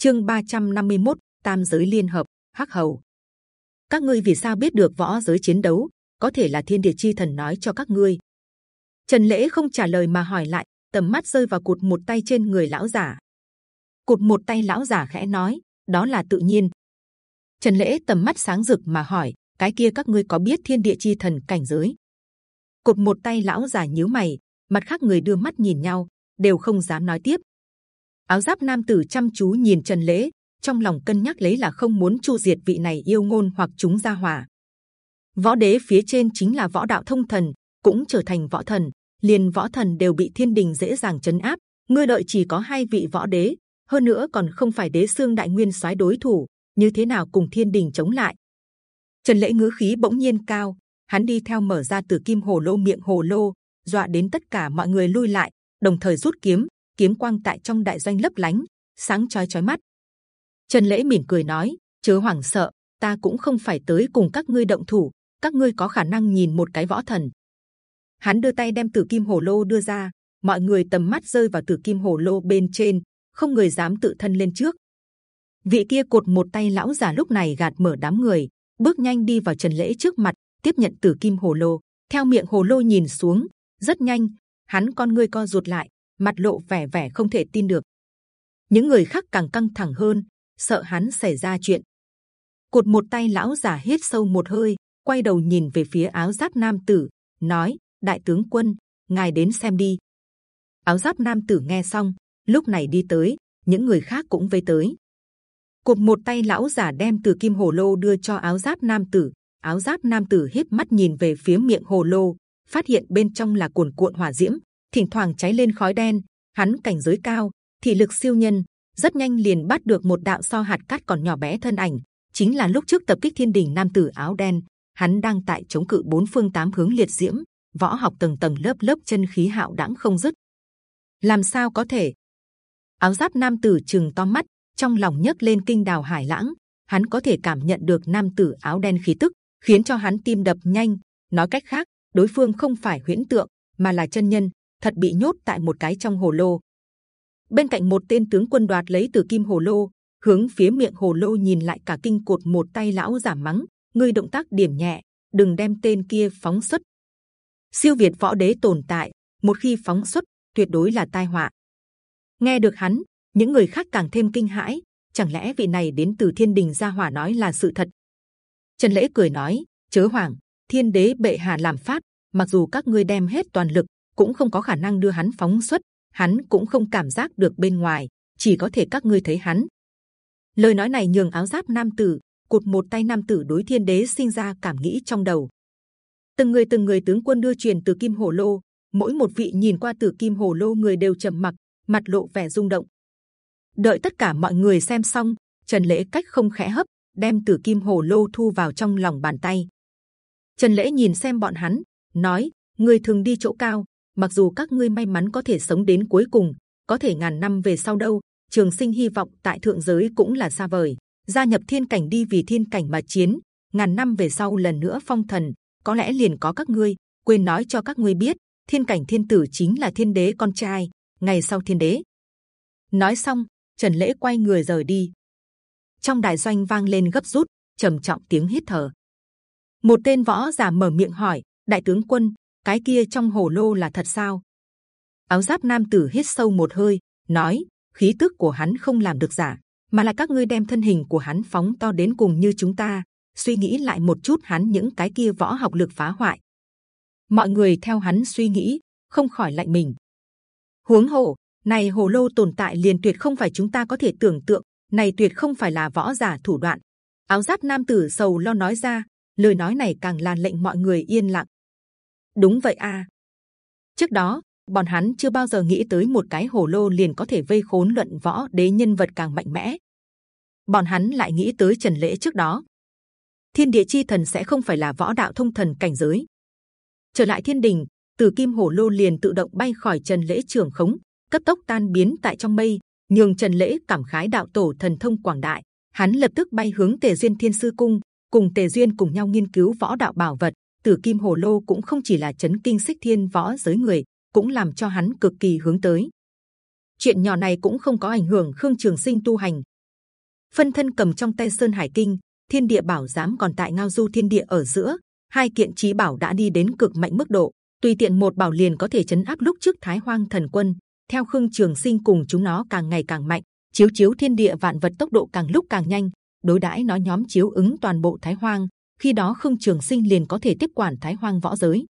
chương 351, tam giới liên hợp hắc hầu. Các ngươi vì sao biết được võ giới chiến đấu? Có thể là thiên địa chi thần nói cho các ngươi. Trần lễ không trả lời mà hỏi lại tầm mắt rơi vào cụt một tay trên người lão giả. Cụt một tay lão giả khẽ nói đó là tự nhiên. Trần lễ tầm mắt sáng rực mà hỏi cái kia các ngươi có biết thiên địa chi thần cảnh giới? Cột một tay lão giả nhíu mày mặt khác người đưa mắt nhìn nhau đều không dám nói tiếp áo giáp nam tử chăm chú nhìn trần lễ, trong lòng cân nhắc lấy là không muốn chu diệt vị này yêu ngôn hoặc chúng gia hỏa. Võ đế phía trên chính là võ đạo thông thần, cũng trở thành võ thần, liền võ thần đều bị thiên đình dễ dàng chấn áp, ngươi đợi chỉ có hai vị võ đế, hơn nữa còn không phải đế xương đại nguyên soái đối thủ, như thế nào cùng thiên đình chống lại? Trần lễ ngữ khí bỗng nhiên cao, hắn đi theo mở ra từ kim hồ lô miệng hồ lô, dọa đến tất cả mọi người lui lại, đồng thời rút kiếm kiếm quang tại trong đại doanh lấp lánh, sáng chói chói mắt. Trần lễ mỉm cười nói, chớ hoảng sợ, ta cũng không phải tới cùng các ngươi động thủ, các ngươi có khả năng nhìn một cái võ thần. Hắn đưa tay đem tử kim hồ lô đưa ra, mọi người tầm mắt rơi vào tử kim hồ lô bên trên, không người dám tự thân lên trước. Vị kia cột một tay lão già lúc này gạt mở đám người, bước nhanh đi vào trần lễ trước mặt, tiếp nhận tử kim hồ lô, theo miệng hồ lô nhìn xuống, rất nhanh, hắn con ngươi co rụt lại mặt lộ vẻ vẻ không thể tin được. Những người khác càng căng thẳng hơn, sợ hắn xảy ra chuyện. Cột một tay lão già hít sâu một hơi, quay đầu nhìn về phía áo giáp nam tử, nói, đại tướng quân, ngài đến xem đi. Áo giáp nam tử nghe xong, lúc này đi tới, những người khác cũng vây tới. Cột một tay lão giả đem từ kim hồ lô đưa cho áo giáp nam tử. Áo giáp nam tử hít mắt nhìn về phía miệng hồ lô, phát hiện bên trong là cuồn cuộn hỏa diễm thỉnh thoảng cháy lên khói đen, hắn cảnh giới cao, thị lực siêu nhân, rất nhanh liền bắt được một đạo so hạt cát còn nhỏ bé thân ảnh, chính là lúc trước tập kích thiên đình nam tử áo đen, hắn đang tại chống cự bốn phương tám hướng liệt diễm, võ học tầng tầng lớp lớp chân khí hạo đãng không dứt. Làm sao có thể? Áo giáp nam tử chừng to mắt, trong lòng nhấc lên kinh đào hải lãng, hắn có thể cảm nhận được nam tử áo đen khí tức, khiến cho hắn tim đập nhanh. Nói cách khác, đối phương không phải huyễn tượng, mà là chân nhân thật bị nhốt tại một cái trong hồ lô. Bên cạnh một tên tướng quân đoạt lấy từ kim hồ lô, hướng phía miệng hồ lô nhìn lại cả kinh cột một tay lão giả mắng, ngươi động tác điểm nhẹ, đừng đem tên kia phóng xuất. Siêu việt võ đế tồn tại, một khi phóng xuất, tuyệt đối là tai họa. Nghe được hắn, những người khác càng thêm kinh hãi, chẳng lẽ vị này đến từ thiên đình gia hỏa nói là sự thật? Trần lễ cười nói, chớ hoàng thiên đế bệ hạ làm phát, mặc dù các ngươi đem hết toàn lực cũng không có khả năng đưa hắn phóng xuất, hắn cũng không cảm giác được bên ngoài, chỉ có thể các ngươi thấy hắn. Lời nói này nhường áo giáp nam tử, cụt một tay nam tử đối thiên đế sinh ra cảm nghĩ trong đầu. Từng người từng người tướng quân đưa truyền từ kim hồ lô, mỗi một vị nhìn qua từ kim hồ lô người đều trầm mặc, mặt lộ vẻ rung động. Đợi tất cả mọi người xem xong, trần lễ cách không khẽ hấp, đem từ kim hồ lô thu vào trong lòng bàn tay. Trần lễ nhìn xem bọn hắn, nói người thường đi chỗ cao mặc dù các ngươi may mắn có thể sống đến cuối cùng, có thể ngàn năm về sau đâu, trường sinh hy vọng tại thượng giới cũng là xa vời. Gia nhập thiên cảnh đi vì thiên cảnh mà chiến, ngàn năm về sau lần nữa phong thần, có lẽ liền có các ngươi. Quên nói cho các ngươi biết, thiên cảnh thiên tử chính là thiên đế con trai. Ngày sau thiên đế. Nói xong, trần lễ quay người rời đi. Trong đại doanh vang lên gấp rút, trầm trọng tiếng hít thở. Một tên võ giả mở miệng hỏi, đại tướng quân cái kia trong hồ lô là thật sao? Áo giáp nam tử hít sâu một hơi, nói, khí tức của hắn không làm được giả, mà là các ngươi đem thân hình của hắn phóng to đến cùng như chúng ta. Suy nghĩ lại một chút hắn những cái kia võ học lực phá hoại. Mọi người theo hắn suy nghĩ, không khỏi lạnh mình. Huống hồ, này hồ lô tồn tại liền tuyệt không phải chúng ta có thể tưởng tượng, này tuyệt không phải là võ giả thủ đoạn. Áo giáp nam tử sầu lo nói ra, lời nói này càng là lệnh mọi người yên lặng đúng vậy à. Trước đó, bọn hắn chưa bao giờ nghĩ tới một cái hồ lô liền có thể vây khốn luận võ đế nhân vật càng mạnh mẽ. Bọn hắn lại nghĩ tới trần lễ trước đó. Thiên địa chi thần sẽ không phải là võ đạo thông thần cảnh giới. Trở lại thiên đình, từ kim hồ lô liền tự động bay khỏi trần lễ trường khống, cấp tốc tan biến tại trong mây, nhường trần lễ cảm khái đạo tổ thần thông quảng đại. Hắn lập tức bay hướng tề duyên thiên sư cung, cùng tề duyên cùng nhau nghiên cứu võ đạo bảo vật. Tử Kim Hồ Lô cũng không chỉ là chấn kinh xích thiên võ giới người, cũng làm cho hắn cực kỳ hướng tới. Chuyện nhỏ này cũng không có ảnh hưởng Khương Trường Sinh tu hành. phân thân cầm trong tay sơn hải kinh, thiên địa bảo giám còn tại ngao du thiên địa ở giữa, hai kiện trí bảo đã đi đến cực mạnh mức độ, tùy tiện một bảo liền có thể chấn áp lúc trước Thái Hoang Thần Quân. Theo Khương Trường Sinh cùng chúng nó càng ngày càng mạnh, chiếu chiếu thiên địa vạn vật tốc độ càng lúc càng nhanh, đối đãi nó nhóm chiếu ứng toàn bộ Thái Hoang. Khi đó Khương Trường Sinh liền có thể tiếp quản Thái Hoang võ giới.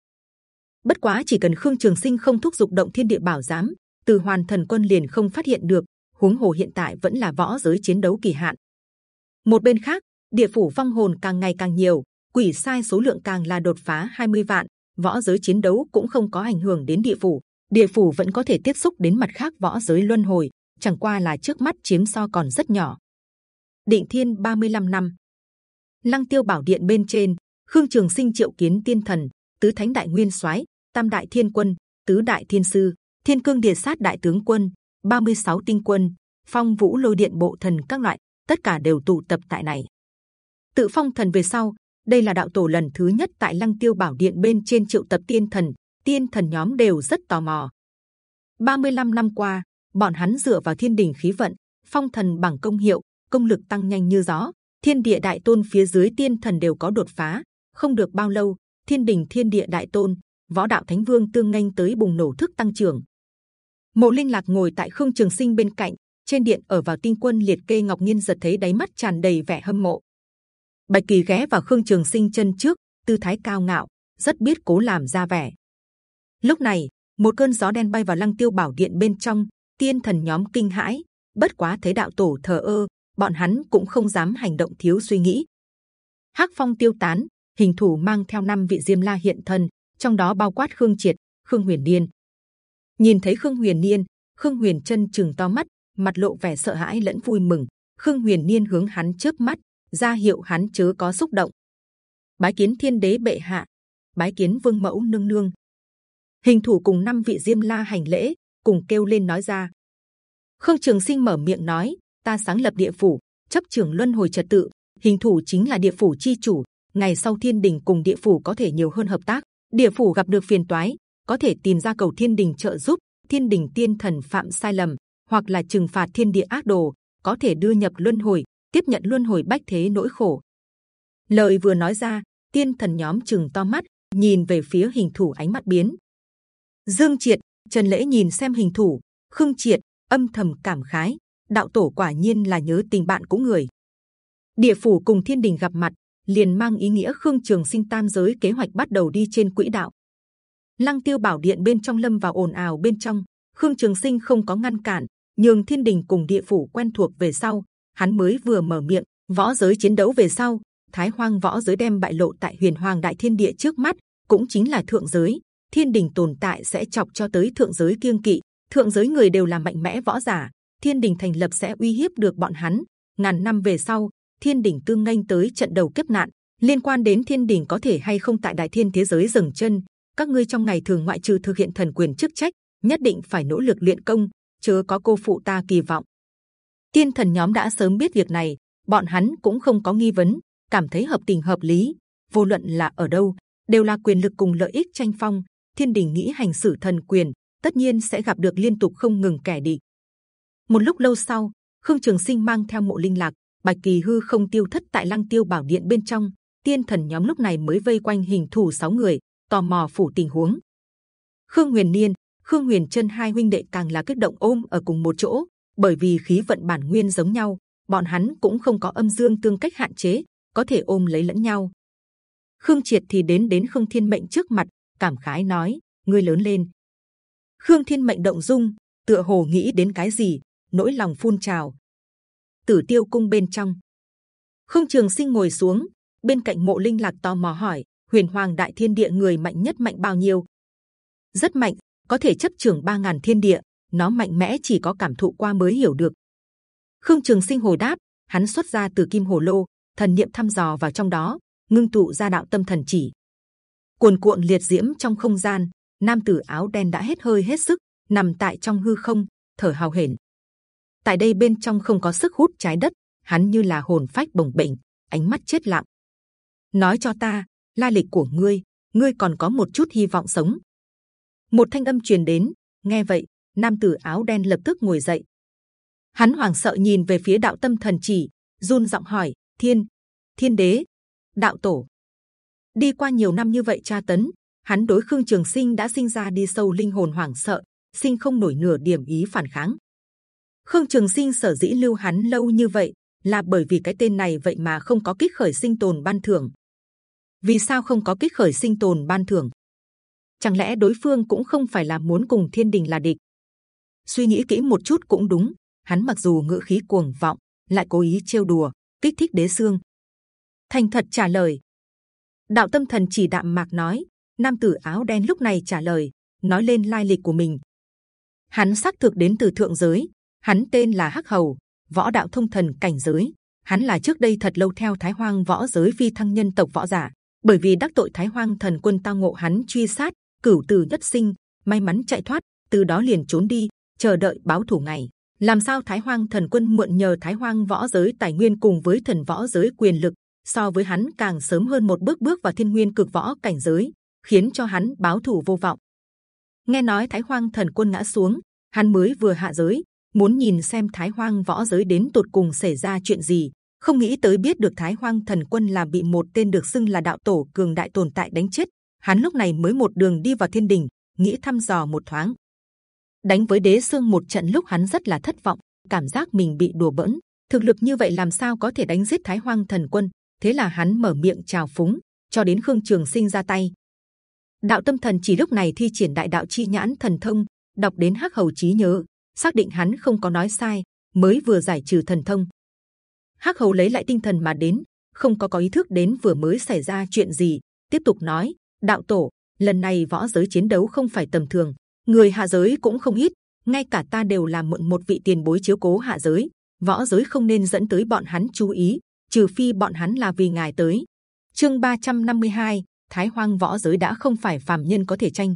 Bất quá chỉ cần Khương Trường Sinh không thúc giục động thiên địa bảo giám, từ Hoàn Thần Quân liền không phát hiện được. Huống hồ hiện tại vẫn là võ giới chiến đấu kỳ hạn. Một bên khác, địa phủ vong hồn càng ngày càng nhiều, quỷ sai số lượng càng là đột phá 20 vạn. Võ giới chiến đấu cũng không có ảnh hưởng đến địa phủ, địa phủ vẫn có thể tiếp xúc đến mặt khác võ giới luân hồi, chẳng qua là trước mắt chiếm so còn rất nhỏ. Định Thiên 35 năm, Lăng Tiêu Bảo Điện bên trên, Khương Trường Sinh triệu kiến Tiên Thần, Tứ Thánh Đại Nguyên Soái, Tam Đại Thiên Quân, Tứ Đại Thiên Sư, Thiên Cương Địa Sát Đại Tướng Quân, 36 Tinh Quân, Phong Vũ Lôi Điện Bộ Thần các loại, tất cả đều tụ tập tại này. Tự phong thần về sau, đây là đạo tổ lần thứ nhất tại Lăng Tiêu Bảo Điện bên trên triệu tập tiên thần, tiên thần nhóm đều rất tò mò. 35 năm qua, bọn hắn dựa vào thiên đình khí vận, phong thần bằng công hiệu, công lực tăng nhanh như gió. Thiên địa đại tôn phía dưới tiên thần đều có đột phá. Không được bao lâu, thiên đình thiên địa đại tôn, võ đạo thánh vương tương nghênh tới bùng nổ thức tăng trưởng. Mộ Linh lạc ngồi tại khương trường sinh bên cạnh, trên điện ở vào tinh quân liệt kê ngọc nghiên giật thấy đáy mắt tràn đầy vẻ hâm mộ. Bạch kỳ ghé vào khương trường sinh chân trước, tư thái cao ngạo, rất biết cố làm ra vẻ. Lúc này, một cơn gió đen bay vào lăng tiêu bảo điện bên trong, tiên thần nhóm kinh hãi. Bất quá thấy đạo tổ thờ ơ, bọn hắn cũng không dám hành động thiếu suy nghĩ. Hắc phong tiêu tán, hình thủ mang theo năm vị diêm la hiện thân, trong đó bao quát khương triệt, khương huyền niên. Nhìn thấy khương huyền niên, khương huyền chân chừng to mắt, mặt lộ vẻ sợ hãi lẫn vui mừng. khương huyền niên hướng hắn chớp mắt, ra hiệu hắn chớ có xúc động. Bái kiến thiên đế bệ hạ, bái kiến vương mẫu nương nương. Hình thủ cùng năm vị diêm la hành lễ, cùng kêu lên nói ra. Khương Trường Sinh mở miệng nói: Ta sáng lập địa phủ, chấp trưởng luân hồi trật tự. Hình thủ chính là địa phủ chi chủ. Ngày sau thiên đình cùng địa phủ có thể nhiều hơn hợp tác. Địa phủ gặp được phiền toái, có thể tìm ra cầu thiên đình trợ giúp. Thiên đình tiên thần phạm sai lầm, hoặc là trừng phạt thiên địa ác đồ, có thể đưa nhập luân hồi, tiếp nhận luân hồi bách thế nỗi khổ. Lời vừa nói ra, tiên thần nhóm chừng to mắt, nhìn về phía hình thủ ánh mắt biến. Dương Triệt, Trần Lễ nhìn xem hình thủ, Khương Triệt âm thầm cảm khái, đạo tổ quả nhiên là nhớ tình bạn của người. Địa phủ cùng thiên đình gặp mặt, liền mang ý nghĩa Khương Trường Sinh tam giới kế hoạch bắt đầu đi trên quỹ đạo. Lăng Tiêu Bảo Điện bên trong lâm vào ồn ào bên trong, Khương Trường Sinh không có ngăn cản, nhường thiên đình cùng địa phủ quen thuộc về sau, hắn mới vừa mở miệng, võ giới chiến đấu về sau, Thái Hoang võ giới đem bại lộ tại Huyền Hoàng Đại Thiên Địa trước mắt, cũng chính là thượng giới. Thiên đình tồn tại sẽ chọc cho tới thượng giới kiêng kỵ, thượng giới người đều là mạnh mẽ võ giả, thiên đình thành lập sẽ uy hiếp được bọn hắn. ngàn năm về sau, thiên đình tương nghênh tới trận đầu kiếp nạn, liên quan đến thiên đình có thể hay không tại đại thiên thế giới dừng chân. các ngươi trong ngày thường ngoại trừ thực hiện thần quyền chức trách, nhất định phải nỗ lực luyện công, chớ có cô phụ ta kỳ vọng. Tiên thần nhóm đã sớm biết việc này, bọn hắn cũng không có nghi vấn, cảm thấy hợp tình hợp lý. vô luận là ở đâu, đều là quyền lực cùng lợi ích tranh phong. Thiên đình nghĩ hành xử thần quyền, tất nhiên sẽ gặp được liên tục không ngừng kẻ địch. Một lúc lâu sau, Khương Trường Sinh mang theo mộ linh lạc, bạch kỳ hư không tiêu thất tại lăng tiêu bảo điện bên trong. Tiên thần nhóm lúc này mới vây quanh hình thủ sáu người, tò mò phủ tình huống. Khương Huyền Niên, Khương Huyền chân hai huynh đệ càng là kích động ôm ở cùng một chỗ, bởi vì khí vận bản nguyên giống nhau, bọn hắn cũng không có âm dương tương cách hạn chế, có thể ôm lấy lẫn nhau. Khương Triệt thì đến đến Khương Thiên Mệnh trước mặt, cảm khái nói: ngươi lớn lên. Khương Thiên Mệnh động dung, tựa hồ nghĩ đến cái gì, nỗi lòng phun trào. Tử Tiêu Cung bên trong, Khương Trường Sinh ngồi xuống, bên cạnh Mộ Linh Lạc tò mò hỏi: Huyền Hoàng Đại Thiên Địa người mạnh nhất mạnh bao nhiêu? Rất mạnh, có thể chấp trưởng ba ngàn thiên địa. Nó mạnh mẽ chỉ có cảm thụ qua mới hiểu được. Khương Trường Sinh hồi đáp, hắn xuất ra từ kim hồ lô, thần niệm thăm dò vào trong đó, ngưng tụ ra đạo tâm thần chỉ. cuồn cuộn liệt diễm trong không gian, nam tử áo đen đã hết hơi hết sức, nằm tại trong hư không, thở hào hển. Tại đây bên trong không có sức hút trái đất, hắn như là hồn phách bồng bềnh, ánh mắt chết lặng. Nói cho ta, la lịch của ngươi, ngươi còn có một chút hy vọng sống. Một thanh âm truyền đến, nghe vậy, nam tử áo đen lập tức ngồi dậy. Hắn hoảng sợ nhìn về phía đạo tâm thần chỉ, run giọng hỏi thiên thiên đế đạo tổ đi qua nhiều năm như vậy tra tấn hắn đối khương trường sinh đã sinh ra đi sâu linh hồn hoảng sợ sinh không nổi nửa điểm ý phản kháng khương trường sinh sở dĩ lưu hắn lâu như vậy là bởi vì cái tên này vậy mà không có kích khởi sinh tồn ban thưởng. Vì sao không có kích khởi sinh tồn ban thưởng? Chẳng lẽ đối phương cũng không phải là muốn cùng thiên đình là địch? Suy nghĩ kỹ một chút cũng đúng, hắn mặc dù ngữ khí cuồng vọng, lại cố ý trêu đùa, kích thích đế xương. Thành thật trả lời. Đạo tâm thần chỉ đạm mạc nói, nam tử áo đen lúc này trả lời, nói lên lai lịch của mình. Hắn xác thực đến từ thượng giới hắn tên là hắc hầu, võ đạo thông thần cảnh giới. Hắn là trước đây thật lâu theo thái hoang võ giới phi thăng nhân tộc võ giả. Bởi vì đắc tội thái hoang thần quân tao ngộ hắn truy sát, cửu tử nhất sinh, may mắn chạy thoát, từ đó liền trốn đi, chờ đợi báo thù ngày. Làm sao thái hoang thần quân mượn nhờ thái hoang võ giới tài nguyên cùng với thần võ giới quyền lực, so với hắn càng sớm hơn một bước bước vào thiên nguyên cực võ cảnh giới, khiến cho hắn báo thù vô vọng. Nghe nói thái hoang thần quân ngã xuống, hắn mới vừa hạ giới muốn nhìn xem thái hoang võ giới đến tột cùng xảy ra chuyện gì. Không nghĩ tới biết được thái hoang thần quân là bị một tên được xưng là đạo tổ cường đại tồn tại đánh chết. Hắn lúc này mới một đường đi vào thiên đình, nghĩ thăm dò một thoáng. Đánh với đế sương một trận lúc hắn rất là thất vọng, cảm giác mình bị đùa bỡn. Thực lực như vậy làm sao có thể đánh giết thái hoang thần quân? Thế là hắn mở miệng chào phúng, cho đến khương trường sinh ra tay. Đạo tâm thần chỉ lúc này thi triển đại đạo chi nhãn thần thông, đọc đến hắc hầu trí nhớ xác định hắn không có nói sai mới vừa giải trừ thần thông hắc hầu lấy lại tinh thần mà đến không có có ý thức đến vừa mới xảy ra chuyện gì tiếp tục nói đạo tổ lần này võ giới chiến đấu không phải tầm thường người hạ giới cũng không ít ngay cả ta đều làm mượn một vị tiền bối chiếu cố hạ giới võ giới không nên dẫn tới bọn hắn chú ý trừ phi bọn hắn là vì ngài tới chương 352, Thái Hoang võ giới đã không phải phàm nhân có thể tranh.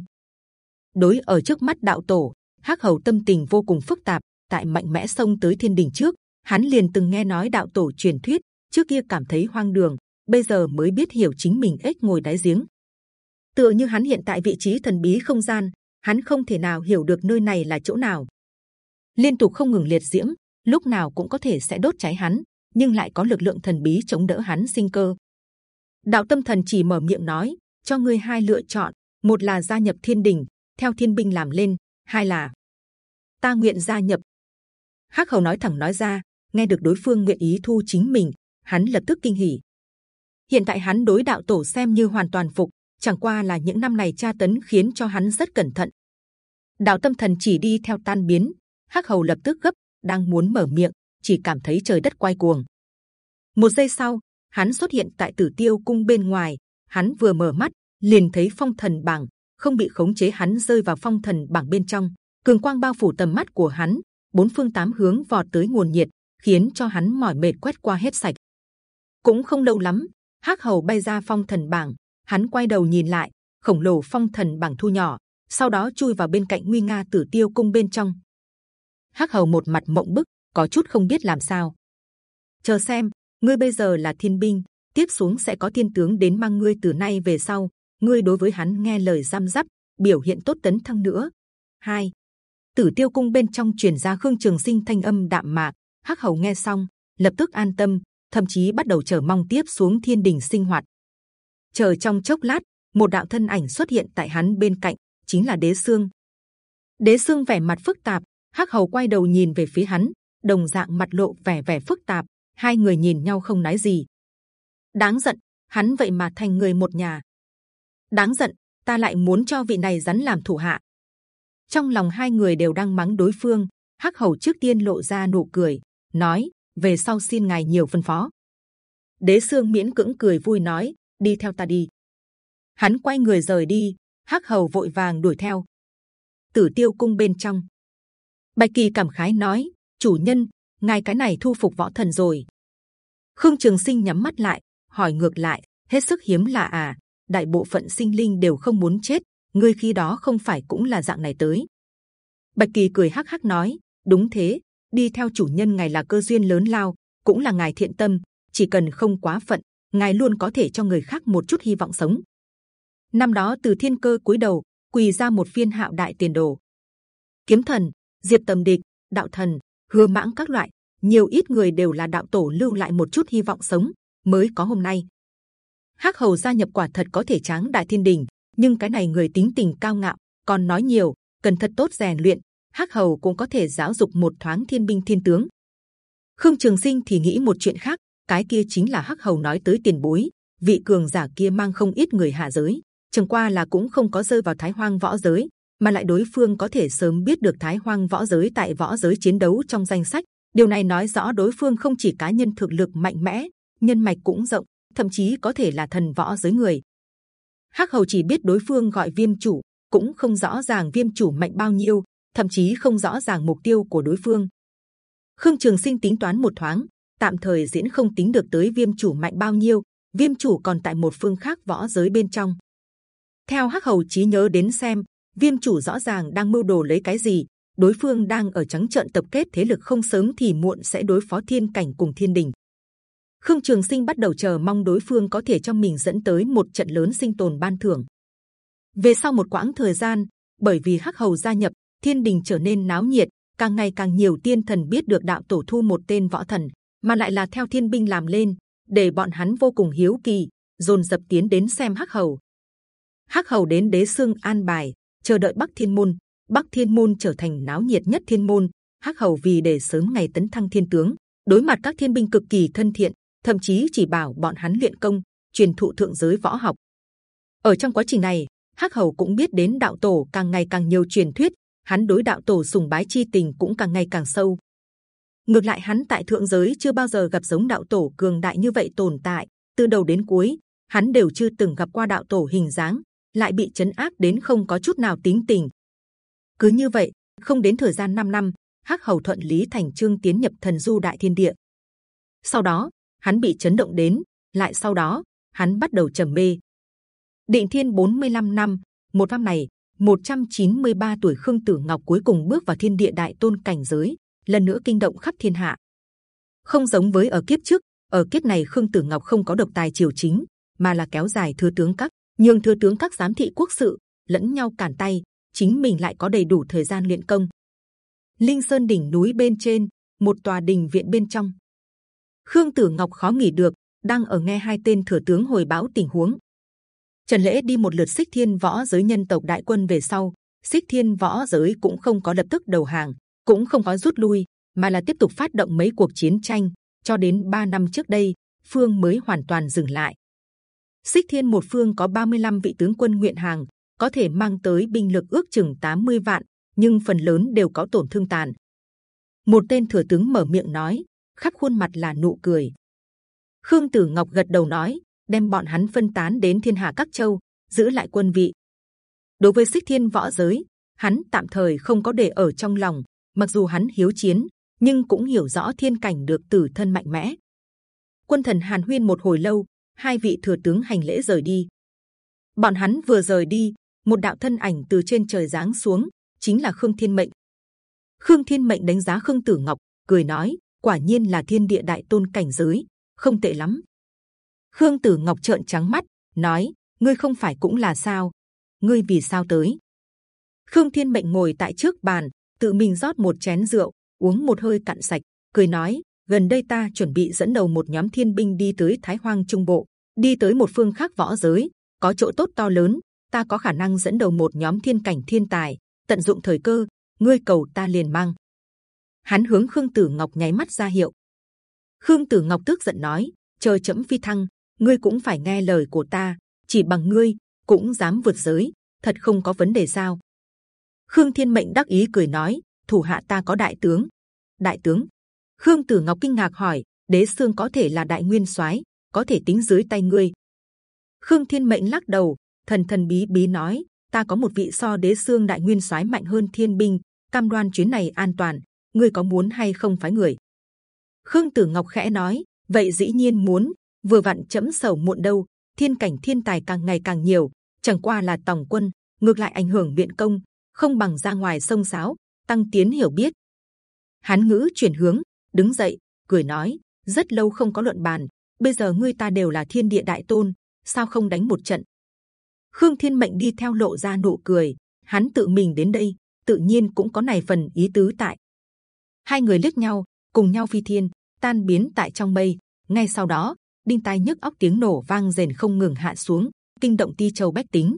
Đối ở trước mắt đạo tổ, Hắc Hầu tâm tình vô cùng phức tạp. Tại mạnh mẽ xông tới thiên đình trước, hắn liền từng nghe nói đạo tổ truyền thuyết, trước kia cảm thấy hoang đường, bây giờ mới biết hiểu chính mình ếch ngồi đáy giếng. Tựa như hắn hiện tại vị trí thần bí không gian, hắn không thể nào hiểu được nơi này là chỗ nào. Liên tục không ngừng liệt diễm, lúc nào cũng có thể sẽ đốt cháy hắn, nhưng lại có lực lượng thần bí chống đỡ hắn sinh cơ đạo tâm thần chỉ mở miệng nói cho ngươi hai lựa chọn một là gia nhập thiên đình theo thiên binh làm lên hai là ta nguyện gia nhập. Hắc hầu nói thẳng nói ra nghe được đối phương nguyện ý thu chính mình hắn lập tức kinh hỉ. Hiện tại hắn đối đạo tổ xem như hoàn toàn phục chẳng qua là những năm này tra tấn khiến cho hắn rất cẩn thận. Đạo tâm thần chỉ đi theo tan biến hắc hầu lập tức gấp đang muốn mở miệng chỉ cảm thấy trời đất quay cuồng. Một giây sau hắn xuất hiện tại Tử Tiêu cung bên ngoài. Hắn vừa mở mắt, liền thấy phong thần bảng không bị khống chế, hắn rơi vào phong thần bảng bên trong. Cường quang bao phủ tầm mắt của hắn, bốn phương tám hướng vọt tới nguồn nhiệt, khiến cho hắn mỏi mệt quét qua hết sạch. Cũng không lâu lắm, Hắc Hầu bay ra phong thần bảng, hắn quay đầu nhìn lại, khổng lồ phong thần bảng thu nhỏ, sau đó chui vào bên cạnh nguy nga Tử Tiêu cung bên trong. Hắc Hầu một mặt mộng bức, có chút không biết làm sao. Chờ xem, ngươi bây giờ là thiên binh tiếp xuống sẽ có thiên tướng đến mang ngươi từ nay về sau ngươi đối với hắn nghe lời giam giáp, biểu hiện tốt tấn thăng nữa. Hai, tử tiêu cung bên trong truyền ra khương trường sinh thanh âm đạm mạc. Hắc hầu nghe xong, lập tức an tâm, thậm chí bắt đầu chờ mong tiếp xuống thiên đình sinh hoạt. Chờ trong chốc lát, một đạo thân ảnh xuất hiện tại hắn bên cạnh, chính là đế xương đế xương vẻ mặt phức tạp, hắc hầu quay đầu nhìn về phía hắn, đồng dạng mặt lộ vẻ vẻ phức tạp, hai người nhìn nhau không nói gì. Đáng giận, hắn vậy mà thành người một nhà đáng giận, ta lại muốn cho vị này rắn làm thủ hạ. Trong lòng hai người đều đang mắng đối phương, hắc hầu trước tiên lộ ra nụ cười, nói, về sau xin ngài nhiều phân phó. Đế xương miễn cưỡng cười vui nói, đi theo ta đi. Hắn quay người rời đi, hắc hầu vội vàng đuổi theo. Tử tiêu cung bên trong. Bạch kỳ cảm khái nói, chủ nhân, ngài cái này thu phục võ thần rồi. Khương trường sinh nhắm mắt lại, hỏi ngược lại, hết sức hiếm lạ à? Đại bộ phận sinh linh đều không muốn chết, ngươi khi đó không phải cũng là dạng này tới. Bạch kỳ cười hắc hắc nói, đúng thế, đi theo chủ nhân ngài là cơ duyên lớn lao, cũng là ngài thiện tâm, chỉ cần không quá phận, ngài luôn có thể cho người khác một chút hy vọng sống. Năm đó từ thiên cơ cúi đầu, quỳ ra một phiên hạo đại tiền đồ. Kiếm thần diệt tầm địch, đạo thần, hứa mãng các loại, nhiều ít người đều là đạo tổ lưu lại một chút hy vọng sống, mới có hôm nay. Hắc hầu gia nhập quả thật có thể tráng đại thiên đình, nhưng cái này người tính tình cao ngạo, còn nói nhiều, cần thật tốt rèn luyện. Hắc hầu cũng có thể giáo dục một thoáng thiên binh thiên tướng. Khương Trường Sinh thì nghĩ một chuyện khác, cái kia chính là Hắc hầu nói tới tiền bối, vị cường giả kia mang không ít người hạ giới, chẳng qua là cũng không có rơi vào Thái Hoang võ giới, mà lại đối phương có thể sớm biết được Thái Hoang võ giới tại võ giới chiến đấu trong danh sách. Điều này nói rõ đối phương không chỉ cá nhân thực lực mạnh mẽ, nhân mạch cũng rộng, thậm chí có thể là thần võ giới người. Hắc hầu chỉ biết đối phương gọi viêm chủ, cũng không rõ ràng viêm chủ mạnh bao nhiêu, thậm chí không rõ ràng mục tiêu của đối phương. Khương Trường Sinh tính toán một thoáng, tạm thời diễn không tính được tới viêm chủ mạnh bao nhiêu, viêm chủ còn tại một phương khác võ giới bên trong. Theo Hắc hầu trí nhớ đến xem, viêm chủ rõ ràng đang mưu đồ lấy cái gì, đối phương đang ở trắng trợn tập kết thế lực không sớm thì muộn sẽ đối phó thiên cảnh cùng thiên đình. Khương Trường Sinh bắt đầu chờ mong đối phương có thể cho mình dẫn tới một trận lớn sinh tồn ban thưởng. Về sau một quãng thời gian, bởi vì Hắc Hầu gia nhập, Thiên Đình trở nên náo nhiệt, càng ngày càng nhiều tiên thần biết được đạo tổ thu một tên võ thần, mà lại là theo thiên binh làm lên, để bọn hắn vô cùng hiếu kỳ, dồn dập tiến đến xem Hắc Hầu. Hắc Hầu đến Đế Sương an bài, chờ đợi Bắc Thiên môn. Bắc Thiên môn trở thành náo nhiệt nhất thiên môn. Hắc Hầu vì để sớm ngày tấn thăng thiên tướng, đối mặt các thiên binh cực kỳ thân thiện, thậm chí chỉ bảo bọn hắn luyện công, truyền thụ thượng giới võ học. Ở trong quá trình này, Hắc Hầu cũng biết đến đạo tổ càng ngày càng nhiều truyền thuyết, hắn đối đạo tổ sùng bái chi tình cũng càng ngày càng sâu. Ngược lại hắn tại thượng giới chưa bao giờ gặp giống đạo tổ cường đại như vậy tồn tại. Từ đầu đến cuối, hắn đều chưa từng gặp qua đạo tổ hình dáng, lại bị chấn áp đến không có chút nào tính tình. Cứ như vậy, không đến thời gian 5 năm, Hắc Hầu thuận lý thành trương tiến nhập thần du đại thiên địa. Sau đó, hắn bị chấn động đến, lại sau đó hắn bắt đầu trầm mê. Định Thiên 45 năm, một năm này, 193 tuổi Khương Tử Ngọc cuối cùng bước vào thiên địa đại tôn cảnh giới, lần nữa kinh động khắp thiên hạ. Không giống với ở kiếp trước, ở kiếp này Khương Tử Ngọc không có độc tài triều chính, mà là kéo dài thừa tướng các, nhường thừa tướng các giám thị quốc sự lẫn nhau cản tay, chính mình lại có đầy đủ thời gian luyện công. Linh Sơn đỉnh núi bên trên, một tòa đình viện bên trong, Khương Tử Ngọc khó nghỉ được, đang ở nghe hai tên thừa tướng hồi báo tình huống. Trần lễ đi một lượt xích thiên võ giới nhân tộc đại quân về sau, xích thiên võ giới cũng không có lập tức đầu hàng, cũng không có rút lui, mà là tiếp tục phát động mấy cuộc chiến tranh. Cho đến 3 năm trước đây, phương mới hoàn toàn dừng lại. Xích Thiên một phương có 35 vị tướng quân nguyện hàng, có thể mang tới binh lực ước chừng 80 vạn, nhưng phần lớn đều có tổn thương tàn. Một tên thừa tướng mở miệng nói: khắp khuôn mặt là nụ cười. Khương Tử Ngọc gật đầu nói, đem bọn hắn phân tán đến thiên hạ các châu, giữ lại quân vị. Đối với xích thiên võ giới, hắn tạm thời không có để ở trong lòng. Mặc dù hắn hiếu chiến, nhưng cũng hiểu rõ thiên cảnh được tử thân mạnh mẽ. Quân thần Hàn Huyên một hồi lâu, hai vị thừa tướng hành lễ rời đi. Bọn hắn vừa rời đi, một đạo thân ảnh từ trên trời giáng xuống, chính là Khương Thiên Mệnh. Khương Thiên Mệnh đánh giá Khương Tử Ngọc, cười nói: quả nhiên là thiên địa đại tôn cảnh giới, không tệ lắm. Khương Tử Ngọc trợn trắng mắt, nói: ngươi không phải cũng là sao? ngươi vì sao tới? Khương Thiên Mệnh ngồi tại trước bàn, tự mình rót một chén rượu, uống một hơi cạn sạch, cười nói: gần đây ta chuẩn bị dẫn đầu một nhóm thiên binh đi tới Thái Hoang Trung Bộ, đi tới một phương khác võ giới, có chỗ tốt to lớn. Ta có khả năng dẫn đầu một nhóm thiên cảnh thiên tài, tận dụng thời cơ. Ngươi cầu ta liền mang hắn hướng khương tử ngọc nháy mắt ra hiệu. Khương tử ngọc tức giận nói chờ chấm phi thăng, ngươi cũng phải nghe lời của ta, chỉ bằng ngươi, cũng dám vượt giới, thật không có vấn đề sao? Khương thiên mệnh đắc ý cười nói, thủ hạ ta có đại tướng. Đại tướng? Khương tử ngọc kinh ngạc hỏi, đế xương có thể là đại nguyên soái, có thể tính dưới tay ngươi? Khương thiên mệnh lắc đầu, thần thần bí bí nói, ta có một vị so đế xương đại nguyên soái mạnh hơn thiên binh, cam đoan chuyến này an toàn ngươi có muốn hay không phái người? Khương Tử Ngọc khẽ nói, vậy dĩ nhiên muốn. Vừa vặn chấm sầu muộn đâu, thiên cảnh thiên tài càng ngày càng nhiều, chẳng qua là tổng quân, ngược lại ảnh hưởng biện công, không bằng ra ngoài sông sáo, tăng tiến hiểu biết. Hán ngữ chuyển hướng, đứng dậy, cười nói, rất lâu không có luận bàn, bây giờ ngươi ta đều là thiên địa đại tôn, sao không đánh một trận? Khương Thiên Mệnh đi theo lộ ra nụ cười, hắn tự mình đến đây, tự nhiên cũng có này phần ý tứ tại hai người liếc nhau cùng nhau phi thiên, tan biến tại trong mây. Ngay sau đó, đinh tai nhức óc tiếng nổ vang rền không ngừng hạ xuống, kinh động ti châu bách tính.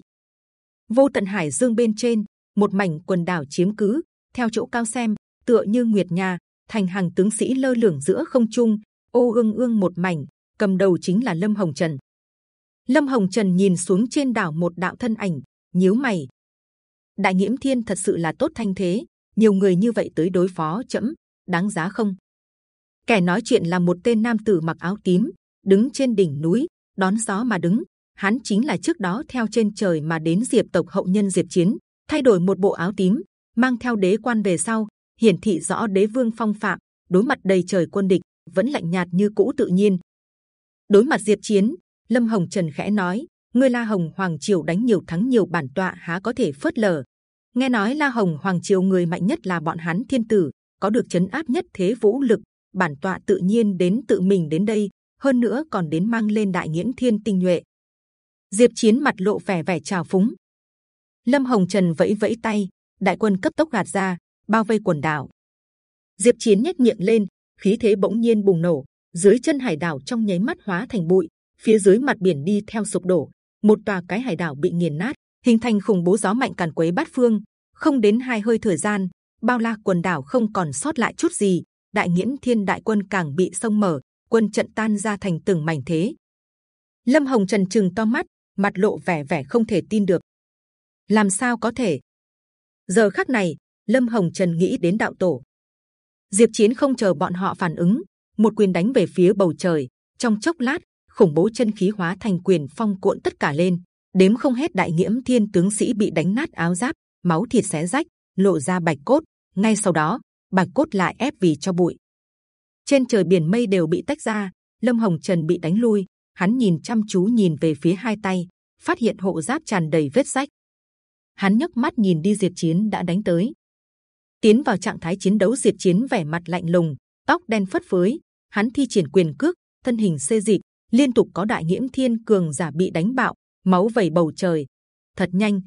Vô tận hải dương bên trên, một mảnh quần đảo chiếm cứ, theo chỗ cao xem, tựa như nguyệt nhà, thành hàng tướng sĩ lơ lửng giữa không trung, ô ương ương một mảnh, cầm đầu chính là Lâm Hồng Trần. Lâm Hồng Trần nhìn xuống trên đảo một đạo thân ảnh, nhíu mày. Đại Nghiễm Thiên thật sự là tốt thanh thế, nhiều người như vậy tới đối phó chậm, đáng giá không? Kẻ nói chuyện là một tên nam tử mặc áo tím, đứng trên đỉnh núi, đón gió mà đứng. Hắn chính là trước đó theo trên trời mà đến Diệp tộc hậu nhân Diệp Chiến, thay đổi một bộ áo tím, mang theo đế quan về sau, hiển thị rõ đế vương phong phạm. Đối mặt đầy trời quân địch, vẫn lạnh nhạt như cũ tự nhiên. Đối mặt Diệp Chiến, Lâm Hồng Trần khẽ nói: ngươi La Hồng Hoàng Triều đánh nhiều thắng nhiều bản tọa há có thể phớt lờ. Nghe nói La Hồng Hoàng Triều người mạnh nhất là bọn hắn Thiên Tử, có được chấn áp nhất thế vũ lực, bản tọa tự nhiên đến tự mình đến đây, hơn nữa còn đến mang lên đại nghiễn thiên tinh nhuệ. Diệp Chiến mặt lộ vẻ vẻ trào phúng. Lâm Hồng Trần vẫy vẫy tay, đại quân cấp tốc gạt ra, bao vây quần đảo. Diệp Chiến nhếch miệng lên, khí thế bỗng nhiên bùng nổ, dưới chân hải đảo trong nháy mắt hóa thành bụi, phía dưới mặt biển đi theo sụp đổ, một tòa cái hải đảo bị nghiền nát, hình thành khủng bố gió mạnh càn quấy bát phương. Không đến hai hơi thời gian, bao la quần đảo không còn sót lại chút gì. Đại nghiễn thiên đại quân càng bị sông mở, quân trận tan ra thành từng mảnh thế. Lâm Hồng Trần trừng to mắt, mặt lộ vẻ vẻ không thể tin được. Làm sao có thể? Giờ khắc này, Lâm Hồng Trần nghĩ đến đạo tổ. Diệp Chiến không chờ bọn họ phản ứng, một quyền đánh về phía bầu trời. Trong chốc lát, khủng bố chân khí hóa thành quyền phong cuộn tất cả lên, đếm không hết đại nghiễm thiên tướng sĩ bị đánh nát áo giáp, máu thịt xé rách, lộ ra bạch cốt. Ngay sau đó, bạch cốt lại ép vì cho bụi. Trên trời biển mây đều bị tách ra, Lâm Hồng Trần bị đánh lui. Hắn nhìn chăm chú nhìn về phía hai tay, phát hiện hộ giáp tràn đầy vết rách. Hắn nhấc mắt nhìn đi diệt Chiến đã đánh tới. Tiến vào trạng thái chiến đấu diệt Chiến vẻ mặt lạnh lùng, tóc đen phất phới. Hắn thi triển quyền cước, thân hình xê dịch, liên tục có đại nghiễm thiên cường giả bị đánh bạo, máu vẩy bầu trời. Thật nhanh,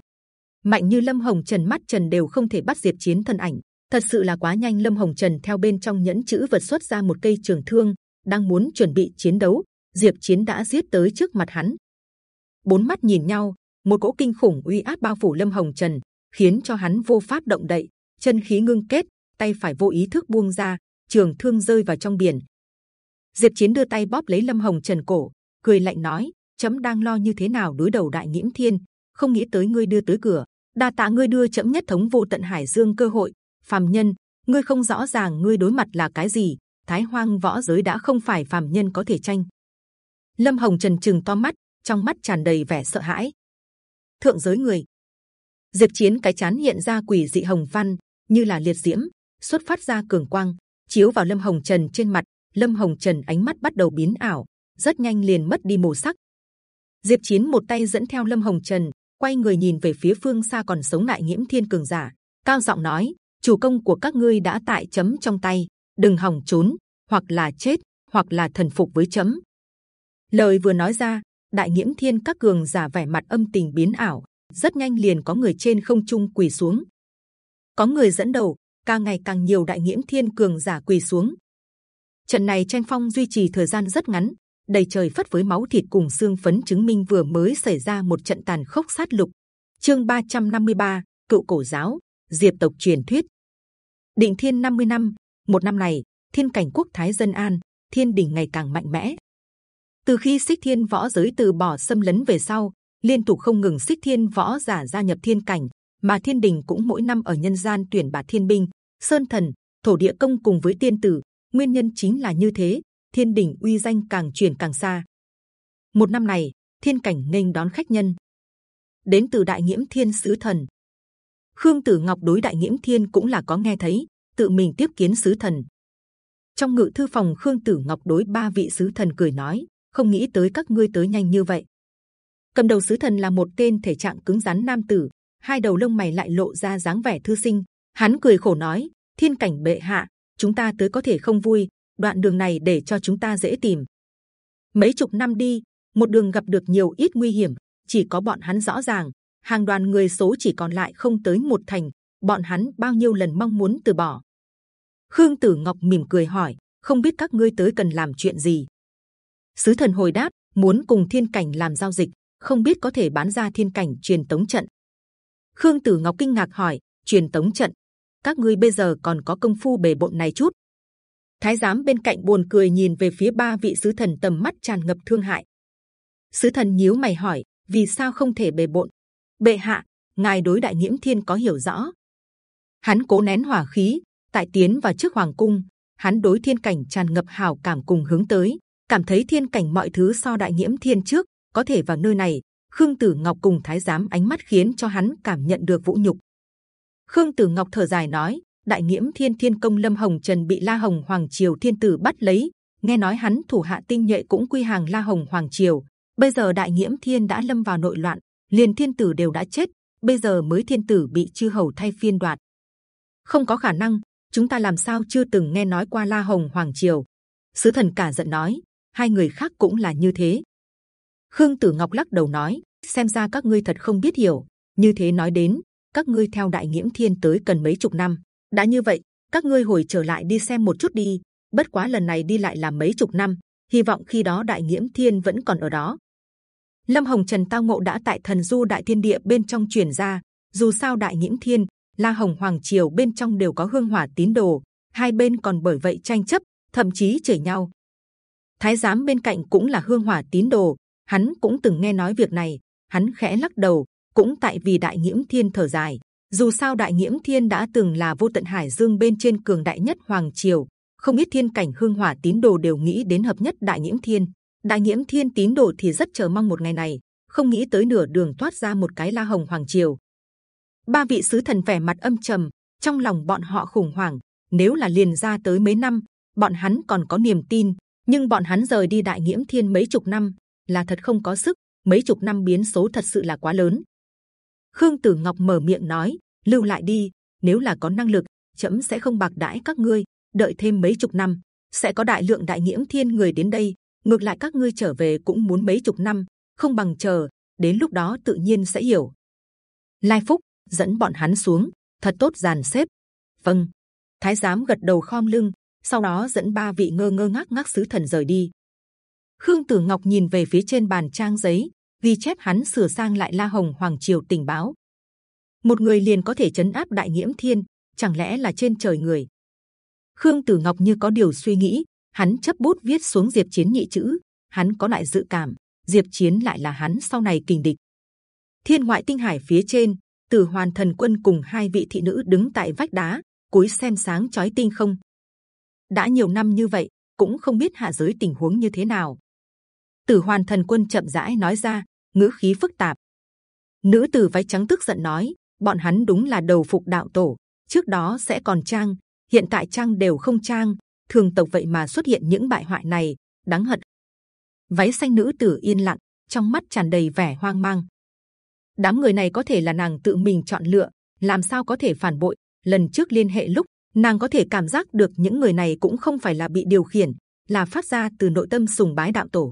mạnh như Lâm Hồng Trần mắt Trần đều không thể bắt diệt chiến thân ảnh. Thật sự là quá nhanh. Lâm Hồng Trần theo bên trong nhẫn chữ vật xuất ra một cây trường thương, đang muốn chuẩn bị chiến đấu. Diệp Chiến đã giết tới trước mặt hắn. Bốn mắt nhìn nhau, một cỗ kinh khủng uy áp bao phủ Lâm Hồng Trần, khiến cho hắn vô pháp động đậy, chân khí ngưng kết, tay phải vô ý thức buông ra, trường thương rơi vào trong biển, Diệp Chiến đưa tay bóp lấy Lâm Hồng Trần cổ, cười lạnh nói: chấm đang lo như thế nào đối đầu đại nhiễm thiên, không nghĩ tới ngươi đưa tới cửa. đa tạ ngươi đưa chấm nhất thống vô tận hải dương cơ hội. phàm nhân, ngươi không rõ ràng ngươi đối mặt là cái gì. Thái hoang võ giới đã không phải phàm nhân có thể tranh. Lâm Hồng Trần chừng to mắt, trong mắt tràn đầy vẻ sợ hãi. Thượng giới người. Diệp Chiến cái chán hiện ra quỷ dị hồng văn, như là liệt diễm, xuất phát ra cường quang, chiếu vào Lâm Hồng Trần trên mặt, Lâm Hồng Trần ánh mắt bắt đầu biến ảo, rất nhanh liền mất đi màu sắc. Diệp Chiến một tay dẫn theo Lâm Hồng Trần, quay người nhìn về phía phương xa còn sống lại nhiễm thiên cường giả, cao giọng nói: chủ công của các ngươi đã tại chấm trong tay, đừng hòng trốn, hoặc là chết, hoặc là thần phục với chấm. Lời vừa nói ra, đại nhiễm thiên các cường giả vẻ mặt âm tình biến ảo, rất nhanh liền có người trên không trung quỳ xuống. Có người dẫn đầu, càng ngày càng nhiều đại nhiễm thiên cường giả quỳ xuống, Trận này tranh phong duy trì thời gian rất ngắn, đầy trời phất với máu thịt cùng xương phấn chứng minh vừa mới xảy ra một trận tàn khốc sát lục. Chương 353, cựu cổ giáo, diệp tộc truyền thuyết. Định Thiên 50 năm, một năm này, thiên cảnh quốc thái dân an, thiên đình ngày càng mạnh mẽ. Từ khi xích thiên võ giới từ bỏ xâm lấn về sau, liên tục không ngừng xích thiên võ giả gia nhập thiên cảnh, mà thiên đình cũng mỗi năm ở nhân gian tuyển bạt thiên binh, sơn thần, thổ địa công cùng với tiên tử nguyên nhân chính là như thế thiên đình uy danh càng truyền càng xa. Một năm này, thiên cảnh nghênh đón khách nhân. Đến từ đại nghiễm thiên sứ thần. Khương tử ngọc đối đại nghiễm thiên cũng là có nghe thấy, tự mình tiếp kiến sứ thần. Trong ngự thư phòng, khương tử ngọc đối ba vị sứ thần cười nói, không nghĩ tới các ngươi tới nhanh như vậy. Cầm đầu sứ thần là một tên thể trạng cứng rắn nam tử, hai đầu lông mày lại lộ ra dáng vẻ thư sinh. Hắn cười khổ nói, thiên cảnh bệ hạ, chúng ta tới có thể không vui đoạn đường này để cho chúng ta dễ tìm mấy chục năm đi một đường gặp được nhiều ít nguy hiểm chỉ có bọn hắn rõ ràng hàng đoàn người số chỉ còn lại không tới một thành bọn hắn bao nhiêu lần mong muốn từ bỏ Khương Tử Ngọc mỉm cười hỏi, không biết các ngươi tới cần làm chuyện gì? Sứ thần hồi đáp, muốn cùng thiên cảnh làm giao dịch, không biết có thể bán ra thiên cảnh truyền tống trận. Khương Tử Ngọc kinh ngạc hỏi, truyền tống trận, các ngươi bây giờ còn có công phu bề bộn này chút? Thái giám bên cạnh buồn cười nhìn về phía ba vị sứ thần tầm mắt tràn ngập thương hại. Sứ thần nhíu mày hỏi, vì sao không thể bề bộn? Bệ hạ, ngài đối đại nhiễm thiên có hiểu rõ? Hắn cố nén hỏa khí, tại tiến vào trước hoàng cung, hắn đối thiên cảnh tràn ngập hào cảm cùng hướng tới, cảm thấy thiên cảnh mọi thứ so đại nhiễm thiên trước có thể vào nơi này. Khương Tử Ngọc cùng Thái giám ánh mắt khiến cho hắn cảm nhận được vũ nhục. Khương Tử Ngọc thở dài nói: Đại nghiễm thiên thiên công Lâm Hồng Trần bị La Hồng Hoàng Triều thiên tử bắt lấy, nghe nói hắn thủ hạ tinh nhuệ cũng quy hàng La Hồng Hoàng Triều. Bây giờ Đại nghiễm thiên đã lâm vào nội loạn, liền thiên tử đều đã chết, bây giờ mới thiên tử bị chư hầu thay phiên đoạt. Không có khả năng, chúng ta làm sao chưa từng nghe nói qua La Hồng Hoàng Triều? Sứ thần cả giận nói, hai người khác cũng là như thế. Khương Tử Ngọc lắc đầu nói, xem ra các ngươi thật không biết hiểu. Như thế nói đến, các ngươi theo Đại Nghiễm Thiên tới cần mấy chục năm đã như vậy, các ngươi hồi trở lại đi xem một chút đi. Bất quá lần này đi lại là mấy chục năm, hy vọng khi đó Đại Nghiễm Thiên vẫn còn ở đó. Lâm Hồng Trần tao ngộ đã tại Thần Du Đại Thiên Địa bên trong truyền ra. Dù sao Đại Nghiễm Thiên, La Hồng Hoàng Triều bên trong đều có hương hỏa tín đồ, hai bên còn bởi vậy tranh chấp, thậm chí chửi nhau. Thái giám bên cạnh cũng là hương hỏa tín đồ, hắn cũng từng nghe nói việc này, hắn khẽ lắc đầu, cũng tại vì Đại Nghiễm Thiên thở dài. Dù sao Đại nhiễm Thiên đã từng là vô tận hải dương bên trên cường đại nhất Hoàng Triều, không ít thiên cảnh hương hỏa tín đồ đều nghĩ đến hợp nhất Đại nhiễm Thiên. Đại nhiễm Thiên tín đồ thì rất chờ mong một ngày này, không nghĩ tới nửa đường thoát ra một cái La Hồng Hoàng Triều, ba vị sứ thần vẻ mặt âm trầm trong lòng bọn họ khủng hoảng nếu là liền ra tới mấy năm bọn hắn còn có niềm tin nhưng bọn hắn rời đi đại nhiễm thiên mấy chục năm là thật không có sức mấy chục năm biến số thật sự là quá lớn khương tử ngọc mở miệng nói lưu lại đi nếu là có năng lực chậm sẽ không bạc đãi các ngươi đợi thêm mấy chục năm sẽ có đại lượng đại nhiễm thiên người đến đây ngược lại các ngươi trở về cũng muốn mấy chục năm không bằng chờ đến lúc đó tự nhiên sẽ hiểu lai phúc dẫn bọn hắn xuống, thật tốt dàn xếp. Vâng, Thái giám gật đầu khom lưng, sau đó dẫn ba vị ngơ ngơ ngác ngác sứ thần rời đi. Khương Tử Ngọc nhìn về phía trên bàn trang giấy, ghi chép hắn sửa sang lại La Hồng Hoàng Triều tình báo. Một người liền có thể chấn áp Đại nhiễm Thiên, chẳng lẽ là trên trời người? Khương Tử Ngọc như có điều suy nghĩ, hắn chấp bút viết xuống Diệp Chiến nhị chữ, hắn có lại dự cảm, Diệp Chiến lại là hắn sau này kình địch. Thiên ngoại tinh hải phía trên, Tử Hoàn Thần Quân cùng hai vị thị nữ đứng tại vách đá, cúi xem sáng chói tinh không. đã nhiều năm như vậy, cũng không biết hạ giới tình huống như thế nào. Tử Hoàn Thần Quân chậm rãi nói ra, ngữ khí phức tạp. Nữ tử váy trắng tức giận nói, bọn hắn đúng là đầu phục đạo tổ, trước đó sẽ còn trang, hiện tại trang đều không trang, thường tộc vậy mà xuất hiện những bại hoại này, đáng hận. Váy xanh nữ tử yên lặng, trong mắt tràn đầy vẻ hoang mang đám người này có thể là nàng tự mình chọn lựa, làm sao có thể phản bội? Lần trước liên hệ lúc nàng có thể cảm giác được những người này cũng không phải là bị điều khiển, là phát ra từ nội tâm sùng bái đạo tổ.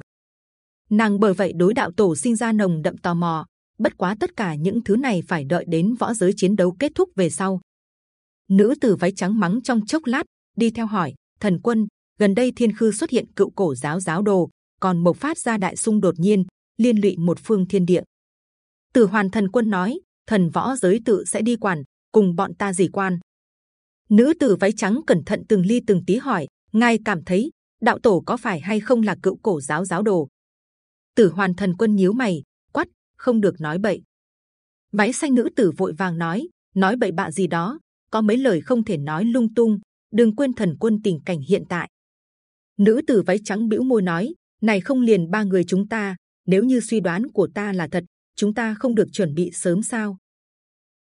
Nàng bởi vậy đối đạo tổ sinh ra nồng đậm tò mò. Bất quá tất cả những thứ này phải đợi đến võ giới chiến đấu kết thúc về sau. Nữ tử váy trắng mắng trong chốc lát, đi theo hỏi thần quân. Gần đây thiên khư xuất hiện cựu cổ giáo giáo đồ, còn bộc phát ra đại xung đột nhiên, liên lụy một phương thiên địa. Tử Hoàn Thần Quân nói, thần võ giới tự sẽ đi quản, cùng bọn ta gì quan? Nữ tử váy trắng cẩn thận từng ly từng tí hỏi, ngài cảm thấy đạo tổ có phải hay không là cựu cổ giáo giáo đồ? Tử Hoàn Thần Quân nhíu mày, quát, không được nói bậy. Váy xanh nữ tử vội vàng nói, nói bậy bạ gì đó, có mấy lời không thể nói lung tung. Đừng quên thần quân tình cảnh hiện tại. Nữ tử váy trắng bĩu môi nói, này không liền ba người chúng ta, nếu như suy đoán của ta là thật, chúng ta không được chuẩn bị sớm sao?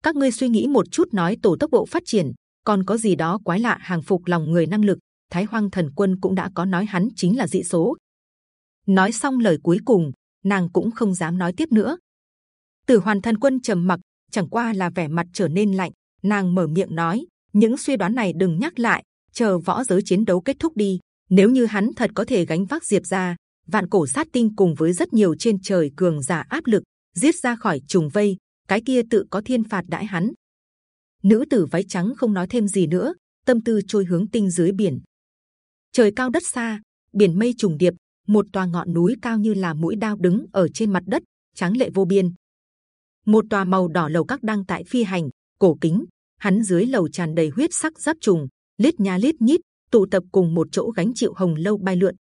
Các ngươi suy nghĩ một chút, nói tổ tốc độ phát triển, còn có gì đó quái lạ hàng phục lòng người năng lực. Thái Hoang Thần Quân cũng đã có nói hắn chính là dị số. Nói xong lời cuối cùng, nàng cũng không dám nói tiếp nữa. Tử Hoàn Thần Quân trầm mặc, chẳng qua là vẻ mặt trở nên lạnh. Nàng mở miệng nói: những suy đoán này đừng nhắc lại, chờ võ giới chiến đấu kết thúc đi. Nếu như hắn thật có thể gánh vác Diệp ra, vạn cổ sát tinh cùng với rất nhiều trên trời cường giả áp lực, giết ra khỏi trùng vây, cái kia tự có thiên phạt đãi hắn. Nữ tử váy trắng không nói thêm gì nữa, tâm tư trôi hướng tinh dưới biển. Trời cao đất xa, biển mây trùng điệp, một tòa ngọn núi cao như là mũi đao đứng ở trên mặt đất, tráng lệ vô biên. Một tòa màu đỏ lầu các đang tại phi hành, cổ kính, hắn dưới lầu tràn đầy huyết sắc giáp trùng, lít nhá lít nhít, tụ tập cùng một chỗ gánh chịu hồng lâu bay lượn.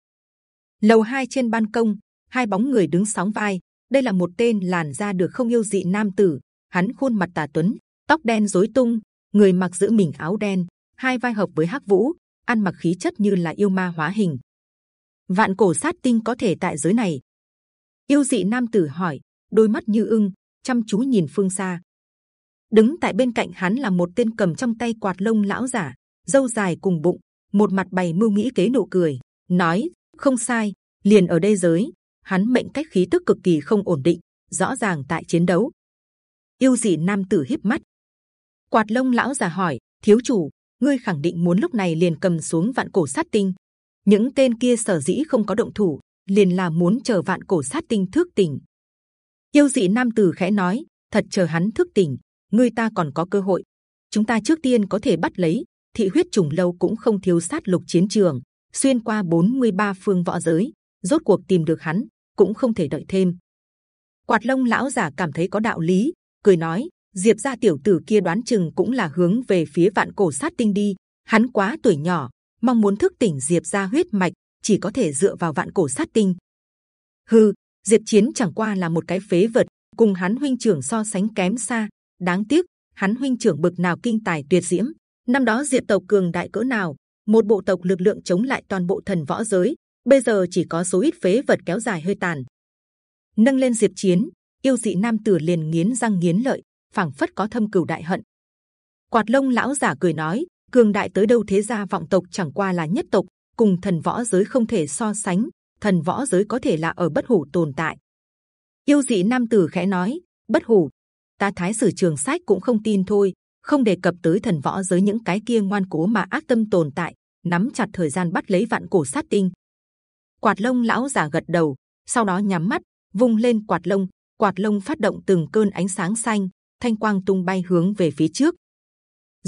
Lầu hai trên ban công, hai bóng người đứng sóng vai. Đây là một tên làn da được không yêu dị nam tử, hắn khuôn mặt tà tuấn, tóc đen rối tung, người mặc giữ mình áo đen, hai vai hợp với hắc vũ, ăn mặc khí chất như là yêu ma hóa hình. Vạn cổ sát tinh có thể tại giới này. Yêu dị nam tử hỏi, đôi mắt như ưng, chăm chú nhìn phương xa. Đứng tại bên cạnh hắn là một tên cầm trong tay quạt lông lão giả, râu dài cùng bụng, một mặt bày mưu nghĩ kế nụ cười, nói không sai, liền ở đây giới, hắn mệnh cách khí tức cực kỳ không ổn định, rõ ràng tại chiến đấu. Yêu dị nam tử híp mắt, quạt lông lão già hỏi, thiếu chủ, ngươi khẳng định muốn lúc này liền cầm xuống vạn cổ sát tinh. Những tên kia sở dĩ không có động thủ, liền là muốn chờ vạn cổ sát tinh thức tỉnh. Yêu dị nam tử khẽ nói, thật chờ hắn thức tỉnh, ngươi ta còn có cơ hội. Chúng ta trước tiên có thể bắt lấy thị huyết trùng lâu cũng không thiếu sát lục chiến trường, xuyên qua 43 phương võ giới, rốt cuộc tìm được hắn, cũng không thể đợi thêm. Quạt lông lão giả cảm thấy có đạo lý, cười nói: Diệp gia tiểu tử kia đoán chừng cũng là hướng về phía vạn cổ sát tinh đi. Hắn quá tuổi nhỏ, mong muốn thức tỉnh Diệp gia huyết mạch, chỉ có thể dựa vào vạn cổ sát tinh. Hư, Diệp Chiến chẳng qua là một cái phế vật, cùng hắn huynh trưởng so sánh kém xa. Đáng tiếc, hắn huynh trưởng bực nào kinh tài tuyệt diễm. Năm đó Diệp tộc cường đại cỡ nào, một bộ tộc lực lượng chống lại toàn bộ thần võ giới, bây giờ chỉ có số ít phế vật kéo dài hơi tàn. Nâng lên Diệp Chiến, yêu dị nam tử liền nghiến răng nghiến lợi, phảng phất có thâm cừu đại hận. Quạt lông lão giả cười nói, cường đại tới đâu thế gia vọng tộc chẳng qua là nhất tộc, cùng thần võ giới không thể so sánh. Thần võ giới có thể là ở bất hủ tồn tại. Yêu dị nam tử khẽ nói, bất hủ, ta thái sử trường sách cũng không tin thôi, không đề cập tới thần võ giới những cái kia ngoan cố mà ác tâm tồn tại, nắm chặt thời gian bắt lấy vạn cổ sát tinh. Quạt lông lão giả gật đầu, sau đó nhắm mắt, vung lên quạt lông, quạt lông phát động từng cơn ánh sáng xanh, thanh quang tung bay hướng về phía trước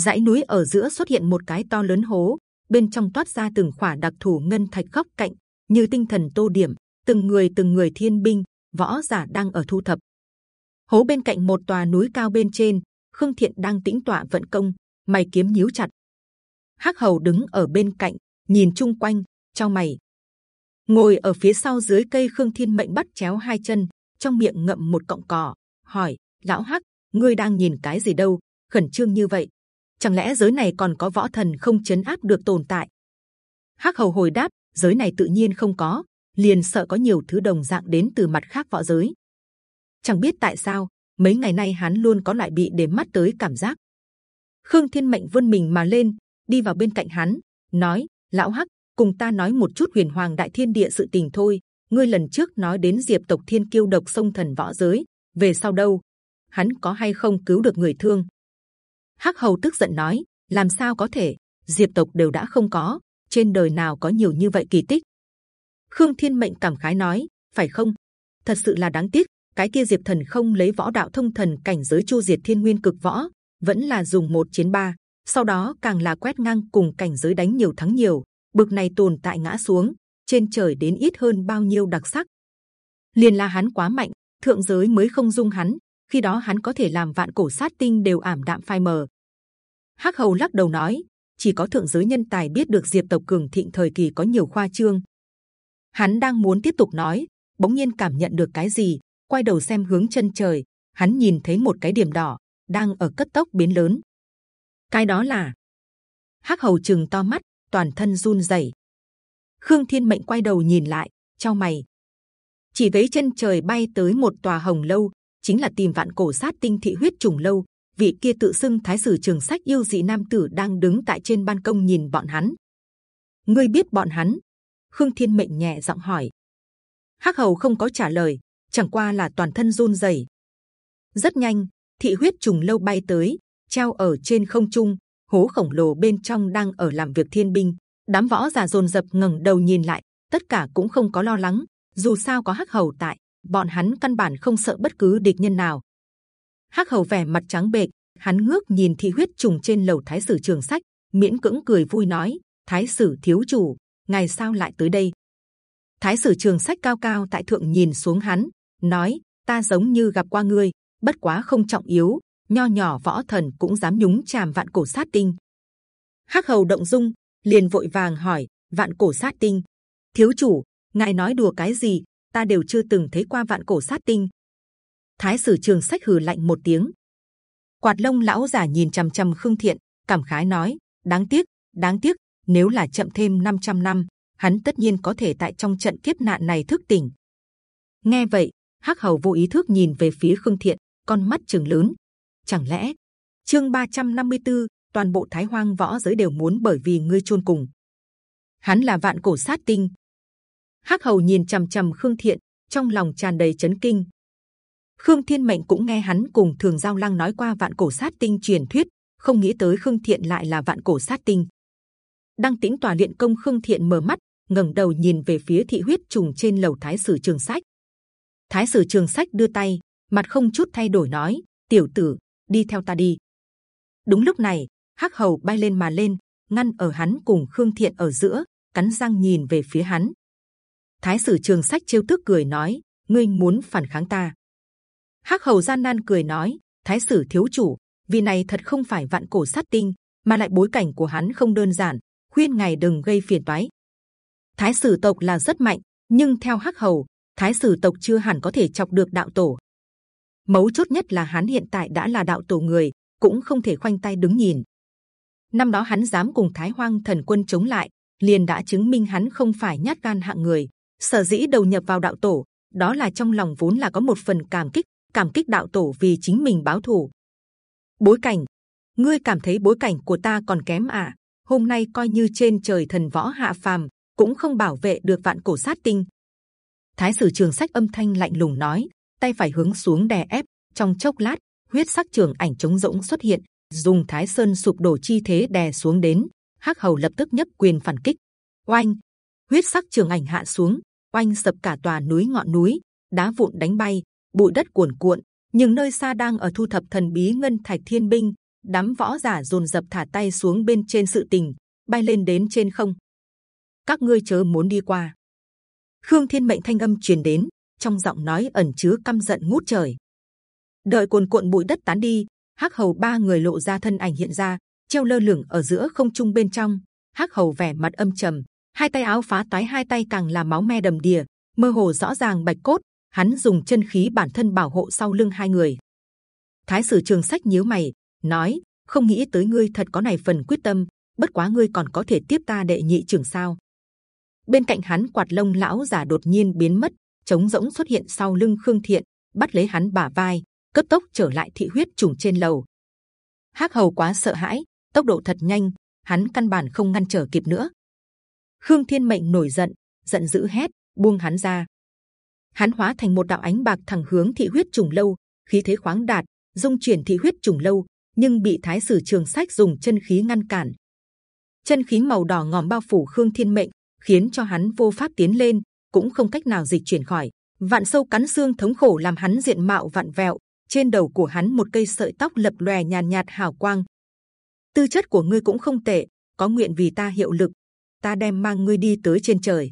dãy núi ở giữa xuất hiện một cái to lớn hố, bên trong toát ra từng khỏa đặc thù ngân thạch góc cạnh, như tinh thần tô điểm, từng người từng người thiên binh, võ giả đang ở thu thập. Hố bên cạnh một tòa núi cao bên trên, Khương Thiện đang tĩnh tọa vận công, mày kiếm nhíu chặt. Hắc Hầu đứng ở bên cạnh, nhìn chung quanh, cho mày. Ngồi ở phía sau dưới cây Khương Thiên mệnh bắt chéo hai chân, trong miệng ngậm một cọng cỏ, hỏi: Lão Hắc, ngươi đang nhìn cái gì đâu? Khẩn trương như vậy, chẳng lẽ giới này còn có võ thần không chấn áp được tồn tại? Hắc Hầu hồi đáp: giới này tự nhiên không có, liền sợ có nhiều thứ đồng dạng đến từ mặt khác võ giới. Chẳng biết tại sao, mấy ngày nay hắn luôn có loại bị để mắt tới cảm giác. Khương Thiên mệnh vươn mình mà lên, đi vào bên cạnh hắn, nói: Lão Hắc, cùng ta nói một chút huyền hoàng đại thiên địa sự tình thôi. Ngươi lần trước nói đến diệp tộc thiên kiêu độc sông thần võ giới, về sau đâu? Hắn có hay không cứu được người thương? Hắc hầu tức giận nói: làm sao có thể? Diệp tộc đều đã không có, trên đời nào có nhiều như vậy kỳ tích? Khương Thiên mệnh cảm khái nói: phải không? Thật sự là đáng tiếc, cái kia diệp thần không lấy võ đạo thông thần cảnh giới chu diệt thiên nguyên cực võ vẫn là dùng một chiến ba sau đó càng là quét ngang cùng cảnh giới đánh nhiều thắng nhiều bực này tồn tại ngã xuống trên trời đến ít hơn bao nhiêu đặc sắc liền là hắn quá mạnh thượng giới mới không dung hắn khi đó hắn có thể làm vạn cổ sát tinh đều ảm đạm phai mờ hắc hầu lắc đầu nói chỉ có thượng giới nhân tài biết được diệp tộc cường thịnh thời kỳ có nhiều khoa trương hắn đang muốn tiếp tục nói bỗng nhiên cảm nhận được cái gì quay đầu xem hướng chân trời, hắn nhìn thấy một cái điểm đỏ đang ở cất tốc biến lớn. Cái đó là Hắc hầu chừng to mắt, toàn thân run rẩy. Khương Thiên mệnh quay đầu nhìn lại, trao mày. Chỉ thấy chân trời bay tới một tòa hồng lâu, chính là tìm vạn cổ sát tinh thị huyết trùng lâu. Vị kia tự xưng thái sử trường sách yêu dị nam tử đang đứng tại trên ban công nhìn bọn hắn. Ngươi biết bọn hắn? Khương Thiên mệnh nhẹ giọng hỏi. Hắc hầu không có trả lời, chẳng qua là toàn thân run rẩy. Rất nhanh, thị huyết trùng lâu bay tới, treo ở trên không trung, hố khổng lồ bên trong đang ở làm việc thiên binh. Đám võ giả rồn rập ngẩng đầu nhìn lại, tất cả cũng không có lo lắng. Dù sao có hắc hầu tại, bọn hắn căn bản không sợ bất cứ địch nhân nào. Hắc hầu vẻ mặt trắng bệch, hắn ngước nhìn thị huyết trùng trên lầu thái sử trường sách, miễn cưỡng cười vui nói: Thái sử thiếu chủ, ngày sao lại tới đây? Thái sử trường sách cao cao tại thượng nhìn xuống hắn, nói: Ta giống như gặp qua ngươi, bất quá không trọng yếu, nho nhỏ võ thần cũng dám nhúng chàm vạn cổ sát tinh. Hắc hầu động dung, liền vội vàng hỏi: Vạn cổ sát tinh, thiếu chủ, ngài nói đùa cái gì? Ta đều chưa từng thấy qua vạn cổ sát tinh. Thái sử trường sách hừ lạnh một tiếng. Quạt lông lão giả nhìn c h ầ m c h ầ m khương thiện, cảm khái nói: đáng tiếc, đáng tiếc, nếu là chậm thêm 500 năm, hắn tất nhiên có thể tại trong trận kiếp nạn này thức tỉnh. Nghe vậy, hắc hầu vô ý thức nhìn về phía khương thiện, con mắt trường lớn. Chẳng lẽ chương 354, toàn bộ Thái Hoang võ giới đều muốn bởi vì ngươi chôn cùng? Hắn là vạn cổ sát tinh. Hắc hầu nhìn c h ầ m c h ầ m khương thiện, trong lòng tràn đầy chấn kinh, Khương Thiên Mệnh cũng nghe hắn cùng Thường Giao Lăng nói qua vạn cổ sát tinh truyền thuyết, không nghĩ tới Khương Thiện lại là vạn cổ sát tinh. Đang tĩnh tòa luyện công Khương Thiện mở mắt, ngẩng đầu nhìn về phía thị huyết trùng trên lầu Thái sử Trường Sách. Thái sử Trường Sách đưa tay, mặt không chút thay đổi nói: Tiểu tử, đi theo ta đi. Đúng lúc này, Hắc Hầu bay lên mà lên, ngăn ở hắn cùng Khương Thiện ở giữa, cắn răng nhìn về phía hắn. Thái sử Trường Sách trêu tức cười nói: ngươi muốn phản kháng ta? hắc hầu gian nan cười nói, thái sử thiếu chủ, vì này thật không phải vạn cổ sát tinh, mà lại bối cảnh của hắn không đơn giản, khuyên ngài đừng gây phiền toái. Thái sử tộc là rất mạnh, nhưng theo hắc hầu, thái sử tộc chưa hẳn có thể chọc được đạo tổ. Mấu chốt nhất là hắn hiện tại đã là đạo tổ người, cũng không thể khoanh tay đứng nhìn. Năm đó hắn dám cùng thái hoang thần quân chống lại, liền đã chứng minh hắn không phải nhát gan hạng người sở dĩ đầu nhập vào đạo tổ đó là trong lòng vốn là có một phần cảm kích cảm kích đạo tổ vì chính mình báo thù. Bối cảnh, ngươi cảm thấy bối cảnh của ta còn kém à? Hôm nay coi như trên trời thần võ hạ phàm cũng không bảo vệ được vạn cổ sát tinh. Thái sử trường sách âm thanh lạnh lùng nói, tay phải hướng xuống đè ép. Trong chốc lát, huyết sắc trường ảnh trống rỗng xuất hiện, dùng Thái sơn sụp đổ chi thế đè xuống đến. Hắc hầu lập tức nhấp quyền phản kích. Oanh, huyết sắc trường ảnh hạ xuống, oanh sập cả tòa núi ngọn núi, đá vụn đánh bay, bụi đất cuồn cuộn nhưng nơi xa đang ở thu thập thần bí ngân thạch thiên binh đám võ giả dồn dập thả tay xuống bên trên sự tình bay lên đến trên không. Các ngươi chớ muốn đi qua. Khương thiên mệnh thanh âm truyền đến trong giọng nói ẩn chứa căm giận ngút trời. Đợi cuồn cuộn bụi đất tán đi hắc hầu ba người lộ ra thân ảnh hiện ra treo lơ lửng ở giữa không trung bên trong. Hắc hầu vẻ mặt âm trầm hai tay áo phá toái hai tay càng là máu me đầm đìa mơ hồ rõ ràng bạch cốt hắn dùng chân khí bản thân bảo hộ sau lưng hai người. Thái sử Trường Sách nhíu mày, nói: không nghĩ tới ngươi thật có này phần quyết tâm, bất quá ngươi còn có thể tiếp ta đệ nhị trưởng sao? Bên cạnh hắn quạt lông lão giả đột nhiên biến mất, trống rỗng xuất hiện sau lưng Khương Thiện, bắt lấy hắn bả vai, cấp tốc trở lại thị huyết trùng trên lầu. Hắc hầu quá sợ hãi, tốc độ thật nhanh, hắn căn bản không ngăn trở kịp nữa. Khương Thiên mệnh nổi giận, giận dữ hét, buông hắn ra. Hắn hóa thành một đạo ánh bạc thẳng hướng thị huyết trùng lâu khí thế khoáng đạt dung chuyển thị huyết trùng lâu nhưng bị thái sử trường sách dùng chân khí ngăn cản. Chân khí màu đỏ ngòm bao phủ khương thiên mệnh khiến cho hắn vô pháp tiến lên cũng không cách nào dịch chuyển khỏi. Vạn sâu cắn xương thống khổ làm hắn diện mạo vặn vẹo trên đầu của hắn một cây sợi tóc lập lòe nhàn nhạt, hào quang. Tư chất của ngươi cũng không tệ có nguyện vì ta hiệu lực ta đem mang ngươi đi tới trên trời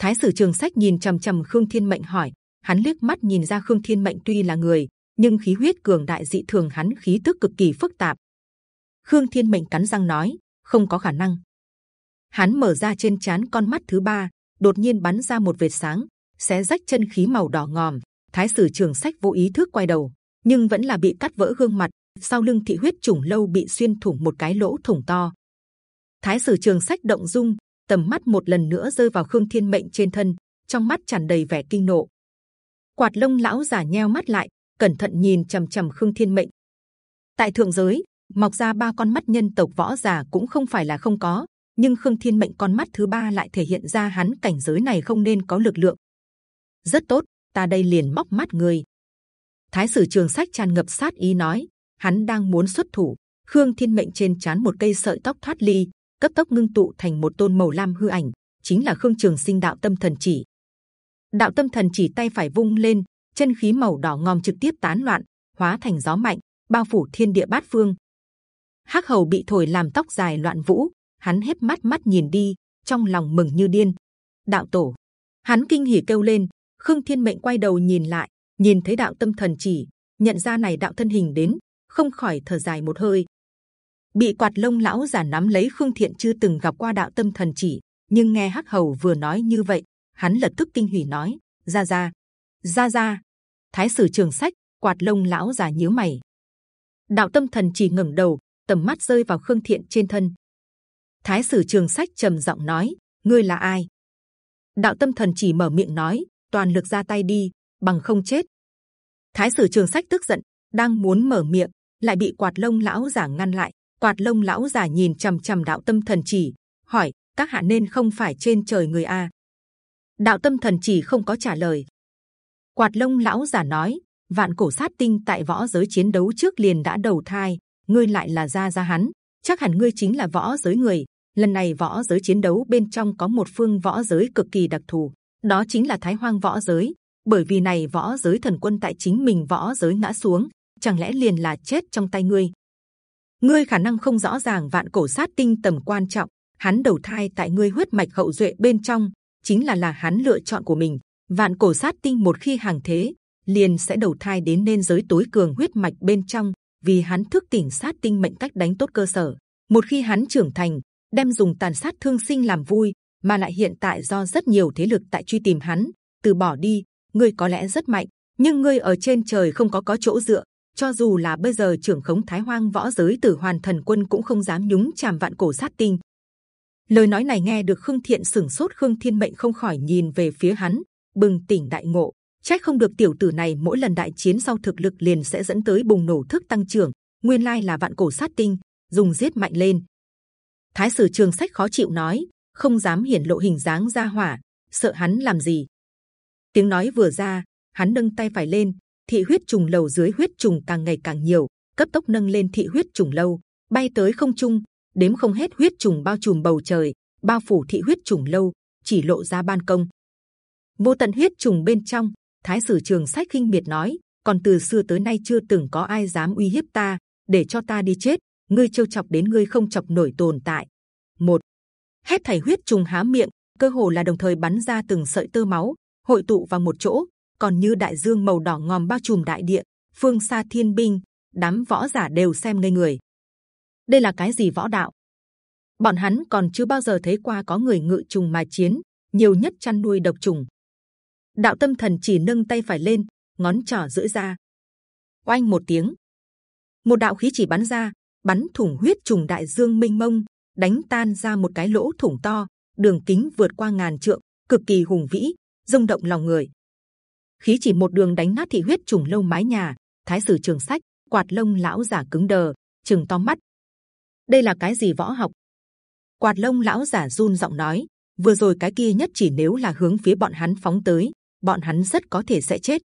Thái sử Trường Sách nhìn trầm trầm Khương Thiên Mệnh hỏi, hắn liếc mắt nhìn ra Khương Thiên Mệnh tuy là người, nhưng khí huyết cường đại dị thường hắn khí tức cực kỳ phức tạp. Khương Thiên Mệnh cắn răng nói, không có khả năng. Hắn mở ra trên chán con mắt thứ ba, đột nhiên bắn ra một vệt sáng, xé rách chân khí màu đỏ ngòm. Thái sử Trường Sách vô ý thức quay đầu, nhưng vẫn là bị cắt vỡ gương mặt. Sau lưng thị huyết trùng lâu bị xuyên thủng một cái lỗ thủng to. Thái sử Trường Sách động dung, tầm mắt một lần nữa rơi vào khương thiên mệnh trên thân trong mắt tràn đầy vẻ kinh nộ. Quạt lông lão giả nheo mắt lại cẩn thận nhìn c h ầ m c h ầ m khương thiên mệnh. Tại thượng giới mọc ra ba con mắt nhân tộc võ giả cũng không phải là không có nhưng khương thiên mệnh con mắt thứ ba lại thể hiện ra hắn cảnh giới này không nên có lực lượng. Rất tốt ta đây liền móc mắt người. Thái sử trường sách tràn ngập sát ý nói hắn đang muốn xuất thủ. Khương thiên mệnh trên chán một cây sợi tóc thoát ly cấp tốc ngưng tụ thành một tôn màu lam hư ảnh, chính là Khương Trường Sinh đạo tâm thần chỉ. Đạo tâm thần chỉ tay phải vung lên, chân khí màu đỏ ngòm trực tiếp tán loạn, hóa thành gió mạnh, bao phủ thiên địa bát phương. hắc hầu bị thổi làm tóc dài loạn vũ hắn hết mắt mắt nhìn đi trong lòng mừng như điên đạo tổ hắn kinh hỉ kêu lên khương thiên mệnh quay đầu nhìn lại nhìn thấy đạo tâm thần chỉ nhận ra này đạo thân hình đến không khỏi thở dài một hơi bị quạt lông lão giả nắm lấy khương thiện chưa từng gặp qua đạo tâm thần chỉ, nhưng nghe hắc hầu vừa nói như vậy, hắn lập tức kinh hỉ nói ra ra ra ra thái sử trường sách, quạt lông lão già nhíu mày. Đạo tâm thần chỉ ngẩng đầu, tầm mắt rơi vào khương thiện trên thân. Thái sử trường sách trầm giọng nói, ngươi là ai? Đạo tâm thần chỉ mở miệng nói, toàn lực ra tay đi, bằng không chết. Thái sử trường sách tức giận, đang muốn mở miệng, lại bị quạt lông lão giả ngăn lại quạt lông lão giả nhìn c h ầ m c h ầ m đạo tâm thần chỉ, hỏi, các hạ nên không phải trên trời người a. Đạo tâm thần chỉ không có trả lời. Quạt lông lão giả nói, vạn cổ sát tinh tại võ giới chiến đấu trước liền đã đầu thai, ngươi lại là gia gia hắn, chắc hẳn ngươi chính là võ giới người. Lần này võ giới chiến đấu bên trong có một phương võ giới cực kỳ đặc thù, đó chính là thái hoang võ giới. Bởi vì này võ giới thần quân tại chính mình võ giới ngã xuống, chẳng lẽ liền là chết trong tay ngươi? Ngươi khả năng không rõ ràng vạn cổ sát tinh tầm quan trọng. Hắn đầu thai tại ngươi huyết mạch hậu duệ bên trong, chính là là hắn lựa chọn của mình. Vạn cổ sát tinh một khi hàng thế, liền sẽ đầu thai đến nên giới tối cường huyết mạch bên trong, vì hắn thức tỉnh sát tinh mệnh cách đánh tốt cơ sở. Một khi hắn trưởng thành, đem dùng tàn sát thương sinh làm vui, mà lại hiện tại do rất nhiều thế lực tại truy tìm hắn, từ bỏ đi, ngươi có lẽ rất mạnh, nhưng ngươi ở trên trời không có có chỗ dựa cho dù là bây giờ trưởng khống Thái Hoang võ giới Tử Hoàn Thần Quân cũng không dám nhúng chàm vạn cổ sát tinh. Lời nói này nghe được Khương Thiện sửng sốt, Khương Thiên Mệnh không khỏi nhìn về phía hắn, bừng tỉnh đại ngộ. Trách không được tiểu tử này mỗi lần đại chiến sau thực lực liền sẽ dẫn tới bùng nổ thức tăng trưởng. Nguyên lai là vạn cổ sát tinh, dùng giết mạnh lên. Thái sử Trường Sách khó chịu nói, không dám hiển lộ hình dáng ra hỏa, sợ hắn làm gì? Tiếng nói vừa ra, hắn nâng tay phải lên, thị huyết trùng lầu dưới huyết trùng càng ngày càng nhiều, cấp tốc nâng lên thị huyết trùng lâu, bay tới không trung, đếm không hết huyết trùng bao trùm bầu trời, bao phủ thị huyết trùng lâu, chỉ lộ ra ban công. Vô tận huyết trùng bên trong, Thái sử Trường Sách kinh miệt nói, còn từ xưa tới nay chưa từng có ai dám uy hiếp ta, để cho ta đi chết. Ngươi trêu chọc đến ngươi không chọc nổi tồn tại. Một, hết thảy huyết trùng há miệng, cơ hồ là đồng thời bắn ra từng sợi tơ máu, hội tụ vào một chỗ, còn như đại dương màu đỏ ngòm bao trùm đại địa, phương xa thiên binh, đám võ giả đều xem ngây người. Đây là cái gì võ đạo? Bọn hắn còn chưa bao giờ thấy qua có người ngự trùng mà chiến, nhiều nhất chăn nuôi độc trùng. Đạo tâm thần chỉ nâng tay phải lên, ngón trỏ duỗi ra. Oanh một tiếng. Một đạo khí chỉ bắn ra, bắn thủng huyết trùng đại dương mênh mông, đánh tan ra một cái lỗ thủng to, đường kính vượt qua ngàn trượng, cực kỳ hùng vĩ, rung động lòng người khí chỉ một đường đánh nát thị huyết trùng lâu mái nhà. Thái sử trường sách, quạt lông lão giả cứng đờ chừng to mắt. Đây là cái gì võ học? Quạt lông lão giả run giọng nói. Vừa rồi cái kia nhất chỉ nếu là hướng phía bọn hắn phóng tới, bọn hắn rất có thể sẽ chết.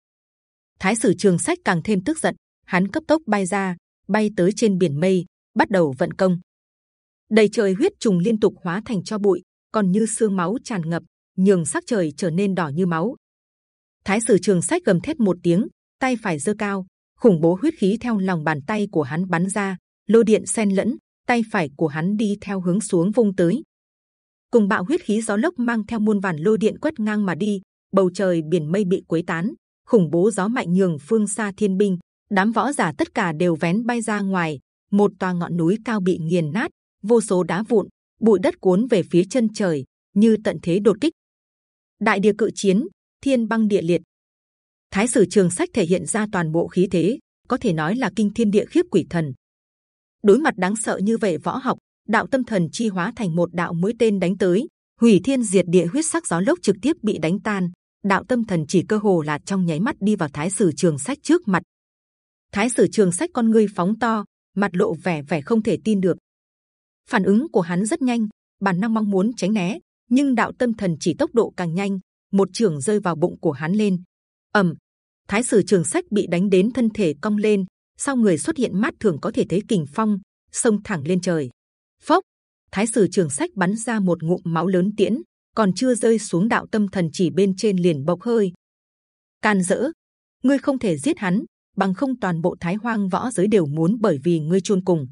Thái sử trường sách càng thêm tức giận. Hắn cấp tốc bay ra, bay tới trên biển mây, bắt đầu vận công. Đầy trời huyết trùng liên tục hóa thành cho bụi, còn như xương máu tràn ngập, nhường sắc trời trở nên đỏ như máu. Thái sử Trường Sách gầm thét một tiếng, tay phải giơ cao, khủng bố huyết khí theo lòng bàn tay của hắn bắn ra, lôi điện xen lẫn, tay phải của hắn đi theo hướng xuống vung tới. Cùng bạo huyết khí gió lốc mang theo muôn vàn lôi điện quét ngang mà đi, bầu trời biển mây bị quấy tán, khủng bố gió mạnh nhường phương xa thiên binh, đám võ giả tất cả đều vén bay ra ngoài, một tòa ngọn núi cao bị nghiền nát, vô số đá vụn, bụi đất cuốn về phía chân trời, như tận thế đột kích. Đại địa cự chiến, thiên băng địa liệt. Thái sử Trường Sách thể hiện ra toàn bộ khí thế, có thể nói là kinh thiên địa khiếp quỷ thần. Đối mặt đáng sợ như vậy võ học, đạo tâm thần chi hóa thành một đạo mũi tên đánh tới, hủy thiên diệt địa huyết sắc gió lốc trực tiếp bị đánh tan. Đạo tâm thần chỉ cơ hồ là trong nháy mắt đi vào Thái sử Trường Sách trước mặt. Thái sử Trường Sách con ngươi phóng to, mặt lộ vẻ vẻ không thể tin được. Phản ứng của hắn rất nhanh, bản năng mong muốn tránh né, nhưng đạo tâm thần chỉ tốc độ càng nhanh, một trường rơi vào bụng của hắn lên. ầm, Thái sử trường sách bị đánh đến thân thể cong lên, sau người xuất hiện mắt thường có thể thấy kình phong, xông thẳng lên trời. Phốc, Thái sử trường sách bắn ra một ngụm máu lớn tiễn, còn chưa rơi xuống đạo tâm thần chỉ bên trên liền bộc hơi. Can dỡ, ngươi không thể giết hắn, bằng không toàn bộ Thái Hoang võ giới đều muốn bởi vì ngươi chôn cùng.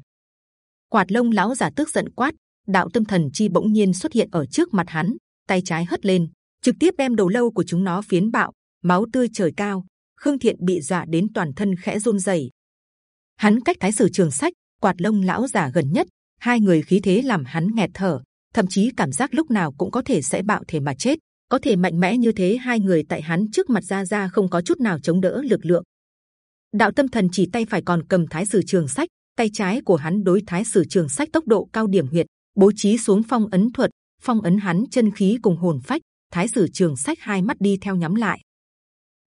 quạt lông lão giả tức giận quát đạo tâm thần chi bỗng nhiên xuất hiện ở trước mặt hắn tay trái hất lên trực tiếp đem đầu lâu của chúng nó phiến bạo, máu tươi trời cao, khương thiện bị dọa đến toàn thân khẽ run rẩy. Hắn cách thái sử trường sách, quạt lông lão giả gần nhất, hai người khí thế làm hắn nghẹt thở, thậm chí cảm giác lúc nào cũng có thể sẽ bạo thể mà chết, có thể mạnh mẽ như thế hai người tại hắn trước mặt ra ra không có chút nào chống đỡ lực lượng. Đạo tâm thần chỉ tay phải còn cầm thái sử trường sách, tay trái của hắn đối thái sử trường sách tốc độ cao điểm huyệt, bố trí xuống phong ấn thuật, phong ấn hắn chân khí cùng hồn phách thái sử trường sách hai mắt đi theo nhắm lại.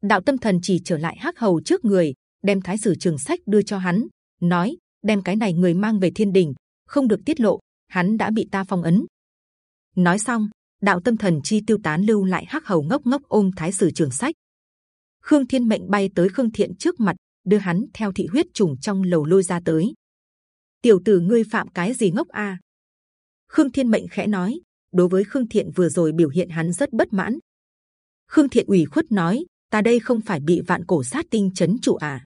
Đạo tâm thần chỉ trở lại hắc hầu trước người, đem thái sử trường sách đưa cho hắn, nói, đem cái này người mang về thiên đình, không được tiết lộ, hắn đã bị ta phong ấn. Nói xong, đạo tâm thần chi tiêu tán lưu lại hắc hầu ngốc ngốc ôm thái sử trường sách. Khương thiên mệnh bay tới khương thiện trước mặt, đưa hắn theo thị huyết trùng trong lầu lôi ra tới. Tiểu tử ngươi phạm cái gì ngốc a? Khương thiên mệnh khẽ nói đối với khương thiện vừa rồi biểu hiện hắn rất bất mãn. Khương thiện ủy khuất nói, ta đây không phải bị vạn cổ sát tinh chấn chủ à?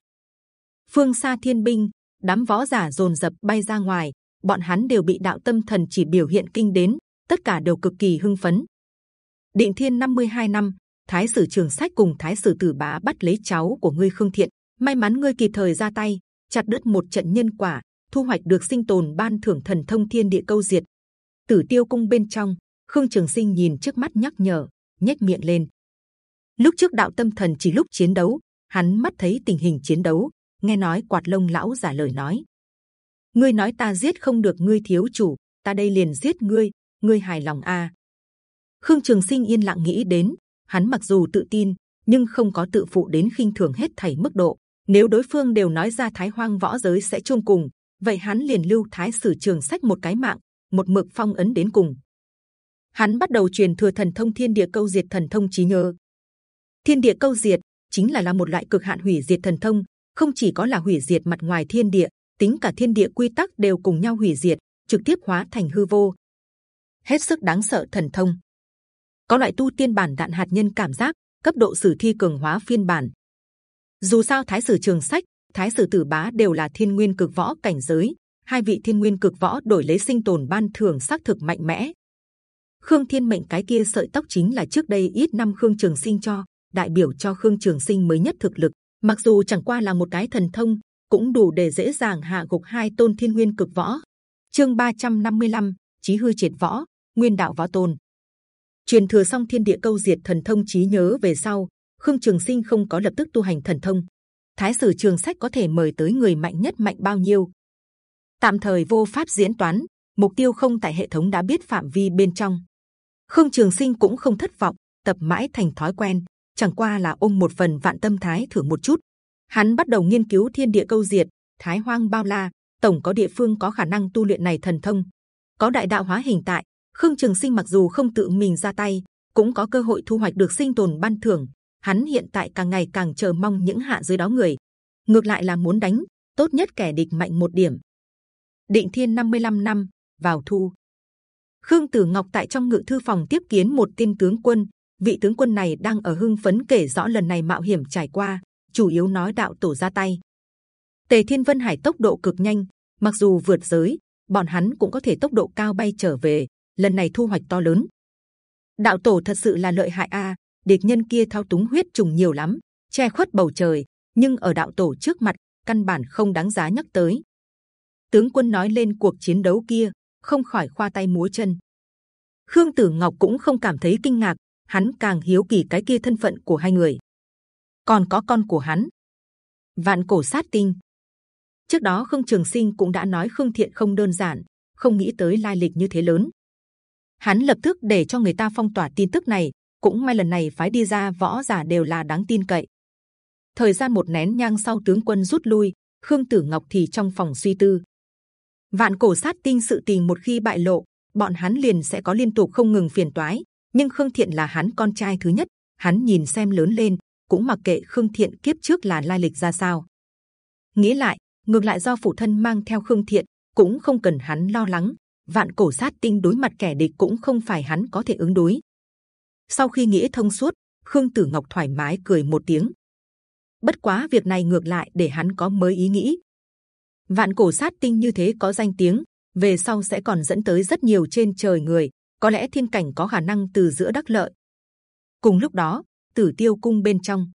Phương xa thiên binh, đám võ giả dồn dập bay ra ngoài, bọn hắn đều bị đạo tâm thần chỉ biểu hiện kinh đến, tất cả đều cực kỳ hưng phấn. Định thiên 52 năm, thái sử trường sách cùng thái sử tử bá bắt lấy cháu của ngươi khương thiện. May mắn ngươi kịp thời ra tay, chặt đứt một trận nhân quả, thu hoạch được sinh tồn ban thưởng thần thông thiên địa câu diệt tử tiêu cung bên trong, khương trường sinh nhìn trước mắt nhắc nhở, nhếch miệng lên. Lúc trước đạo tâm thần chỉ lúc chiến đấu, hắn mắt thấy tình hình chiến đấu, nghe nói quạt lông lão giả lời nói. Ngươi nói ta giết không được ngươi thiếu chủ, ta đây liền giết ngươi ngươi hài lòng a à? khương trường sinh yên lặng nghĩ đến, hắn mặc dù tự tin, nhưng không có tự phụ đến khinh thường hết thảy mức độ. Nếu đối phương đều nói ra thái hoang võ giới sẽ chung cùng, vậy hắn liền lưu thái sử trường sách một cái mạng một mực phong ấn đến cùng. Hắn bắt đầu truyền thừa thần thông thiên địa câu diệt thần thông trí nhớ. Thiên địa câu diệt chính là là một loại cực hạn hủy diệt thần thông, không chỉ có là hủy diệt mặt ngoài thiên địa, tính cả thiên địa quy tắc đều cùng nhau hủy diệt, trực tiếp hóa thành hư vô. Hết sức đáng sợ thần thông. Có loại tu tiên bản đạn hạt nhân cảm giác, cấp độ sử thi cường hóa phiên bản. Dù sao thái sử trường sách, thái sử tử bá đều là thiên nguyên cực võ cảnh giới hai vị thiên nguyên cực võ đổi lấy sinh tồn ban thưởng xác thực mạnh mẽ. Khương thiên mệnh cái kia sợi tóc chính là trước đây ít năm khương trường sinh cho đại biểu cho khương trường sinh mới nhất thực lực. Mặc dù chẳng qua là một cái thần thông cũng đủ để dễ dàng hạ gục hai tôn thiên nguyên cực võ. Chương 355, chí hư triệt võ nguyên đạo võ tôn. Truyền thừa xong thiên địa câu diệt thần thông trí nhớ về sau khương trường sinh không có lập tức tu hành thần thông. Thái sử trường sách có thể mời tới người mạnh nhất mạnh bao nhiêu? Tạm thời vô pháp diễn toán, mục tiêu không tại hệ thống đã biết phạm vi bên trong. Khương trường sinh cũng không thất vọng, tập mãi thành thói quen, chẳng qua là ôm một phần vạn tâm thái thử một chút. Hắn bắt đầu nghiên cứu thiên địa câu diệt, thái hoang bao la, tổng có địa phương có khả năng tu luyện này thần thông. Có đại đạo hóa hình tại, khương trường sinh mặc dù không tự mình ra tay, cũng có cơ hội thu hoạch được sinh tồn ban thưởng. Hắn hiện tại càng ngày càng chờ mong những hạ dưới đó người. Ngược lại là muốn đánh, tốt nhất kẻ địch mạnh một điểm định thiên 55 năm, vào thu. Khương tử ngọc tại trong ngự thư phòng tiếp kiến một tiên tướng quân. Vị tướng quân này đang ở hưng phấn kể rõ lần này mạo hiểm trải qua, chủ yếu nói đạo tổ ra tay. Tề thiên vân hải tốc độ cực nhanh, mặc dù vượt giới, bọn hắn cũng có thể tốc độ cao bay trở về, lần này thu hoạch to lớn. Đạo tổ thật sự là lợi hại a, địch nhân kia thao túng huyết trùng nhiều lắm, che khuất bầu trời, nhưng ở đạo tổ trước mặt, căn bản không đáng giá nhắc tới tướng quân nói lên cuộc chiến đấu kia, không khỏi khoa tay múa chân. Khương tử ngọc cũng không cảm thấy kinh ngạc, hắn càng hiếu kỳ cái kia thân phận của hai người. Còn có con của hắn. Vạn cổ sát tinh. Trước đó khương trường sinh cũng đã nói khương thiện không đơn giản, không nghĩ tới lai lịch như thế lớn. Hắn lập tức để cho người ta phong tỏa tin tức này, cũng may lần này phái đi ra võ giả đều là đáng tin cậy. Thời gian một nén nhang sau tướng quân rút lui, khương tử ngọc thì trong phòng suy tư vạn cổ sát tinh sự tình một khi bại lộ, bọn hắn liền sẽ có liên tục không ngừng phiền toái. Nhưng khương thiện là hắn con trai thứ nhất, hắn nhìn xem lớn lên, cũng mặc kệ khương thiện kiếp trước là lai lịch ra sao. Nghĩ lại, ngược lại do phụ thân mang theo khương thiện, cũng không cần hắn lo lắng. Vạn cổ sát tinh đối mặt kẻ địch cũng không phải hắn có thể ứng đối. Sau khi nghĩ thông suốt, khương tử ngọc thoải mái cười một tiếng. Bất quá việc này ngược lại để hắn có mới ý nghĩ vạn cổ sát tinh như thế có danh tiếng, về sau sẽ còn dẫn tới rất nhiều trên trời người, có lẽ thiên cảnh có khả năng từ giữa đắc lợi. Cùng lúc đó, tử tiêu cung bên trong.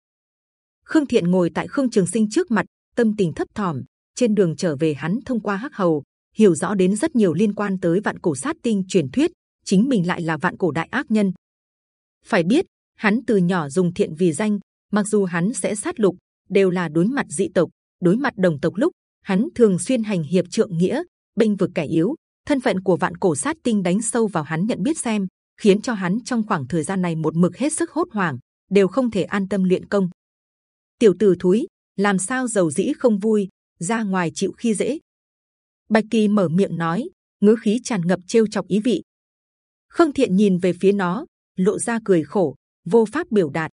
Khương thiện ngồi tại khương trường sinh trước mặt, tâm tình thấp thỏm, trên đường trở về hắn thông qua hắc hầu, hiểu rõ đến rất nhiều liên quan tới vạn cổ sát tinh truyền thuyết, chính mình lại là vạn cổ đại ác nhân. Phải biết, hắn từ nhỏ dùng thiện vì danh, mặc dù hắn sẽ sát lục, đều là đối mặt dị tộc, đối mặt đồng tộc lúc hắn thường xuyên hành hiệp trượng nghĩa binh vực kẻ yếu. Thân phận của vạn cổ sát tinh đánh sâu vào hắn nhận biết xem, khiến cho hắn trong khoảng thời gian này một mực hết sức hốt hoảng, đều không thể an tâm luyện công. Tiểu tử thúi, làm sao giàu dĩ không vui, ra ngoài chịu khi dễ? Bạch kỳ mở miệng nói, ngữ khí tràn ngập trêu chọc ý vị. Khương thiện nhìn về phía nó, lộ ra cười khổ, vô pháp biểu đạt.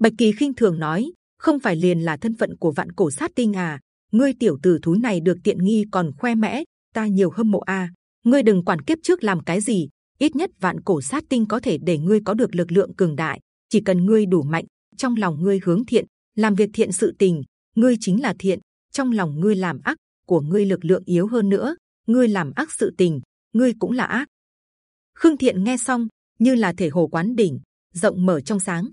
Bạch kỳ khinh thường nói, không phải liền là thân phận của vạn cổ sát tinh à? Ngươi tiểu tử thúi này được tiện nghi còn khoe mẽ, ta nhiều hâm mộ a. À. ngươi đừng quản kiếp trước làm cái gì, ít nhất vạn cổ sát tinh có thể để ngươi có được lực lượng cường đại. Chỉ cần ngươi đủ mạnh, trong lòng ngươi hướng thiện, làm việc thiện sự tình, ngươi chính là thiện. Trong lòng ngươi làm ác, của ngươi lực lượng yếu hơn nữa, ngươi làm ác sự tình, ngươi cũng là ác. Khương thiện nghe xong, như là thể hồ quán đỉnh, rộng mở trong sáng.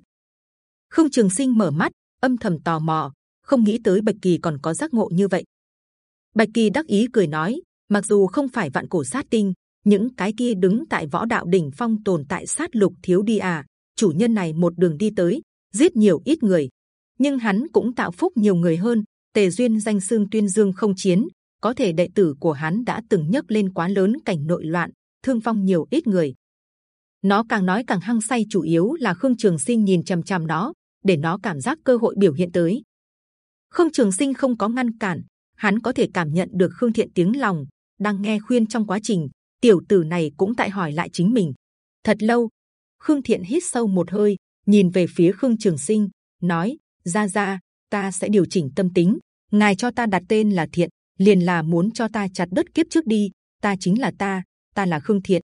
Khương trường sinh mở mắt, âm thầm tò mò không nghĩ tới bạch kỳ còn có giác ngộ như vậy. Bạch kỳ đắc ý cười nói, mặc dù không phải vạn cổ sát tinh, những cái kia đứng tại võ đạo đỉnh phong tồn tại sát lục thiếu đi à chủ nhân này một đường đi tới, giết nhiều ít người. Nhưng hắn cũng tạo phúc nhiều người hơn, tề duyên danh xương tuyên dương không chiến, có thể đệ tử của hắn đã từng nhấc lên quá lớn cảnh nội loạn, thương phong nhiều ít người. Nó càng nói càng hăng say chủ yếu là khương trường sinh nhìn c h ầ m c h ầ m nó, để nó cảm giác cơ hội biểu hiện tới khương trường sinh không có ngăn cản hắn có thể cảm nhận được khương thiện tiếng lòng đang nghe khuyên trong quá trình tiểu tử này cũng tại hỏi lại chính mình thật lâu khương thiện hít sâu một hơi nhìn về phía khương trường sinh nói ra ra ta sẽ điều chỉnh tâm tính ngài cho ta đặt tên là thiện liền là muốn cho ta chặt đất kiếp trước đi ta chính là ta ta là khương thiện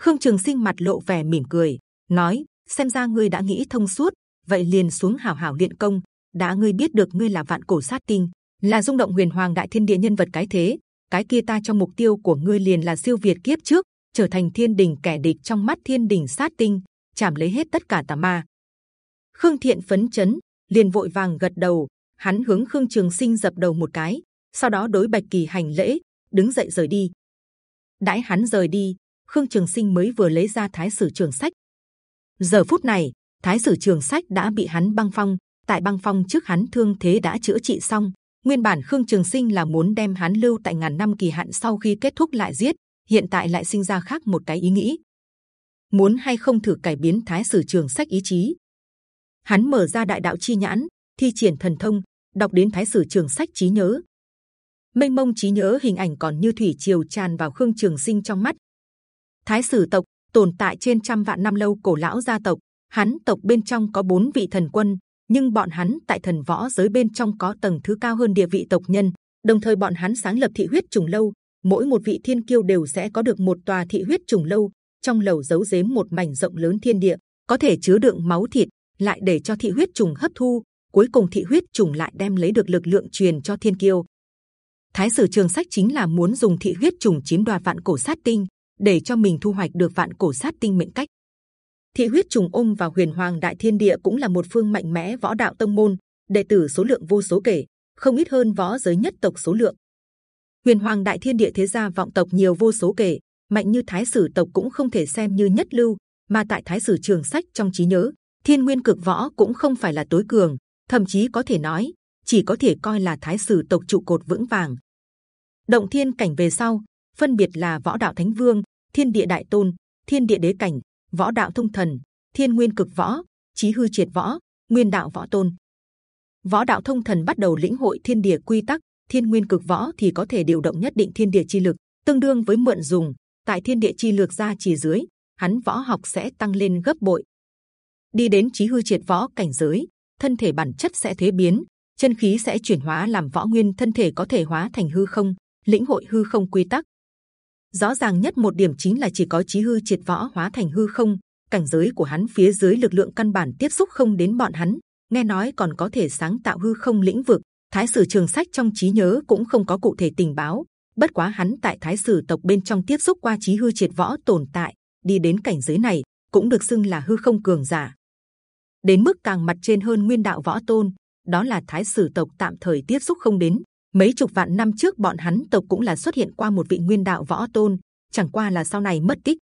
Khương Trường Sinh mặt lộ vẻ mỉm cười, nói: xem ra ngươi đã nghĩ thông suốt, vậy liền xuống hảo hảo luyện công đã ngươi biết được ngươi là vạn cổ sát tinh, là rung động huyền hoàng đại thiên địa nhân vật cái thế, cái kia ta cho mục tiêu của ngươi liền là siêu việt kiếp trước, trở thành thiên đình kẻ địch trong mắt thiên đình sát tinh, chạm lấy hết tất cả tà ma. Khương Thiện phấn chấn, liền vội vàng gật đầu. Hắn hướng Khương Trường Sinh dập đầu một cái, sau đó đối Bạch Kỳ hành lễ, đứng dậy rời đi. đãi hắn rời đi, Khương Trường Sinh mới vừa lấy ra Thái Sử Trường Sách. Giờ phút này, Thái Sử Trường Sách đã bị hắn băng phong. Tại băng phong trước hắn thương thế đã chữa trị xong. Nguyên bản Khương Trường Sinh là muốn đem hắn lưu tại ngàn năm kỳ hạn sau khi kết thúc lại giết. Hiện tại lại sinh ra khác một cái ý nghĩ. Muốn hay không thử cải biến Thái Sử Trường Sách ý chí? Hắn mở ra Đại Đạo chi nhãn, thi triển thần thông, đọc đến Thái Sử Trường Sách trí nhớ. Mênh mông trí nhớ hình ảnh còn như thủy triều tràn vào Khương Trường Sinh trong mắt, Thái sử tộc tồn tại trên trăm vạn năm lâu cổ lão gia tộc, hắn tộc bên trong có bốn vị thần quân, nhưng bọn hắn tại thần võ giới bên trong có tầng thứ cao hơn địa vị tộc nhân. Đồng thời bọn hắn sáng lập thị huyết trùng lâu, mỗi một vị thiên kiêu đều sẽ có được một tòa thị huyết trùng lâu. Trong lầu giấu giếm một mảnh rộng lớn thiên địa, có thể chứa đựng máu thịt, lại để cho thị huyết trùng hấp thu. Cuối cùng thị huyết trùng lại đem lấy được lực lượng truyền cho thiên kiêu. Thái sử trường sách chính là muốn dùng thị huyết trùng chiếm đoạt vạn cổ sát tinh, để cho mình thu hoạch được vạn cổ sát tinh mệnh cách. Thị huyết trùng ôm vào huyền hoàng đại thiên địa cũng là một phương mạnh mẽ võ đạo tông môn, đệ tử số lượng vô số kể, không ít hơn võ giới nhất tộc số lượng. Huyền hoàng đại thiên địa thế gia vọng tộc nhiều vô số kể, mạnh như thái sử tộc cũng không thể xem như nhất lưu, mà tại thái sử trường sách trong trí nhớ, thiên nguyên cực võ cũng không phải là tối cường, thậm chí có thể nói chỉ có thể coi là thái sử tộc trụ cột vững vàng. Động thiên cảnh về sau, phân biệt là võ đạo thánh vương, thiên địa đại tôn, thiên địa đế cảnh, võ đạo thông thần, thiên nguyên cực võ, chí hư triệt võ, nguyên đạo võ tôn. Võ đạo thông thần bắt đầu lĩnh hội thiên địa quy tắc, thiên nguyên cực võ thì có thể điều động nhất định thiên địa chi lực, tương đương với mượn dùng. Tại thiên địa chi lực ra chỉ dưới, hắn võ học sẽ tăng lên gấp bội. Đi đến chí hư triệt võ cảnh giới, thân thể bản chất sẽ thế biến, chân khí sẽ chuyển hóa làm võ nguyên, thân thể có thể hóa thành hư không, lĩnh hội hư không quy tắc, rõ ràng nhất một điểm chính là chỉ có chí hư triệt võ hóa thành hư không cảnh giới của hắn phía dưới lực lượng căn bản tiếp xúc không đến bọn hắn nghe nói còn có thể sáng tạo hư không lĩnh vực thái sử trường sách trong trí nhớ cũng không có cụ thể tình báo Bất quá hắn tại Thái Sử tộc bên trong tiếp xúc qua trí hư triệt võ tồn tại, đi đến cảnh giới này cũng được xưng là hư không cường giả. Đến mức càng mặt trên hơn nguyên đạo võ tôn, đó là Thái Sử tộc tạm thời tiếp xúc không đến. Mấy chục vạn năm trước bọn hắn tộc cũng là xuất hiện qua một vị nguyên đạo võ tôn, chẳng qua là sau này mất tích.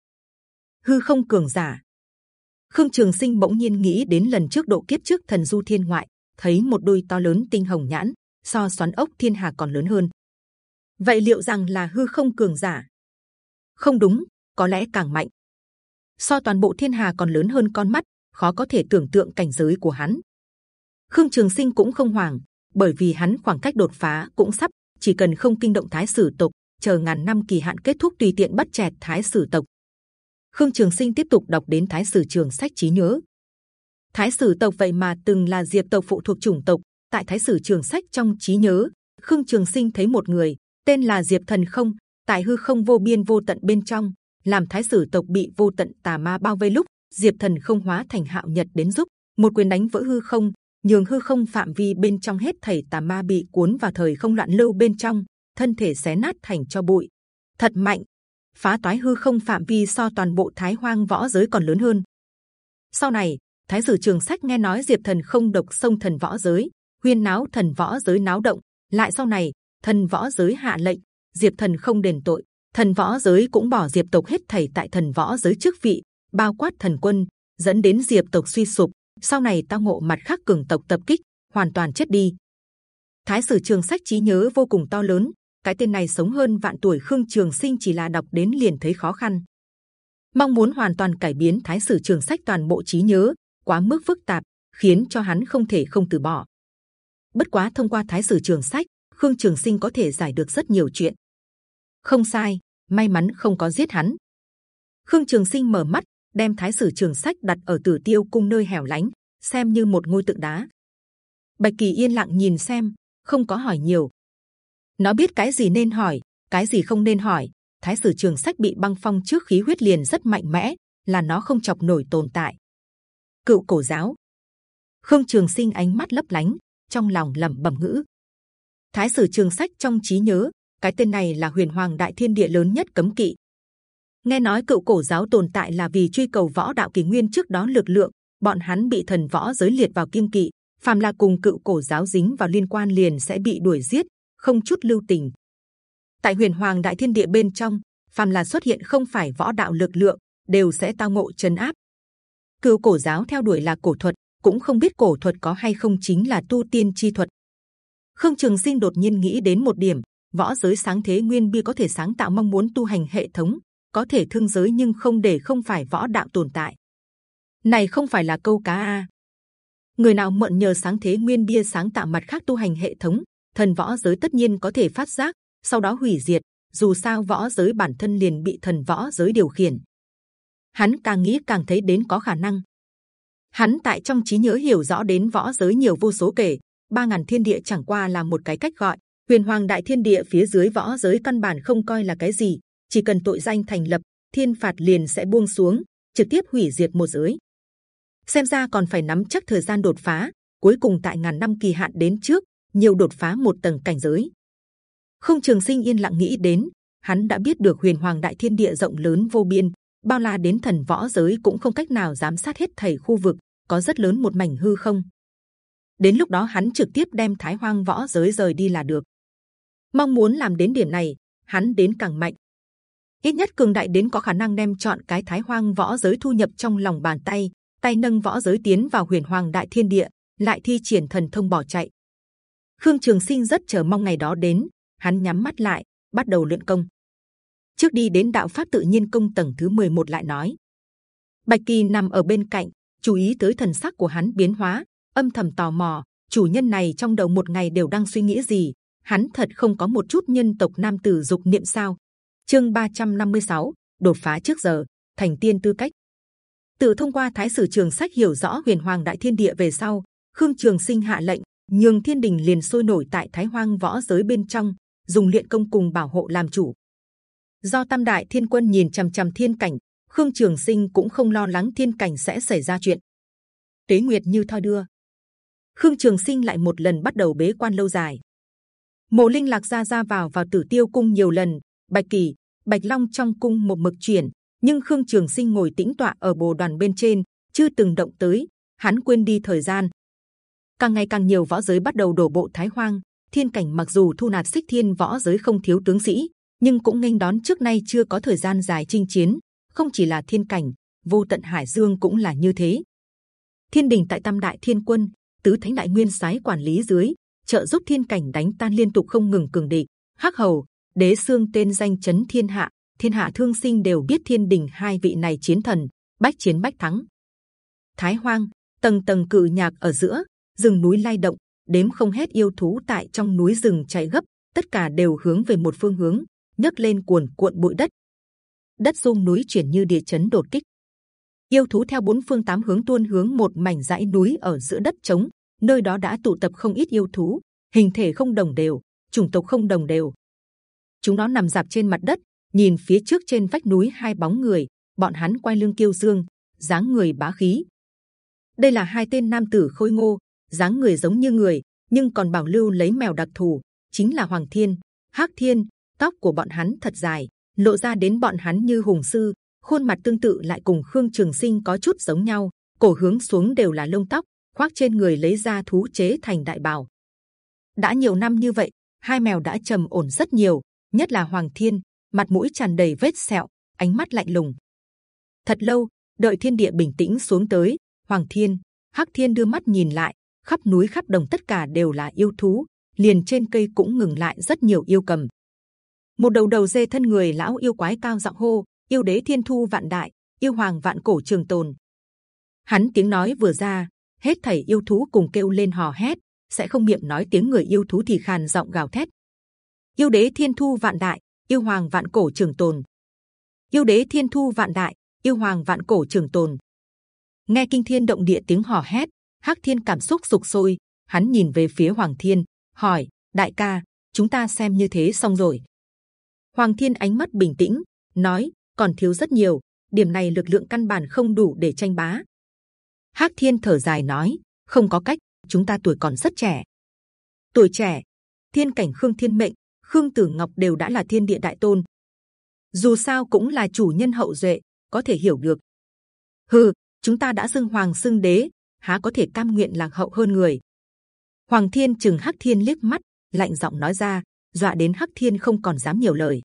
Hư không cường giả. Khương Trường Sinh bỗng nhiên nghĩ đến lần trước độ kiếp trước thần du thiên ngoại, thấy một đôi to lớn tinh hồng nhãn, so xoắn ốc thiên hà còn lớn hơn. Vậy liệu rằng là hư không cường giả? Không đúng, có lẽ càng mạnh. So toàn bộ thiên hà còn lớn hơn con mắt, khó có thể tưởng tượng cảnh giới của hắn. Khương Trường Sinh cũng không hoảng, bởi vì hắn khoảng cách đột phá cũng sắp, chỉ cần không kinh động Thái Sử tộc, chờ ngàn năm kỳ hạn kết thúc tùy tiện bắt chẹt Thái Sử tộc. Khương Trường Sinh tiếp tục đọc đến Thái Sử Trường sách trí nhớ. Thái Sử tộc vậy mà từng là Diệp tộc phụ thuộc chủng tộc. Tại Thái Sử Trường sách trong trí nhớ, Khương Trường Sinh thấy một người tên là Diệp Thần không, tại hư không vô biên vô tận bên trong, làm Thái Sử tộc bị vô tận tà ma bao vây lúc Diệp Thần không hóa thành Hạo Nhật đến giúp một quyền đánh vỡ hư không, nhường hư không phạm vi bên trong hết thảy tà ma bị cuốn vào thời không loạn lưu bên trong, thân thể xé nát thành cho bụi. Thật mạnh, phá toái hư không phạm vi so toàn bộ Thái Hoang võ giới còn lớn hơn. Sau này, Thái sử Trường Sách nghe nói Diệp Thần không độc sông thần võ giới, huyên náo thần võ giới náo động. Lại sau này, thần võ giới hạ lệnh, Diệp Thần không đền tội, thần võ giới cũng bỏ Diệp tộc hết thảy tại thần võ giới trước vị, bao quát thần quân, dẫn đến Diệp tộc suy sụp. Sau này tao ngộ mặt khác cường tộc tập kích, hoàn toàn chết đi. Thái sử Trường Sách trí nhớ vô cùng to lớn, cái tên này sống hơn vạn tuổi khương trường sinh chỉ là đọc đến liền thấy khó khăn. Mong muốn hoàn toàn cải biến thái sử trường sách toàn bộ trí nhớ quá mức phức tạp khiến cho hắn không thể không từ bỏ. Bất quá thông qua thái sử trường sách khương trường sinh có thể giải được rất nhiều chuyện. Không sai may mắn không có giết hắn. Khương trường sinh mở mắt đem thái sử trường sách đặt ở tử tiêu cung nơi hẻo lánh, xem như một ngôi tượng đá. Bạch kỳ yên lặng nhìn xem, không có hỏi nhiều. Nó biết cái gì nên hỏi, cái gì không nên hỏi. Thái sử trường sách bị băng phong trước khí huyết liền rất mạnh mẽ, là nó không chọc nổi tồn tại. Cựu cổ giáo. Khương trường sinh ánh mắt lấp lánh, trong lòng lẩm bẩm ngữ. Thái sử trường sách trong trí nhớ, cái tên này là huyền hoàng đại thiên địa lớn nhất cấm kỵ nghe nói cựu cổ giáo tồn tại là vì truy cầu võ đạo kỳ nguyên trước đó lực lượng bọn hắn bị thần võ giới liệt vào kiên kỵ phàm là cùng cựu cổ giáo dính vào liên quan liền sẽ bị đuổi giết không chút lưu tình. Tại Huyền Hoàng Đại Thiên Địa bên trong, phàm là xuất hiện không phải võ đạo lực lượng, đều sẽ tao ngộ chấn áp. cựu cổ giáo theo đuổi là cổ thuật, cũng không biết cổ thuật có hay không chính là tu tiên chi thuật. Khương Trường Sinh đột nhiên nghĩ đến một điểm: võ giới sáng thế nguyên bi có thể sáng tạo mong muốn tu hành hệ thống, có thể thương giới nhưng không để không phải võ đạo tồn tại. Này không phải là câu cá a. Người nào mượn nhờ sáng thế nguyên bia sáng tạo mặt khác tu hành hệ thống, thần võ giới tất nhiên có thể phát giác, sau đó hủy diệt. Dù sao võ giới bản thân liền bị thần võ giới điều khiển. Hắn càng nghĩ càng thấy đến có khả năng. Hắn tại trong trí nhớ hiểu rõ đến võ giới nhiều vô số kể. Ba ngàn thiên địa chẳng qua là một cái cách gọi. Huyền Hoàng Đại Thiên Địa phía dưới võ giới căn bản không coi là cái gì, chỉ cần tội danh thành lập, thiên phạt liền sẽ buông xuống, trực tiếp hủy diệt một giới. Xem ra còn phải nắm chắc thời gian đột phá, cuối cùng tại ngàn năm kỳ hạn đến trước, nhiều đột phá một tầng cảnh giới. Không Trường Sinh yên lặng nghĩ đến, hắn đã biết được Huyền Hoàng Đại Thiên Địa rộng lớn vô biên, bao la đến thần võ giới cũng không cách nào giám sát hết thảy khu vực, có rất lớn một mảnh hư không. Đến lúc đó hắn trực tiếp đem Thái Hoang võ giới rời đi là được. Mong muốn làm đến điểm này, hắn đến càng mạnh. Ít nhất cường đại đến có khả năng đem chọn cái Thái Hoang võ giới thu nhập trong lòng bàn tay, tay nâng võ giới tiến vào Huyền Hoàng Đại Thiên Địa, lại thi triển thần thông bỏ chạy. Khương Trường Sinh rất chờ mong ngày đó đến, hắn nhắm mắt lại, bắt đầu luyện công. Trước đi đến đạo pháp tự nhiên công tầng thứ 11 lại nói. Bạch Kỳ nằm ở bên cạnh, chú ý tới thần sắc của hắn biến hóa, âm thầm tò mò. Chủ nhân này trong đầu một ngày đều đang suy nghĩ gì? Hắn thật không có một chút nhân tộc nam tử dục niệm sao? Chương 356, đột phá trước giờ, thành tiên tư cách. Tự thông qua Thái sử Trường sách hiểu rõ Huyền Hoàng Đại Thiên Địa về sau, Khương Trường Sinh hạ lệnh nhường thiên đình liền sôi nổi tại thái hoang võ giới bên trong dùng luyện công cùng bảo hộ làm chủ. Do tam đại thiên quân nhìn c h ầ m c h ầ m thiên cảnh khương trường sinh cũng không lo lắng thiên cảnh sẽ xảy ra chuyện. Tế nguyệt như thoi đưa. Khương trường sinh lại một lần bắt đầu bế quan lâu dài. Mộ Linh lạc ra ra vào vào Tử Tiêu cung nhiều lần, Bạch Kỳ, Bạch Long trong cung một mực chuyển, nhưng Khương Trường Sinh ngồi tĩnh tọa ở bồ đoàn bên trên, chưa từng động tới. Hắn quên đi thời gian. Càng ngày càng nhiều võ giới bắt đầu đổ bộ Thái Hoang. Thiên cảnh mặc dù thu nạp xích thiên võ giới không thiếu tướng sĩ, nhưng cũng nghênh đón trước nay chưa có thời gian dài chinh chiến. Không chỉ là thiên cảnh, vô tận hải dương cũng là như thế. Thiên đình tại Tam Đại Thiên Quân, tứ thánh đại nguyên sái quản lý dưới, trợ giúp thiên cảnh đánh tan liên tục không ngừng cường địch. Hắc hầu, đế xương tên danh chấn thiên hạ, thiên hạ thương sinh đều biết thiên đình hai vị này chiến thần, bách chiến bách thắng. Thái Hoang, tầng tầng cự nhạc ở giữa, rừng núi lay động, đếm không hết yêu thú tại trong núi rừng chạy gấp, tất cả đều hướng về một phương hướng, nhấc lên cuồn cuộn bụi đất. Đất rung núi chuyển như địa chấn đột kích. Yêu thú theo bốn phương tám hướng tuôn hướng một mảnh dãy núi ở giữa đất trống, nơi đó đã tụ tập không ít yêu thú, hình thể không đồng đều, chủng tộc không đồng đều. Chúng nó nằm dạp trên mặt đất, nhìn phía trước trên vách núi hai bóng người, bọn hắn quay lưng kiêu dương, dáng người bá khí. Đây là hai tên nam tử khôi ngô, dáng người giống như người, nhưng còn bảo lưu lấy mèo đặc thù, chính là Hoàng Thiên, Hắc Thiên. Tóc của bọn hắn thật dài, lộ ra đến bọn hắn như hùng sư, khuôn mặt tương tự lại cùng Khương Trường Sinh có chút giống nhau, cổ hướng xuống đều là lông tóc, khoác trên người lấy ra thú chế thành đại bào. đã nhiều năm như vậy, hai mèo đã trầm ổn rất nhiều, nhất là Hoàng Thiên, mặt mũi tràn đầy vết sẹo, ánh mắt lạnh lùng. Thật lâu, đợi thiên địa bình tĩnh xuống tới, Hoàng Thiên, Hắc Thiên đưa mắt nhìn lại, khắp núi khắp đồng tất cả đều là yêu thú, liền trên cây cũng ngừng lại rất nhiều yêu cầm. Một đầu đầu dê thân người lão yêu quái cao giọng hô, yêu đế thiên thu vạn đại, yêu hoàng vạn cổ trường tồn. Hắn tiếng nói vừa ra, hết thảy yêu thú cùng kêu lên hò hét, sẽ không miệng nói tiếng người yêu thú thì khàn giọng gào thét. Yêu đế thiên thu vạn đại, yêu hoàng vạn cổ trường tồn. Yêu đế thiên thu vạn đại, yêu hoàng vạn cổ trường tồn. Nghe kinh thiên động địa tiếng hò hét, Hắc Thiên cảm xúc sục sôi, hắn nhìn về phía Hoàng Thiên, hỏi: Đại ca, chúng ta xem như thế xong rồi. Hoàng Thiên ánh mắt bình tĩnh, nói: còn thiếu rất nhiều, điểm này lực lượng căn bản không đủ để tranh bá. Hắc Thiên thở dài nói: không có cách, chúng ta tuổi còn rất trẻ. Tuổi trẻ, thiên cảnh Khương Thiên mệnh, Khương Tử Ngọc đều đã là thiên địa đại tôn. Dù sao cũng là chủ nhân hậu duệ, có thể hiểu được. Hừ, chúng ta đã xưng hoàng xưng đế, há có thể cam nguyện lạc hậu hơn người? Hoàng Thiên chừng Hắc Thiên liếc mắt, lạnh giọng nói ra, dọa đến Hắc Thiên không còn dám nhiều lời.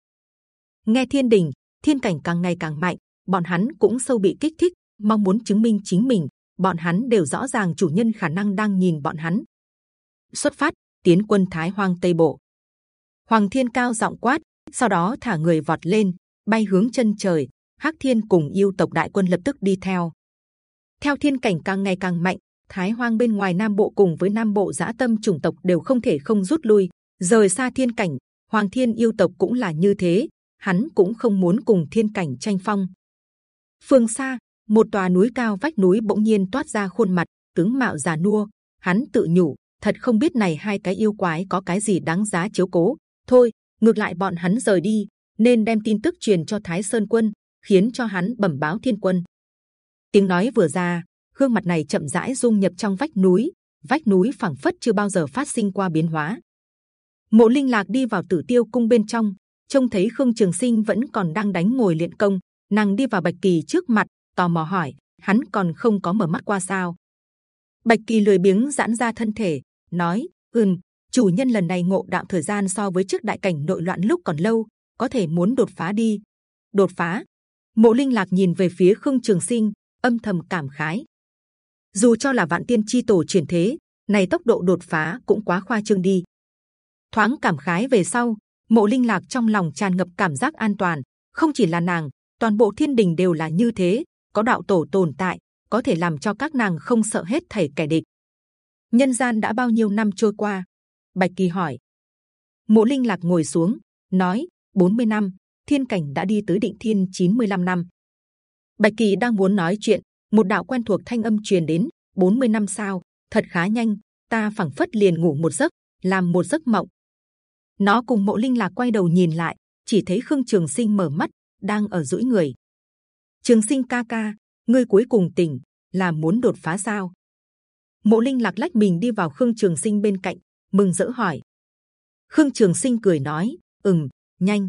Nghe Thiên Đình, Thiên cảnh càng ngày càng mạnh, bọn hắn cũng sâu bị kích thích, mong muốn chứng minh chính mình. Bọn hắn đều rõ ràng chủ nhân khả năng đang nhìn bọn hắn. Xuất phát, tiến quân Thái Hoang Tây Bộ. Hoàng Thiên cao giọng quát, sau đó thả người vọt lên, bay hướng chân trời. Hắc Thiên cùng yêu tộc đại quân lập tức đi theo. Theo thiên cảnh càng ngày càng mạnh, Thái Hoang bên ngoài Nam Bộ cùng với Nam Bộ Giá Tâm chủng tộc đều không thể không rút lui, rời xa thiên cảnh. Hoàng Thiên yêu tộc cũng là như thế, hắn cũng không muốn cùng thiên cảnh tranh phong. Phương xa, một tòa núi cao vách núi bỗng nhiên toát ra khuôn mặt, tướng mạo già nua. Hắn tự nhủ, thật không biết này hai cái yêu quái có cái gì đáng giá chiếu cố. Thôi, ngược lại bọn hắn rời đi, nên đem tin tức truyền cho Thái Sơn Quân, khiến cho hắn bẩm báo Thiên Quân. Tiếng nói vừa ra, gương mặt này chậm rãi dung nhập trong vách núi, vách núi phẳng phất chưa bao giờ phát sinh qua biến hóa. Mộ Linh Lạc đi vào Tử Tiêu Cung bên trong, trông thấy Khương Trường Sinh vẫn còn đang đánh ngồi luyện công, nàng đi vào Bạch Kỳ trước mặt, tò mò hỏi, hắn còn không có mở mắt qua sao? Bạch Kỳ lười biếng giãn ra thân thể, nói, ừm, chủ nhân lần này ngộ đạo thời gian so với trước đại cảnh nội loạn lúc còn lâu, có thể muốn đột phá đi. Đột phá? Mộ Linh Lạc nhìn về phía Khương Trường Sinh, âm thầm cảm khái. Dù cho là vạn tiên chi tổ chuyển thế, này tốc độ đột phá cũng quá khoa trương đi. Thoáng cảm khái về sau, mộ linh lạc trong lòng tràn ngập cảm giác an toàn. Không chỉ là nàng, toàn bộ thiên đình đều là như thế. Có đạo tổ tồn tại, có thể làm cho các nàng không sợ hết thảy kẻ địch. Nhân gian đã bao nhiêu năm trôi qua? Bạch kỳ hỏi. Mộ linh lạc ngồi xuống, nói: 40 năm, thiên cảnh đã đi tới định thiên 95 năm. Bạch kỳ đang muốn nói chuyện, một đạo quen thuộc thanh âm truyền đến. 40 năm sao? Thật khá nhanh. Ta phẳng phất liền ngủ một giấc, làm một giấc mộng, nó cùng mộ linh lạc quay đầu nhìn lại chỉ thấy khương trường sinh mở mắt đang ở duỗi người trường sinh ca ca ngươi cuối cùng tỉnh là muốn đột phá sao mộ linh lạc lách mình đi vào khương trường sinh bên cạnh mừng rỡ hỏi Khương Trường Sinh cười nói, ừm, nhanh.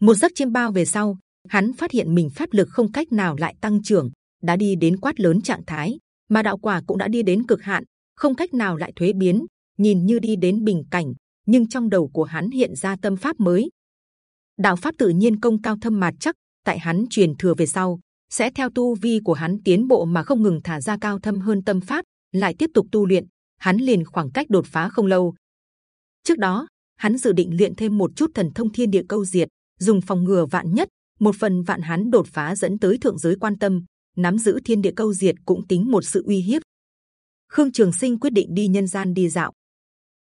Một giấc chiêm bao về sau, hắn phát hiện mình pháp lực không cách nào lại tăng trưởng, đã đi đến quát lớn trạng thái, mà đạo quả cũng đã đi đến cực hạn, không cách nào lại thuế biến, nhìn như đi đến bình cảnh, nhưng trong đầu của hắn hiện ra tâm pháp mới. Đạo pháp tự nhiên công cao thâm mà chắc, tại hắn truyền thừa về sau, sẽ theo tu vi của hắn tiến bộ mà không ngừng thả ra cao thâm hơn tâm pháp, lại tiếp tục tu luyện. Hắn liền khoảng cách đột phá không lâu. Trước đó, hắn dự định luyện thêm một chút thần thông thiên địa câu diệt, dùng phòng ngừa vạn nhất. Một phần vạn hắn đột phá dẫn tới thượng giới quan tâm, nắm giữ thiên địa câu diệt cũng tính một sự uy hiếp. Khương Trường Sinh quyết định đi nhân gian đi dạo.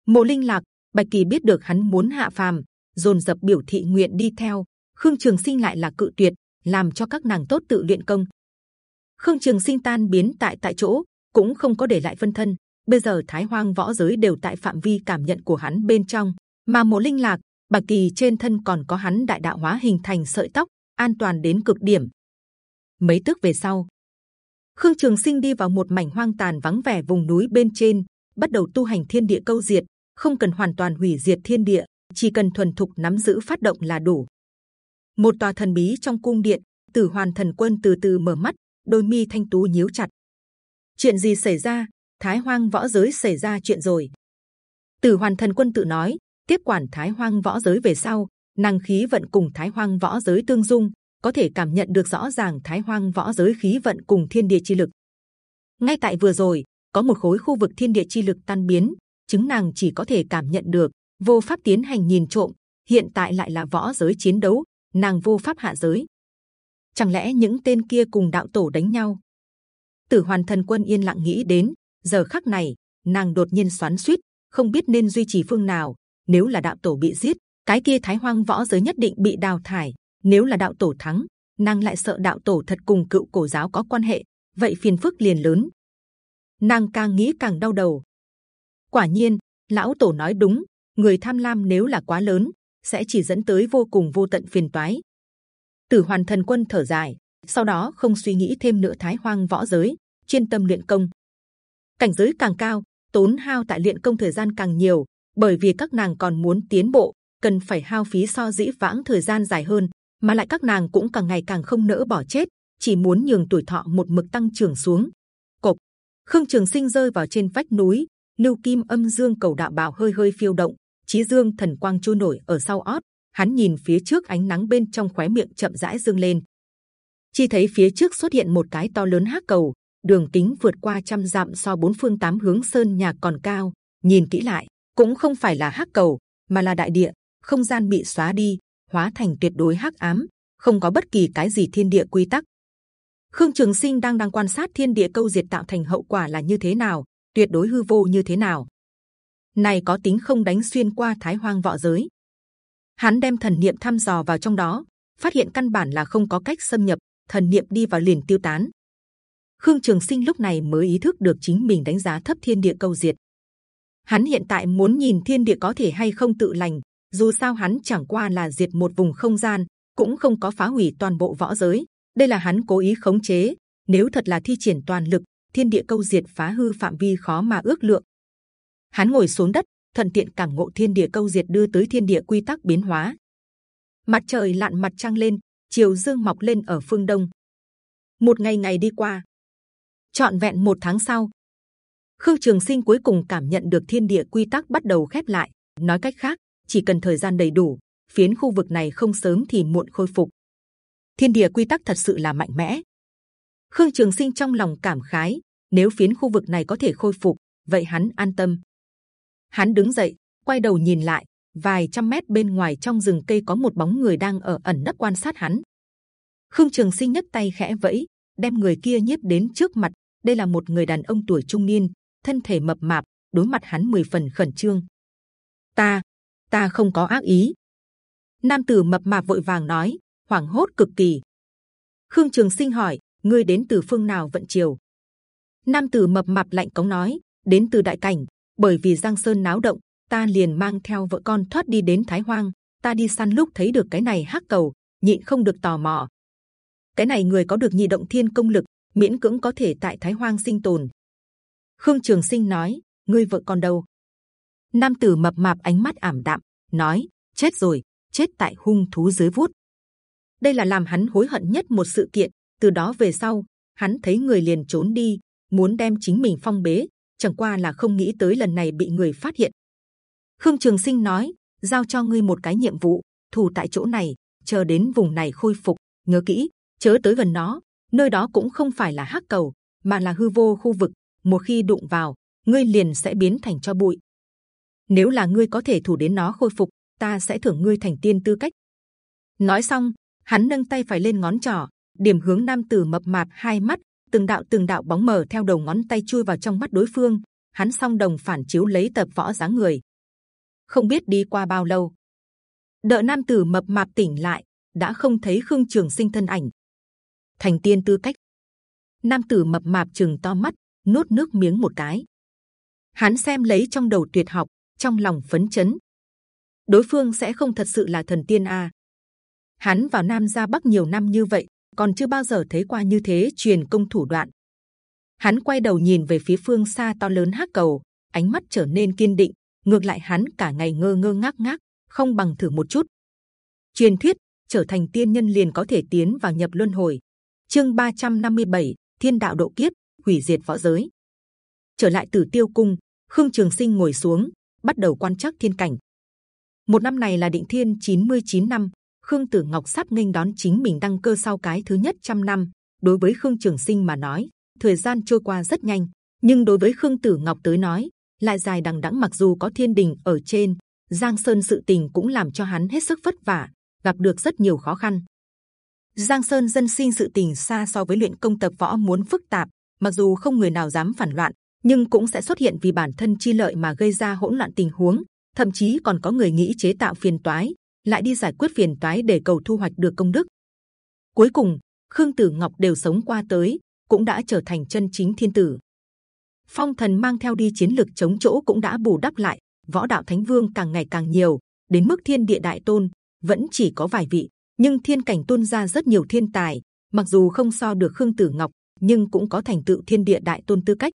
Mộ Linh Lạc, Bạch Kỳ biết được hắn muốn hạ phàm, dồn dập biểu thị nguyện đi theo. Khương Trường Sinh lại là cự tuyệt, làm cho các nàng tốt tự luyện công. Khương Trường Sinh tan biến tại tại chỗ, cũng không có để lại phân thân. Bây giờ Thái Hoang võ giới đều tại phạm vi cảm nhận của hắn bên trong, mà Mộ Linh Lạc, Bạch Kỳ trên thân còn có hắn đại đạo hóa hình thành sợi tóc, an toàn đến cực điểm. Mấy tức về sau, Khương Trường Sinh đi vào một mảnh hoang tàn vắng vẻ vùng núi bên trên, bắt đầu tu hành thiên địa câu diệt, không cần hoàn toàn hủy diệt thiên địa, chỉ cần thuần thục nắm giữ phát động là đủ. Một tòa thần bí trong cung điện, Tử Hoàn Thần Quân từ từ mở mắt, đôi mi thanh tú nhíu chặt. Chuyện gì xảy ra? Thái Hoang võ giới xảy ra chuyện rồi. Tử Hoàn Thần Quân tự nói, tiếp quản Thái Hoang võ giới về sau, năng khí vận cùng Thái Hoang võ giới tương dung, có thể cảm nhận được rõ ràng Thái Hoang võ giới khí vận cùng thiên địa chi lực. Ngay tại vừa rồi, có một khối khu vực thiên địa chi lực tan biến, chứng nàng chỉ có thể cảm nhận được, vô pháp tiến hành nhìn trộm. Hiện tại lại là võ giới chiến đấu, nàng vô pháp hạ giới. Chẳng lẽ những tên kia cùng đạo tổ đánh nhau? Tử Hoàn Thần Quân yên lặng nghĩ đến, giờ khắc này nàng đột nhiên xoắn xuýt, không biết nên duy trì phương nào. Nếu là đạo tổ bị giết, cái kia Thái Hoang võ giới nhất định bị đào thải. Nếu là đạo tổ thắng, nàng lại sợ đạo tổ thật cùng cựu cổ giáo có quan hệ, vậy phiền phức liền lớn. Nàng càng nghĩ càng đau đầu. Quả nhiên, lão tổ nói đúng, người tham lam nếu là quá lớn, sẽ chỉ dẫn tới vô cùng vô tận phiền toái. Tử Hoàn Thần Quân thở dài, sau đó không suy nghĩ thêm nữa thái hoang võ giới, chuyên tâm luyện công. Cảnh giới càng cao, tốn hao tại luyện công thời gian càng nhiều, bởi vì các nàng còn muốn tiến bộ, cần phải hao phí so dĩ vãng thời gian dài hơn, mà lại các nàng cũng càng ngày càng không nỡ bỏ chết, chỉ muốn nhường tuổi thọ một mực tăng trưởng xuống. Cộc, Khương Trường Sinh rơi vào trên vách núi, lưu kim âm dương cầu đạo bảo hơi hơi phiêu động, chí dương thần quang trôi nổi ở sau ót. Hắn nhìn phía trước ánh nắng bên trong khóe miệng chậm rãi dương lên, chỉ thấy phía trước xuất hiện một cái to lớn hắc cầu, đường kính vượt qua trăm dặm so bốn phương tám hướng sơn nhà còn cao. Nhìn kỹ lại, cũng không phải là hắc cầu, mà là đại địa, không gian bị xóa đi, hóa thành tuyệt đối hắc ám, không có bất kỳ cái gì thiên địa quy tắc. Khương Trường Sinh đang đang quan sát thiên địa câu diệt tạo thành hậu quả là như thế nào, tuyệt đối hư vô như thế nào. Này có tính không đánh xuyên qua Thái Hoang võ giới. Hắn đem thần niệm thăm dò vào trong đó, phát hiện căn bản là không có cách xâm nhập, thần niệm đi vào liền tiêu tán. Khương Trường Sinh lúc này mới ý thức được chính mình đánh giá thấp thiên địa câu diệt. Hắn hiện tại muốn nhìn thiên địa có thể hay không tự lành. Dù sao hắn chẳng qua là diệt một vùng không gian, cũng không có phá hủy toàn bộ võ giới. Đây là hắn cố ý khống chế. Nếu thật là thi triển toàn lực, thiên địa câu diệt phá hư phạm vi khó mà ước lượng. Hắn ngồi xuống đất, thuận tiện cảm ngộ thiên địa câu diệt đưa tới thiên địa quy tắc biến hóa. Mặt trời lặn mặt trăng lên, chiều dương mọc lên ở phương đông. Một ngày ngày đi qua, trọn vẹn một tháng sau, Khương Trường Sinh cuối cùng cảm nhận được thiên địa quy tắc bắt đầu khép lại. Nói cách khác, chỉ cần thời gian đầy đủ, phiến khu vực này không sớm thì muộn khôi phục. Thiên địa quy tắc thật sự là mạnh mẽ. Khương Trường Sinh trong lòng cảm khái, nếu phiến khu vực này có thể khôi phục, vậy hắn an tâm. Hắn đứng dậy, quay đầu nhìn lại, vài trăm mét bên ngoài trong rừng cây có một bóng người đang ở ẩn nấp quan sát hắn. Khương Trường Sinh nhất tay khẽ vẫy, đem người kia nhiếp đến trước mặt. Đây là một người đàn ông tuổi trung niên, thân thể mập mạp, đối mặt hắn mười phần khẩn trương. Ta, ta không có ác ý. Nam tử mập mạp vội vàng nói, hoảng hốt cực kỳ. Khương Trường Sinh hỏi, ngươi đến từ phương nào vận triều? Nam tử mập mạp lạnh cống nói, đến từ đại cảnh. Bởi vì Giang Sơn náo động, ta liền mang theo vợ con thoát đi đến Thái Hoang. Ta đi săn lúc thấy được cái này hắc cầu, nhịn không được tò mò. Cái này người có được nhị động thiên công lực, miễn cưỡng có thể tại Thái Hoang sinh tồn. Khương Trường Sinh nói, ngươi vợ con đâu? Nam tử mập mạp ánh mắt ảm đạm, nói: chết rồi, chết tại hung thú dưới vuốt. Đây là làm hắn hối hận nhất một sự kiện. Từ đó về sau, hắn thấy người liền trốn đi, muốn đem chính mình phong bế. Chẳng qua là không nghĩ tới lần này bị người phát hiện. Khương Trường Sinh nói: giao cho ngươi một cái nhiệm vụ, thủ tại chỗ này, chờ đến vùng này khôi phục, nhớ kỹ, chớ tới gần nó. Nơi đó cũng không phải là hắc cầu, mà là hư vô khu vực. Một khi đụng vào, ngươi liền sẽ biến thành cho bụi. Nếu là ngươi có thể thủ đến nó khôi phục, ta sẽ thưởng ngươi thành tiên tư cách. Nói xong, hắn nâng tay phải lên ngón trỏ, điểm hướng nam tử mập mạp hai mắt, từng đạo từng đạo bóng mờ theo đầu ngón tay chui vào trong mắt đối phương. Hắn song đồng phản chiếu lấy tập võ dáng người. Không biết đi qua bao lâu, đợi nam tử mập mạp tỉnh lại, đã không thấy khương trường sinh thân ảnh. Thành tiên tư cách, nam tử mập mạp chừng to mắt, nuốt nước miếng một cái. Hắn xem lấy trong đầu tuyệt học, trong lòng phấn chấn. Đối phương sẽ không thật sự là thần tiên. À. Hắn vào Nam gia Bắc nhiều năm như vậy, còn chưa bao giờ thấy qua như thế truyền công thủ đoạn. Hắn quay đầu nhìn về phía phương xa to lớn hắc cầu, ánh mắt trở nên kiên định. Ngược lại hắn cả ngày ngơ ngơ ngác ngác, không bằng thử một chút. Truyền thuyết trở thành tiên nhân liền có thể tiến vào nhập luân hồi. Chương 357, Thiên đạo độ kiếp, hủy diệt võ giới. Trở lại Tử Tiêu Cung, Khương Trường Sinh ngồi xuống, bắt đầu quan trắc thiên cảnh. Một năm này là định thiên 99 năm, Khương Tử Ngọc sắp nghênh đón chính mình đăng cơ sau cái thứ nhất trăm năm. Đối với Khương Trường Sinh mà nói, thời gian trôi qua rất nhanh, nhưng đối với Khương Tử Ngọc tới nói, lại dài đằng đẵng. Mặc dù có thiên đình ở trên, Giang Sơn sự tình cũng làm cho hắn hết sức vất vả, gặp được rất nhiều khó khăn. Giang Sơn dân sinh sự tình xa so với luyện công tập võ muốn phức tạp, mặc dù không người nào dám phản loạn, nhưng cũng sẽ xuất hiện vì bản thân chi lợi mà gây ra hỗn loạn tình huống. Thậm chí còn có người nghĩ chế tạo phiền toái, lại đi giải quyết phiền toái để cầu thu hoạch được công đức. Cuối cùng, Khương Tử Ngọc đều sống qua tới, cũng đã trở thành chân chính thiên tử. Phong Thần mang theo đi chiến lực chống chỗ cũng đã bù đắp lại, võ đạo thánh vương càng ngày càng nhiều, đến mức thiên địa đại tôn vẫn chỉ có vài vị, nhưng thiên cảnh tuôn ra rất nhiều thiên tài. Mặc dù không so được Khương Tử Ngọc, nhưng cũng có thành tựu thiên địa đại tôn tư cách.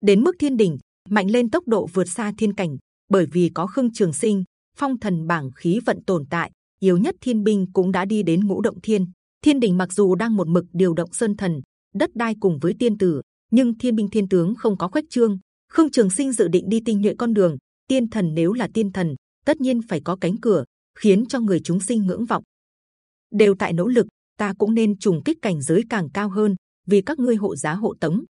Đến mức thiên đỉnh mạnh lên tốc độ vượt xa thiên cảnh, bởi vì có Khương Trường Sinh, phong thần bảng khí vận tồn tại, yếu nhất thiên binh cũng đã đi đến ngũ động thiên. Thiên đỉnh mặc dù đang một mực điều động sơn thần, đất đai cùng với tiên tử, nhưng thiên binh thiên tướng không có khuếch trương. Khương Trường Sinh dự định đi tinh nhuệ con đường, tiên thần nếu là tiên thần, tất nhiên phải có cánh cửa, khiến cho người chúng sinh ngưỡng vọng đều tại nỗ lực, ta cũng nên trùng kích cảnh giới càng cao hơn, vì các ngươi hộ giá hộ tống.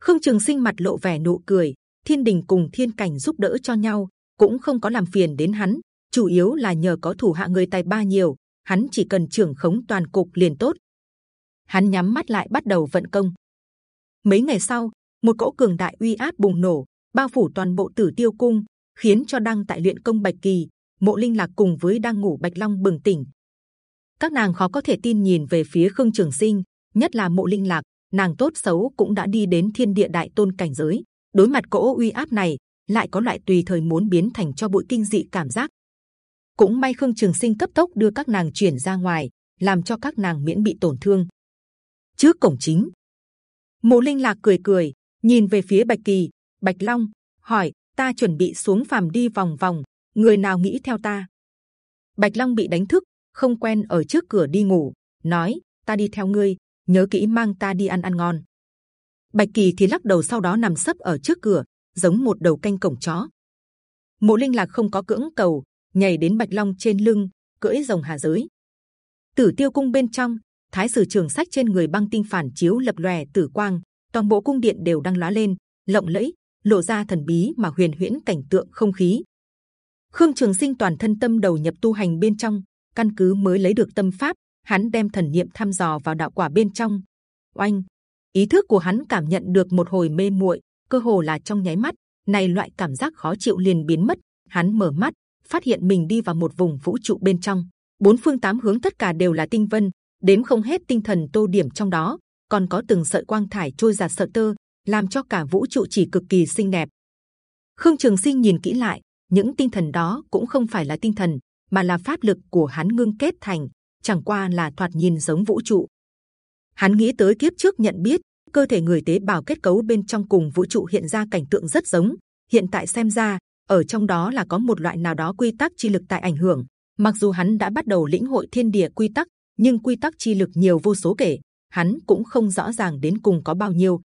Khương Trường Sinh mặt lộ vẻ nụ cười, thiên đình cùng thiên cảnh giúp đỡ cho nhau, cũng không có làm phiền đến hắn. chủ yếu là nhờ có thủ hạ người tài ba nhiều, hắn chỉ cần trưởng khống toàn cục liền tốt. Hắn nhắm mắt lại bắt đầu vận công. Mấy ngày sau, một cỗ cường đại uy áp bùng nổ, bao phủ toàn bộ Tử Tiêu Cung, khiến cho đang tại luyện công Bạch Kỳ, Mộ Linh Lạc cùng với đang ngủ Bạch Long bừng tỉnh. Các nàng khó có thể tin nhìn về phía Khương Trường Sinh, nhất là Mộ Linh Lạc, nàng tốt xấu cũng đã đi đến Thiên Địa Đại Tôn cảnh giới, đối mặt cỗ uy áp này, lại có loại tùy thời muốn biến thành cho bụi kinh dị cảm giác. Cũng may Khương Trường Sinh cấp tốc đưa các nàng chuyển ra ngoài, làm cho các nàng miễn bị tổn thương. Trước cổng chính, Mộ Linh Lạc cười cười, nhìn về phía Bạch Kỳ, Bạch Long, hỏi: Ta chuẩn bị xuống phàm đi vòng vòng, người nào nghĩ theo ta? Bạch Long bị đánh thức, không quen ở trước cửa đi ngủ, nói: Ta đi theo ngươi, nhớ kỹ mang ta đi ăn ăn ngon. Bạch Kỳ thì lắc đầu sau đó nằm sấp ở trước cửa, giống một đầu canh cổng chó. Mộ Linh Lạc không có cưỡng cầu, nhảy đến Bạch Long trên lưng, cưỡi rồng hà giới. Tử Tiêu Cung bên trong, Thái sử trường sách trên người băng tinh phản chiếu lập lòe tử quang, toàn bộ cung điện đều đang lóa lên, lộng lẫy, lộ ra thần bí mà huyền huyễn cảnh tượng không khí. Khương Trường Sinh toàn thân tâm đầu nhập tu hành bên trong, căn cứ mới lấy được tâm pháp, hắn đem thần niệm thăm dò vào đạo quả bên trong. Oanh, ý thức của hắn cảm nhận được một hồi mê muội, cơ hồ là trong nháy mắt, này loại cảm giác khó chịu liền biến mất. Hắn mở mắt, phát hiện mình đi vào một vùng vũ trụ bên trong, bốn phương tám hướng tất cả đều là tinh vân, đếm không hết tinh thần tô điểm trong đó, còn có từng sợi quang thải trôi giạt sợi tơ, làm cho cả vũ trụ chỉ cực kỳ xinh đẹp. Khương Trường Sinh nhìn kỹ lại, những tinh thần đó cũng không phải là tinh thần, mà là pháp lực của hắn ngưng kết thành, chẳng qua là thoạt nhìn giống vũ trụ. Hắn nghĩ tới kiếp trước nhận biết cơ thể người tế bào kết cấu bên trong cùng vũ trụ hiện ra cảnh tượng rất giống. Hiện tại xem ra, ở trong đó là có một loại nào đó quy tắc chi lực tại ảnh hưởng. Mặc dù hắn đã bắt đầu lĩnh hội thiên địa quy tắc, nhưng quy tắc chi lực nhiều vô số kể, hắn cũng không rõ ràng đến cùng có bao nhiêu.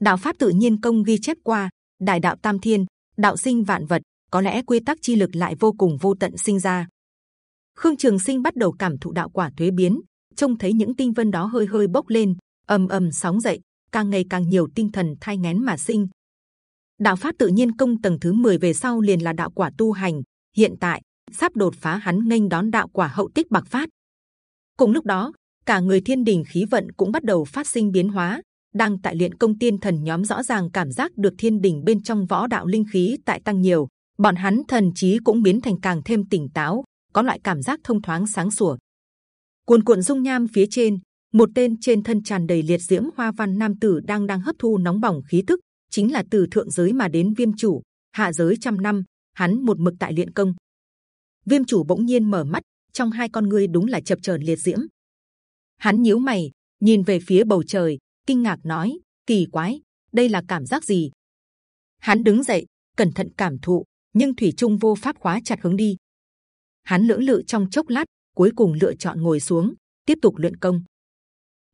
Đạo pháp tự nhiên công ghi chép qua, đại đạo tam thiên, đạo sinh vạn vật, có lẽ quy tắc chi lực lại vô cùng vô tận sinh ra. Khương Trường Sinh bắt đầu cảm thụ đạo quả thuế biến, trông thấy những tinh vân đó hơi hơi bốc lên, ầm ầm sóng dậy, càng ngày càng nhiều tinh thần thay ngén mà sinh. Đạo pháp tự nhiên công tầng thứ 10 về sau liền là đạo quả tu hành. Hiện tại sắp đột phá hắn nghênh đón đạo quả hậu tích bạc phát. Cùng lúc đó, cả người thiên đình khí vận cũng bắt đầu phát sinh biến hóa. Đang tại luyện công tiên thần nhóm rõ ràng cảm giác được thiên đình bên trong võ đạo linh khí tại tăng nhiều, bọn hắn thần trí cũng biến thành càng thêm tỉnh táo, có loại cảm giác thông thoáng sáng sủa. Cuồn cuộn dung nham phía trên, một tên trên thân tràn đầy liệt diễm hoa văn nam tử đang đang hấp thu nóng bỏng khí tức, chính là từ thượng giới mà đến viêm chủ, hạ giới trăm năm, hắn một mực tại luyện công. Viêm chủ bỗng nhiên mở mắt, trong hai con ngươi đúng là chập chờn liệt diễm. Hắn nhíu mày, nhìn về phía bầu trời, kinh ngạc nói: kỳ quái, đây là cảm giác gì? Hắn đứng dậy, cẩn thận cảm thụ, nhưng thủy trung vô pháp khóa chặt hướng đi. Hắn lưỡng lự trong chốc lát, cuối cùng lựa chọn ngồi xuống, tiếp tục luyện công.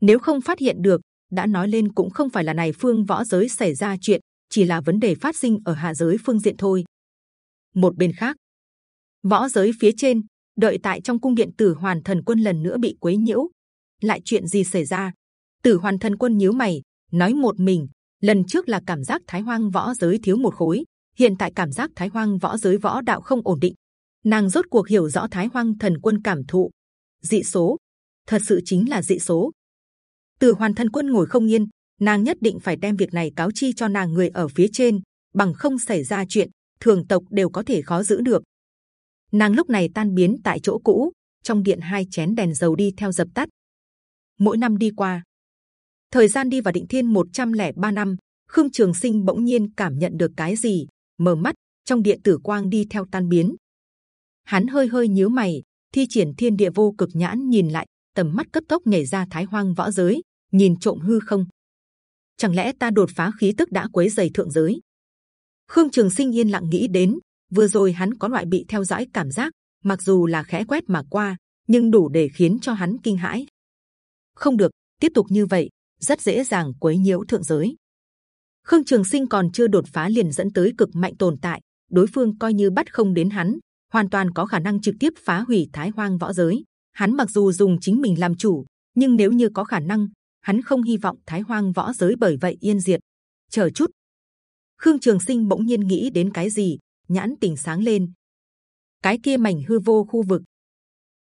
Nếu không phát hiện được, đã nói lên cũng không phải là này phương võ giới xảy ra chuyện, chỉ là vấn đề phát sinh ở hạ giới phương diện thôi. Một bên khác, võ giới phía trên, đợi tại trong cung điện tử hoàn thần quân lần nữa bị quấy nhiễu. Lại chuyện gì xảy ra? Tử hoàn thần quân nhíu mày, nói một mình. Lần trước là cảm giác thái hoang võ giới thiếu một khối, hiện tại cảm giác thái hoang võ giới võ đạo không ổn định. Nàng rốt cuộc hiểu rõ thái hoang thần quân cảm thụ, dị số, thật sự chính là dị số. Từ hoàn thân quân ngồi không yên, nàng nhất định phải đem việc này cáo chi cho nàng người ở phía trên, bằng không xảy ra chuyện, thường tộc đều có thể khó giữ được. Nàng lúc này tan biến tại chỗ cũ, trong điện hai chén đèn dầu đi theo dập tắt. Mỗi năm đi qua, thời gian đi vào định thiên 103 năm, khương trường sinh bỗng nhiên cảm nhận được cái gì, mở mắt, trong điện tử quang đi theo tan biến. Hắn hơi hơi nhíu mày, thi triển thiên địa vô cực nhãn nhìn lại, tầm mắt cấp tốc nhảy ra thái hoang võ giới, nhìn trộm hư không. Chẳng lẽ ta đột phá khí tức đã quấy dày thượng giới? Khương Trường Sinh yên lặng nghĩ đến, vừa rồi hắn có loại bị theo dõi cảm giác, mặc dù là khẽ quét mà qua, nhưng đủ để khiến cho hắn kinh hãi. Không được, tiếp tục như vậy, rất dễ dàng quấy nhiễu thượng giới. Khương Trường Sinh còn chưa đột phá liền dẫn tới cực mạnh tồn tại, đối phương coi như bắt không đến hắn, hoàn toàn có khả năng trực tiếp phá hủy Thái Hoang võ giới. Hắn mặc dù dùng chính mình làm chủ, nhưng nếu như có khả năng, hắn không hy vọng Thái Hoang võ giới bởi vậy yên diệt. Chờ chút, Khương Trường Sinh bỗng nhiên nghĩ đến cái gì, nhãn tỉnh sáng lên. Cái kia mảnh hư vô khu vực,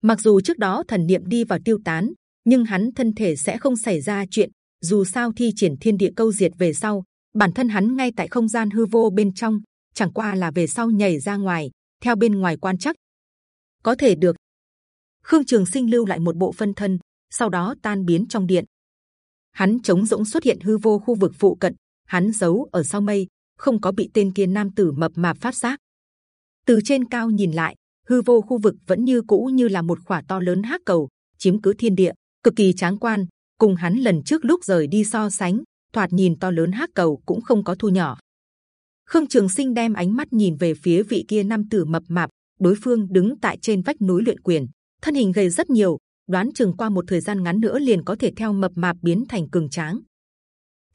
mặc dù trước đó thần niệm đi vào tiêu tán, nhưng hắn thân thể sẽ không xảy ra chuyện. Dù sao thi triển thiên địa câu diệt về sau, bản thân hắn ngay tại không gian hư vô bên trong, chẳng qua là về sau nhảy ra ngoài, theo bên ngoài quan chắc. Có thể được. Khương Trường Sinh lưu lại một bộ phân thân, sau đó tan biến trong điện. Hắn chống rỗng xuất hiện hư vô khu vực phụ cận, hắn giấu ở sau mây, không có bị tên kia nam tử mập mạp phát giác. Từ trên cao nhìn lại, hư vô khu vực vẫn như cũ như là một khỏa to lớn hắc cầu, chiếm cứ thiên địa, cực kỳ tráng quan. Cùng hắn lần trước lúc rời đi so sánh, thoạt nhìn to lớn hắc cầu cũng không có thu nhỏ. Khương Trường Sinh đem ánh mắt nhìn về phía vị kia nam tử mập mạp, đối phương đứng tại trên vách núi luyện quyền, thân hình gầy rất nhiều, đoán chừng qua một thời gian ngắn nữa liền có thể theo mập mạp biến thành cường tráng.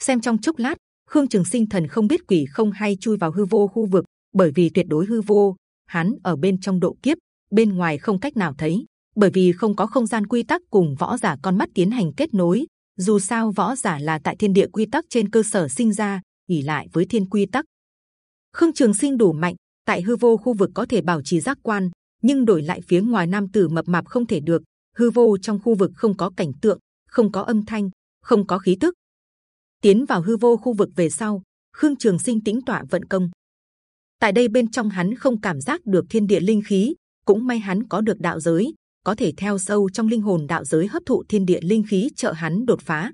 Xem trong chốc lát, Khương Trường Sinh thần không biết quỷ không hay chui vào hư vô khu vực, bởi vì tuyệt đối hư vô, hắn ở bên trong độ kiếp, bên ngoài không cách nào thấy, bởi vì không có không gian quy tắc cùng võ giả con mắt tiến hành kết nối. Dù sao võ giả là tại thiên địa quy tắc trên cơ sở sinh ra, ỉ lại với thiên quy tắc. Khương Trường Sinh đủ mạnh, tại hư vô khu vực có thể bảo trì giác quan, nhưng đổi lại phía ngoài nam tử mập mạp không thể được. Hư vô trong khu vực không có cảnh tượng, không có âm thanh, không có khí tức. Tiến vào hư vô khu vực về sau, Khương Trường Sinh tĩnh tọa vận công. Tại đây bên trong hắn không cảm giác được thiên địa linh khí, cũng may hắn có được đạo giới, có thể theo sâu trong linh hồn đạo giới hấp thụ thiên địa linh khí trợ hắn đột phá.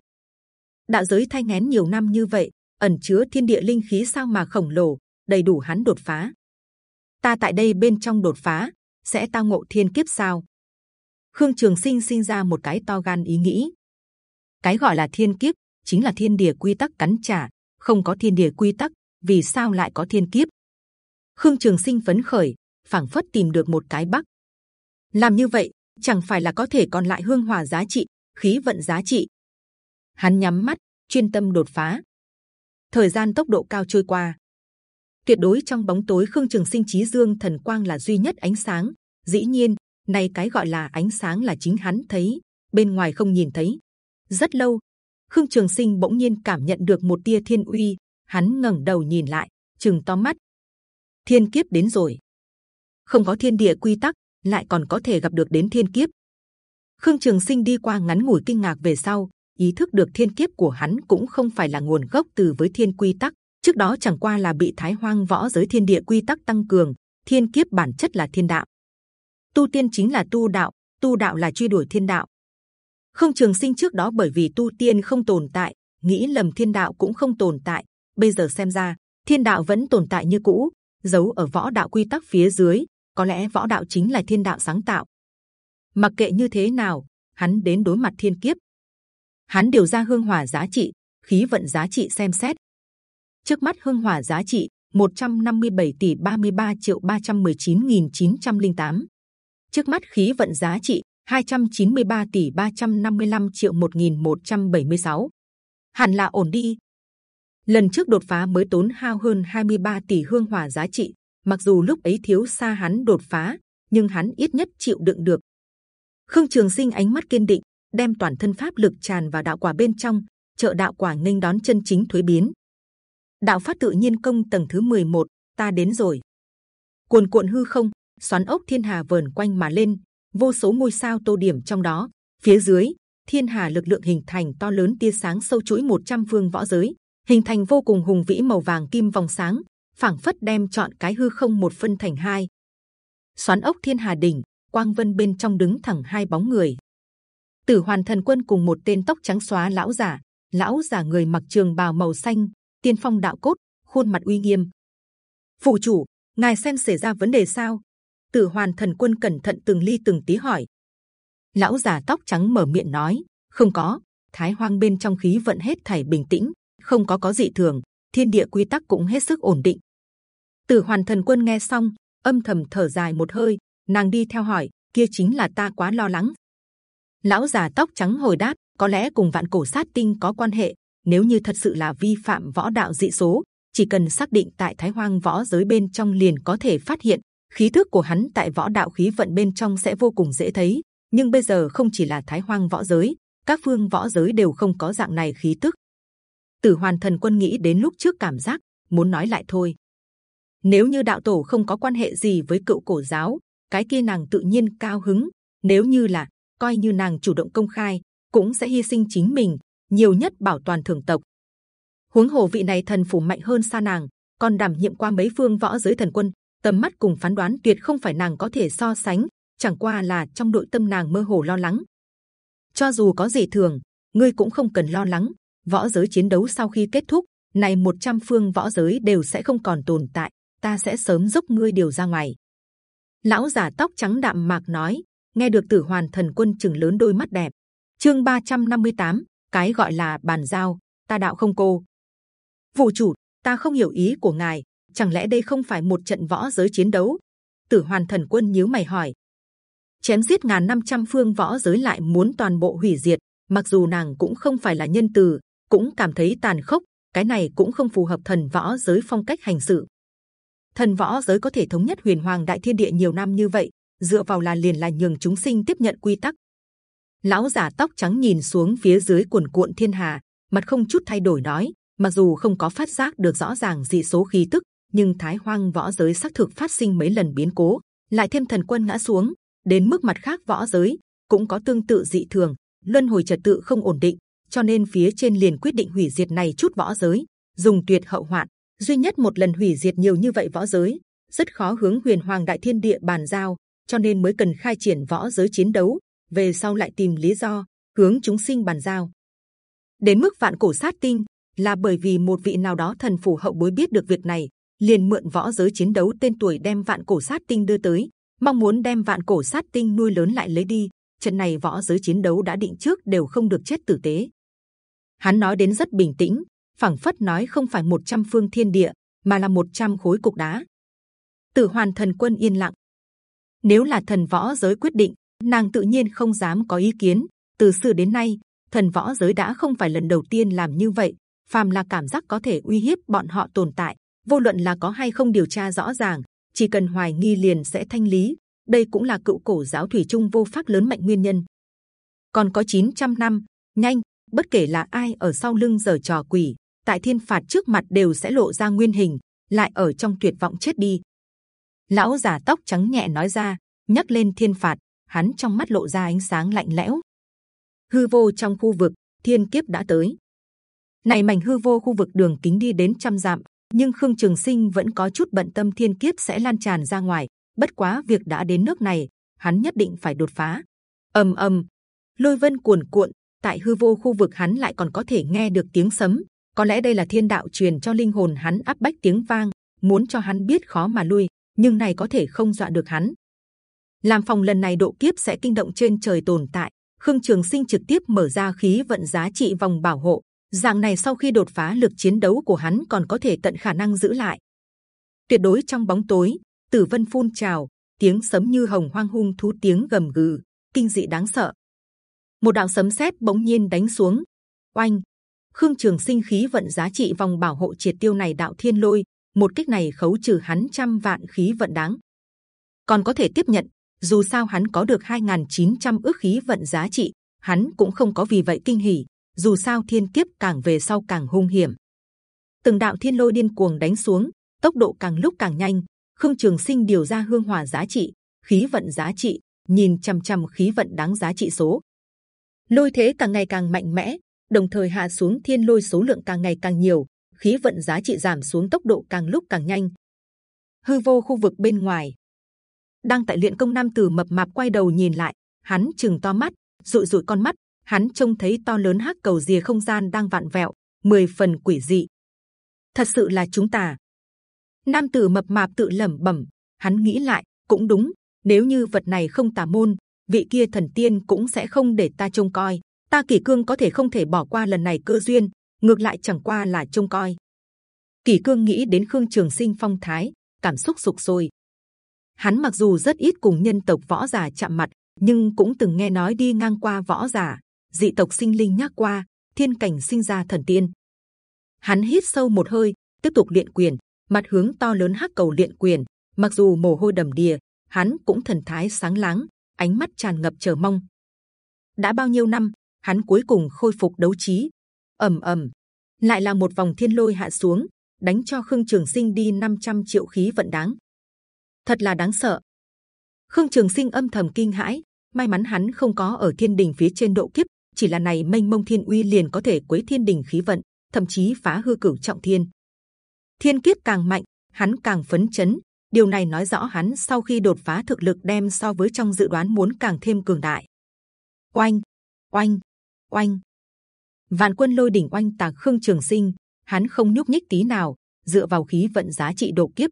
Đạo giới thay ngén nhiều năm như vậy, ẩn chứa thiên địa linh khí sao mà khổng lồ, đầy đủ hắn đột phá. Ta tại đây bên trong đột phá, sẽ tao ngộ thiên kiếp sao? Khương Trường Sinh sinh ra một cái to gan ý nghĩ. Cái gọi là thiên kiếp chính là thiên địa quy tắc cắn trả, không có thiên địa quy tắc, vì sao lại có thiên kiếp? Khương Trường Sinh phấn khởi, phảng phất tìm được một cái bắc. Làm như vậy, chẳng phải là có thể còn lại hương hỏa giá trị, khí vận giá trị. Hắn nhắm mắt, chuyên tâm đột phá. Thời gian tốc độ cao trôi qua, tuyệt đối trong bóng tối Khương Trường Sinh trí dương thần quang là duy nhất ánh sáng. Dĩ nhiên, này cái gọi là ánh sáng là chính hắn thấy, bên ngoài không nhìn thấy. Rất lâu, Khương Trường Sinh bỗng nhiên cảm nhận được một tia thiên uy. Hắn ngẩng đầu nhìn lại, chừng to mắt. Thiên kiếp đến rồi. Không có thiên địa quy tắc, lại còn có thể gặp được đến thiên kiếp. Khương Trường Sinh đi qua ngắn ngủi kinh ngạc về sau, ý thức được thiên kiếp của hắn cũng không phải là nguồn gốc từ với thiên quy tắc. Trước đó chẳng qua là bị Thái Hoang võ giới thiên địa quy tắc tăng cường. Thiên kiếp bản chất là thiên đạo. Tu tiên chính là tu đạo, tu đạo là truy đuổi thiên đạo. Khương Trường Sinh trước đó bởi vì tu tiên không tồn tại, nghĩ lầm thiên đạo cũng không tồn tại. Bây giờ xem ra, thiên đạo vẫn tồn tại như cũ, giấu ở võ đạo quy tắc phía dưới. Có lẽ võ đạo chính là thiên đạo sáng tạo. Mặc kệ như thế nào, hắn đến đối mặt thiên kiếp. Hắn điều ra hương hỏa giá trị, khí vận giá trị xem xét. Trước mắt hương hỏa giá trị 157 tỷ 33 triệu 319.908. Trước mắt khí vận giá trị 293 tỷ 355 triệu 1176. Hẳn là ổn đi. Lần trước đột phá mới tốn hao hơn 23 tỷ hương hỏa giá trị. Mặc dù lúc ấy thiếu xa hắn đột phá, nhưng hắn ít nhất chịu đựng được. Khương Trường Sinh ánh mắt kiên định, đem toàn thân pháp lực tràn vào đạo quả bên trong, trợ đạo quả nghênh đón chân chính thuế biến. Đạo phát tự nhiên công tầng thứ 11, ta đến rồi. Cuồn cuộn hư không, xoắn ốc thiên hà vờn quanh mà lên, vô số ngôi sao tô điểm trong đó. Phía dưới, thiên hà lực lượng hình thành to lớn tia sáng sâu chuỗi 100 phương võ giới, hình thành vô cùng hùng vĩ màu vàng kim vòng sáng, phảng phất đem chọn cái hư không một phân thành hai. Xoắn ốc thiên hà đỉnh, quang vân bên trong đứng thẳng hai bóng người. Tử Hoàn Thần Quân cùng một tên tóc trắng xóa lão giả, lão giả người mặc trường bào màu xanh, tiên phong đạo cốt, khuôn mặt uy nghiêm. Phụ chủ, ngài xem xảy ra vấn đề sao? Tử Hoàn Thần Quân cẩn thận từng ly từng tí hỏi. Lão già tóc trắng mở miệng nói, không có. Thái Hoang bên trong khí vận hết thảy bình tĩnh, không có có dị thường, thiên địa quy tắc cũng hết sức ổn định. Tử Hoàn Thần Quân nghe xong, âm thầm thở dài một hơi, nàng đi theo hỏi, kia chính là ta quá lo lắng. Lão già tóc trắng hồi đáp, có lẽ cùng vạn cổ sát tinh có quan hệ. Nếu như thật sự là vi phạm võ đạo dị số, chỉ cần xác định tại Thái Hoang võ giới bên trong liền có thể phát hiện khí thức của hắn tại võ đạo khí vận bên trong sẽ vô cùng dễ thấy. Nhưng bây giờ không chỉ là Thái Hoang võ giới, các phương võ giới đều không có dạng này khí tức. Tử Hoàn Thần Quân nghĩ đến lúc trước cảm giác muốn nói lại thôi. Nếu như đạo tổ không có quan hệ gì với cựu cổ giáo, cái kia nàng tự nhiên cao hứng. Nếu như là coi như nàng chủ động công khai, cũng sẽ hy sinh chính mình, nhiều nhất bảo toàn thường tộc. Huống hồ vị này thần phủ mạnh hơn xa nàng, còn đảm nhiệm qua mấy phương võ giới thần quân, tầm mắt cùng phán đoán tuyệt không phải nàng có thể so sánh, chẳng qua là trong nội tâm nàng mơ hồ lo lắng. Cho dù có gì thường, ngươi cũng không cần lo lắng. Võ giới chiến đấu sau khi kết thúc, này 100 phương võ giới đều sẽ không còn tồn tại. Ta sẽ sớm giúp ngươi điều ra ngoài. Lão giả tóc trắng đạm mạc nói, nghe được Tử Hoàn Thần Quân chừng lớn đôi mắt đẹp. Chương 358, cái gọi là bàn giao, ta đạo không cô. Vụ chủ, ta không hiểu ý của ngài, chẳng lẽ đây không phải một trận võ giới chiến đấu? Tử Hoàn Thần Quân nhíu mày hỏi. Chém giết ngàn năm trăm phương võ giới lại muốn toàn bộ hủy diệt, mặc dù nàng cũng không phải là nhân từ, cũng cảm thấy tàn khốc. Cái này cũng không phù hợp thần võ giới phong cách hành sự. Thần võ giới có thể thống nhất huyền hoàng đại thiên địa nhiều năm như vậy, dựa vào là liền là nhường chúng sinh tiếp nhận quy tắc. Lão giả tóc trắng nhìn xuống phía dưới cuồn cuộn thiên hà, mặt không chút thay đổi nói: mặc dù không có phát giác được rõ ràng dị số khí tức, nhưng Thái Hoang võ giới xác thực phát sinh mấy lần biến cố, lại thêm thần quân ngã xuống, đến mức mặt khác võ giới cũng có tương tự dị thường, luân hồi trật tự không ổn định, cho nên phía trên liền quyết định hủy diệt này chút võ giới, dùng tuyệt hậu hoạn, duy nhất một lần hủy diệt nhiều như vậy võ giới, rất khó hướng huyền hoàng đại thiên địa bàn giao, cho nên mới cần khai triển võ giới chiến đấu. Về sau lại tìm lý do hướng chúng sinh bàn giao. Đến mức vạn cổ sát tinh là bởi vì một vị nào đó thần phủ hậu bối biết được việc này, liền mượn võ giới chiến đấu tên tuổi đem vạn cổ sát tinh đưa tới, mong muốn đem vạn cổ sát tinh nuôi lớn lại lấy đi. Trận này võ giới chiến đấu đã định trước đều không được chết tử tế. Hắn nói đến rất bình tĩnh, phảng phất nói không phải 100 phương thiên địa, mà là 100 khối cục đá. Tử Hoàn Thần Quân yên lặng. Nếu là thần võ giới quyết định, nàng tự nhiên không dám có ý kiến. Từ xưa đến nay, thần võ giới đã không phải lần đầu tiên làm như vậy. Phàm là cảm giác có thể uy hiếp bọn họ tồn tại, vô luận là có hay không điều tra rõ ràng, chỉ cần hoài nghi liền sẽ thanh lý. Đây cũng là cựu cổ giáo thủy trung vô pháp lớn mạnh nguyên nhân. Còn có 900 năm, nhanh, bất kể là ai ở sau lưng giở trò quỷ, tại thiên phạt trước mặt đều sẽ lộ ra nguyên hình, lại ở trong tuyệt vọng chết đi. Lão già tóc trắng nhẹ nói ra, nhắc lên thiên phạt, hắn trong mắt lộ ra ánh sáng lạnh lẽo. Hư vô trong khu vực, thiên kiếp đã tới. Này mảnh hư vô khu vực đường kính đi đến trăm dặm, nhưng Khương Trường Sinh vẫn có chút bận tâm thiên kiếp sẽ lan tràn ra ngoài. Bất quá việc đã đến nước này, hắn nhất định phải đột phá. ầm ầm, lôi vân cuồn cuộn, tại hư vô khu vực hắn lại còn có thể nghe được tiếng sấm. Có lẽ đây là thiên đạo truyền cho linh hồn hắn áp bách tiếng vang, muốn cho hắn biết khó mà lui, nhưng này có thể không dọa được hắn. Làm phòng lần này độ kiếp sẽ kinh động trên trời tồn tại, Khương Trường Sinh trực tiếp mở ra khí vận giá trị vòng bảo hộ. Dạng này sau khi đột phá lực chiến đấu của hắn còn có thể tận khả năng giữ lại. Tuyệt đối trong bóng tối, Tử Vân phun trào, tiếng sấm như hồng hoang hung thú tiếng gầm gừ, kinh dị đáng sợ. Một đạo sấm sét bỗng nhiên đánh xuống, oanh! Khương Trường Sinh khí vận giá trị vòng bảo hộ triệt tiêu này đạo thiên lôi, một kích này khấu trừ hắn trăm vạn khí vận đáng. Còn có thể tiếp nhận, dù sao hắn có được 2.900 ước khí vận giá trị, hắn cũng không có vì vậy kinh hỉ. Dù sao thiên kiếp càng về sau càng hung hiểm, từng đạo thiên lôi điên cuồng đánh xuống, tốc độ càng lúc càng nhanh. Khương Trường Sinh điều ra hương hỏa giá trị, khí vận giá trị, nhìn chăm chăm khí vận đáng giá trị số, lôi thế càng ngày càng mạnh mẽ, đồng thời hạ xuống thiên lôi số lượng càng ngày càng nhiều, khí vận giá trị giảm xuống tốc độ càng lúc càng nhanh. Hư vô khu vực bên ngoài, đang tại luyện công nam tử mập mạp quay đầu nhìn lại, hắn chừng to mắt, dụi dụi con mắt, hắn trông thấy to lớn hắc cầu rìa không gian đang vạn vẹo, mười phần quỷ dị. Thật sự là chúng ta. Nam tử mập mạp tự lẩm bẩm, hắn nghĩ lại, cũng đúng. Nếu như vật này không tà môn, vị kia thần tiên cũng sẽ không để ta trông coi. Ta kỷ cương có thể không thể bỏ qua lần này cơ duyên, ngược lại chẳng qua là trông coi. Kỷ cương nghĩ đến khương trường sinh phong thái, cảm xúc sục sôi. Hắn mặc dù rất ít cùng nhân tộc võ giả chạm mặt, nhưng cũng từng nghe nói đi ngang qua võ giả, dị tộc sinh linh nhắc qua thiên cảnh sinh ra thần tiên. Hắn hít sâu một hơi, tiếp tục luyện quyền, mặt hướng to lớn hắc cầu luyện quyền. Mặc dù mồ hôi đầm đìa, hắn cũng thần thái sáng láng, ánh mắt tràn ngập chờ mong. đã bao nhiêu năm, hắn cuối cùng khôi phục đấu trí. ầm ầm, lại là một vòng thiên lôi hạ xuống, đánh cho khương trường sinh đi 500 triệu khí vận đáng. thật là đáng sợ. khương trường sinh âm thầm kinh hãi, may mắn hắn không có ở thiên đình phía trên độ kiếp, chỉ là này mênh mông thiên uy liền có thể quấy thiên đình khí vận, thậm chí phá hư cửu trọng thiên. Thiên kiếp càng mạnh, hắn càng phấn chấn, Điều này nói rõ hắn sau khi đột phá thực lực đem so với trong dự đoán muốn càng thêm cường đại. Oanh, oanh, oanh. Vạn quân lôi đỉnh oanh tạc khương trường sinh, hắn không nhúc nhích tí nào, dựa vào khí vận giá trị độ kiếp.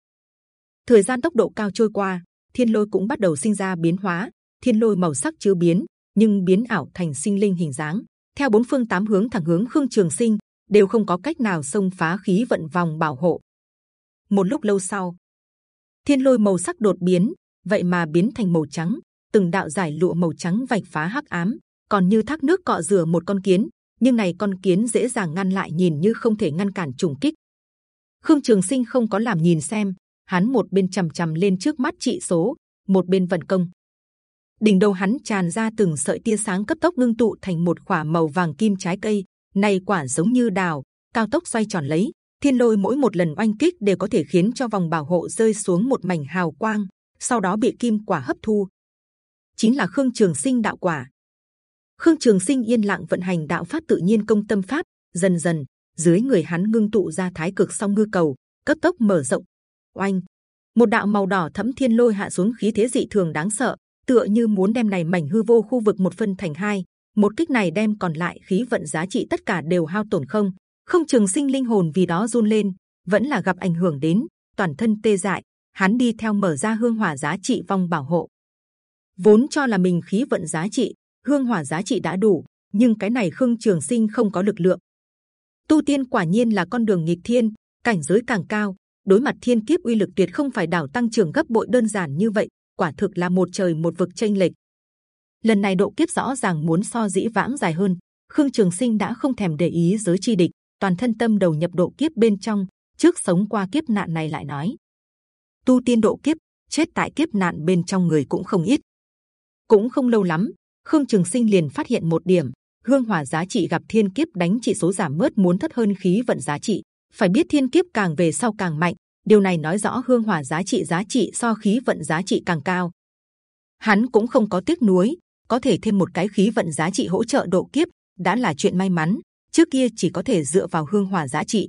Thời gian tốc độ cao trôi qua, thiên lôi cũng bắt đầu sinh ra biến hóa. Thiên lôi màu sắc chưa biến, nhưng biến ảo thành sinh linh hình dáng. Theo bốn phương tám hướng thẳng hướng khương trường sinh, đều không có cách nào xông phá khí vận vòng bảo hộ. Một lúc lâu sau, thiên lôi màu sắc đột biến, vậy mà biến thành màu trắng. Từng đạo giải lụa màu trắng vạch phá hắc ám, còn như thác nước cọ rửa một con kiến, nhưng này con kiến dễ dàng ngăn lại nhìn như không thể ngăn cản trùng kích. Khương trường sinh không có làm nhìn xem, hắn một bên trầm trầm lên trước mắt trị số, một bên vận công. Đỉnh đầu hắn tràn ra từng sợi tia sáng cấp tốc ngưng tụ thành một quả màu vàng kim trái cây, này quả giống như đào, cao tốc xoay tròn lấy thiên lôi mỗi một lần oanh kích đều có thể khiến cho vòng bảo hộ rơi xuống một mảnh hào quang, sau đó bị kim quả hấp thu. chính là khương trường sinh đạo quả. khương trường sinh yên lặng vận hành đạo pháp tự nhiên công tâm pháp, dần dần dưới người hắn ngưng tụ ra thái cực song ngư cầu, cấp tốc mở rộng. oanh, một đạo màu đỏ thẫm thiên lôi hạ xuống khí thế dị thường đáng sợ, tựa như muốn đem này mảnh hư vô khu vực một phân thành hai. Một kích này đem còn lại khí vận giá trị tất cả đều hao tổn không không trường sinh linh hồn vì đó run lên, vẫn là gặp ảnh hưởng đến toàn thân tê dại. Hắn đi theo mở ra hương hỏa giá trị vòng bảo hộ. Vốn cho là mình khí vận giá trị, hương hỏa giá trị đã đủ, nhưng cái này khương trường sinh không có lực lượng. Tu tiên quả nhiên là con đường nghịch thiên, cảnh giới càng cao, đối mặt thiên kiếp uy lực tuyệt không phải đảo tăng trưởng gấp bội đơn giản như vậy, quả thực là một trời một vực tranh lệch. Lần này độ kiếp rõ ràng muốn so dĩ vãng dài hơn, khương trường sinh đã không thèm để ý giới chi địch toàn thân tâm đầu nhập độ kiếp bên trong, trước sống qua kiếp nạn này lại nói. Tu tiên độ kiếp, chết tại kiếp nạn bên trong người cũng không ít. Cũng không lâu lắm, khương trường sinh liền phát hiện một điểm, hương hỏa giá trị gặp thiên kiếp đánh trị số giảm bớt muốn thất hơn khí vận giá trị. Phải biết thiên kiếp càng về sau càng mạnh, điều này nói rõ hương hỏa giá trị giá trị so khí vận giá trị càng cao. Hắn cũng không có tiếc nuối, có thể thêm một cái khí vận giá trị hỗ trợ độ kiếp, đã là chuyện may mắn trước kia chỉ có thể dựa vào hương hỏa giá trị.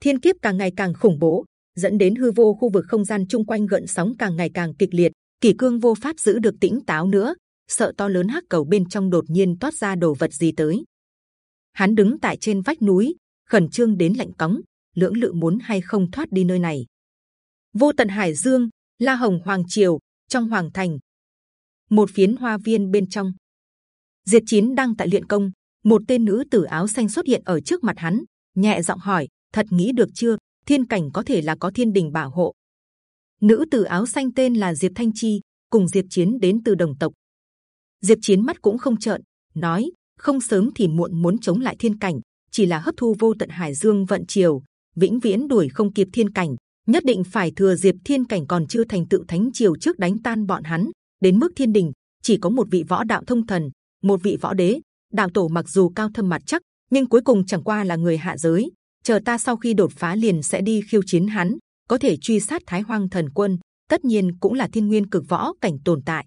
Thiên kiếp càng ngày càng khủng bố, dẫn đến hư vô khu vực không gian chung quanh gợn sóng càng ngày càng kịch liệt kỷ cương vô pháp giữ được tĩnh táo nữa, sợ to lớn hắc cầu bên trong đột nhiên toát ra đồ vật gì tới. Hắn đứng tại trên vách núi, khẩn trương đến lạnh cóng, lưỡng lự muốn hay không thoát đi nơi này. Vô tận hải dương, la hồng hoàng triều, trong hoàng thành. Một phiến hoa viên bên trong. Diệt chiến đang tại luyện công một tên nữ tử áo xanh xuất hiện ở trước mặt hắn, nhẹ giọng hỏi, thật nghĩ được chưa? Thiên cảnh có thể là có thiên đình bảo hộ. Nữ tử áo xanh tên là diệp thanh chi, cùng diệp chiến đến từ đồng tộc. Diệp chiến mắt cũng không trợn, nói, không sớm thì muộn muốn chống lại thiên cảnh, chỉ là hấp thu vô tận hải dương vận chiều vĩnh viễn đuổi không kịp thiên cảnh, nhất định phải thừa diệp thiên cảnh còn chưa thành tựu thánh triều trước đánh tan bọn hắn. Đến mức thiên đình, chỉ có một vị võ đạo thông thần, một vị võ đế đạo tổ mặc dù cao thâm mặt chắc, nhưng cuối cùng chẳng qua là người hạ giới. Chờ ta sau khi đột phá liền sẽ đi khiêu chiến hắn, có thể truy sát thái hoang thần quân, tất nhiên cũng là thiên nguyên cực võ cảnh tồn tại.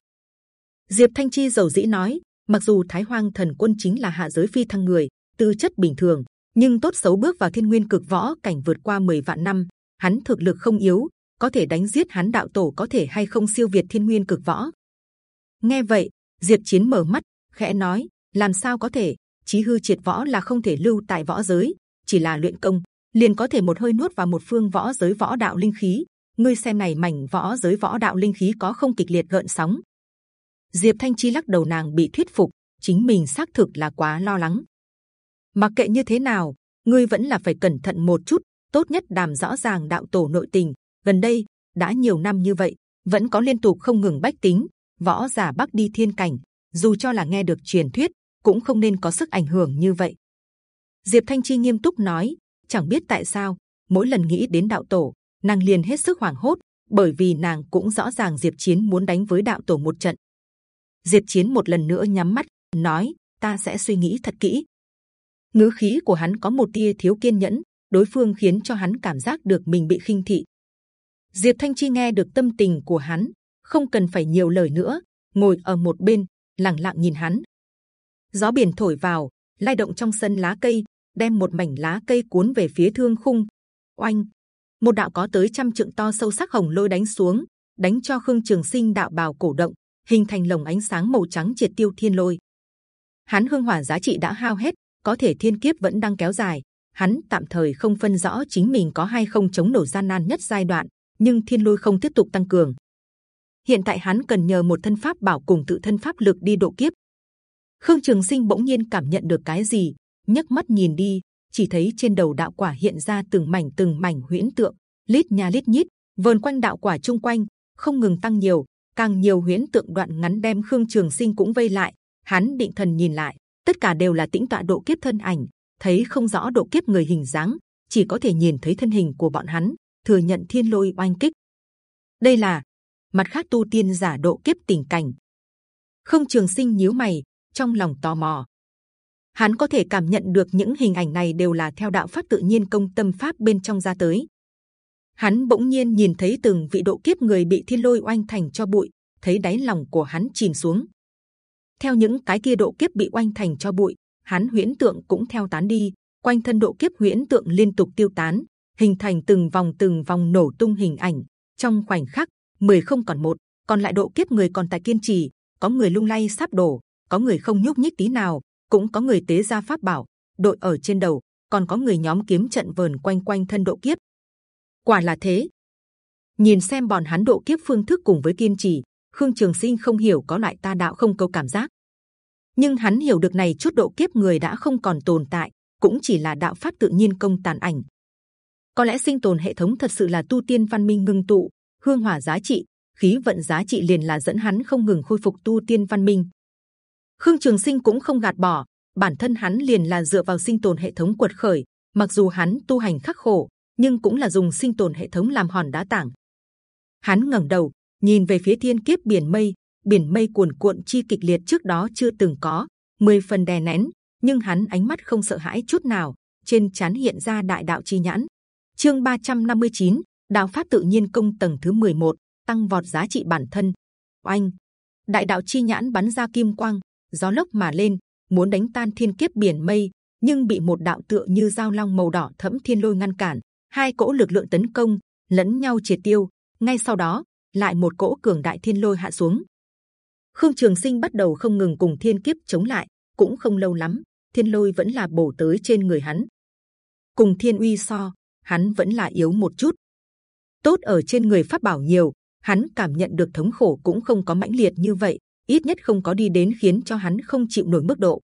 Diệp thanh chi dầu dĩ nói, mặc dù thái hoang thần quân chính là hạ giới phi thăng người, tư chất bình thường, nhưng tốt xấu bước vào thiên nguyên cực võ cảnh vượt qua 10 vạn năm, hắn thực lực không yếu, có thể đánh giết hắn đạo tổ có thể hay không siêu việt thiên nguyên cực võ. Nghe vậy, diệp chiến mở mắt, khẽ nói làm sao có thể? Chí hư triệt võ là không thể lưu tại võ giới, chỉ là luyện công, liền có thể một hơi nuốt vào một phương võ giới võ đạo linh khí. Ngươi xem này mảnh võ giới võ đạo linh khí có không kịch liệt gợn sóng. Diệp thanh chi lắc đầu nàng bị thuyết phục, chính mình xác thực là quá lo lắng. Mặc kệ như thế nào, ngươi vẫn là phải cẩn thận một chút, tốt nhất đàm rõ ràng đạo tổ nội tình. Gần đây, đã nhiều năm như vậy, vẫn có liên tục không ngừng bách tính, võ giả bắc đi thiên cảnh, dù cho là nghe được truyền thuyết cũng không nên có sức ảnh hưởng như vậy. Diệp thanh chi nghiêm túc nói, chẳng biết tại sao, mỗi lần nghĩ đến đạo tổ, nàng liền hết sức hoảng hốt, bởi vì nàng cũng rõ ràng diệp chiến muốn đánh với đạo tổ một trận. Diệp chiến một lần nữa nhắm mắt, nói, ta sẽ suy nghĩ thật kỹ. Ngữ khí của hắn có một tia thiếu kiên nhẫn, đối phương khiến cho hắn cảm giác được mình bị khinh thị. Diệp thanh chi nghe được tâm tình của hắn, không cần phải nhiều lời nữa, ngồi ở một bên, lặng lặng nhìn hắn gió biển thổi vào, lay động trong sân lá cây, đem một mảnh lá cây cuốn về phía thương khung. Oanh! Một đạo có tới trăm trượng to sâu sắc hồng lôi đánh xuống, đánh cho khương trường sinh đạo bào cổ động, hình thành lồng ánh sáng màu trắng triệt tiêu thiên lôi. Hắn hương hỏa giá trị đã hao hết, có thể thiên kiếp vẫn đang kéo dài. Hắn tạm thời không phân rõ chính mình có hay không chống nổ gian nan nhất giai đoạn, nhưng thiên lôi không tiếp tục tăng cường. Hiện tại hắn cần nhờ một thân pháp bảo cùng tự thân pháp lực đi độ kiếp khương trường sinh bỗng nhiên cảm nhận được cái gì, nhấc mắt nhìn đi, chỉ thấy trên đầu đạo quả hiện ra từng mảnh từng mảnh huyễn tượng, lít nha lít nhít, vờn quanh đạo quả chung quanh, không ngừng tăng nhiều, càng nhiều huyễn tượng đoạn ngắn đem khương trường sinh cũng vây lại, hắn định thần nhìn lại, tất cả đều là tĩnh tọa độ kiếp thân ảnh, thấy không rõ độ kiếp người hình dáng, chỉ có thể nhìn thấy thân hình của bọn hắn, thừa nhận thiên lôi oanh kích. Đây là mặt khác tu tiên giả độ kiếp tình cảnh. Không trường sinh nhíu mày trong lòng tò mò. Hắn có thể cảm nhận được những hình ảnh này đều là theo đạo pháp tự nhiên công tâm pháp bên trong ra tới. Hắn bỗng nhiên nhìn thấy từng vị độ kiếp người bị thiên lôi oanh thành cho bụi, thấy đáy lòng của hắn chìm xuống. Theo những cái kia độ kiếp bị oanh thành cho bụi, hắn huyễn tượng cũng theo tán đi, quanh thân độ kiếp huyễn tượng liên tục tiêu tán, hình thành từng vòng từng vòng nổ tung hình ảnh. Trong khoảnh khắc, mười không còn một, còn lại độ kiếp người còn tại kiên trì, có người lung lay sắp đổ có người không nhúc nhích tí nào cũng có người tế ra pháp bảo đội ở trên đầu còn có người nhóm kiếm trận vờn quanh quanh thân độ kiếp. Quả là thế. Nhìn xem bọn hắn độ kiếp phương thức cùng với kiên trì khương trường sinh không hiểu có loại ta đạo không câu cảm giác. Nhưng hắn hiểu được này chút độ kiếp người đã không còn tồn tại cũng chỉ là đạo pháp tự nhiên công tàn ảnh. Có lẽ sinh tồn hệ thống thật sự là tu tiên văn minh ngưng tụ, hương hỏa giá trị, khí vận giá trị liền là dẫn hắn không ngừng khôi phục tu tiên văn minh. Khương Trường Sinh cũng không gạt bỏ, bản thân hắn liền là dựa vào sinh tồn hệ thống quật khởi. Mặc dù hắn tu hành khắc khổ, nhưng cũng là dùng sinh tồn hệ thống làm hòn đá tảng. Hắn ngẩng đầu, nhìn về phía thiên kiếp biển mây, biển mây cuồn cuộn chi kịch liệt trước đó chưa từng có, mười phần đè nén, nhưng hắn ánh mắt không sợ hãi chút nào, trên chán hiện ra đại đạo chi nhãn. Chương 359, đạo pháp tự nhiên công tầng thứ 11, tăng vọt giá trị bản thân. Oanh, đại đạo chi nhãn bắn ra kim quang, gió lốc mà lên, muốn đánh tan thiên kiếp biển mây, nhưng bị một đạo tựa như dao long màu đỏ thẫm thiên lôi ngăn cản. Hai cỗ lực lượng tấn công lẫn nhau triệt tiêu. Ngay sau đó, lại một cỗ cường đại thiên lôi hạ xuống. Khương Trường Sinh bắt đầu không ngừng cùng thiên kiếp chống lại, cũng không lâu lắm, thiên lôi vẫn là bổ tới trên người hắn. Cùng thiên uy so, hắn vẫn là yếu một chút. Tốt ở trên người pháp bảo nhiều, hắn cảm nhận được thống khổ cũng không có mãnh liệt như vậy, ít nhất không có đi đến khiến cho hắn không chịu nổi mức độ.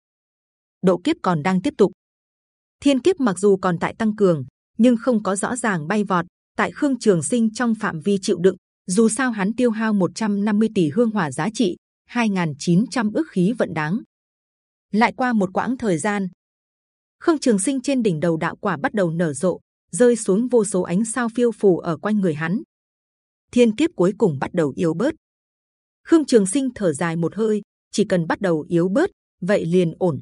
Độ kiếp còn đang tiếp tục. Thiên kiếp mặc dù còn tại tăng cường, nhưng không có rõ ràng bay vọt. Tại Khương Trường Sinh trong phạm vi chịu đựng, dù sao hắn tiêu hao 150 tỷ hương hỏa giá trị, 2.900 ước khí vận đáng. Lại qua một quãng thời gian, Khương Trường Sinh trên đỉnh đầu đạo quả bắt đầu nở rộ, rơi xuống vô số ánh sao phiêu phù ở quanh người hắn. Thiên kiếp cuối cùng bắt đầu yếu bớt. Khương Trường Sinh thở dài một hơi, chỉ cần bắt đầu yếu bớt, vậy liền ổn.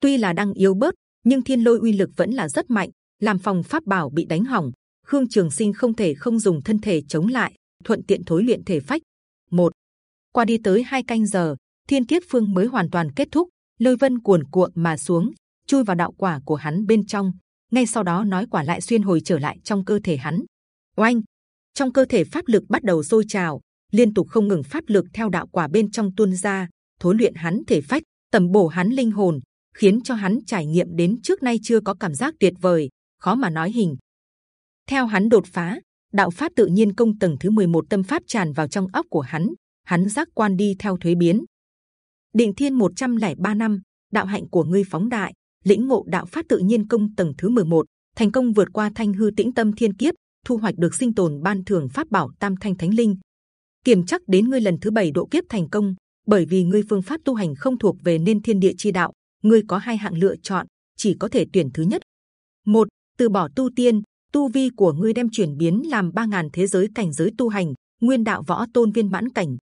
Tuy là đang yếu bớt, nhưng thiên lôi uy lực vẫn là rất mạnh, làm phòng pháp bảo bị đánh hỏng. Khương Trường Sinh không thể không dùng thân thể chống lại, thuận tiện thối luyện thể phách. Một qua đi tới hai canh giờ, thiên kiếp phương mới hoàn toàn kết thúc, lôi vân cuồn cuộn mà xuống, chui vào đạo quả của hắn bên trong. Ngay sau đó nói quả lại xuyên hồi trở lại trong cơ thể hắn. Oanh! Trong cơ thể pháp lực bắt đầu sôi trào, liên tục không ngừng pháp lực theo đạo quả bên trong tuôn ra, thối luyện hắn thể phách, tầm bổ hắn linh hồn, khiến cho hắn trải nghiệm đến trước nay chưa có cảm giác tuyệt vời, khó mà nói hình. Theo hắn đột phá, đạo pháp tự nhiên công tầng thứ 11 tâm pháp tràn vào trong óc của hắn, hắn giác quan đi theo thuế biến. Định Thiên 103 năm, đạo hạnh của ngươi phóng đại, lĩnh ngộ đạo pháp tự nhiên công tầng thứ 11, thành công vượt qua thanh hư tĩnh tâm thiên kiếp, thu hoạch được sinh tồn ban thưởng pháp bảo tam thanh thánh linh. Kiểm chắc đến ngươi lần thứ bảy độ kiếp thành công, bởi vì ngươi phương pháp tu hành không thuộc về nên thiên địa chi đạo, ngươi có hai hạng lựa chọn, chỉ có thể tuyển thứ nhất. Một, từ bỏ tu tiên, tu vi của ngươi đem chuyển biến làm ba ngàn thế giới cảnh giới tu hành, nguyên đạo võ tôn viên mãn cảnh.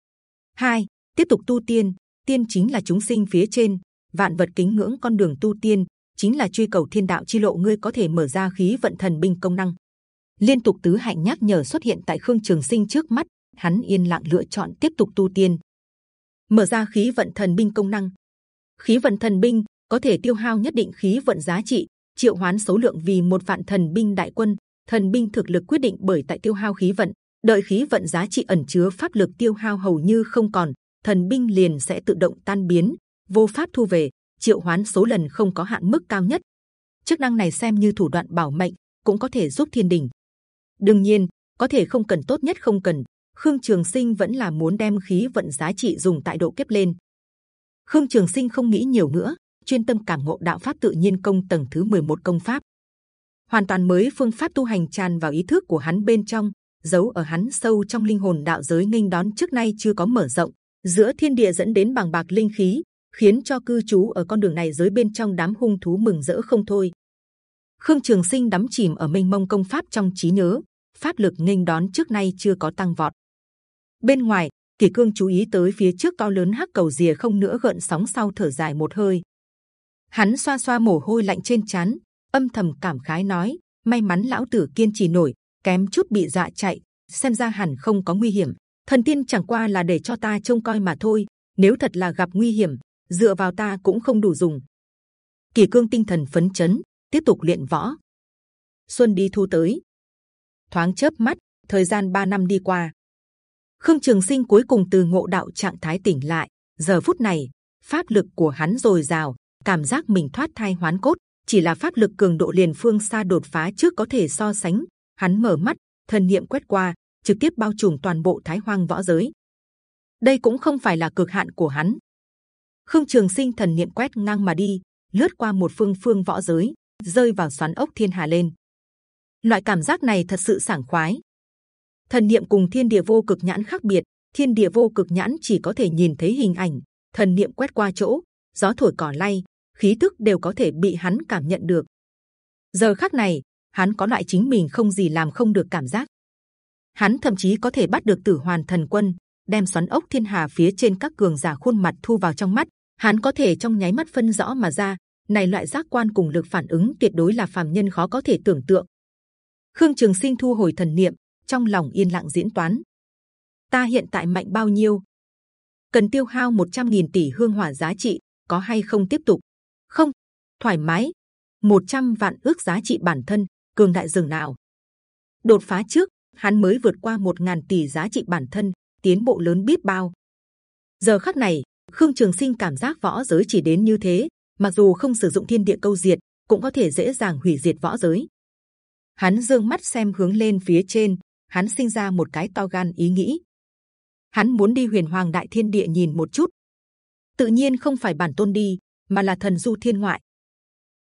Hai, tiếp tục tu tiên, tiên chính là chúng sinh phía trên, vạn vật kính ngưỡng con đường tu tiên, chính là truy cầu thiên đạo chi lộ. Ngươi có thể mở ra khí vận thần binh công năng. Liên tục tứ hạnh nhắc nhở xuất hiện tại khương trường sinh trước mắt, hắn yên lặng lựa chọn tiếp tục tu tiên. Mở ra khí vận thần binh công năng. Khí vận thần binh có thể tiêu hao nhất định khí vận giá trị, triệu hoán số lượng vì một vạn thần binh đại quân. Thần binh thực lực quyết định bởi tại tiêu hao khí vận, đợi khí vận giá trị ẩn chứa pháp lực tiêu hao hầu như không còn, thần binh liền sẽ tự động tan biến, vô pháp thu về. Triệu hoán số lần không có hạn mức cao nhất. Chức năng này xem như thủ đoạn bảo mệnh, cũng có thể giúp thiên đình. đương nhiên, có thể không cần tốt nhất không cần. Khương Trường Sinh vẫn là muốn đem khí vận giá trị dùng tại độ kiếp lên. Khương Trường Sinh không nghĩ nhiều nữa, chuyên tâm cảm ngộ đạo pháp tự nhiên công tầng thứ 11 công pháp. Hoàn toàn mới phương pháp tu hành tràn vào ý thức của hắn bên trong, giấu ở hắn sâu trong linh hồn đạo giới nghênh đón trước nay chưa có mở rộng giữa thiên địa dẫn đến bằng bạc linh khí khiến cho cư trú ở con đường này giới bên trong đám hung thú mừng rỡ không thôi khương trường sinh đắm chìm ở mênh mông công pháp trong trí nhớ pháp lực nghênh đón trước nay chưa có tăng vọt bên ngoài, kỳ cương chú ý tới phía trước to lớn hắc cầu rìa không nữa gợn sóng sau thở dài một hơi. Hắn xoa xoa mồ hôi lạnh trên chán âm thầm cảm khái nói, may mắn lão tử kiên trì nổi, kém chút bị dọa chạy, xem ra hẳn không có nguy hiểm. Thần tiên chẳng qua là để cho ta trông coi mà thôi, nếu thật là gặp nguy hiểm, dựa vào ta cũng không đủ dùng. Kỳ cương tinh thần phấn chấn, tiếp tục luyện võ. Xuân đi thu tới. Thoáng chớp mắt, thời gian 3 năm đi qua khương trường sinh cuối cùng từ ngộ đạo trạng thái tỉnh lại. Giờ phút này, pháp lực của hắn dồi dào, cảm giác mình thoát thai hoán cốt. Chỉ là pháp lực cường độ liền phương xa đột phá trước có thể so sánh. Hắn mở mắt, thần niệm quét qua, trực tiếp bao trùm toàn bộ thái hoang võ giới. Đây cũng không phải là cực hạn của hắn. Khương trường sinh thần niệm quét ngang mà đi, lướt qua một phương phương võ giới, rơi vào xoắn ốc thiên hà lên. Loại cảm giác này thật sự sảng khoái. Thần niệm cùng thiên địa vô cực nhãn khác biệt, thiên địa vô cực nhãn chỉ có thể nhìn thấy hình ảnh, thần niệm quét qua chỗ, gió thổi cỏ lay, khí tức đều có thể bị hắn cảm nhận được. Giờ khắc này, hắn có loại chính mình không gì làm không được cảm giác. Hắn thậm chí có thể bắt được Tử Hoàn Thần Quân, đem xoắn ốc thiên hà phía trên các cường giả khuôn mặt thu vào trong mắt. Hắn có thể trong nháy mắt phân rõ mà ra, này loại giác quan cùng lực phản ứng tuyệt đối là phàm nhân khó có thể tưởng tượng. Khương Trường Sinh thu hồi thần niệm, trong lòng yên lặng diễn toán. Ta hiện tại mạnh bao nhiêu? Cần tiêu hao 100.000 tỷ hương hỏa giá trị, có hay không tiếp tục? Không, thoải mái. 100 vạn ước giá trị bản thân, cường đại dường nào? Đột phá trước, hắn mới vượt qua 1.000 tỷ giá trị bản thân, tiến bộ lớn biết bao. Giờ khắc này, Khương Trường Sinh cảm giác võ giới chỉ đến như thế, mặc dù không sử dụng thiên địa câu diệt, cũng có thể dễ dàng hủy diệt võ giới. Hắn dương mắt xem hướng lên phía trên, hắn sinh ra một cái to gan ý nghĩ. Hắn muốn đi Huyền Hoàng Đại Thiên Địa nhìn một chút. Tự nhiên không phải bản tôn đi, mà là thần du thiên ngoại.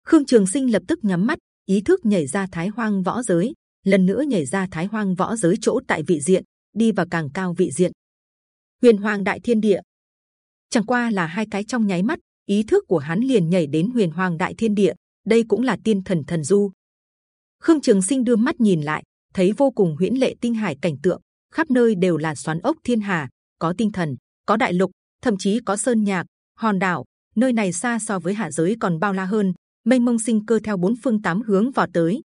Khương Trường Sinh lập tức nhắm mắt, ý thức nhảy ra Thái Hoang võ giới, lần nữa nhảy ra Thái Hoang võ giới chỗ tại vị diện, đi vào càng cao vị diện. Huyền Hoàng Đại Thiên Địa, chẳng qua là hai cái trong nháy mắt, ý thức của hắn liền nhảy đến Huyền Hoàng Đại Thiên Địa. Đây cũng là tiên thần thần du. Khương Trường Sinh đưa mắt nhìn lại, thấy vô cùng huyễn lệ tinh hải cảnh tượng, khắp nơi đều là xoắn ốc thiên hà, có tinh thần, có đại lục, thậm chí có sơn nhạc, hòn đảo. Nơi này xa so với hạ giới còn bao la hơn, mênh mông sinh cơ theo bốn phương tám hướng vào tới.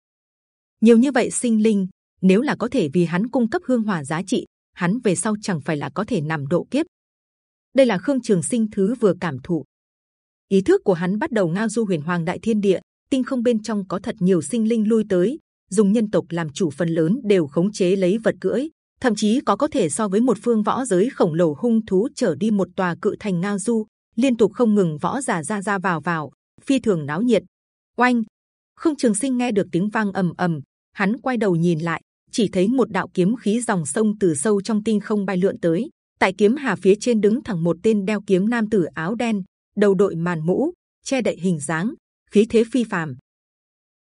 Nhiều như vậy sinh linh, nếu là có thể vì hắn cung cấp hương hỏa giá trị, hắn về sau chẳng phải là có thể nằm độ kiếp. Đây là Khương Trường Sinh thứ vừa cảm thụ. Ý thức của hắn bắt đầu ngao du huyền hoàng đại thiên địa, tinh không bên trong có thật nhiều sinh linh lui tới, dùng nhân tộc làm chủ phần lớn đều khống chế lấy vật cưỡi, thậm chí có có thể so với một phương võ giới khổng lồ hung thú trở đi một tòa cự thành ngao du, liên tục không ngừng võ giả ra ra vào vào, phi thường náo nhiệt. Oanh! Khương Trường Sinh nghe được tiếng vang ầm ầm, hắn quay đầu nhìn lại, chỉ thấy một đạo kiếm khí dòng sông từ sâu trong tinh không bay lượn tới. Tại kiếm hà phía trên đứng thẳng một tên đeo kiếm nam tử áo đen, đầu đội màn mũ, che đậy hình dáng, khí thế phi phàm.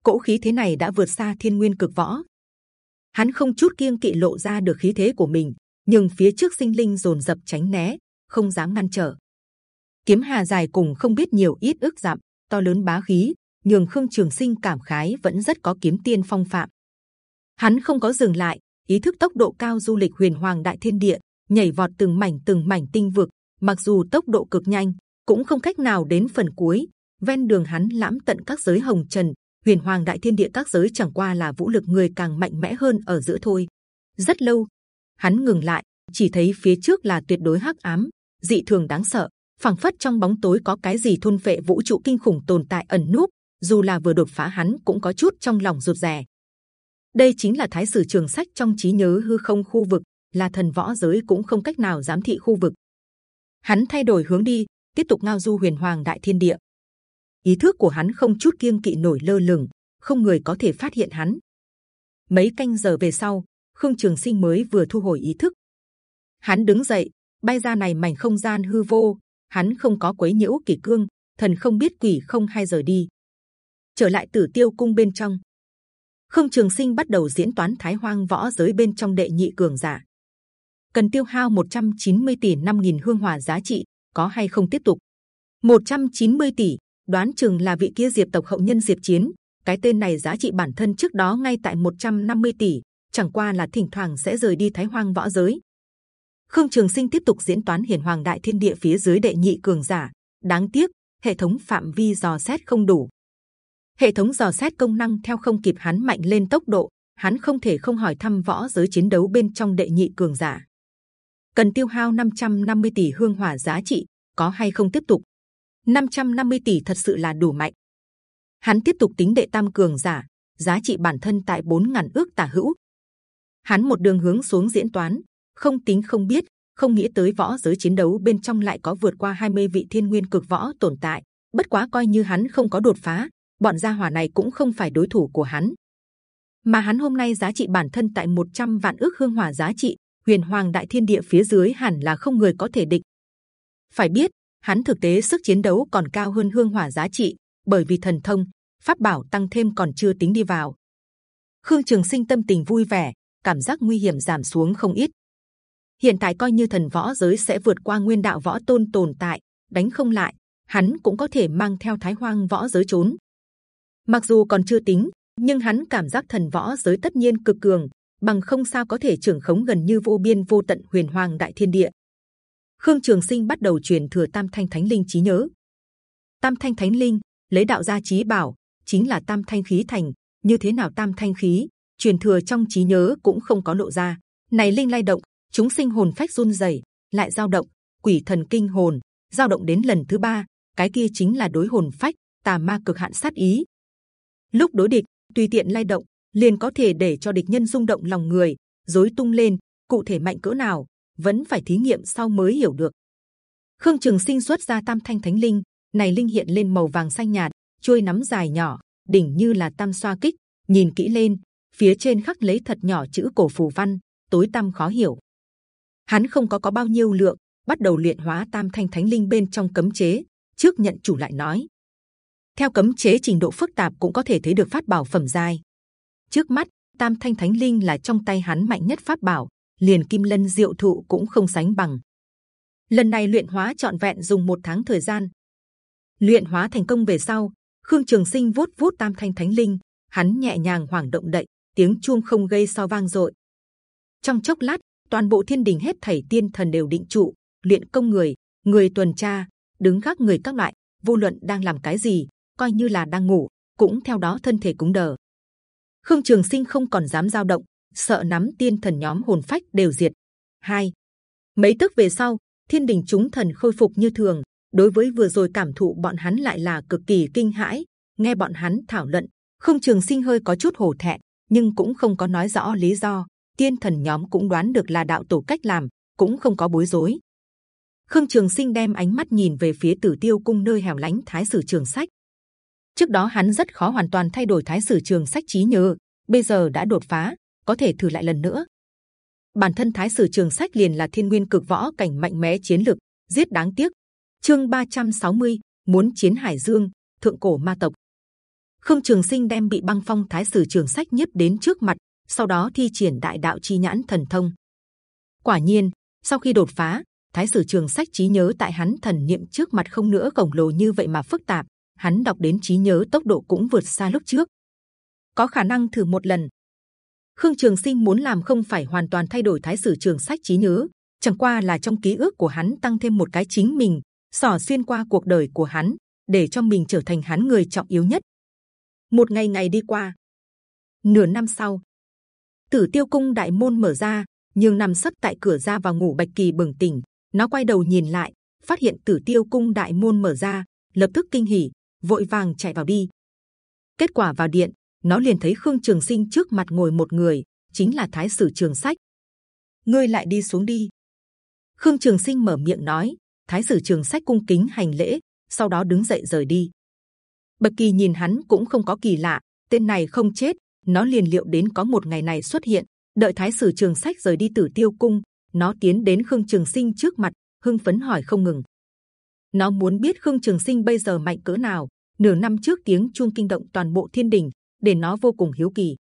Cỗ khí thế này đã vượt xa thiên nguyên cực võ. Hắn không chút kiêng kỵ lộ ra được khí thế của mình, nhưng phía trước sinh linh dồn dập tránh né, không dám ngăn trở. Kiếm hà dài cùng không biết nhiều ít ước dặm, to lớn bá khí, nhường khương trường sinh cảm khái vẫn rất có kiếm tiên phong phạm. Hắn không có dừng lại, ý thức tốc độ cao du lịch huyền hoàng đại thiên địa, nhảy vọt từng mảnh từng mảnh tinh vực. Mặc dù tốc độ cực nhanh, cũng không cách nào đến phần cuối. Ven đường hắn lãm tận các giới hồng trần, huyền hoàng đại thiên địa các giới chẳng qua là vũ lực người càng mạnh mẽ hơn ở giữa thôi. Rất lâu, hắn ngừng lại, chỉ thấy phía trước là tuyệt đối hắc ám, dị thường đáng sợ, phảng phất trong bóng tối có cái gì thôn phệ vũ trụ kinh khủng tồn tại ẩn núp. Dù là vừa đột phá hắn cũng có chút trong lòng rụt rè. Đây chính là Thái sử Trường Sách trong trí nhớ hư không khu vực, là thần võ giới cũng không cách nào giám thị khu vực. Hắn thay đổi hướng đi, tiếp tục ngao du huyền hoàng đại thiên địa. Ý thức của hắn không chút kiêng kỵ nổi lơ lửng, không người có thể phát hiện hắn. Mấy canh giờ về sau, Khương Trường Sinh mới vừa thu hồi ý thức. Hắn đứng dậy, bay ra này mảnh không gian hư vô. Hắn không có quấy nhiễu kỷ cương, thần không biết quỷ không hai giờ đi. Trở lại Tử Tiêu cung bên trong, Khương Trường Sinh bắt đầu diễn toán Thái Hoang võ giới bên trong đệ nhị cường giả. Cần tiêu hao 190 tỷ 5.000 hương hỏa giá trị, có hay không tiếp tục? 190 tỷ, đoán chừng là vị kia Diệp tộc hậu nhân Diệp Chiến. Cái tên này giá trị bản thân trước đó ngay tại 150 tỷ, chẳng qua là thỉnh thoảng sẽ rời đi Thái Hoang võ giới. Khương Trường Sinh tiếp tục diễn toán Hiển Hoàng Đại Thiên Địa phía dưới đệ nhị cường giả. Đáng tiếc, hệ thống phạm vi dò xét không đủ, hệ thống dò xét công năng theo không kịp hắn mạnh lên tốc độ hắn không thể không hỏi thăm võ giới chiến đấu bên trong đệ nhị cường giả cần tiêu hao 550 tỷ hương hỏa giá trị có hay không tiếp tục 550 tỷ thật sự là đủ mạnh hắn tiếp tục tính đệ tam cường giả giá trị bản thân tại 4.000 ước tả hữu hắn một đường hướng xuống diễn toán không tính không biết không nghĩ tới võ giới chiến đấu bên trong lại có vượt qua 20 vị thiên nguyên cực võ tồn tại bất quá coi như hắn không có đột phá bọn gia hỏa này cũng không phải đối thủ của hắn. Mà hắn hôm nay giá trị bản thân tại 100 vạn ước hương hỏa giá trị, huyền hoàng đại thiên địa phía dưới hẳn là không người có thể địch. Phải biết, hắn thực tế sức chiến đấu còn cao hơn hương hỏa giá trị, bởi vì thần thông, pháp bảo tăng thêm còn chưa tính đi vào. Khương Trường Sinh tâm tình vui vẻ, cảm giác nguy hiểm giảm xuống không ít. Hiện tại coi như thần võ giới sẽ vượt qua nguyên đạo võ tôn tồn tại, đánh không lại, hắn cũng có thể mang theo Thái Hoang võ giới trốn. Mặc dù còn chưa tính, nhưng hắn cảm giác thần võ giới tất nhiên cực cường, bằng không sao có thể trưởng khống gần như vô biên vô tận huyền hoàng đại thiên địa. Khương Trường Sinh bắt đầu truyền thừa Tam Thanh Thánh Linh trí nhớ. Tam Thanh Thánh Linh lấy đạo gia trí bảo, chính là Tam Thanh khí thành. Như thế nào Tam Thanh khí truyền thừa trong trí nhớ cũng không có lộ ra. Này linh lay động, chúng sinh hồn phách run rẩy, lại dao động, quỷ thần kinh hồn, dao động đến lần thứ ba, cái kia chính là đối hồn phách tà ma cực hạn sát ý. Lúc đối địch, tùy tiện lay động, liền có thể để cho địch nhân rung động lòng người, rối tung lên. Cụ thể mạnh cỡ nào, vẫn phải thí nghiệm sau mới hiểu được. Khương Trường Sinh xuất ra Tam Thanh Thánh Linh, này linh hiện lên màu vàng xanh nhạt, chuôi nắm dài nhỏ, đỉnh như là tam xoa kích. Nhìn kỹ lên, phía trên khắc lấy thật nhỏ chữ cổ phù văn, tối tăm khó hiểu. Hắn không có có bao nhiêu lượng, bắt đầu luyện hóa Tam Thanh Thánh Linh bên trong cấm chế. Trước nhận chủ lại nói, theo cấm chế trình độ phức tạp cũng có thể thấy được phát bảo phẩm giai. Trước mắt Tam Thanh Thánh Linh là trong tay hắn mạnh nhất pháp bảo, liền kim lân diệu thụ cũng không sánh bằng. Lần này luyện hóa trọn vẹn dùng một tháng thời gian. Luyện hóa thành công về sau, Khương Trường Sinh vuốt vuốt tam thanh thánh linh, hắn nhẹ nhàng hoảng động đậy, tiếng chuông không gây sao vang dội. Trong chốc lát, toàn bộ thiên đình hết thảy tiên thần đều định trụ, luyện công người, người tuần tra, đứng gác người các loại, vô luận đang làm cái gì, coi như là đang ngủ, cũng theo đó thân thể cúng đờ. Khương Trường Sinh không còn dám dao động, sợ nắm tiên thần nhóm hồn phách đều diệt. Hai, mấy tức về sau, thiên đình chúng thần khôi phục như thường. Đối với vừa rồi cảm thụ bọn hắn lại là cực kỳ kinh hãi. Nghe bọn hắn thảo luận, không trường sinh hơi có chút hổ thẹn, nhưng cũng không có nói rõ lý do. Tiên thần nhóm cũng đoán được là đạo tổ cách làm, cũng không có bối rối. Khương Trường Sinh đem ánh mắt nhìn về phía Tử Tiêu Cung nơi hẻo lánh Thái Sử Trường Sách. Trước đó hắn rất khó hoàn toàn thay đổi Thái Sử Trường Sách trí nhớ, bây giờ đã đột phá, có thể thử lại lần nữa. Bản thân Thái sử Trường Sách liền là thiên nguyên cực võ cảnh mạnh mẽ chiến lực, giết đáng tiếc. Chương 360, muốn chiến Hải Dương, thượng cổ ma tộc. Khương Trường Sinh đem bị băng phong Thái sử Trường Sách nhiếp đến trước mặt, sau đó thi triển đại đạo chi nhãn thần thông. Quả nhiên, sau khi đột phá, Thái sử Trường Sách trí nhớ tại hắn thần niệm trước mặt không nữa khổng lồ như vậy mà phức tạp, hắn đọc đến trí nhớ tốc độ cũng vượt xa lúc trước. Có khả năng thử một lần, Khương Trường Sinh muốn làm không phải hoàn toàn thay đổi Thái sử Trường Sách trí nhớ, chẳng qua là trong ký ức của hắn tăng thêm một cái chính mình, xỏ xuyên qua cuộc đời của hắn, để cho mình trở thành hắn người trọng yếu nhất. Một ngày ngày đi qua, nửa năm sau, Tử Tiêu Cung đại môn mở ra, nhưng nằm sấp tại cửa ra vào ngủ Bạch Kỳ bừng tỉnh, nó quay đầu nhìn lại, phát hiện Tử Tiêu Cung đại môn mở ra, lập tức kinh hỉ, vội vàng chạy vào đi. Kết quả vào điện, nó liền thấy khương trường sinh trước mặt ngồi một người, chính là thái sử trường sách. Ngươi lại đi xuống đi. Khương trường sinh mở miệng nói, thái sử trường sách cung kính hành lễ, sau đó đứng dậy rời đi. Bậc kỳ nhìn hắn cũng không có kỳ lạ, tên này không chết, nó liền liệu đến có một ngày này xuất hiện. Đợi thái sử trường sách rời đi tử tiêu cung, nó tiến đến khương trường sinh trước mặt, hưng phấn hỏi không ngừng. Nó muốn biết khương trường sinh bây giờ mạnh cỡ nào. Nửa năm trước tiếng chuông kinh động toàn bộ thiên đình để nó vô cùng hiếu kỳ.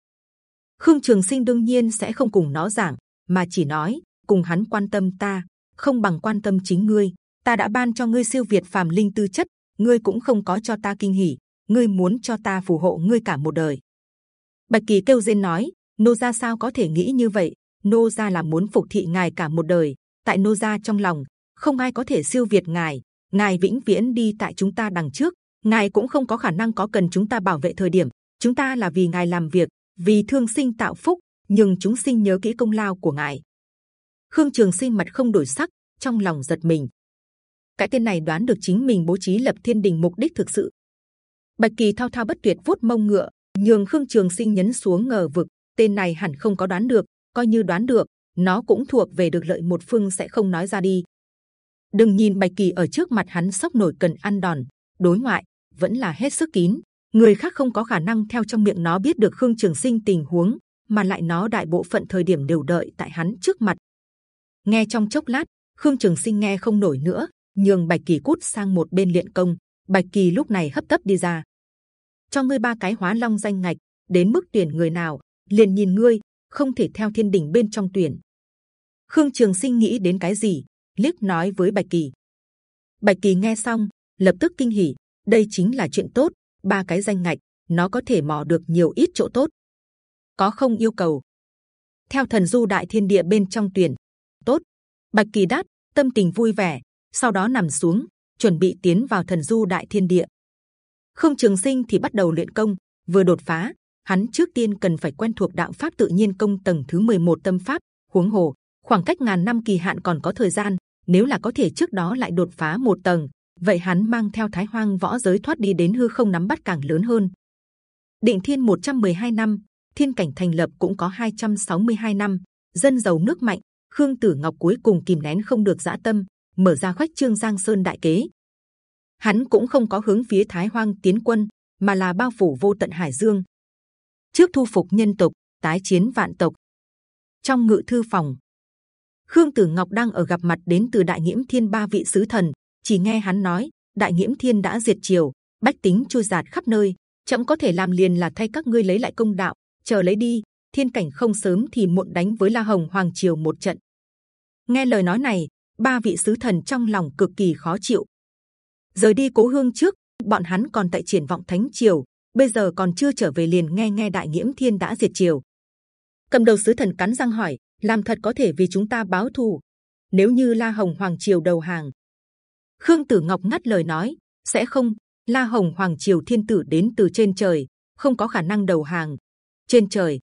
Khương Trường Sinh đương nhiên sẽ không cùng nó giảng, mà chỉ nói cùng hắn quan tâm ta, không bằng quan tâm chính ngươi. Ta đã ban cho ngươi siêu việt phàm linh tư chất, ngươi cũng không có cho ta kinh hỉ, ngươi muốn cho ta phù hộ ngươi cả một đời. Bạch Kỳ kêu rên nói, nô gia sao có thể nghĩ như vậy? Nô gia là muốn phục thị ngài cả một đời. Tại nô gia trong lòng, không ai có thể siêu việt ngài. Ngài vĩnh viễn đi tại chúng ta đằng trước, ngài cũng không có khả năng có cần chúng ta bảo vệ thời điểm chúng ta là vì ngài làm việc, vì thương sinh tạo phúc, nhưng chúng sinh nhớ kỹ công lao của ngài. Khương trường sinh mặt không đổi sắc, trong lòng giật mình. Cái tên này đoán được chính mình bố trí lập thiên đình mục đích thực sự. Bạch kỳ thao thao bất tuyệt vuốt mông ngựa, nhường khương trường sinh nhấn xuống ngờ vực. Tên này hẳn không có đoán được, coi như đoán được, nó cũng thuộc về được lợi một phương sẽ không nói ra đi. Đừng nhìn bạch kỳ ở trước mặt hắn sốc nổi cần ăn đòn, đối ngoại, vẫn là hết sức kín người khác không có khả năng theo trong miệng nó biết được khương trường sinh tình huống, mà lại nó đại bộ phận thời điểm đều đợi tại hắn trước mặt. Nghe trong chốc lát, khương trường sinh nghe không nổi nữa, nhường bạch kỳ cút sang một bên luyện công. Bạch kỳ lúc này hấp tấp đi ra. Cho ngươi ba cái hóa long danh ngạch, đến mức tuyển người nào, liền nhìn ngươi, không thể theo thiên đình bên trong tuyển. Khương trường sinh nghĩ đến cái gì, liếc nói với bạch kỳ. Bạch kỳ nghe xong, lập tức kinh hỉ, đây chính là chuyện tốt ba cái danh ngạch, nó có thể mò được nhiều ít chỗ tốt. Có không yêu cầu? Theo thần du đại thiên địa bên trong tuyển. Tốt. Bạch kỳ Đát, tâm tình vui vẻ, sau đó nằm xuống, chuẩn bị tiến vào thần du đại thiên địa. Không trường sinh thì bắt đầu luyện công, vừa đột phá, hắn trước tiên cần phải quen thuộc đạo pháp tự nhiên công tầng thứ 11 tâm pháp, huống hồ, khoảng cách ngàn năm kỳ hạn còn có thời gian, nếu là có thể trước đó lại đột phá một tầng vậy hắn mang theo thái hoang võ giới thoát đi đến hư không nắm bắt càng lớn hơn. Định thiên 112 năm, thiên cảnh thành lập cũng có 262 năm. Dân giàu nước mạnh, khương tử ngọc cuối cùng kìm nén không được dã tâm, mở ra khoách trương giang sơn đại kế. Hắn cũng không có hướng phía thái hoang tiến quân, mà là bao phủ vô tận hải dương. Trước thu phục nhân tộc, tái chiến vạn tộc. Trong ngự thư phòng, khương tử ngọc đang ở gặp mặt đến từ đại nhiễm thiên ba vị sứ thần chỉ nghe hắn nói, đại nghiễm thiên đã diệt triều, bách tính chui giạt khắp nơi, chậm có thể làm liền là thay các ngươi lấy lại công đạo, chờ lấy đi, thiên cảnh không sớm thì muộn đánh với la hồng hoàng triều một trận. Nghe lời nói này, ba vị sứ thần trong lòng cực kỳ khó chịu. Rời đi cố hương trước, bọn hắn còn tại triển vọng thánh triều, bây giờ còn chưa trở về liền nghe nghe đại nghiễm thiên đã diệt triều. Cầm đầu sứ thần cắn răng hỏi, làm thật có thể vì chúng ta báo thù? Nếu như la hồng hoàng triều đầu hàng khương tử ngọc ngắt lời nói, sẽ không, la hồng hoàng triều thiên tử đến từ trên trời, không có khả năng đầu hàng. Trên trời,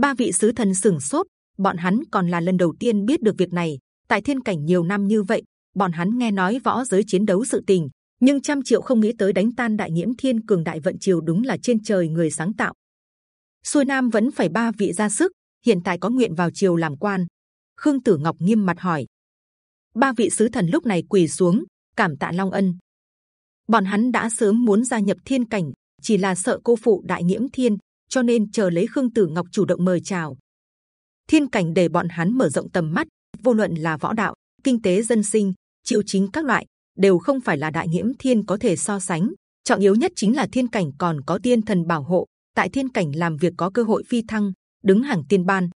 ba vị sứ thần sừng sốt, bọn hắn còn là lần đầu tiên biết được việc này. Tại thiên cảnh nhiều năm như vậy, bọn hắn nghe nói võ giới chiến đấu sự tình, nhưng trăm triệu không nghĩ tới đánh tan đại nhiễm thiên cường đại vận triều đúng là trên trời người sáng tạo. Xuôi nam vẫn phải ba vị ra sức, hiện tại có nguyện vào triều làm quan. Khương tử ngọc nghiêm mặt hỏi. Ba vị sứ thần lúc này quỳ xuống cảm tạ long ân. Bọn hắn đã sớm muốn gia nhập thiên cảnh, chỉ là sợ cô phụ đại nhiễm thiên, cho nên chờ lấy khương tử ngọc chủ động mời chào. Thiên cảnh để bọn hắn mở rộng tầm mắt, vô luận là võ đạo, kinh tế dân sinh, triệu chính các loại, đều không phải là đại nhiễm thiên có thể so sánh. Trọng yếu nhất chính là thiên cảnh còn có tiên thần bảo hộ, tại thiên cảnh làm việc có cơ hội phi thăng, đứng hàng tiên ban.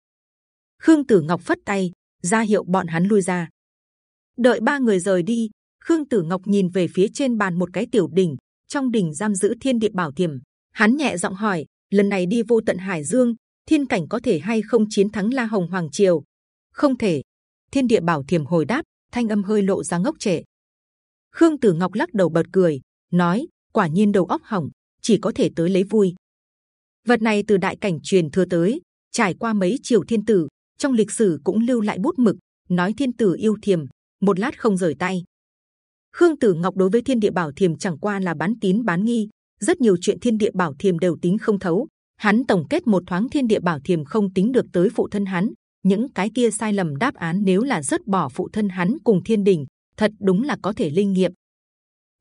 Khương tử ngọc phất tay, ra hiệu bọn hắn lui ra. Đợi ba người rời đi khương tử ngọc nhìn về phía trên bàn một cái tiểu đỉnh, trong đỉnh giam giữ thiên địa bảo thiềm hắn nhẹ giọng hỏi, lần này đi vô tận hải dương, thiên cảnh có thể hay không chiến thắng la hồng hoàng triều? Không thể. Thiên địa bảo thiềm hồi đáp, thanh âm hơi lộ ra ngốc trẻ khương tử ngọc lắc đầu bật cười, nói, quả nhiên đầu óc hỏng, chỉ có thể tới lấy vui. Vật này từ đại cảnh truyền thừa tới, trải qua mấy triều thiên tử, trong lịch sử cũng lưu lại bút mực, nói thiên tử yêu thiềm, một lát không rời tay khương tử ngọc đối với thiên địa bảo thiềm chẳng qua là bán tín bán nghi. Rất nhiều chuyện thiên địa bảo thiềm đều tính không thấu. Hắn tổng kết một thoáng thiên địa bảo thiềm không tính được tới phụ thân hắn. Những cái kia sai lầm đáp án nếu là rất bỏ phụ thân hắn cùng thiên đình, thật đúng là có thể linh nghiệm.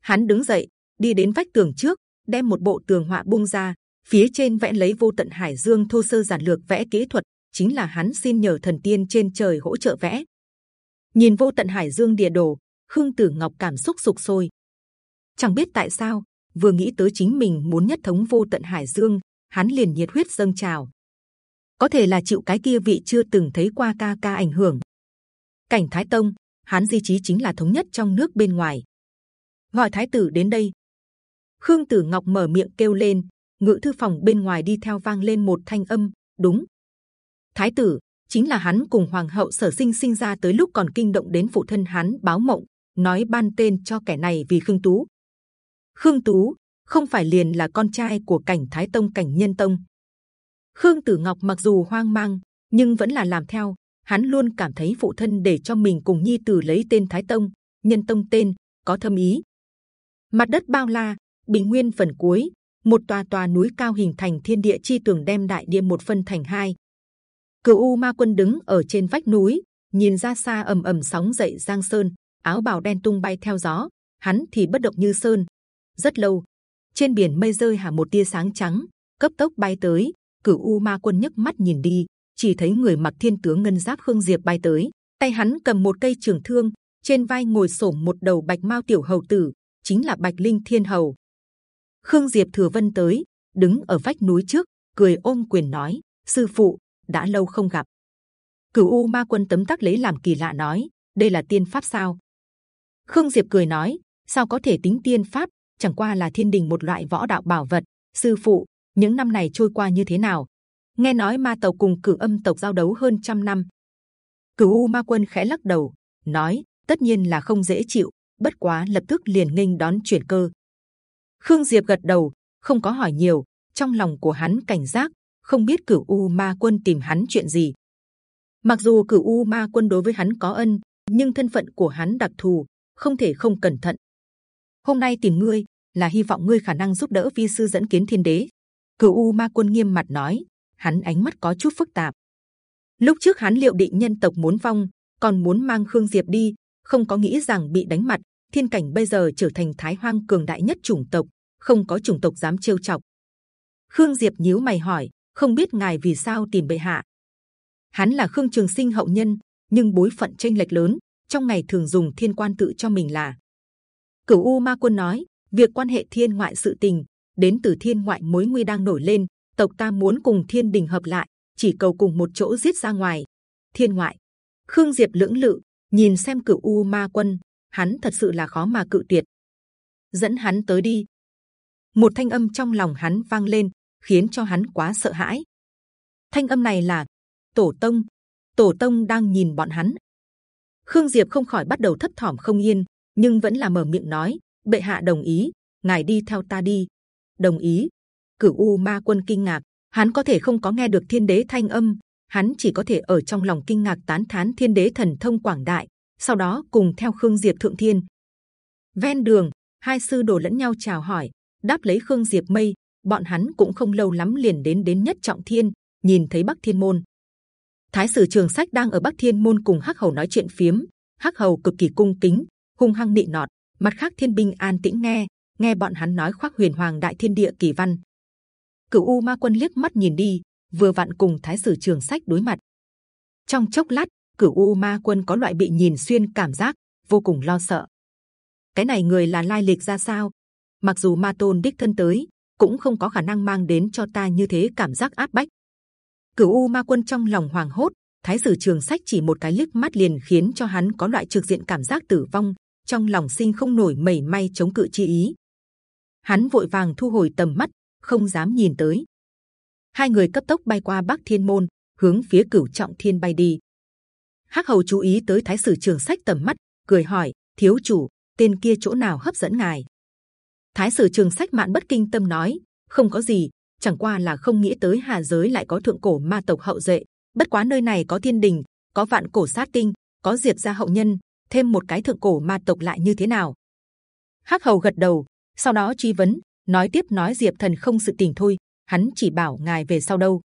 Hắn đứng dậy, đi đến vách tường trước, đem một bộ tường họa bung ra. Phía trên vẽ lấy vô tận hải dương thô sơ giản lược vẽ kỹ thuật, chính là hắn xin nhờ thần tiên trên trời hỗ trợ vẽ. Nhìn vô tận hải dương địa đồ khương tử ngọc cảm xúc sục sôi. Chẳng biết tại sao, vừa nghĩ tới chính mình muốn nhất thống vô tận hải dương, hắn liền nhiệt huyết dâng trào. Có thể là chịu cái kia vị chưa từng thấy qua ca ca ảnh hưởng. Cảnh thái tông, hắn di chí chính là thống nhất trong nước bên ngoài. Gọi thái tử đến đây. Khương tử ngọc mở miệng kêu lên, ngự thư phòng bên ngoài đi theo vang lên một thanh âm, đúng. Thái tử, chính là hắn cùng hoàng hậu sở sinh sinh ra tới lúc còn kinh động đến phụ thân hắn báo mộng nói ban tên cho kẻ này vì khương tú. Khương tú không phải liền là con trai của cảnh thái tông, cảnh nhân tông. Khương tử ngọc mặc dù hoang mang, nhưng vẫn là làm theo. Hắn luôn cảm thấy phụ thân để cho mình cùng nhi tử lấy tên thái tông, nhân tông tên, có thâm ý. Mặt đất bao la, bình nguyên phần cuối, một tòa tòa núi cao hình thành thiên địa chi tường đem đại địa một phân thành hai. Cửu u ma quân đứng ở trên vách núi, nhìn ra xa ầm ầm sóng dậy giang sơn áo bào đen tung bay theo gió, hắn thì bất động như sơn. Rất lâu, trên biển mây rơi hạ một tia sáng trắng, cấp tốc bay tới. Cửu u ma quân nhấc mắt nhìn đi, chỉ thấy người mặc thiên tướng ngân giáp khương diệp bay tới. Tay hắn cầm một cây trường thương, trên vai ngồi sổm một đầu bạch mao tiểu hầu tử, chính là bạch linh thiên hầu. Khương diệp thừa vân tới, đứng ở vách núi trước, cười ôm quyền nói, sư phụ, đã lâu không gặp. Cửu u ma quân tấm tắc lấy làm kỳ lạ nói, đây là tiên pháp sao? Khương diệp cười nói, sao có thể tính tiên pháp? Chẳng qua là thiên đình một loại võ đạo bảo vật. Sư phụ, những năm này trôi qua như thế nào? Nghe nói ma tộc cùng cửu âm tộc giao đấu hơn trăm năm. Cửu u ma quân khẽ lắc đầu, nói, tất nhiên là không dễ chịu, bất quá lập tức liền nghênh đón chuyển cơ. Khương diệp gật đầu, không có hỏi nhiều, trong lòng của hắn cảnh giác, không biết cửu u ma quân tìm hắn chuyện gì. Mặc dù cửu u ma quân đối với hắn có ân, nhưng thân phận của hắn đặc thù không thể không cẩn thận. Hôm nay tìm ngươi là hy vọng ngươi khả năng giúp đỡ vi sư dẫn kiến thiên đế. Cửu u ma quân nghiêm mặt nói, hắn ánh mắt có chút phức tạp. Lúc trước hắn liệu định nhân tộc muốn vong, còn muốn mang khương diệp đi, không có nghĩ rằng bị đánh mặt, thiên cảnh bây giờ trở thành thái hoang cường đại nhất chủng tộc, không có chủng tộc dám trêu chọc. Khương diệp nhíu mày hỏi, không biết ngài vì sao tìm bệ hạ? Hắn là khương trường sinh hậu nhân, nhưng bối phận tranh lệch lớn trong ngày thường dùng thiên quan tự cho mình là. Cửu u ma quân nói, việc quan hệ thiên ngoại sự tình, đến từ thiên ngoại mối nguy đang nổi lên, tộc ta muốn cùng thiên đình hợp lại, chỉ cầu cùng một chỗ giết ra ngoài. Thiên ngoại. Khương diệp lưỡng lự, nhìn xem cửu u ma quân, hắn thật sự là khó mà cự tuyệt. Dẫn hắn tới đi. Một thanh âm trong lòng hắn vang lên, khiến cho hắn quá sợ hãi. Thanh âm này là, tổ tông. Tổ tông đang nhìn bọn hắn khương diệp không khỏi bắt đầu thất thỏm không yên, nhưng vẫn là mở miệng nói, bệ hạ đồng ý, ngài đi theo ta đi. Đồng ý. Cửu u ma quân kinh ngạc, hắn có thể không có nghe được thiên đế thanh âm, hắn chỉ có thể ở trong lòng kinh ngạc tán thán thiên đế thần thông quảng đại, sau đó cùng theo khương diệp thượng thiên. Ven đường, hai sư đồ lẫn nhau chào hỏi, đáp lấy khương diệp mây, bọn hắn cũng không lâu lắm liền đến đến nhất trọng thiên, nhìn thấy bắc thiên môn thái sử trường sách đang ở bắc thiên môn cùng hắc hầu nói chuyện phiếm. Hắc hầu cực kỳ cung kính, hung hăng nị nọt. Mặt khác thiên binh an tĩnh nghe nghe bọn hắn nói khoác huyền hoàng đại thiên địa kỳ văn. Cửu u ma quân liếc mắt nhìn đi, vừa vặn cùng thái sử trường sách đối mặt. Trong chốc lát, cửu u ma quân có loại bị nhìn xuyên cảm giác, vô cùng lo sợ. Cái này người là lai lịch ra sao? Mặc dù ma tôn đích thân tới, cũng không có khả năng mang đến cho ta như thế cảm giác áp bách cửu u ma quân trong lòng hoàng hốt, thái sử trường sách chỉ một cái liếc mắt liền khiến cho hắn có loại trực diện cảm giác tử vong, trong lòng sinh không nổi mẩy may chống cự chi ý. Hắn vội vàng thu hồi tầm mắt, không dám nhìn tới. Hai người cấp tốc bay qua bắc thiên môn, hướng phía cửu trọng thiên bay đi. Hắc hầu chú ý tới thái sử trường sách tầm mắt, cười hỏi, thiếu chủ, tên kia chỗ nào hấp dẫn ngài? Thái sử trường sách mạn bất kinh tâm nói, không có gì chẳng qua là không nghĩ tới hà giới lại có thượng cổ ma tộc hậu duệ. Bất quá nơi này có thiên đình, có vạn cổ sát tinh, có diệt gia hậu nhân, thêm một cái thượng cổ ma tộc lại như thế nào? Hắc hầu gật đầu, sau đó truy vấn, nói tiếp nói diệp thần không sự tình thôi, hắn chỉ bảo ngài về sau đâu.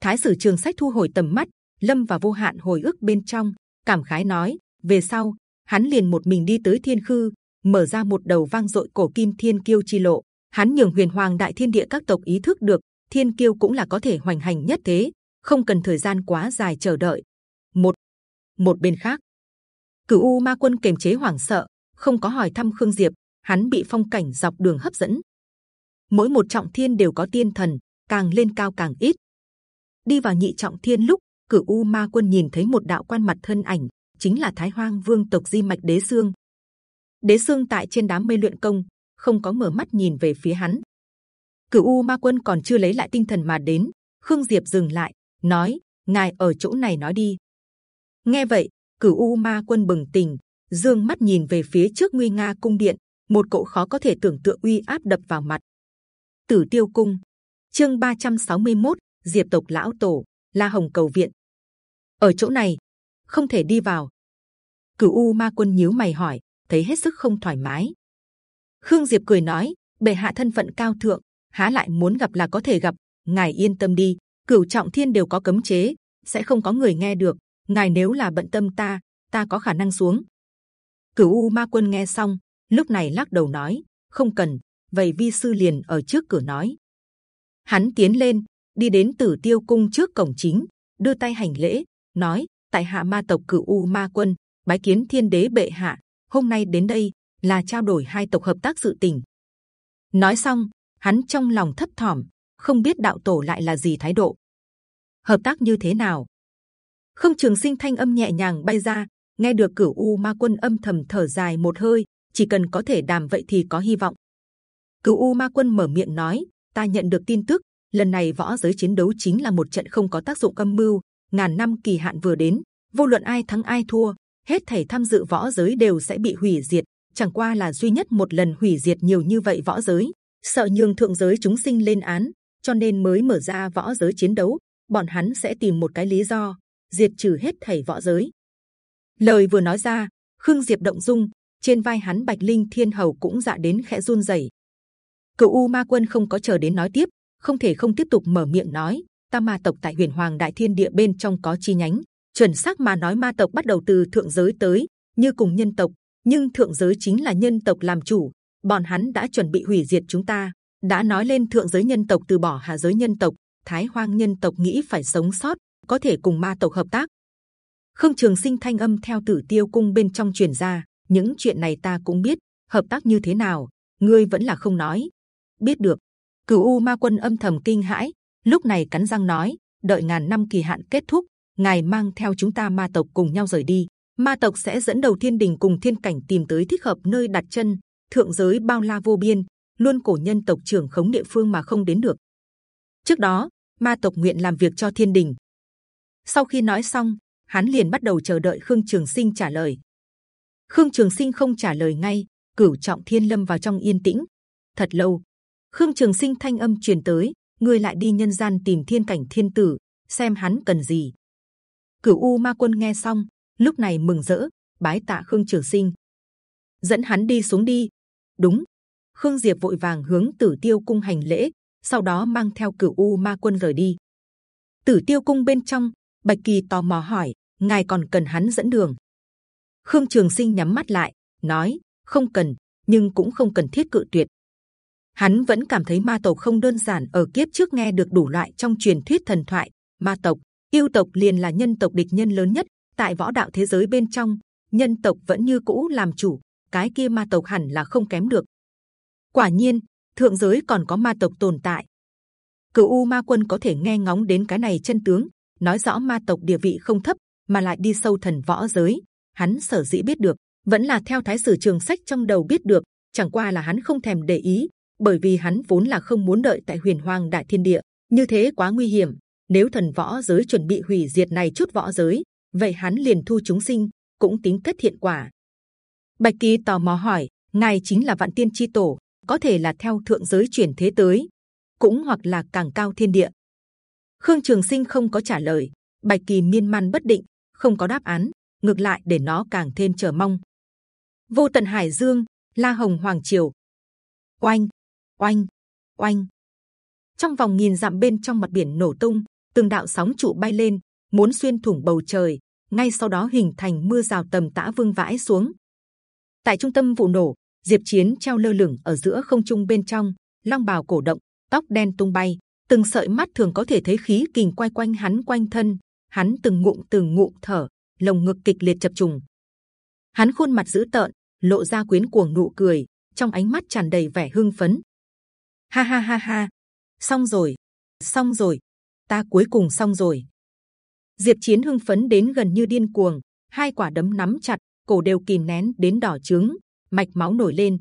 Thái sử trường sách thu hồi tầm mắt, lâm và vô hạn hồi ức bên trong, cảm khái nói, về sau, hắn liền một mình đi tới thiên khư, mở ra một đầu vang dội cổ kim thiên kiêu chi lộ hắn nhường huyền hoàng đại thiên địa các tộc ý thức được, thiên kiêu cũng là có thể hoành hành nhất thế, không cần thời gian quá dài chờ đợi. Một một bên khác, cửu u ma quân kềm chế hoảng sợ, không có hỏi thăm khương diệp, hắn bị phong cảnh dọc đường hấp dẫn. Mỗi một trọng thiên đều có tiên thần, càng lên cao càng ít. Đi vào nhị trọng thiên lúc, cửu u ma quân nhìn thấy một đạo quan mặt thân ảnh, chính là thái hoang vương tộc di mạch đế xương đế xương tại trên đám mây luyện công không có mở mắt nhìn về phía hắn. Cửu u ma quân còn chưa lấy lại tinh thần mà đến khương diệp dừng lại nói ngài ở chỗ này nói đi. Nghe vậy cửu u ma quân bừng tỉnh dương mắt nhìn về phía trước nguy nga cung điện một cỗ khó có thể tưởng tượng uy áp đập vào mặt. Tử tiêu cung chương 361, diệp tộc lão tổ la hồng cầu viện. Ở chỗ này không thể đi vào. Cửu u ma quân nhíu mày hỏi thấy hết sức không thoải mái khương diệp cười nói, bệ hạ thân phận cao thượng, há lại muốn gặp là có thể gặp. Ngài yên tâm đi, cửu trọng thiên đều có cấm chế, sẽ không có người nghe được. Ngài nếu là bận tâm ta ta có khả năng xuống. Cửu u ma quân nghe xong, lúc này lắc đầu nói, không cần, vậy vi sư liền ở trước cửa nói. Hắn tiến lên, đi đến tử tiêu cung trước cổng chính, đưa tay hành lễ, nói, tại hạ ma tộc cửu u ma quân, bái kiến thiên đế bệ hạ, hôm nay đến đây là trao đổi hai tộc hợp tác sự tình nói xong hắn trong lòng thấp thỏm không biết đạo tổ lại là gì thái độ hợp tác như thế nào? Không Trường Sinh thanh âm nhẹ nhàng bay ra, nghe được Cửu U Ma Quân âm thầm thở dài một hơi, chỉ cần có thể đàm vậy thì có hy vọng. Cửu U Ma Quân mở miệng nói, ta nhận được tin tức, lần này võ giới chiến đấu chính là một trận không có tác dụng âm mưu, ngàn năm kỳ hạn vừa đến, vô luận ai thắng ai thua, hết thảy tham dự võ giới đều sẽ bị hủy diệt. Chẳng qua là duy nhất một lần hủy diệt nhiều như vậy võ giới, sợ nhường thượng giới chúng sinh lên án, cho nên mới mở ra võ giới chiến đấu. Bọn hắn sẽ tìm một cái lý do diệt trừ hết thảy võ giới. Lời vừa nói ra, Khương Diệp động dung, trên vai hắn Bạch Linh Thiên Hầu cũng dạ đến khẽ run rẩy. Cựu U Ma Quân không có chờ đến nói tiếp, không thể không tiếp tục mở miệng nói. Ta ma tộc tại Huyền Hoàng Đại Thiên Địa bên trong có chi nhánh, chuẩn xác mà nói ma tộc bắt đầu từ thượng giới tới, như cùng nhân tộc, nhưng thượng giới chính là nhân tộc làm chủ. Bọn hắn đã chuẩn bị hủy diệt chúng ta, đã nói lên thượng giới nhân tộc từ bỏ hạ giới nhân tộc, Thái Hoang nhân tộc nghĩ phải sống sót, có thể cùng ma tộc hợp tác. Khương Trường Sinh thanh âm theo Tử Tiêu Cung bên trong truyền ra, những chuyện này ta cũng biết, hợp tác như thế nào, ngươi vẫn là không nói. Biết được. Cửu U Ma Quân âm thầm kinh hãi, lúc này cắn răng nói, đợi ngàn năm kỳ hạn kết thúc, ngài mang theo chúng ta ma tộc cùng nhau rời đi. Ma tộc sẽ dẫn đầu thiên đình cùng thiên cảnh tìm tới thích hợp nơi đặt chân. Thượng giới bao la vô biên, luôn cổ nhân tộc trưởng khống địa phương mà không đến được. Trước đó, ma tộc nguyện làm việc cho thiên đình. Sau khi nói xong, hắn liền bắt đầu chờ đợi Khương Trường Sinh trả lời. Khương Trường Sinh không trả lời ngay, cửu trọng thiên lâm vào trong yên tĩnh. Thật lâu, Khương Trường Sinh thanh âm truyền tới, người lại đi nhân gian tìm thiên cảnh thiên tử, xem hắn cần gì. Cửu U Ma Quân nghe xong, lúc này mừng rỡ, bái tạ Khương Trường Sinh, dẫn hắn đi xuống đi. Đúng, Khương Diệp vội vàng hướng Tử Tiêu Cung hành lễ, sau đó mang theo Cửu U Ma Quân rời đi. Tử Tiêu Cung bên trong, Bạch Kỳ tò mò hỏi, ngài còn cần hắn dẫn đường? Khương Trường Sinh nhắm mắt lại, nói, không cần, nhưng cũng không cần thiết cự tuyệt. Hắn vẫn cảm thấy ma tộc không đơn giản. ở kiếp trước nghe được đủ loại trong truyền thuyết thần thoại, ma tộc, yêu tộc liền là nhân tộc địch nhân lớn nhất tại võ đạo thế giới bên trong. Nhân tộc vẫn như cũ làm chủ, cái kia ma tộc hẳn là không kém được. Quả nhiên, thượng giới còn có ma tộc tồn tại. Cửu U Ma Quân có thể nghe ngóng đến cái này chân tướng, nói rõ ma tộc địa vị không thấp, mà lại đi sâu thần võ giới. Hắn sở dĩ biết được, vẫn là theo thái sử trường sách trong đầu biết được, chẳng qua là hắn không thèm để ý, bởi vì hắn vốn là không muốn đợi tại huyền hoàng đại thiên địa, như thế quá nguy hiểm. Nếu thần võ giới chuẩn bị hủy diệt này chút võ giới, vậy hắn liền thu chúng sinh, cũng tính kết thiện quả. Bạch kỳ tò mò hỏi, ngài chính là vạn tiên chi tổ, có thể là theo thượng giới chuyển thế tới, cũng hoặc là càng cao thiên địa. Khương Trường Sinh không có trả lời, Bạch Kỳ miên man bất định, không có đáp án, ngược lại để nó càng thêm chờ mong. Vô tận Hải Dương, La Hồng Hoàng Triều, oanh, oanh, oanh. Trong vòng nghìn dặm bên trong mặt biển nổ tung, từng đạo sóng trụ bay lên, muốn xuyên thủng bầu trời, ngay sau đó hình thành mưa rào tầm tã vương vãi xuống. Tại trung tâm vụ nổ, Diệp Chiến treo lơ lửng ở giữa không trung bên trong, long bào cổ động, tóc đen tung bay, từng sợi mắt thường có thể thấy khí kình quay quanh hắn quanh thân, hắn từng ngụm từng ngụm thở, lồng ngực kịch liệt chập trùng. Hắn khuôn mặt dữ tợn, lộ ra quyến cuồng nụ cười, trong ánh mắt tràn đầy vẻ hưng phấn. Ha ha ha ha, xong rồi, xong rồi, ta cuối cùng xong rồi. Diệp Chiến hưng phấn đến gần như điên cuồng, hai quả đấm nắm chặt, cổ đều kìm nén đến đỏ trướng, mạch máu nổi lên.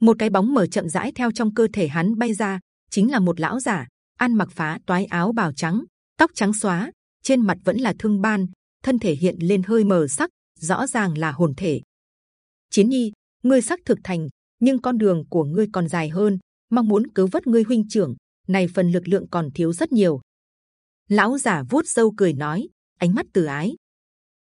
Một cái bóng mở chậm rãi theo trong cơ thể hắn bay ra, chính là một lão giả, ăn mặc phá toái áo bào trắng, tóc trắng xóa, trên mặt vẫn là thương ban, thân thể hiện lên hơi mờ sắc, rõ ràng là hồn thể. Chiến nhi, ngươi sắc thực thành, nhưng con đường của ngươi còn dài hơn, mong muốn cứu vớt ngươi huynh trưởng, này phần lực lượng còn thiếu rất nhiều. Lão giả vuốt râu cười nói, ánh mắt từ ái.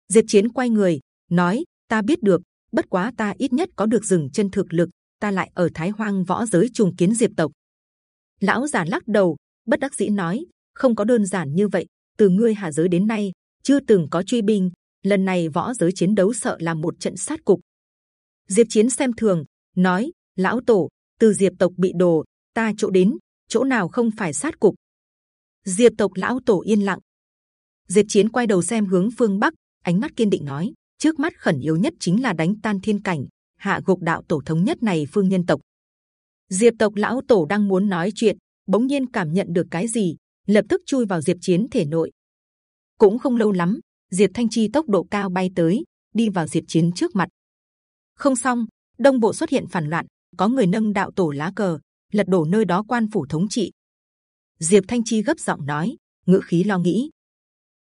Diệp Chiến quay người, nói, ta biết được, bất quá ta ít nhất có được dừng chân thực lực, ta lại ở Thái Hoang võ giới trùng kiến Diệp tộc. Lão giả lắc đầu, bất đắc dĩ nói, không có đơn giản như vậy. Từ ngươi hạ giới đến nay, chưa từng có truy binh. Lần này võ giới chiến đấu sợ là một trận sát cục. Diệp Chiến xem thường, nói: Lão tổ, từ Diệp tộc bị đồ, ta chỗ đến, chỗ nào không phải sát cục? Diệp tộc lão tổ yên lặng. Diệp Chiến quay đầu xem hướng phương bắc, ánh mắt kiên định nói: trước mắt khẩn yếu nhất chính là đánh tan thiên cảnh, hạ gục đạo tổ thống nhất này phương nhân tộc. Diệp tộc lão tổ đang muốn nói chuyện, bỗng nhiên cảm nhận được cái gì, lập tức chui vào diệp chiến thể nội cũng không lâu lắm diệp thanh chi tốc độ cao bay tới đi vào diệp chiến trước mặt không xong đông bộ xuất hiện phản loạn có người nâng đạo tổ lá cờ lật đổ nơi đó quan phủ thống trị diệp thanh chi gấp giọng nói, ngữ khí lo nghĩ.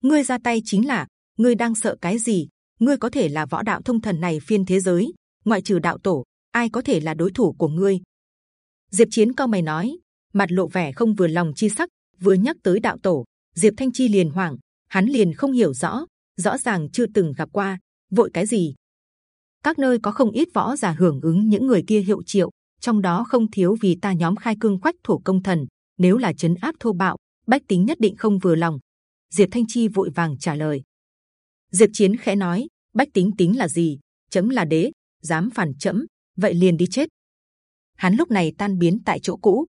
Ngươi ra tay chính là, ngươi đang sợ cái gì? Ngươi có thể là võ đạo thông thần này phiên thế giới, ngoại trừ đạo tổ, ai có thể là đối thủ của ngươi? Diệp chiến cao mày nói, mặt lộ vẻ không vừa lòng chi sắc, vừa nhắc tới đạo tổ, diệp thanh chi liền hoảng, hắn liền không hiểu rõ rõ ràng chưa từng gặp qua, vội cái gì? Các nơi có không ít võ giả hưởng ứng những người kia hiệu triệu, trong đó không thiếu vì ta nhóm khai cương quách thổ công thần nếu là chấn áp thô bạo, bách tính nhất định không vừa lòng. Diệp thanh chi vội vàng trả lời. Diệp chiến khẽ nói, bách tính tính là gì? Chấm là đế, dám phản chấm vậy liền đi chết. Hắn lúc này tan biến tại chỗ cũ.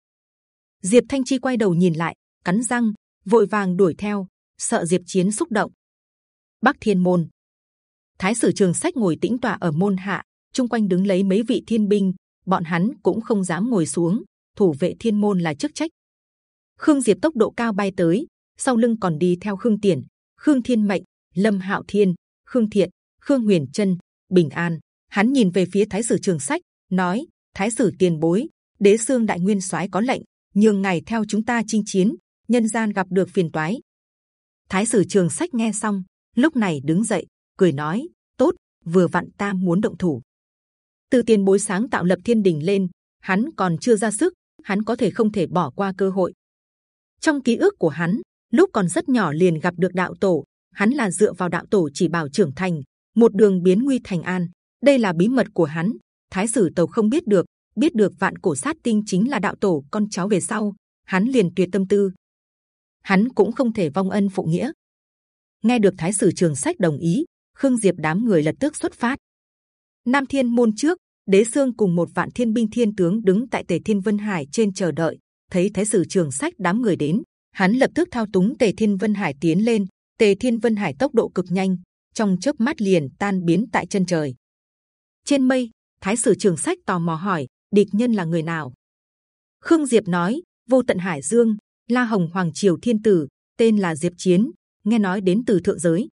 Diệp thanh chi quay đầu nhìn lại, cắn răng, vội vàng đuổi theo, sợ diệp chiến xúc động. Bắc thiên môn. Thái sử trường sách ngồi tĩnh tọa ở môn hạ, chung quanh đứng lấy mấy vị thiên binh, bọn hắn cũng không dám ngồi xuống. Thủ vệ thiên môn là chức trách khương diệp tốc độ cao bay tới sau lưng còn đi theo khương tiền khương thiên mệnh lâm hạo thiên khương thiện khương huyền Trân, bình an. Hắn nhìn về phía thái sử trường sách nói thái sử tiền bối đế xương đại nguyên soái có lệnh nhường ngài theo chúng ta chinh chiến nhân gian gặp được phiền toái. Thái sử trường sách nghe xong lúc này đứng dậy cười nói tốt vừa vặn ta muốn động thủ. Từ tiền bối sáng tạo lập thiên đình lên hắn còn chưa ra sức hắn có thể không thể bỏ qua cơ hội trong ký ức của hắn, lúc còn rất nhỏ liền gặp được đạo tổ. Hắn là dựa vào đạo tổ chỉ bảo trưởng thành, một đường biến nguy thành an. Đây là bí mật của hắn. Thái sử tàu không biết được biết được vạn cổ sát tinh chính là đạo tổ, con cháu về sau, hắn liền tuyệt tâm tư. Hắn cũng không thể vong ân phụ nghĩa. Nghe được thái sử trường sách đồng ý, khương diệp đám người lập tức xuất phát. Nam thiên môn trước, đế xương cùng một vạn thiên binh thiên tướng đứng tại tề thiên vân hải trên chờ đợi thấy thái sử trường sách đám người đến, hắn lập tức thao túng tề thiên vân hải tiến lên. Tề thiên vân hải tốc độ cực nhanh, trong chớp mắt liền tan biến tại chân trời. Trên mây, thái sử trường sách tò mò hỏi, địch nhân là người nào? Khương diệp nói, vô tận hải dương, la hồng hoàng triều thiên tử, tên là diệp chiến, nghe nói đến từ thượng giới.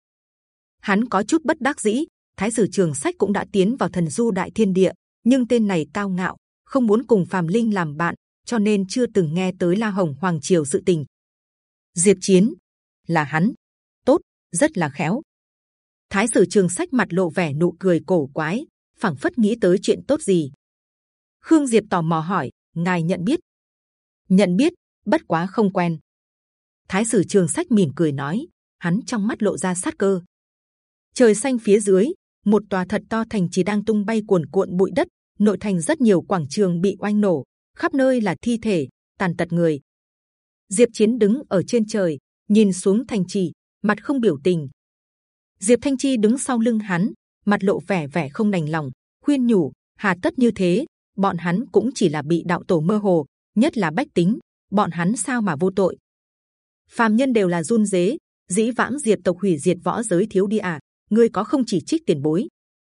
Hắn có chút bất đắc dĩ, thái sử trường sách cũng đã tiến vào thần du đại thiên địa, nhưng tên này cao ngạo, không muốn cùng phàm linh làm bạn cho nên chưa từng nghe tới la hồng hoàng triều sự tình. Diệp chiến, là hắn. Tốt, rất là khéo. Thái sử trường sách mặt lộ vẻ nụ cười cổ quái, phảng phất nghĩ tới chuyện tốt gì. Khương diệp tò mò hỏi, ngài nhận biết? Nhận biết, bất quá không quen. Thái sử trường sách mỉm cười nói, hắn trong mắt lộ ra sát cơ. Trời xanh phía dưới, một tòa thật to thành trì đang tung bay cuồn cuộn bụi đất, nội thành rất nhiều quảng trường bị oanh nổ khắp nơi là thi thể tàn tật người. Diệp chiến đứng ở trên trời nhìn xuống thành trì mặt không biểu tình. Diệp thanh chi đứng sau lưng hắn mặt lộ vẻ vẻ không đành lòng khuyên nhủ hà tất như thế bọn hắn cũng chỉ là bị đạo tổ mơ hồ nhất là bách tính bọn hắn sao mà vô tội? Phàm nhân đều là run rế, dĩ vãng diệt tộc hủy diệt võ giới thiếu đi à ngươi có không chỉ trích tiền bối?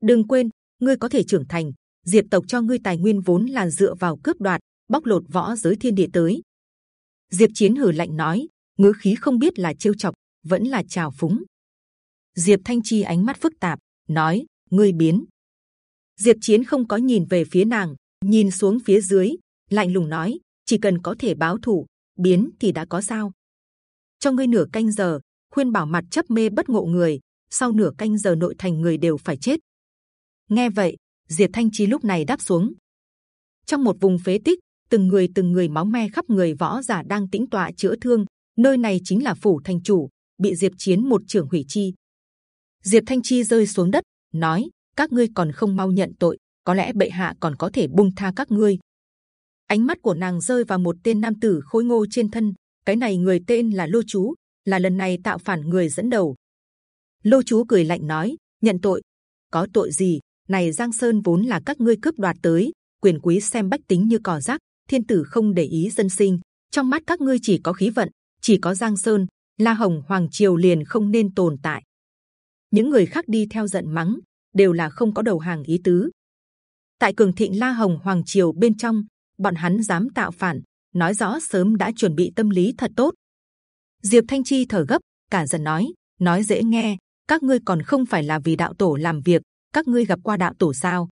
Đừng quên ngươi có thể trưởng thành diệt tộc cho ngươi tài nguyên vốn là dựa vào cướp đoạt, bóc lột võ giới thiên địa tới. Diệp chiến hử lạnh nói, ngữ khí không biết là trêu chọc, vẫn là chào phúng. Diệp thanh chi ánh mắt phức tạp, nói, ngươi biến. Diệp chiến không có nhìn về phía nàng, nhìn xuống phía dưới, lạnh lùng nói, chỉ cần có thể báo thù, biến thì đã có sao. Cho ngươi nửa canh giờ, khuyên bảo mặt chấp mê bất ngộ người, sau nửa canh giờ nội thành người đều phải chết. Nghe vậy diệp thanh chi lúc này đáp xuống. Trong một vùng phế tích, từng người từng người máu me khắp người võ giả đang tĩnh tọa chữa thương, nơi này chính là phủ thành chủ, bị diệp chiến một trưởng hủy chi. Diệp thanh chi rơi xuống đất, nói, các ngươi còn không mau nhận tội, có lẽ bệ hạ còn có thể buông tha các ngươi. Ánh mắt của nàng rơi vào một tên nam tử khôi ngô trên thân, cái này người tên là lô chú, là lần này tạo phản người dẫn đầu. Lô chú cười lạnh nói, nhận tội? Có tội gì? Này giang sơn vốn là các ngươi cướp đoạt tới quyền quý xem bách tính như cỏ rác thiên tử không để ý dân sinh. Trong mắt các ngươi chỉ có khí vận chỉ có giang sơn la hồng hoàng triều liền không nên tồn tại. Những người khác đi theo giận mắng đều là không có đầu hàng ý tứ. Tại cường thịnh la hồng hoàng triều bên trong bọn hắn dám tạo phản nói rõ sớm đã chuẩn bị tâm lý thật tốt. Diệp Thanh Chi thở gấp, cả giận nói, nói dễ nghe, các ngươi còn không phải là vì đạo tổ làm việc, các ngươi gặp qua đạo tổ sao?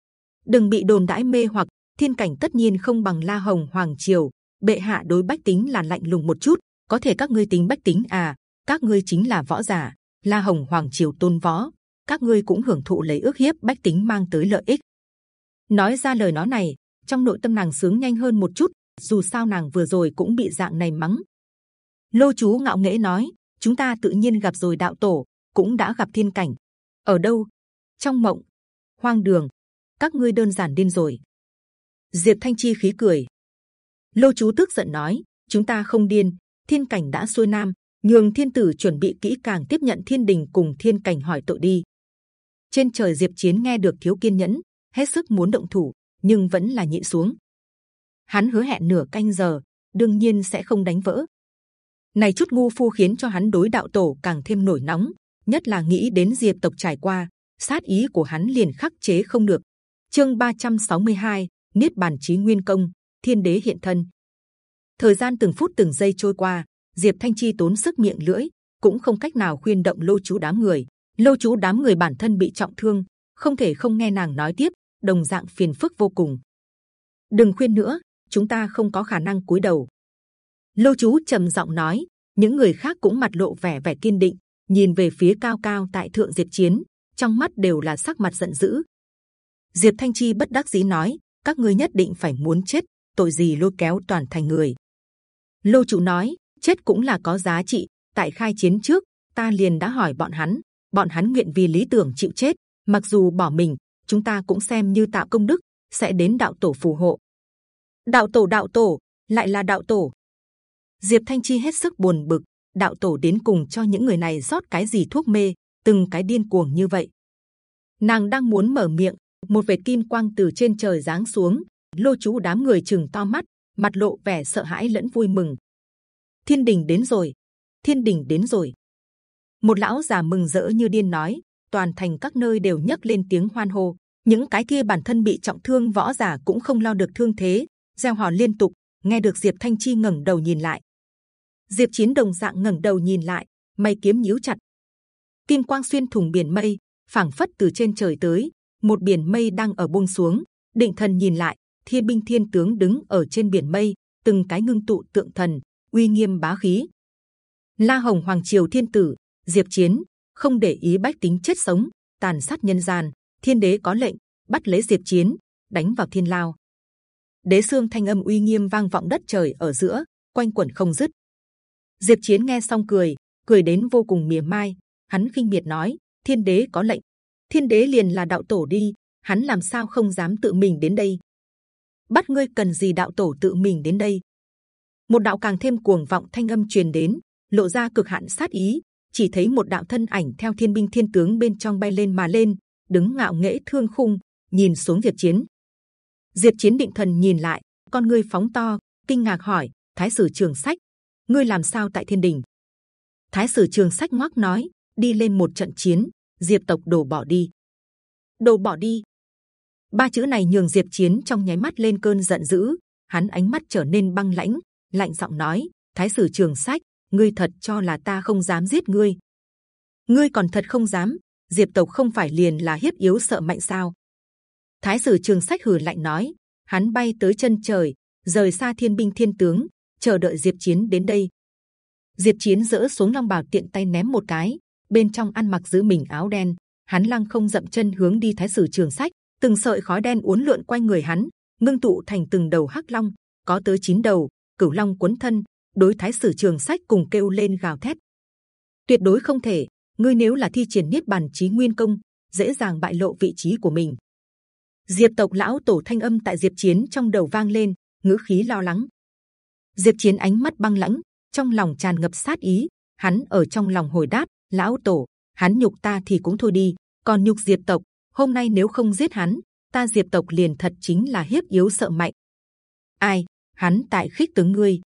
Đừng bị đồn đãi mê hoặc, thiên cảnh tất nhiên không bằng La Hồng Hoàng Triều. Bệ hạ đối bách tính là lạnh lùng một chút, có thể các ngươi tính bách tính à? Các ngươi chính là võ giả, La Hồng Hoàng Triều tôn võ, các ngươi cũng hưởng thụ lấy ước hiếp bách tính mang tới lợi ích. Nói ra lời nói này, trong nội tâm nàng sướng nhanh hơn một chút. Dù sao nàng vừa rồi cũng bị dạng này mắng. Lô chú ngạo nghễ nói, chúng ta tự nhiên gặp rồi đạo tổ, cũng đã gặp thiên cảnh. Ở đâu? Trong mộng, hoang đường. Các ngươi đơn giản điên rồi. Diệp Thanh Chi khí cười. Lô chú tức giận nói, chúng ta không điên. Thiên cảnh đã xuôi nam, nhường thiên tử chuẩn bị kỹ càng tiếp nhận thiên đình cùng thiên cảnh hỏi tội đi. Trên trời Diệp Chiến nghe được thiếu kiên nhẫn, hết sức muốn động thủ, nhưng vẫn là nhịn xuống. Hắn hứa hẹn nửa canh giờ, đương nhiên sẽ không đánh vỡ. Này chút ngu phu khiến cho hắn đối đạo tổ càng thêm nổi nóng, nhất là nghĩ đến diệp tộc trải qua, sát ý của hắn liền khắc chế không được. Chương 362, niết bàn chí nguyên công, thiên đế hiện thân. Thời gian từng phút từng giây trôi qua, Diệp Thanh Chi tốn sức miệng lưỡi, cũng không cách nào khuyên động lô chú đám người. Lô chú đám người bản thân bị trọng thương, không thể không nghe nàng nói tiếp, đồng dạng phiền phức vô cùng. Đừng khuyên nữa, chúng ta không có khả năng cúi đầu. Lô chú trầm giọng nói, những người khác cũng mặt lộ vẻ vẻ kiên định, nhìn về phía cao cao tại thượng diệp chiến, trong mắt đều là sắc mặt giận dữ. Diệp Thanh Chi bất đắc dĩ nói, các ngươi nhất định phải muốn chết, tội gì lôi kéo toàn thành người. Lô chủ nói, chết cũng là có giá trị. Tại khai chiến trước, ta liền đã hỏi bọn hắn, bọn hắn nguyện vì lý tưởng chịu chết, mặc dù bỏ mình, chúng ta cũng xem như tạo công đức, sẽ đến đạo tổ phù hộ. Đạo tổ, đạo tổ, lại là đạo tổ. Diệp Thanh Chi hết sức buồn bực, đạo tổ đến cùng cho những người này rót cái gì thuốc mê, từng cái điên cuồng như vậy. Nàng đang muốn mở miệng, một vệt kim quang từ trên trời giáng xuống, lô chú đám người chừng to mắt, mặt lộ vẻ sợ hãi lẫn vui mừng. Thiên đình đến rồi, thiên đình đến rồi. Một lão già mừng rỡ như điên nói, toàn thành các nơi đều nhấc lên tiếng hoan hô. Những cái kia bản thân bị trọng thương võ giả cũng không lo được thương thế, gieo hò liên tục. Nghe được Diệp Thanh Chi ngẩng đầu nhìn lại, Diệp Chiến đồng dạng ngẩng đầu nhìn lại, mày kiếm nhíu chặt. Kim quang xuyên thủng biển mây, phảng phất từ trên trời tới, một biển mây đang ở buông xuống. Định thần nhìn lại, thiên binh thiên tướng đứng ở trên biển mây, từng cái ngưng tụ tượng thần, uy nghiêm bá khí. La Hồng Hoàng Triều Thiên Tử, Diệp Chiến không để ý bách tính chết sống, tàn sát nhân gian. Thiên Đế có lệnh bắt lấy Diệp Chiến, đánh vào thiên lao. Đế xương thanh âm uy nghiêm vang vọng đất trời ở giữa, quanh quẩn không dứt. Diệp Chiến nghe xong cười, cười đến vô cùng mỉa mai. Hắn khinh miệt nói: Thiên Đế có lệnh, Thiên Đế liền là đạo tổ đi. Hắn làm sao không dám tự mình đến đây? Bắt ngươi cần gì đạo tổ tự mình đến đây? Một đạo càng thêm cuồng vọng thanh âm truyền đến, lộ ra cực hạn sát ý. Chỉ thấy một đạo thân ảnh theo thiên binh thiên tướng bên trong bay lên mà lên, đứng ngạo nghễ thương khung, nhìn xuống Diệp Chiến. Diệp Chiến định thần nhìn lại, con ngươi phóng to, kinh ngạc hỏi: Thái sử Trường Sách, ngươi làm sao tại thiên đình thái sử trường sách ngoác nói đi lên một trận chiến diệp tộc đổ bỏ đi. Đổ bỏ đi. Ba chữ này nhường diệp chiến trong nháy mắt lên cơn giận dữ. Hắn ánh mắt trở nên băng lãnh lạnh giọng nói thái sử trường sách ngươi thật cho là ta không dám giết ngươi? Ngươi còn thật không dám. Diệp tộc không phải liền là hiếp yếu sợ mạnh sao? Thái sử trường sách hừ lạnh nói. Hắn bay tới chân trời rời xa thiên binh thiên tướng chờ đợi Diệp Chiến đến đây. Diệp Chiến dỡ xuống long bào tiện tay ném một cái, bên trong ăn mặc giữ mình áo đen, hắn lăng không dậm chân hướng đi Thái Sử Trường Sách, từng sợi khói đen uốn lượn quanh người hắn, ngưng tụ thành từng đầu hắc long, có tới chín đầu, cửu long cuốn thân, đối Thái Sử Trường Sách cùng kêu lên gào thét. Tuyệt đối không thể, ngươi nếu là thi triển niết bàn chí nguyên công, dễ dàng bại lộ vị trí của mình. Diệp tộc lão tổ thanh âm tại Diệp Chiến trong đầu vang lên, ngữ khí lo lắng. Diệp Chiến ánh mắt băng lãnh, trong lòng tràn ngập sát ý. Hắn ở trong lòng hồi đáp: Lão tổ, hắn nhục ta thì cũng thôi đi, còn nhục Diệp tộc. Hôm nay nếu không giết hắn, ta Diệp tộc liền thật chính là hiếp yếu sợ mạnh. Ai? Hắn tại khích tướng ngươi.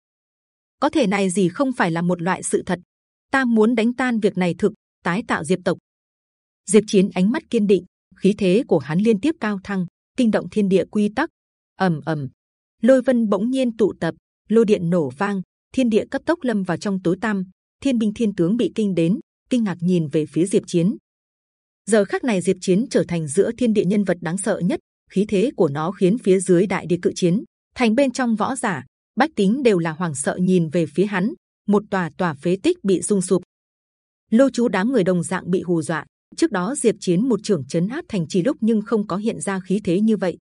Có thể này gì không phải là một loại sự thật. Ta muốn đánh tan việc này thực, tái tạo Diệp tộc. Diệp Chiến ánh mắt kiên định, khí thế của hắn liên tiếp cao thăng, kinh động thiên địa quy tắc. ầm ầm, lôi vân bỗng nhiên tụ tập, lôi điện nổ vang, thiên địa cấp tốc lâm vào trong tối tăm, thiên binh thiên tướng bị kinh đến kinh ngạc nhìn về phía diệp chiến. Giờ khắc này diệp chiến trở thành giữa thiên địa nhân vật đáng sợ nhất, khí thế của nó khiến phía dưới đại địa cự chiến, thành bên trong võ giả, bách tính đều là hoàng sợ nhìn về phía hắn, một tòa tòa phế tích bị rung sụp. Lô chú đám người đồng dạng bị hù dọa, trước đó diệp chiến một trưởng chấn áp thành trì lúc nhưng không có hiện ra khí thế như vậy.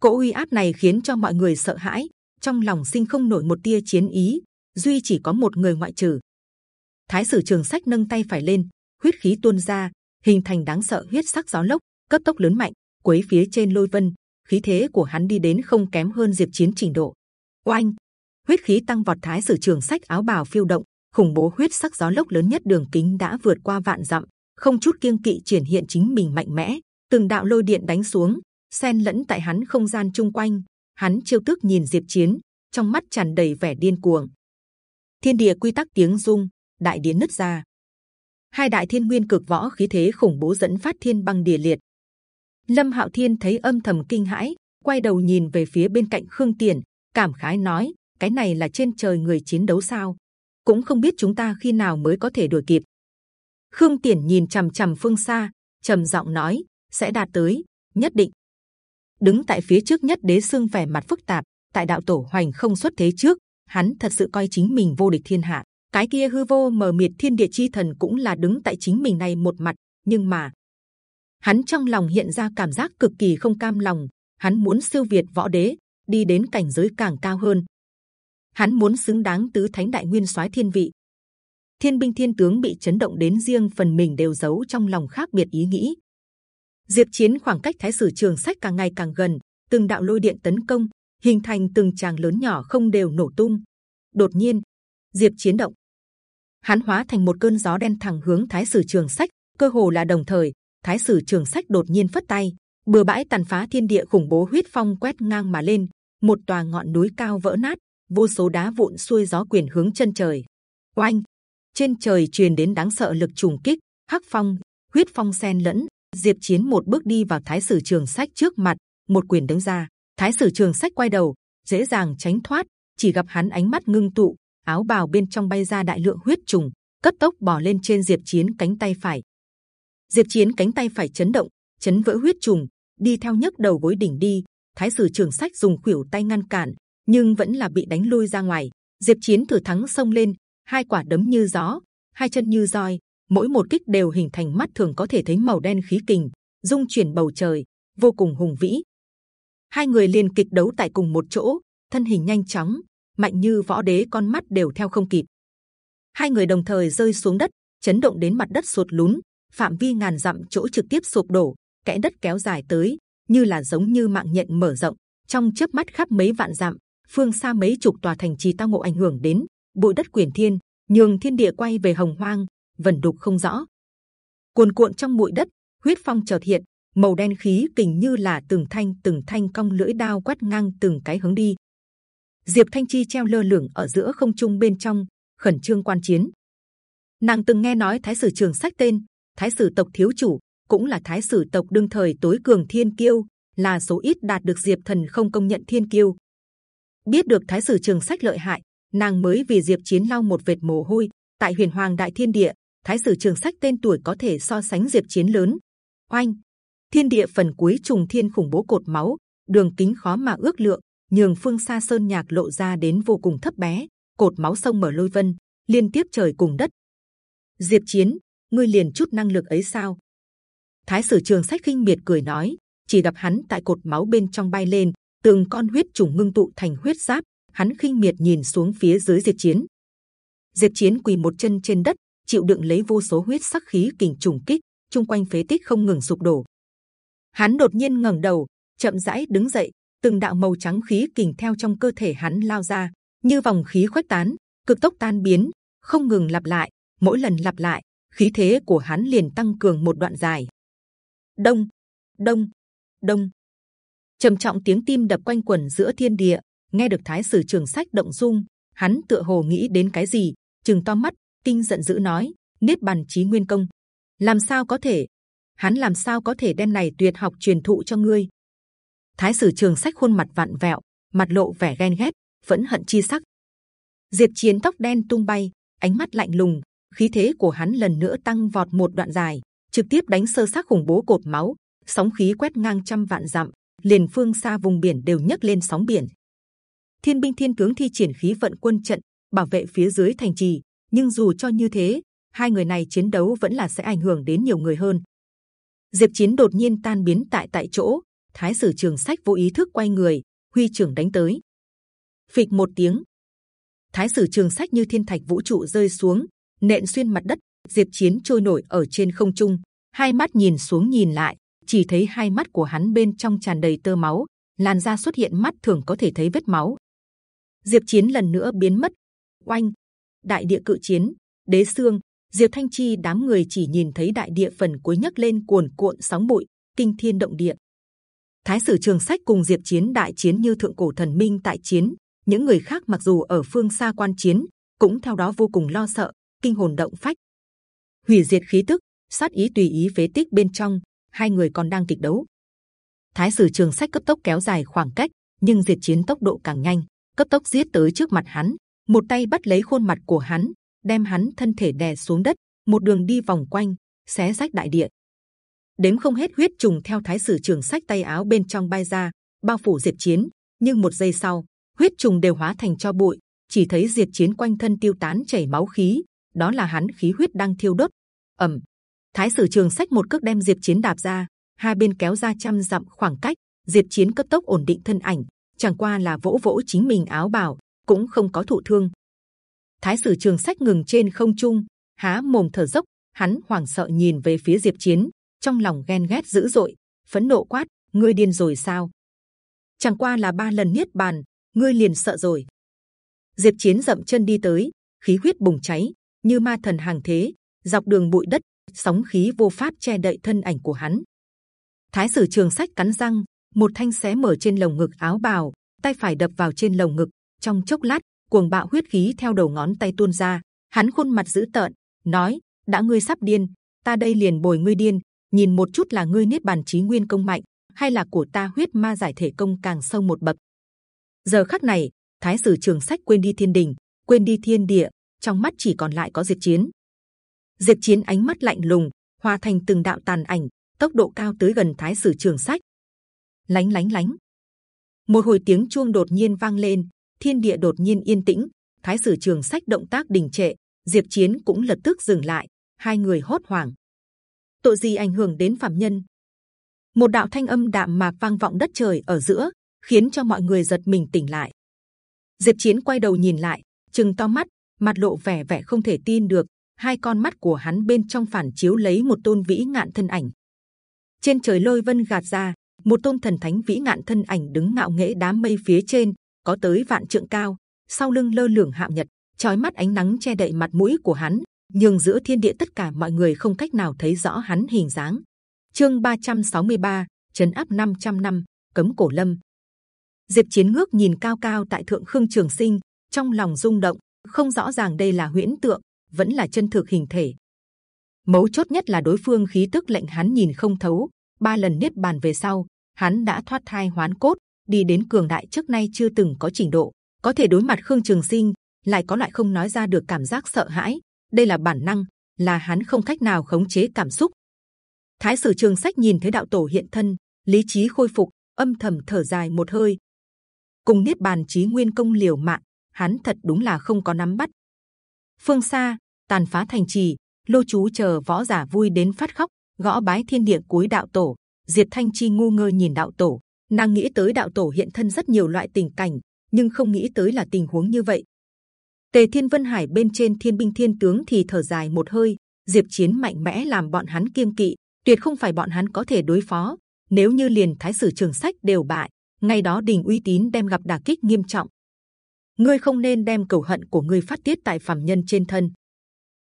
Cỗ uy áp này khiến cho mọi người sợ hãi, trong lòng sinh không nổi một tia chiến ý, duy chỉ có một người ngoại trừ thái sử trường sách nâng tay phải lên, huyết khí tuôn ra, hình thành đáng sợ huyết sắc gió lốc, cấp tốc lớn mạnh, quấy phía trên lôi vân. Khí thế của hắn đi đến không kém hơn diệp chiến trình độ. Oanh! Huyết khí tăng vọt thái sử trường sách áo bào phiêu động, khủng bố huyết sắc gió lốc lớn nhất đường kính đã vượt qua vạn dặm, không chút kiêng kỵ triển hiện chính mình mạnh mẽ. Từng đạo lôi điện đánh xuống, xen lẫn tại hắn không gian chung quanh. Hắn chiêu tước nhìn diệp chiến, trong mắt tràn đầy vẻ điên cuồng. Thiên địa quy tắc tiếng rung đại điến nứt ra. Hai đại thiên nguyên cực võ khí thế khủng bố dẫn phát thiên băng địa liệt. Lâm hạo thiên thấy âm thầm kinh hãi, quay đầu nhìn về phía bên cạnh khương tiền cảm khái nói, cái này là trên trời người chiến đấu sao? Cũng không biết chúng ta khi nào mới có thể đuổi kịp. Khương tiền nhìn c h ầ m c h ầ m phương xa, trầm giọng nói, sẽ đạt tới, nhất định. Đứng tại phía trước nhất đế xương vẻ mặt phức tạp, tại đạo tổ hoành không xuất thế trước, hắn thật sự coi chính mình vô địch thiên hạ cái kia hư vô mờ mịt thiên địa chi thần cũng là đứng tại chính mình này một mặt, nhưng mà hắn trong lòng hiện ra cảm giác cực kỳ không cam lòng. Hắn muốn siêu việt võ đế, đi đến cảnh giới càng cao hơn. Hắn muốn xứng đáng tứ thánh đại nguyên soái thiên vị. Thiên binh thiên tướng bị chấn động đến riêng phần mình đều giấu trong lòng khác biệt ý nghĩ. Diệp chiến khoảng cách thái sử trường sách càng ngày càng gần, từng đạo lôi điện tấn công, hình thành từng tràng lớn nhỏ không đều nổ tung. Đột nhiên, diệp chiến động hắn hóa thành một cơn gió đen thẳng hướng thái sử trường sách cơ hồ là đồng thời thái sử trường sách đột nhiên phất tay bừa bãi tàn phá thiên địa khủng bố huyết phong quét ngang mà lên một tòa ngọn núi cao vỡ nát vô số đá vụn xuôi gió quyền hướng chân trời. Oanh! Trên trời truyền đến đáng sợ lực trùng kích, hắc phong, huyết phong xen lẫn. Diệp Chiến một bước đi vào Thái Sử Trường Sách trước mặt, một quyền đánh ra. Thái Sử Trường Sách quay đầu, dễ dàng tránh thoát. Chỉ gặp hắn ánh mắt ngưng tụ, áo bào bên trong bay ra đại lượng huyết trùng, cấp tốc bò lên trên Diệp Chiến cánh tay phải. Diệp Chiến cánh tay phải chấn động, chấn vỡ huyết trùng, đi theo nhấc đầu gối đỉnh đi. Thái Sử Trường Sách dùng khuỷu tay ngăn cản, nhưng vẫn là bị đánh lui ra ngoài. Diệp Chiến thử thắng xông lên, hai quả đấm như gió, hai chân như roi, mỗi một kích đều hình thành mắt thường có thể thấy màu đen khí kình, dung chuyển bầu trời, vô cùng hùng vĩ. Hai người liền kịch đấu tại cùng một chỗ, thân hình nhanh chóng, mạnh như võ đế, con mắt đều theo không kịp. Hai người đồng thời rơi xuống đất, chấn động đến mặt đất sụt lún, phạm vi ngàn dặm chỗ trực tiếp sụp đổ, kẽ đất kéo dài tới, như là giống như mạng nhện mở rộng, trong chớp mắt khắp mấy vạn dặm, phương xa mấy chục tòa thành trì tao ngộ ảnh hưởng đến bụi đất quyển thiên nhường thiên địa quay về hồng hoang vẩn đục không rõ. Cuồn cuộn trong bụi đất huyết phong chợt hiện màu đen khí kình như là từng thanh từng thanh cong lưỡi đao quét ngang từng cái hướng đi diệp thanh chi treo lơ lửng ở giữa không trung bên trong, khẩn trương quan chiến. Nàng từng nghe nói thái sử trường sách tên, thái sử tộc thiếu chủ, cũng là thái sử tộc đương thời tối cường thiên kiêu, là số ít đạt được diệp thần không công nhận thiên kiêu. Biết được thái sử trường sách lợi hại, nàng mới vì diệp chiến lau một vệt mồ hôi. Tại huyền hoàng đại thiên địa, thái sử trường sách tên tuổi có thể so sánh diệp chiến lớn. Oanh! Thiên địa phần cuối trùng thiên khủng bố cột máu, đường kính khó mà ước lượng nhường phương xa sơn nhạc lộ ra đến vô cùng thấp bé, cột máu sông mở lôi vân, liên tiếp trời cùng đất. Diệp chiến, ngươi liền chút năng lực ấy sao? Thái sử trường sách kinh miệt cười nói, chỉ gặp hắn tại cột máu bên trong bay lên, từng con huyết trùng ngưng tụ thành huyết giáp, hắn kinh miệt nhìn xuống phía dưới diệp chiến. Diệp chiến quỳ một chân trên đất, chịu đựng lấy vô số huyết sắc khí kình trùng kích, chung quanh phế tích không ngừng sụp đổ. Hắn đột nhiên ngẩng đầu, chậm rãi đứng dậy từng đạo màu trắng khí kình theo trong cơ thể hắn lao ra, như vòng khí khuếch tán, cực tốc tan biến, không ngừng lặp lại, mỗi lần lặp lại, khí thế của hắn liền tăng cường một đoạn dài. Đông đông đông. Trầm trọng tiếng tim đập quanh quẩn giữa thiên địa, nghe được thái sử trường sách động dung, hắn tựa hồ nghĩ đến cái gì chừng to mắt, kinh giận dữ nói, niết bàn chí nguyên công, làm sao có thể? Hắn làm sao có thể đem này tuyệt học truyền thụ cho ngươi? Thái sử trường sách khuôn mặt vặn vẹo mặt lộ vẻ ghen ghét vẫn hận chi sắc diệp chiến tóc đen tung bay ánh mắt lạnh lùng, khí thế của hắn lần nữa tăng vọt một đoạn dài, trực tiếp đánh sơ xác khủng bố cột máu, sóng khí quét ngang trăm vạn dặm, liền phương xa vùng biển đều nhấc lên sóng biển. Thiên binh thiên tướng thi triển khí vận quân trận bảo vệ phía dưới thành trì, nhưng dù cho như thế, hai người này chiến đấu vẫn là sẽ ảnh hưởng đến nhiều người hơn. Diệp Chiến đột nhiên tan biến tại tại chỗ, Thái sử Trường Sách vô ý thức quay người, huy trưởng đánh tới. Phịch một tiếng, Thái sử Trường Sách như thiên thạch vũ trụ rơi xuống, nện xuyên mặt đất. Diệp Chiến trôi nổi ở trên không trung, hai mắt nhìn xuống nhìn lại, chỉ thấy hai mắt của hắn bên trong tràn đầy tơ máu, làn da xuất hiện mắt thường có thể thấy vết máu. Diệp Chiến lần nữa biến mất. Oanh, đại địa cự chiến, đế xương, Diệp Thanh Chi đám người chỉ nhìn thấy đại địa phần cuối nhấc lên cuồn cuộn sóng bụi, kinh thiên động địa. Thái sử Trường Sách cùng Diệp Chiến đại chiến như thượng cổ thần minh tại chiến, những người khác mặc dù ở phương xa quan chiến, cũng theo đó vô cùng lo sợ, kinh hồn động phách. Hủy diệt khí tức, sát ý tùy ý phế tích bên trong, hai người còn đang kịch đấu. Thái sử Trường Sách cấp tốc kéo dài khoảng cách, nhưng Diệp Chiến tốc độ càng nhanh, cấp tốc giết tới trước mặt hắn, một tay bắt lấy khuôn mặt của hắn, đem hắn thân thể đè xuống đất, một đường đi vòng quanh, xé rách đại địa. Đếm không hết huyết trùng theo thái sử trường sách tay áo bên trong bay ra, bao phủ diệt chiến. Nhưng một giây sau, huyết trùng đều hóa thành cho bụi, chỉ thấy diệt chiến quanh thân tiêu tán chảy máu khí, đó là hắn khí huyết đang thiêu đốt. ầm, thái sử trường sách một cước đem diệt chiến đạp ra, hai bên kéo ra trăm dặm khoảng cách, diệt chiến cấp tốc ổn định thân ảnh, chẳng qua là vỗ vỗ chính mình áo bào, cũng không có thụ thương. Thái sử trường sách ngừng trên không trung, há mồm thở dốc, hắn hoảng sợ nhìn về phía Diệp Chiến, trong lòng ghen ghét dữ dội, phẫn nộ quát: ngươi điên rồi sao? Chẳng qua là ba lần niết bàn, ngươi liền sợ rồi. Diệp Chiến dậm chân đi tới, khí huyết bùng cháy, như ma thần hàng thế, dọc đường bụi đất, sóng khí vô pháp che đậy thân ảnh của hắn. Thái sử trường sách cắn răng, một thanh xé mở trên lồng ngực áo bào, tay phải đập vào trên lồng ngực. Trong chốc lát, cuồng bạo huyết khí theo đầu ngón tay tuôn ra. Hắn khuôn mặt dữ tợn, nói: đã ngươi sắp điên, ta đây liền bồi ngươi điên. Nhìn một chút là ngươi niết bàn trí nguyên công mạnh, hay là của ta huyết ma giải thể công càng sâu một bậc. Giờ khắc này, Thái sử Trường Sách quên đi thiên đình, quên đi thiên địa, trong mắt chỉ còn lại có diệt chiến. Diệt chiến ánh mắt lạnh lùng, hòa thành từng đạo tàn ảnh, tốc độ cao tới gần Thái sử Trường Sách lánh lánh lánh một hồi tiếng chuông đột nhiên vang lên thiên địa đột nhiên yên tĩnh thái sử trường sách động tác đình trệ diệp chiến cũng lập tức dừng lại hai người hốt hoảng tội gì ảnh hưởng đến phạm nhân? Một đạo thanh âm đạm mạc vang vọng đất trời ở giữa khiến cho mọi người giật mình tỉnh lại. Diệp chiến quay đầu nhìn lại chừng to mắt mặt lộ vẻ vẻ không thể tin được. Hai con mắt của hắn bên trong phản chiếu lấy một tôn vĩ ngạn thân ảnh. Trên trời lôi vân gạt ra một tôn thần thánh vĩ ngạn thân ảnh đứng ngạo nghễ đám mây phía trên, có tới vạn trượng cao, sau lưng lơ lửng hạ nhật, chói mắt ánh nắng che đậy mặt mũi của hắn, nhưng giữa thiên địa tất cả mọi người không cách nào thấy rõ hắn hình dáng. Chương 363, chấn áp 500 năm, cấm cổ lâm. Diệp Chiến ngước nhìn cao cao tại thượng khương trường sinh, trong lòng rung động, không rõ ràng đây là huyễn tượng, vẫn là chân thực hình thể. Mấu chốt nhất là đối phương khí tức lệnh hắn nhìn không thấu. Ba lần niết bàn về sau, hắn đã thoát thai hoán cốt, đi đến cường đại trước nay chưa từng có trình độ, có thể đối mặt Khương Trường Sinh, lại có loại không nói ra được cảm giác sợ hãi. Đây là bản năng, là hắn không cách nào khống chế cảm xúc. Thái sử Trường Sách nhìn thấy đạo tổ hiện thân, lý trí khôi phục, âm thầm thở dài một hơi. Cùng niết bàn trí nguyên công liều mạng, hắn thật đúng là không có nắm bắt. Phương xa, tàn phá thành trì, lô chú chờ võ giả vui đến phát khóc, gõ bái thiên địa cuối đạo tổ diệt thanh chi ngu ngơ nhìn đạo tổ nàng nghĩ tới đạo tổ hiện thân rất nhiều loại tình cảnh nhưng không nghĩ tới là tình huống như vậy tề thiên vân hải bên trên thiên binh thiên tướng thì thở dài một hơi diệp chiến mạnh mẽ làm bọn hắn kiêng kỵ tuyệt không phải bọn hắn có thể đối phó nếu như liền thái sử trường sách đều bại ngay đó đình uy tín đem gặp đả kích nghiêm trọng. Ngươi không nên đem cầu hận của ngươi phát tiết tại phàm nhân trên thân.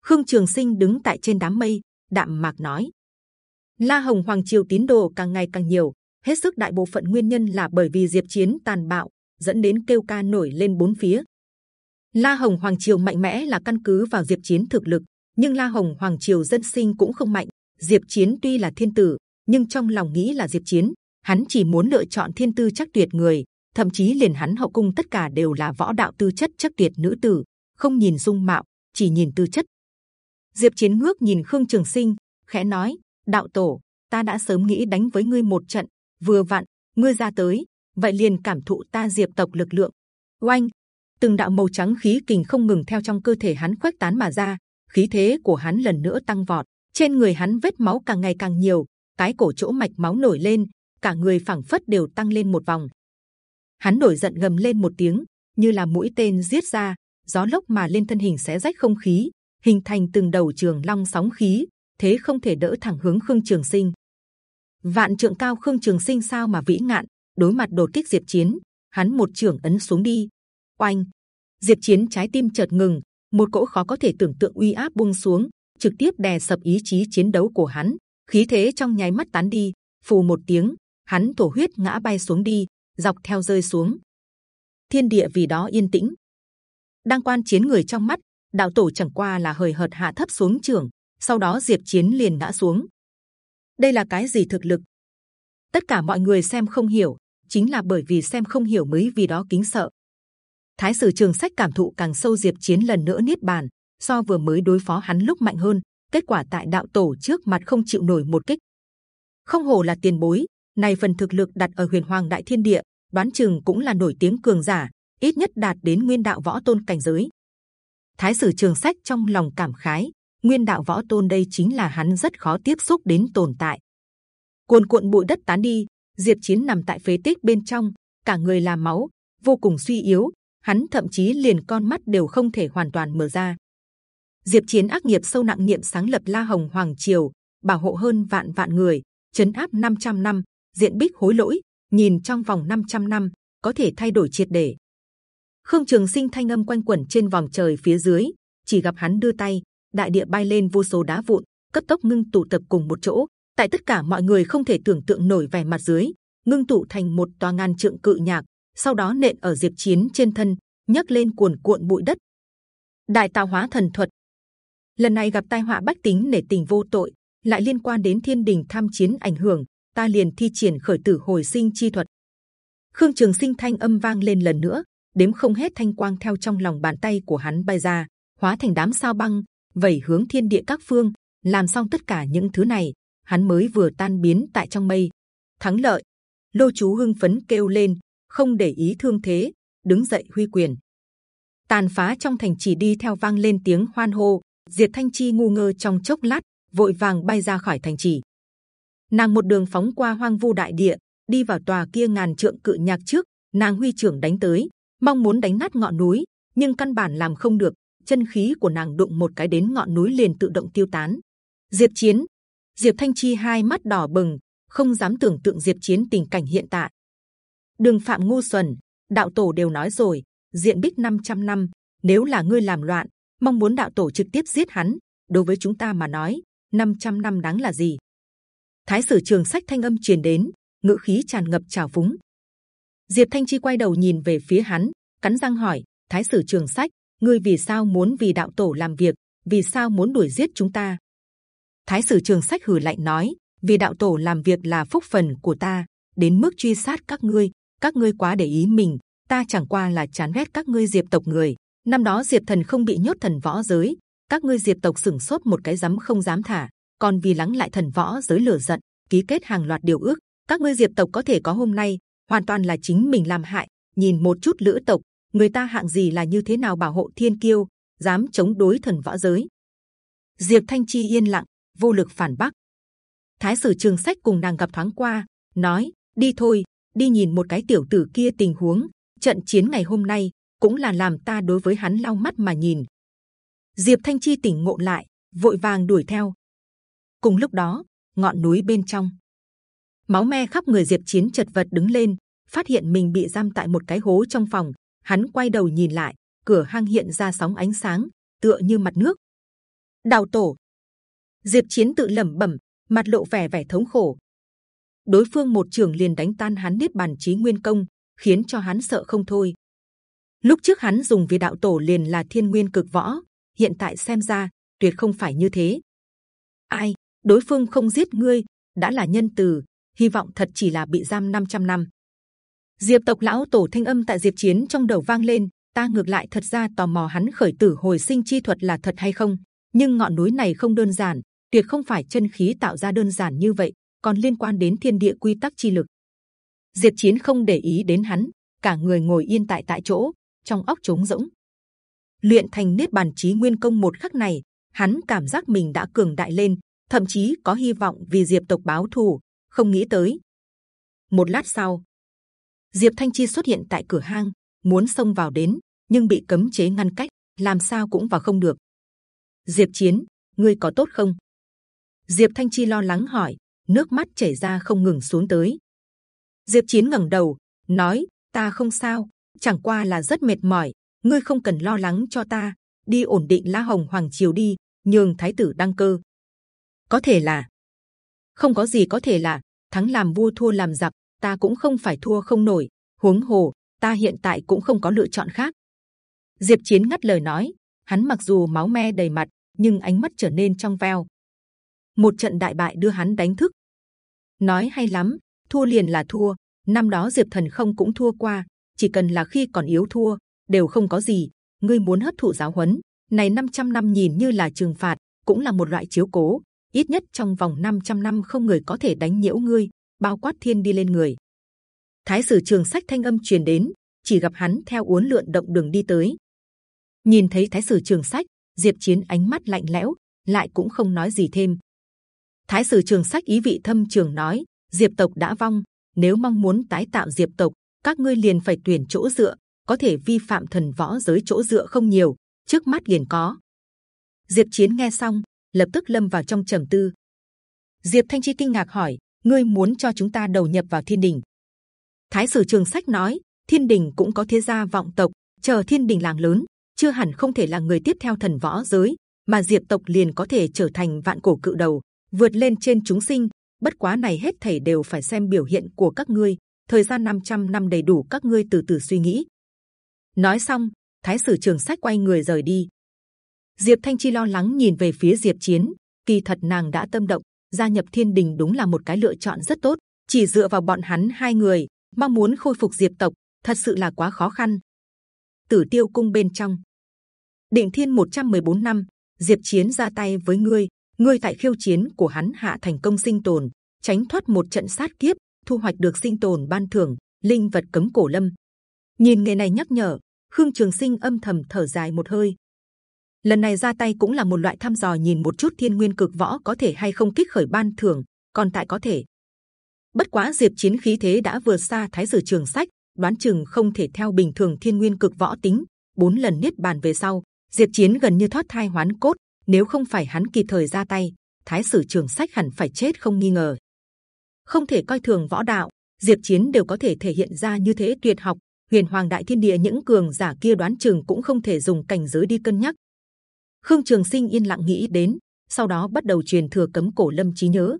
Khương trường sinh đứng tại trên đám mây đạm mạc nói. La Hồng Hoàng triều tín đồ càng ngày càng nhiều, hết sức đại bộ phận nguyên nhân là bởi vì Diệp Chiến tàn bạo dẫn đến kêu ca nổi lên bốn phía. La Hồng Hoàng triều mạnh mẽ là căn cứ vào Diệp Chiến thực lực, nhưng La Hồng Hoàng triều dân sinh cũng không mạnh. Diệp Chiến tuy là thiên tử, nhưng trong lòng nghĩ là Diệp Chiến, hắn chỉ muốn lựa chọn thiên tư chắc tuyệt người, thậm chí liền hắn hậu cung tất cả đều là võ đạo tư chất chắc tuyệt nữ tử, không nhìn dung mạo, chỉ nhìn tư chất. Diệp Chiến ngước nhìn Khương Trường Sinh, khẽ nói: Đạo tổ, ta đã sớm nghĩ đánh với ngươi một trận, vừa vặn ngươi ra tới, vậy liền cảm thụ ta Diệp tộc lực lượng. Oanh, từng đạo màu trắng khí kình không ngừng theo trong cơ thể hắn khuếch tán mà ra, khí thế của hắn lần nữa tăng vọt, trên người hắn vết máu càng ngày càng nhiều, cái cổ chỗ mạch máu nổi lên, cả người phảng phất đều tăng lên một vòng. Hắn nổi giận gầm lên một tiếng, như là mũi tên giết ra, gió lốc mà lên thân hình xé rách không khí, hình thành từng đầu trường long sóng khí, thế không thể đỡ thẳng hướng khương trường sinh. Vạn trượng cao khương trường sinh sao mà vĩ ngạn, đối mặt đột kích diệp chiến, hắn một trường ấn xuống đi, oanh, diệp chiến trái tim chợt ngừng, một cỗ khó có thể tưởng tượng uy áp buông xuống, trực tiếp đè sập ý chí chiến đấu của hắn, khí thế trong nháy mắt tán đi, phù một tiếng, hắn thổ huyết ngã bay xuống đi, dọc theo rơi xuống. Thiên địa vì đó yên tĩnh. Đang quan chiến người trong mắt, đạo tổ chẳng qua là hời hợt hạ thấp xuống trưởng, sau đó diệp chiến liền ngã xuống. Đây là cái gì thực lực? Tất cả mọi người xem không hiểu, chính là bởi vì xem không hiểu mới vì đó kính sợ. Thái sử trường sách cảm thụ càng sâu diệp chiến lần nữa niết bàn, so vừa mới đối phó hắn lúc mạnh hơn. Kết quả tại đạo tổ trước mặt không chịu nổi một kích. Không hồ là tiền bối, này phần thực lực đặt ở huyền hoàng đại thiên địa, đoán chừng cũng là nổi tiếng cường giả, ít nhất đạt đến nguyên đạo võ tôn cảnh giới. Thái sử trường sách trong lòng cảm khái, nguyên đạo võ tôn đây chính là hắn rất khó tiếp xúc đến tồn tại. cuồn cuộn bụi đất tán đi, diệp chiến nằm tại phế tích bên trong, cả người là máu, vô cùng suy yếu, hắn thậm chí liền con mắt đều không thể hoàn toàn mở ra. Diệp Chiến ác nghiệp sâu nặng niệm sáng lập La Hồng Hoàng Triều, bảo hộ hơn vạn vạn người, chấn áp 500 năm, diện bích hối lỗi, nhìn trong vòng 500 năm có thể thay đổi triệt để. Khương Trường Sinh thanh âm quanh quẩn trên vòng trời phía dưới, chỉ gặp hắn đưa tay, đại địa bay lên vô số đá vụn, cấp tốc ngưng tụ tập cùng một chỗ. Tại tất cả mọi người không thể tưởng tượng nổi vẻ mặt dưới, ngưng tụ thành một tòa ngàn trượng cự nhạc, sau đó nện ở Diệp Chiến trên thân, nhấc lên cuồn cuộn bụi đất. Đại tạo hóa thần thuật. Lần này gặp tai họa bách tính nể tình vô tội, lại liên quan đến thiên đình tham chiến ảnh hưởng, ta liền thi triển khởi tử hồi sinh chi thuật. Khương Trường Sinh thanh âm vang lên lần nữa, đếm không hết thanh quang theo trong lòng bàn tay của hắn bay ra, hóa thành đám sao băng, vẩy hướng thiên địa các phương. Làm xong tất cả những thứ này, hắn mới vừa tan biến tại trong mây. Thắng lợi, Lô chú hưng phấn kêu lên, không để ý thương thế, đứng dậy huy quyền. Tàn phá trong thành chỉ đi theo vang lên tiếng hoan hô. Diệt Thanh Chi ngu ngơ trong chốc lát, vội vàng bay ra khỏi thành trì. Nàng một đường phóng qua hoang vu đại địa, đi vào tòa kia ngàn trượng cự nhạc trước. Nàng huy trưởng đánh tới, mong muốn đánh nát ngọn núi, nhưng căn bản làm không được. Chân khí của nàng đụng một cái đến ngọn núi liền tự động tiêu tán. Diệp Chiến, Diệp Thanh Chi hai mắt đỏ bừng, không dám tưởng tượng Diệp Chiến tình cảnh hiện tại. Đường Phạm ngu xuẩn, đạo tổ đều nói rồi, diện bích 500 năm, nếu là ngươi làm loạn, mong muốn đạo tổ trực tiếp giết hắn. Đối với chúng ta mà nói, 500 năm đáng là gì? Thái sử trường sách thanh âm truyền đến, ngữ khí tràn ngập trào phúng. Diệp Thanh Chi quay đầu nhìn về phía hắn, cắn răng hỏi: Thái sử trường sách, ngươi vì sao muốn vì đạo tổ làm việc? Vì sao muốn đuổi giết chúng ta? Thái sử trường sách hừ lạnh nói: Vì đạo tổ làm việc là phúc phần của ta, đến mức truy sát các ngươi, các ngươi quá để ý mình. Ta chẳng qua là chán ghét các ngươi diệp tộc người. Năm đó diệp thần không bị nhốt thần võ giới, các ngươi diệp tộc sửng sốt một cái dám không dám thả, còn vì lắng lại thần võ giới lửa giận, ký kết hàng loạt điều ước. Các ngươi diệp tộc có thể có hôm nay, hoàn toàn là chính mình làm hại. Nhìn một chút lữ tộc, người ta hạng gì là như thế nào bảo hộ thiên kiêu, dám chống đối thần võ giới. Diệp Thanh Chi yên lặng, vô lực phản bác. Thái sử Trường Sách cùng nàng gặp thoáng qua, nói: đi thôi, đi nhìn một cái tiểu tử kia tình huống. Trận chiến ngày hôm nay cũng là làm ta đối với hắn lau mắt mà nhìn. Diệp Thanh Chi tỉnh ngộ lại, vội vàng đuổi theo. Cùng lúc đó, ngọn núi bên trong, máu me khắp người Diệp Chiến chật vật đứng lên, phát hiện mình bị giam tại một cái hố trong phòng. Hắn quay đầu nhìn lại, cửa hang hiện ra sóng ánh sáng, tựa như mặt nước. Đào tổ. Diệp Chiến tự lẩm bẩm, mặt lộ vẻ vẻ thống khổ. Đối phương một trường liền đánh tan hắn niết bàn chí nguyên công, khiến cho hắn sợ không thôi. Lúc trước hắn dùng vì đạo tổ liền là thiên nguyên cực võ, hiện tại xem ra tuyệt không phải như thế. Ai, đối phương không giết ngươi đã là nhân từ, hy vọng thật chỉ là bị giam 500 năm. Diệp tộc lão tổ thanh âm tại diệp chiến trong đầu vang lên, ta ngược lại thật ra tò mò hắn khởi tử hồi sinh chi thuật là thật hay không. Nhưng ngọn núi này không đơn giản, tuyệt không phải chân khí tạo ra đơn giản như vậy, còn liên quan đến thiên địa quy tắc chi lực. Diệp Chiến không để ý đến hắn, cả người ngồi yên tại tại chỗ, trong óc trống rỗng. Luyện thành niết bàn chí nguyên công một khắc này, hắn cảm giác mình đã cường đại lên, thậm chí có hy vọng vì Diệp tộc báo thù. Không nghĩ tới. Một lát sau, Diệp Thanh Chi xuất hiện tại cửa hang, muốn xông vào đến, nhưng bị cấm chế ngăn cách, làm sao cũng vào không được. Diệp Chiến, ngươi có tốt không? Diệp Thanh Chi lo lắng hỏi, nước mắt chảy ra không ngừng xuống tới. Diệp Chiến ngẩng đầu, nói: Ta không sao, chẳng qua là rất mệt mỏi. Ngươi không cần lo lắng cho ta, đi ổn định La Hồng Hoàng triều đi, nhường Thái tử đăng cơ. Có thể là không có gì có thể là thắng làm vua thua làm giặc, ta cũng không phải thua không nổi. Huống hồ, ta hiện tại cũng không có lựa chọn khác. Diệp Chiến ngắt lời nói, hắn mặc dù máu me đầy mặt, nhưng ánh mắt trở nên trong veo. Một trận đại bại đưa hắn đánh thức. Nói hay lắm, thua liền là thua. Năm đó Diệp Thần không cũng thua qua, chỉ cần là khi còn yếu thua, đều không có gì. Ngươi muốn hấp thụ giáo huấn, này 500 năm nhìn như là trừng phạt, cũng là một loại chiếu cố. Ít nhất trong vòng 500 năm không người có thể đánh nhiễu ngươi, bao quát thiên đi lên người. Thái sử trường sách thanh âm truyền đến, chỉ gặp hắn theo uốn lượn động đường đi tới. Nhìn thấy Thái sử trường sách, Diệp Chiến ánh mắt lạnh lẽo, lại cũng không nói gì thêm. Thái sử trường sách ý vị thâm trường nói: Diệp tộc đã vong, nếu mong muốn tái tạo Diệp tộc, các ngươi liền phải tuyển chỗ dựa. Có thể vi phạm thần võ giới chỗ dựa không nhiều, trước mắt liền có. Diệp Chiến nghe xong, lập tức lâm vào trong trầm tư. Diệp Thanh Chi kinh ngạc hỏi: ngươi muốn cho chúng ta đầu nhập vào thiên đình? Thái sử trường sách nói: thiên đình cũng có thế gia vọng tộc, chờ thiên đình làng lớn, chưa hẳn không thể là người tiếp theo thần võ giới, mà Diệp tộc liền có thể trở thành vạn cổ cự đầu, vượt lên trên chúng sinh. Bất quá này hết thảy đều phải xem biểu hiện của các ngươi. Thời gian 500 năm đầy đủ các ngươi từ từ suy nghĩ. Nói xong, Thái sử trường sách quay người rời đi. Diệp Thanh Chi lo lắng nhìn về phía Diệp Chiến. Kỳ thật nàng đã tâm động, gia nhập Thiên Đình đúng là một cái lựa chọn rất tốt. Chỉ dựa vào bọn hắn hai người, mong muốn khôi phục Diệp tộc, thật sự là quá khó khăn. Tử Tiêu Cung bên trong, Định Thiên 114 năm, Diệp Chiến ra tay với ngươi, ngươi tại khiêu chiến của hắn hạ thành công sinh tồn, tránh thoát một trận sát kiếp, thu hoạch được sinh tồn ban thưởng, linh vật cấm cổ lâm. Nhìn người này nhắc nhở, Khương Trường Sinh âm thầm thở dài một hơi. Lần này ra tay cũng là một loại thăm dò nhìn một chút thiên nguyên cực võ có thể hay không kích khởi ban thưởng, còn tại có thể. Bất quá Diệp Chiến khí thế đã vượt xa Thái Sử Trường Sách, đoán chừng không thể theo bình thường thiên nguyên cực võ tính. Bốn lần niết bàn về sau, Diệp Chiến gần như thoát thai hoán cốt. Nếu không phải hắn kịp thời ra tay, Thái Sử Trường Sách hẳn phải chết không nghi ngờ. Không thể coi thường võ đạo, Diệp Chiến đều có thể thể hiện ra như thế tuyệt học. Huyền Hoàng Đại Thiên Địa những cường giả kia đoán chừng cũng không thể dùng cảnh giới đi cân nhắc. Khương Trường Sinh yên lặng nghĩ đến, sau đó bắt đầu truyền thừa cấm cổ lâm trí nhớ.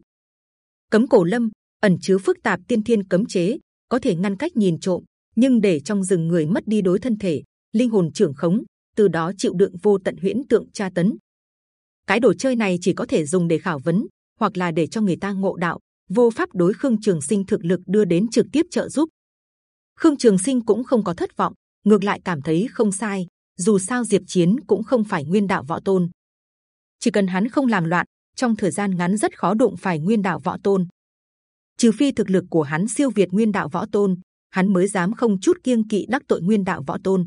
Cấm cổ lâm ẩn chứa phức tạp tiên thiên cấm chế, có thể ngăn cách nhìn trộm, nhưng để trong rừng người mất đi đối thân thể, linh hồn trưởng khống, từ đó chịu đựng vô tận huyễn tượng tra tấn. Cái đồ chơi này chỉ có thể dùng để khảo vấn, hoặc là để cho người ta ngộ đạo. Vô pháp đối Khương Trường Sinh thực lực đưa đến trực tiếp trợ giúp. Khương Trường Sinh cũng không có thất vọng, ngược lại cảm thấy không sai. Dù sao Diệp Chiến cũng không phải nguyên đạo võ tôn, chỉ cần hắn không làm loạn, trong thời gian ngắn rất khó đụng phải nguyên đạo võ tôn. Trừ phi thực lực của hắn siêu việt nguyên đạo võ tôn, hắn mới dám không chút kiêng kỵ đắc tội nguyên đạo võ tôn.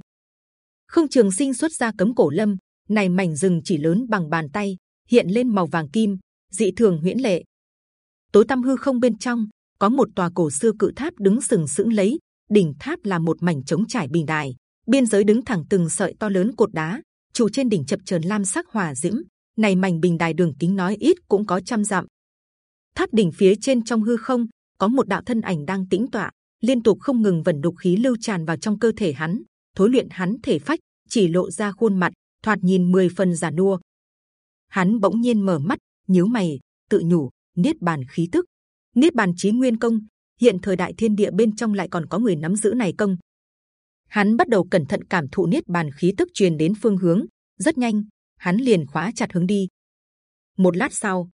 Khương Trường Sinh xuất ra cấm cổ lâm, này mảnh rừng chỉ lớn bằng bàn tay, hiện lên màu vàng kim, dị thường huyễn lệ. Tối tăm hư không bên trong có một tòa cổ xưa cự tháp đứng sừng sững lấy, đỉnh tháp là một mảnh trống trải bình đài, biên giới đứng thẳng từng sợi to lớn cột đá, trụ trên đỉnh chập chờn lam sắc hỏa diễm. Này mảnh bình đài đường kính nói ít cũng có trăm dặm. Tháp đỉnh phía trên trong hư không có một đạo thân ảnh đang tĩnh tọa, liên tục không ngừng vận đục khí lưu tràn vào trong cơ thể hắn, thối luyện hắn thể phách, chỉ lộ ra khuôn mặt, thoạt nhìn mười phần giả nua. Hắn bỗng nhiên mở mắt, nhíu mày, tự nhủ: niết bàn khí tức, niết bàn chí nguyên công. Hiện thời đại thiên địa bên trong lại còn có người nắm giữ này công. Hắn bắt đầu cẩn thận cảm thụ niết bàn khí tức truyền đến phương hướng. Rất nhanh, hắn liền khóa chặt hướng đi. Một lát sau,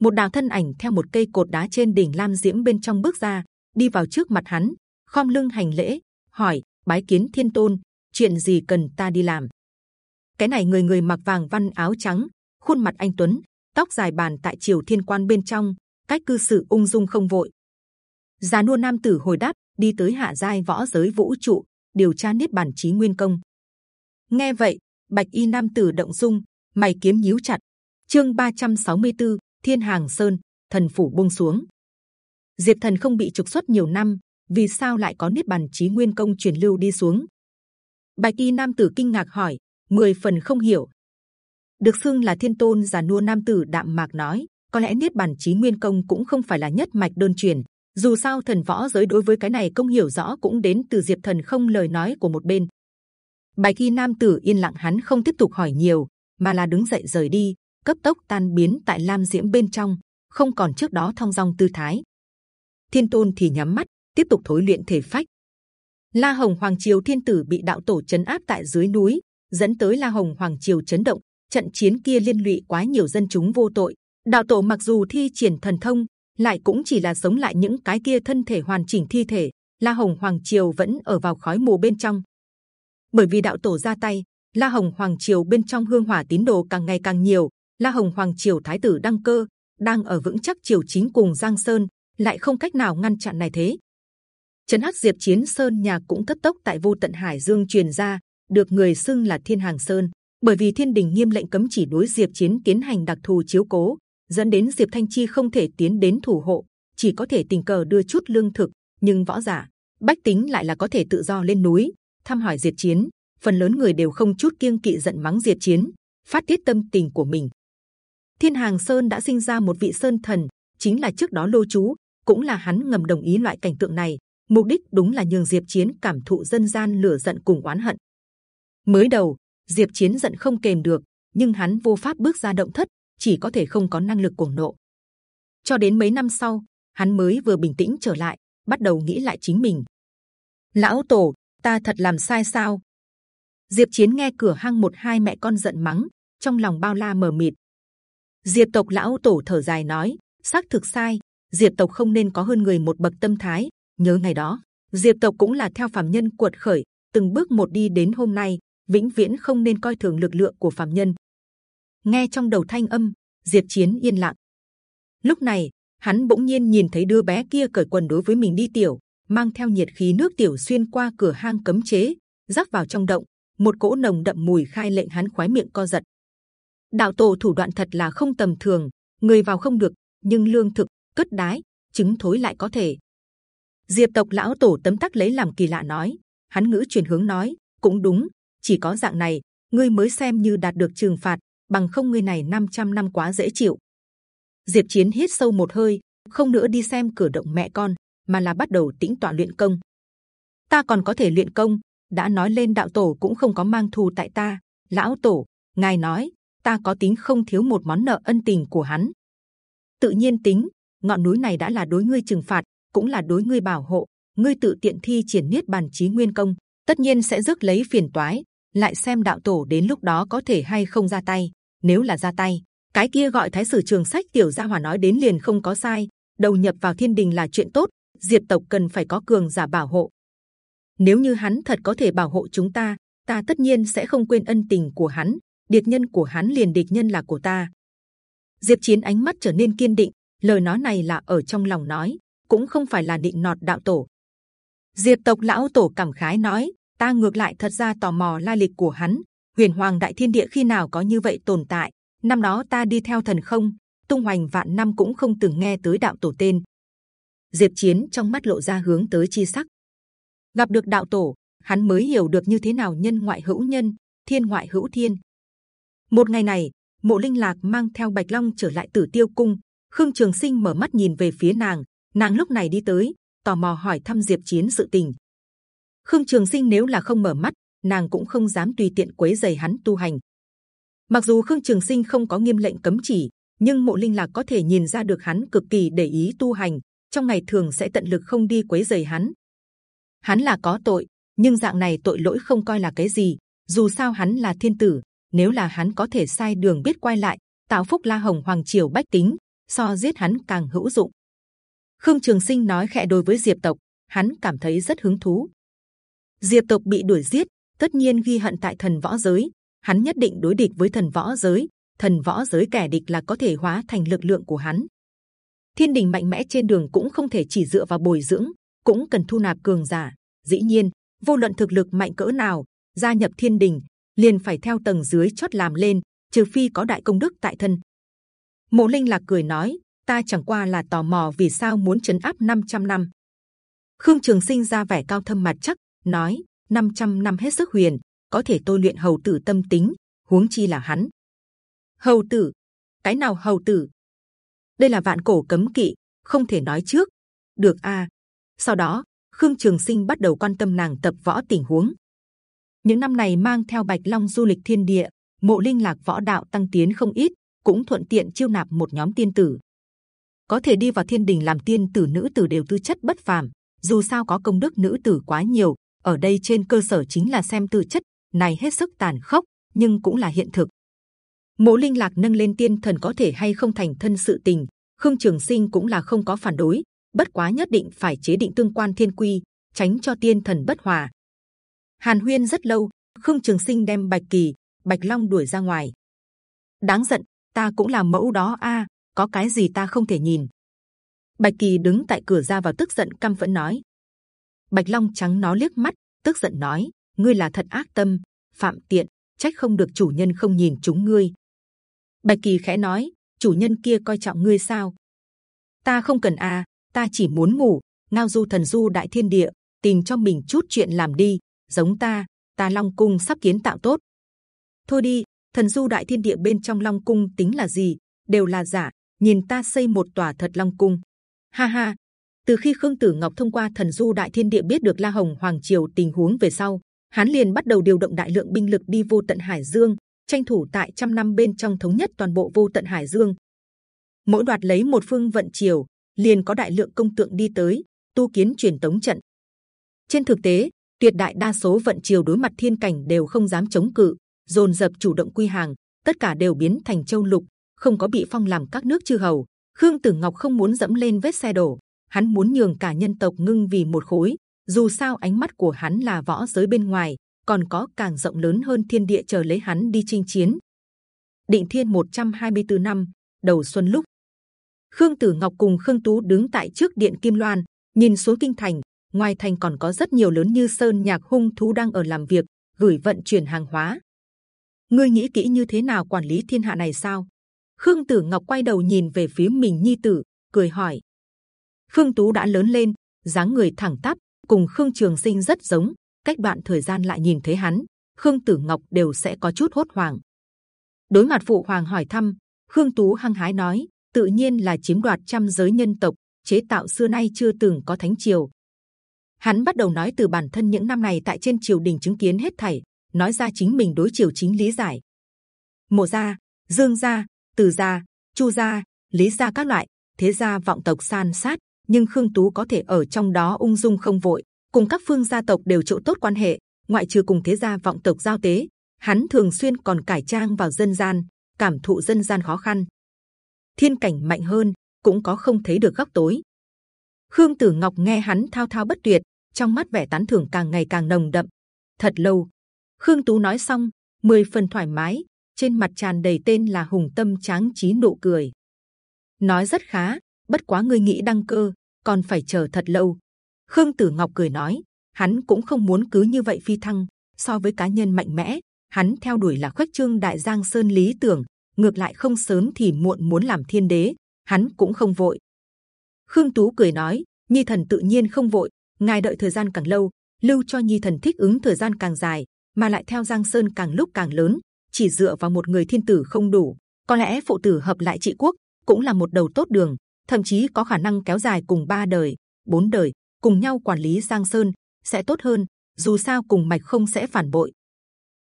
một đạo thân ảnh theo một cây cột đá trên đỉnh lam diễm bên trong bước ra, đi vào trước mặt hắn, khom lưng hành lễ, hỏi: bái kiến thiên tôn, chuyện gì cần ta đi làm? Cái này người người mặc vàng văn áo trắng, khuôn mặt anh tuấn, tóc dài bàn tại triều thiên quan bên trong, cách cư xử ung dung không vội. Già nua nam tử hồi đáp đi tới hạ giai võ giới vũ trụ điều tra niết bàn chí nguyên công. Nghe vậy, bạch y nam tử động dung, mày kiếm nhíu chặt. Chương 364, Thiên Hàng Sơn, thần phủ buông xuống. Diệp Thần không bị trục xuất nhiều năm, vì sao lại có niết bàn chí nguyên công truyền lưu đi xuống? Bạch y nam tử kinh ngạc hỏi, mười phần không hiểu. Được xưng là thiên tôn già nua nam tử đạm mạc nói, có lẽ niết bàn chí nguyên công cũng không phải là nhất mạch đơn truyền. Dù sao thần võ giới đối với cái này công hiểu rõ cũng đến từ diệp thần không lời nói của một bên. Bài khi nam tử yên lặng hắn không tiếp tục hỏi nhiều, mà là đứng dậy rời đi, cấp tốc tan biến tại lam diễm bên trong, không còn trước đó thong dong tư thái. Thiên tôn thì nhắm mắt, tiếp tục thối luyện thể phách. La Hồng Hoàng Triều Thiên Tử bị đạo tổ chấn áp tại dưới núi, dẫn tới La Hồng Hoàng Triều chấn động. Trận chiến kia liên lụy quá nhiều dân chúng vô tội. Đạo tổ mặc dù thi triển thần thông, lại cũng chỉ là sống lại những cái kia thân thể hoàn chỉnh thi thể. La Hồng Hoàng Triều vẫn ở vào khói mù bên trong. Bởi vì đạo tổ ra tay, La Hồng Hoàng Triều bên trong hương hỏa tín đồ càng ngày càng nhiều. La Hồng Hoàng Triều Thái tử đăng cơ, đang ở vững chắc triều chính cùng Giang Sơn, lại không cách nào ngăn chặn này thế. Trấn Hắc Diệp Chiến Sơn nhà cũng cấp tốc tại vô tận Hải Dương truyền ra, được người xưng là Thiên Hàng Sơn, bởi vì Thiên Đình nghiêm lệnh cấm chỉ đối Diệp Chiến tiến hành đặc thù chiếu cố, dẫn đến Diệp Thanh Chi không thể tiến đến thủ hộ, chỉ có thể tình cờ đưa chút lương thực. Nhưng võ giả, bách tính lại là có thể tự do lên núi thăm hỏi Diệp Chiến. Phần lớn người đều không chút kiêng kỵ giận mắng Diệp Chiến, phát tiết tâm tình của mình. Thiên Hàng Sơn đã sinh ra một vị sơn thần, chính là trước đó lô chú, cũng là hắn ngầm đồng ý loại cảnh tượng này. Mục đích đúng là nhường Diệp Chiến cảm thụ dân gian lửa giận cùng oán hận. Mới đầu, Diệp Chiến giận không kềm được, nhưng hắn vô pháp bước ra động thất, chỉ có thể không có năng lực cuồng nộ. Cho đến mấy năm sau, hắn mới vừa bình tĩnh trở lại, bắt đầu nghĩ lại chính mình. Lão tổ, ta thật làm sai sao? Diệp Chiến nghe cửa hang một hai mẹ con giận mắng, trong lòng bao la mờ mịt. Diệp tộc lão tổ thở dài nói, xác thực sai. Diệp tộc không nên có hơn người một bậc tâm thái. Nhớ ngày đó, Diệp tộc cũng là theo phàm nhân cuột khởi, từng bước một đi đến hôm nay, vĩnh viễn không nên coi thường lực lượng của phàm nhân. Nghe trong đầu thanh âm, Diệp Chiến yên lặng. Lúc này, hắn bỗng nhiên nhìn thấy đứa bé kia cởi quần đối với mình đi tiểu, mang theo nhiệt khí nước tiểu xuyên qua cửa hang cấm chế, rắc vào trong động, một cỗ nồng đậm mùi khai lệnh hắn khoái miệng co giật. Đạo tổ thủ đoạn thật là không tầm thường, người vào không được, nhưng lương thực, cất đái, trứng thối lại có thể. Diệp tộc lão tổ tấm tắc lấy làm kỳ lạ nói, hắn ngữ chuyển hướng nói, cũng đúng, chỉ có dạng này, ngươi mới xem như đạt được trừng phạt, bằng không ngươi này 500 năm quá dễ chịu. Diệp Chiến hít sâu một hơi, không nữa đi xem cửa động mẹ con, mà là bắt đầu tĩnh tọa luyện công. Ta còn có thể luyện công, đã nói lên đạo tổ cũng không có mang thù tại ta. Lão tổ, ngài nói ta có tính không thiếu một món nợ ân tình của hắn. Tự nhiên tính, ngọn núi này đã là đối ngươi trừng phạt, cũng là đối ngươi bảo hộ. Ngươi tự tiện thi triển niết bàn chí nguyên công, tất nhiên sẽ rước lấy phiền toái. Lại xem đạo tổ đến lúc đó có thể hay không ra tay. Nếu là ra tay, cái kia gọi thái sử trường sách tiểu gia hòa nói đến liền không có sai. Đầu nhập vào thiên đình là chuyện tốt, diệt tộc cần phải có cường giả bảo hộ. Nếu như hắn thật có thể bảo hộ chúng ta, ta tất nhiên sẽ không quên ân tình của hắn. Địch nhân của hắn liền địch nhân là của ta. Diệp Chiến ánh mắt trở nên kiên định, lời nói này là ở trong lòng nói, cũng không phải là định nọt đạo tổ. Diệp tộc lão tổ cảm khái nói, ta ngược lại thật ra tò mò lai lịch của hắn. Huyền Hoàng Đại Thiên Địa khi nào có như vậy tồn tại? Năm đó ta đi theo thần không, tung hoành vạn năm cũng không từng nghe tới đạo tổ tên, Diệp Chiến trong mắt lộ ra hướng tới chi sắc. Gặp được đạo tổ, hắn mới hiểu được như thế nào nhân ngoại hữu nhân, thiên ngoại hữu thiên. Một ngày này, Mộ Linh Lạc mang theo Bạch Long trở lại Tử Tiêu Cung. Khương Trường Sinh mở mắt nhìn về phía nàng, nàng lúc này đi tới, tò mò hỏi thăm Diệp Chiến sự tình. Khương Trường Sinh nếu là không mở mắt, nàng cũng không dám tùy tiện quấy giày hắn tu hành. Mặc dù Khương Trường Sinh không có nghiêm lệnh cấm chỉ, nhưng Mộ Linh Lạc có thể nhìn ra được hắn cực kỳ để ý tu hành, trong ngày thường sẽ tận lực không đi quấy rầy hắn. Hắn là có tội, nhưng dạng này tội lỗi không coi là cái gì. Dù sao hắn là thiên tử, nếu là hắn có thể sai đường biết quay lại, tạo phúc la hồng hoàng triều bách tính, so giết hắn càng hữu dụng. Khương Trường Sinh nói khẽ đối với Diệp tộc, hắn cảm thấy rất hứng thú. Diệp tộc bị đuổi giết, tất nhiên ghi hận tại thần võ giới. Hắn nhất định đối địch với thần võ giới. Thần võ giới kẻ địch là có thể hóa thành lực lượng của hắn. Thiên đình mạnh mẽ trên đường cũng không thể chỉ dựa vào bồi dưỡng, cũng cần thu nạp cường giả. Dĩ nhiên, vô luận thực lực mạnh cỡ nào, gia nhập thiên đình liền phải theo tầng dưới chót làm lên, trừ phi có đại công đức tại thân. Mộ Linh lạc cười nói, ta chẳng qua là tò mò vì sao muốn chấn áp 500 năm. Khương Trường Sinh ra vẻ cao thâm mặt chắc, nói 500 năm hết sức huyền, có thể tôi luyện hầu tử tâm tính, huống chi là hắn. Hầu tử, cái nào hầu tử? Đây là vạn cổ cấm kỵ, không thể nói trước. Được a. Sau đó, Khương Trường Sinh bắt đầu quan tâm nàng tập võ tình huống. Những năm này mang theo Bạch Long du lịch thiên địa, mộ linh lạc võ đạo tăng tiến không ít, cũng thuận tiện chiêu nạp một nhóm tiên tử. Có thể đi vào thiên đình làm tiên tử nữ tử đều tư chất bất phàm. Dù sao có công đức nữ tử quá nhiều, ở đây trên cơ sở chính là xem tư chất này hết sức tàn khốc, nhưng cũng là hiện thực. Mộ linh lạc nâng lên tiên thần có thể hay không thành thân sự tình, khương trường sinh cũng là không có phản đối. Bất quá nhất định phải chế định tương quan thiên quy, tránh cho tiên thần bất hòa. Hàn Huyên rất lâu, Khương Trường Sinh đem Bạch Kỳ, Bạch Long đuổi ra ngoài. Đáng giận, ta cũng là mẫu đó a, có cái gì ta không thể nhìn? Bạch Kỳ đứng tại cửa ra vào tức giận căm phẫn nói. Bạch Long trắng nó liếc mắt, tức giận nói: ngươi là thật ác tâm, phạm tiện, trách không được chủ nhân không nhìn chúng ngươi. Bạch Kỳ khẽ nói: chủ nhân kia coi trọng ngươi sao? Ta không cần a, ta chỉ muốn ngủ, ngao du thần du đại thiên địa, tìm cho mình chút chuyện làm đi. Giống ta, ta Long cung sắp kiến tạo tốt. Thôi đi, thần du đại thiên địa bên trong Long cung tính là gì? Đều là giả. Nhìn ta xây một tòa thật Long cung. Ha ha. Từ khi Khương Tử Ngọc thông qua thần du đại thiên địa biết được La Hồng Hoàng triều tình huống về sau, hắn liền bắt đầu điều động đại lượng binh lực đi vô tận Hải Dương, tranh thủ tại trăm năm bên trong thống nhất toàn bộ vô tận Hải Dương. Mỗi đoạt lấy một phương vận triều, liền có đại lượng công tượng đi tới tu kiến truyền tống trận. Trên thực tế, tuyệt đại đa số vận triều đối mặt thiên cảnh đều không dám chống cự, dồn dập chủ động quy hàng, tất cả đều biến thành châu lục, không có bị phong làm các nước chư hầu. Khương Tử Ngọc không muốn dẫm lên vết xe đổ, hắn muốn nhường cả nhân tộc ngưng vì một khối. Dù sao ánh mắt của hắn là võ giới bên ngoài, còn có càng rộng lớn hơn thiên địa chờ lấy hắn đi chinh chiến. Định Thiên 124 năm đầu xuân lúc Khương Tử Ngọc cùng Khương Tú đứng tại trước điện Kim Loan, nhìn xuống kinh thành. Ngoài thành còn có rất nhiều lớn như sơn nhạc hung thú đang ở làm việc, gửi vận chuyển hàng hóa. Ngươi nghĩ kỹ như thế nào quản lý thiên hạ này sao? Khương Tử Ngọc quay đầu nhìn về phía mình nhi tử, cười hỏi. Khương Tú đã lớn lên, dáng người thẳng tắp, cùng Khương Trường Sinh rất giống. Cách đoạn thời gian lại nhìn thấy hắn, Khương Tử Ngọc đều sẽ có chút hốt hoảng. Đối mặt phụ hoàng hỏi thăm, Khương Tú hăng hái nói: tự nhiên là chiếm đoạt trăm giới nhân tộc, chế tạo xưa nay chưa từng có thánh triều. Hắn bắt đầu nói từ bản thân những năm này tại trên triều đình chứng kiến hết thảy, nói ra chính mình đối triều chính lý giải. Mộ gia, Dương gia, Từ gia, Chu gia, Lý gia các loại thế gia vọng tộc san sát, nhưng Khương Tú có thể ở trong đó ung dung không vội, cùng các phương gia tộc đều chỗ tốt quan hệ, ngoại trừ cùng thế gia vọng tộc giao tế, hắn thường xuyên còn cải trang vào dân gian, cảm thụ dân gian khó khăn, thiên cảnh mạnh hơn cũng có không thấy được góc tối. Khương Tử Ngọc nghe hắn thao thao bất tuyệt, trong mắt vẻ tán thưởng càng ngày càng nồng đậm. Thật lâu, Khương Tú nói xong, mười phần thoải mái, trên mặt tràn đầy tên là hùng tâm tráng trí nụ cười. Nói rất khá, bất quá ngươi nghĩ đăng cơ, còn phải chờ thật lâu. Khương Tử Ngọc cười nói, hắn cũng không muốn cứ như vậy phi thăng. So với cá nhân mạnh mẽ, hắn theo đuổi là khuếch trương đại giang sơn lý tưởng, ngược lại không sớm thì muộn muốn làm thiên đế, hắn cũng không vội. Khương Tú cười nói, Nhi thần tự nhiên không vội, ngài đợi thời gian càng lâu, lưu cho Nhi thần thích ứng thời gian càng dài, mà lại theo Giang Sơn càng lúc càng lớn, chỉ dựa vào một người thiên tử không đủ, có lẽ phụ tử hợp lại trị quốc cũng là một đầu tốt đường, thậm chí có khả năng kéo dài cùng ba đời, bốn đời, cùng nhau quản lý Giang Sơn sẽ tốt hơn. Dù sao cùng mạch không sẽ phản bội.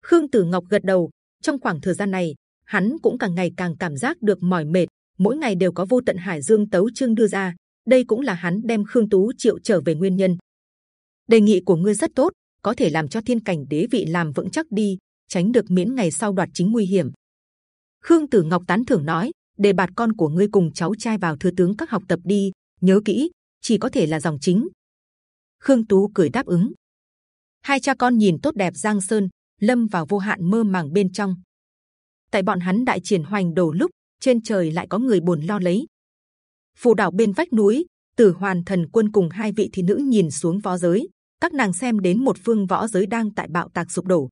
Khương Tử Ngọc gật đầu. Trong khoảng thời gian này, hắn cũng càng ngày càng cảm giác được mỏi mệt. Mỗi ngày đều có vô tận hải dương tấu chương đưa ra, đây cũng là hắn đem Khương Tú triệu trở về nguyên nhân. Đề nghị của ngươi rất tốt, có thể làm cho thiên cảnh đế vị làm vững chắc đi, tránh được miễn ngày sau đoạt chính nguy hiểm. Khương Tử Ngọc tán thưởng nói, đề bạt con của ngươi cùng cháu trai vào thừa tướng các học tập đi, nhớ kỹ, chỉ có thể là dòng chính. Khương Tú cười đáp ứng. hai cha con nhìn tốt đẹp giang sơn lâm vào vô hạn mơ màng bên trong. Tại bọn hắn đại triển hoành đồ lúc trên trời lại có người buồn lo lấy. Phù đảo bên vách núi tử hoàn thần quân cùng hai vị thị nữ nhìn xuống võ giới. Các nàng xem đến một phương võ giới đang tại bạo tạc sụp đổ.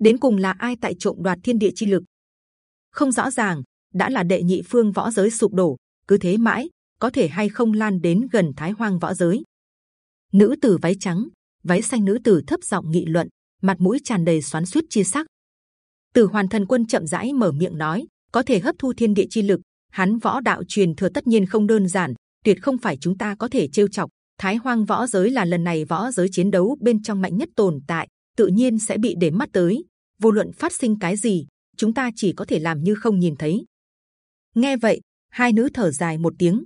Đến cùng là ai tại trộm đoạt thiên địa chi lực? Không rõ ràng đã là đệ nhị phương võ giới sụp đổ, cứ thế mãi, có thể hay không lan đến gần thái hoang võ giới. Nữ tử váy trắng, váy xanh nữ tử thấp giọng nghị luận, mặt mũi tràn đầy xoắn xuýt chi sắc. Tử hoàn thần quân chậm rãi mở miệng nói, có thể hấp thu thiên địa chi lực, hắn võ đạo truyền thừa tất nhiên không đơn giản, tuyệt không phải chúng ta có thể trêu chọc. Thái hoang võ giới là lần này võ giới chiến đấu bên trong mạnh nhất tồn tại, tự nhiên sẽ bị để mắt tới. Vô luận phát sinh cái gì, chúng ta chỉ có thể làm như không nhìn thấy nghe vậy, hai nữ thở dài một tiếng.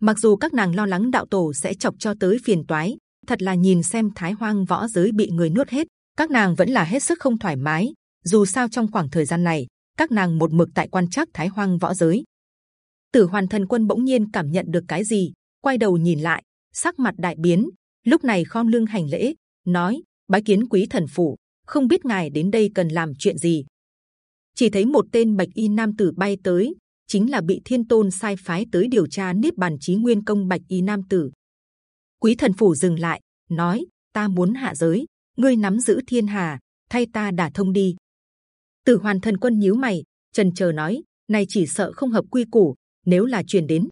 Mặc dù các nàng lo lắng đạo tổ sẽ chọc cho tới phiền toái, thật là nhìn xem thái hoang võ giới bị người nuốt hết, các nàng vẫn là hết sức không thoải mái. Dù sao trong khoảng thời gian này, các nàng một mực tại quan trắc thái hoang võ giới. Tử hoàn thần quân bỗng nhiên cảm nhận được cái gì, quay đầu nhìn lại, sắc mặt đại biến. Lúc này khom lưng hành lễ, nói, bái kiến quý thần phủ, không biết ngài đến đây cần làm chuyện gì? Chỉ thấy một tên bạch y nam tử bay tới chính là bị thiên tôn sai phái tới điều tra niết bàn chí nguyên công bạch y nam tử. Quý thần phủ dừng lại, nói, ta muốn hạ giới, ngươi nắm giữ thiên hà, thay ta đả thông đi. Tử hoàn thần quân nhíu mày, trần chờ nói, này chỉ sợ không hợp quy củ, nếu là truyền đến.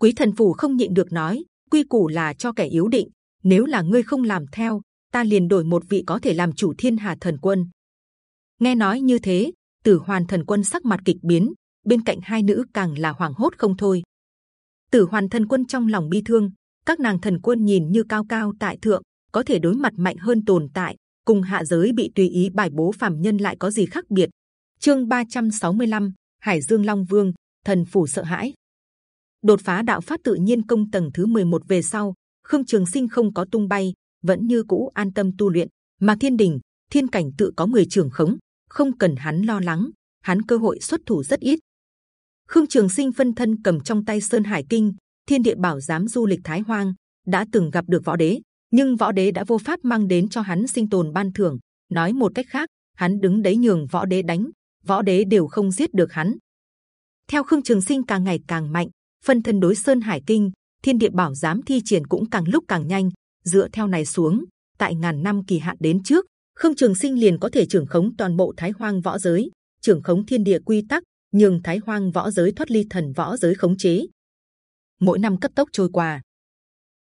Quý thần phủ không nhịn được nói, quy củ là cho kẻ yếu định, nếu là ngươi không làm theo, ta liền đổi một vị có thể làm chủ thiên hà thần quân. Nghe nói như thế, tử hoàn thần quân sắc mặt kịch biến bên cạnh hai nữ càng là hoảng hốt không thôi. Tử hoàn thần quân trong lòng bi thương các nàng thần quân nhìn như cao cao tại thượng có thể đối mặt mạnh hơn tồn tại cùng hạ giới bị tùy ý bài bố phàm nhân lại có gì khác biệt? Chương 365, hải dương long vương thần phủ sợ hãi. Đột phá đạo pháp tự nhiên công tầng thứ 11 về sau khương trường sinh không có tung bay vẫn như cũ an tâm tu luyện mà thiên đình thiên cảnh tự có người trưởng khống không cần hắn lo lắng hắn cơ hội xuất thủ rất ít khương trường sinh phân thân cầm trong tay sơn hải kinh, thiên địa bảo giám du lịch thái hoang, đã từng gặp được võ đế, nhưng võ đế đã vô pháp mang đến cho hắn sinh tồn ban thưởng. Nói một cách khác, hắn đứng đấy nhường võ đế đánh, võ đế đều không giết được hắn. Theo khương trường sinh càng ngày càng mạnh, phân thân đối sơn hải kinh, thiên địa bảo giám thi triển cũng càng lúc càng nhanh. Dựa theo này xuống, tại ngàn năm kỳ hạn đến trước, khương trường sinh liền có thể trưởng khống toàn bộ thái hoang võ giới, trưởng khống thiên địa quy tắc nhường thái hoang võ giới thoát ly thần võ giới khống chế. Mỗi năm cấp tốc trôi qua.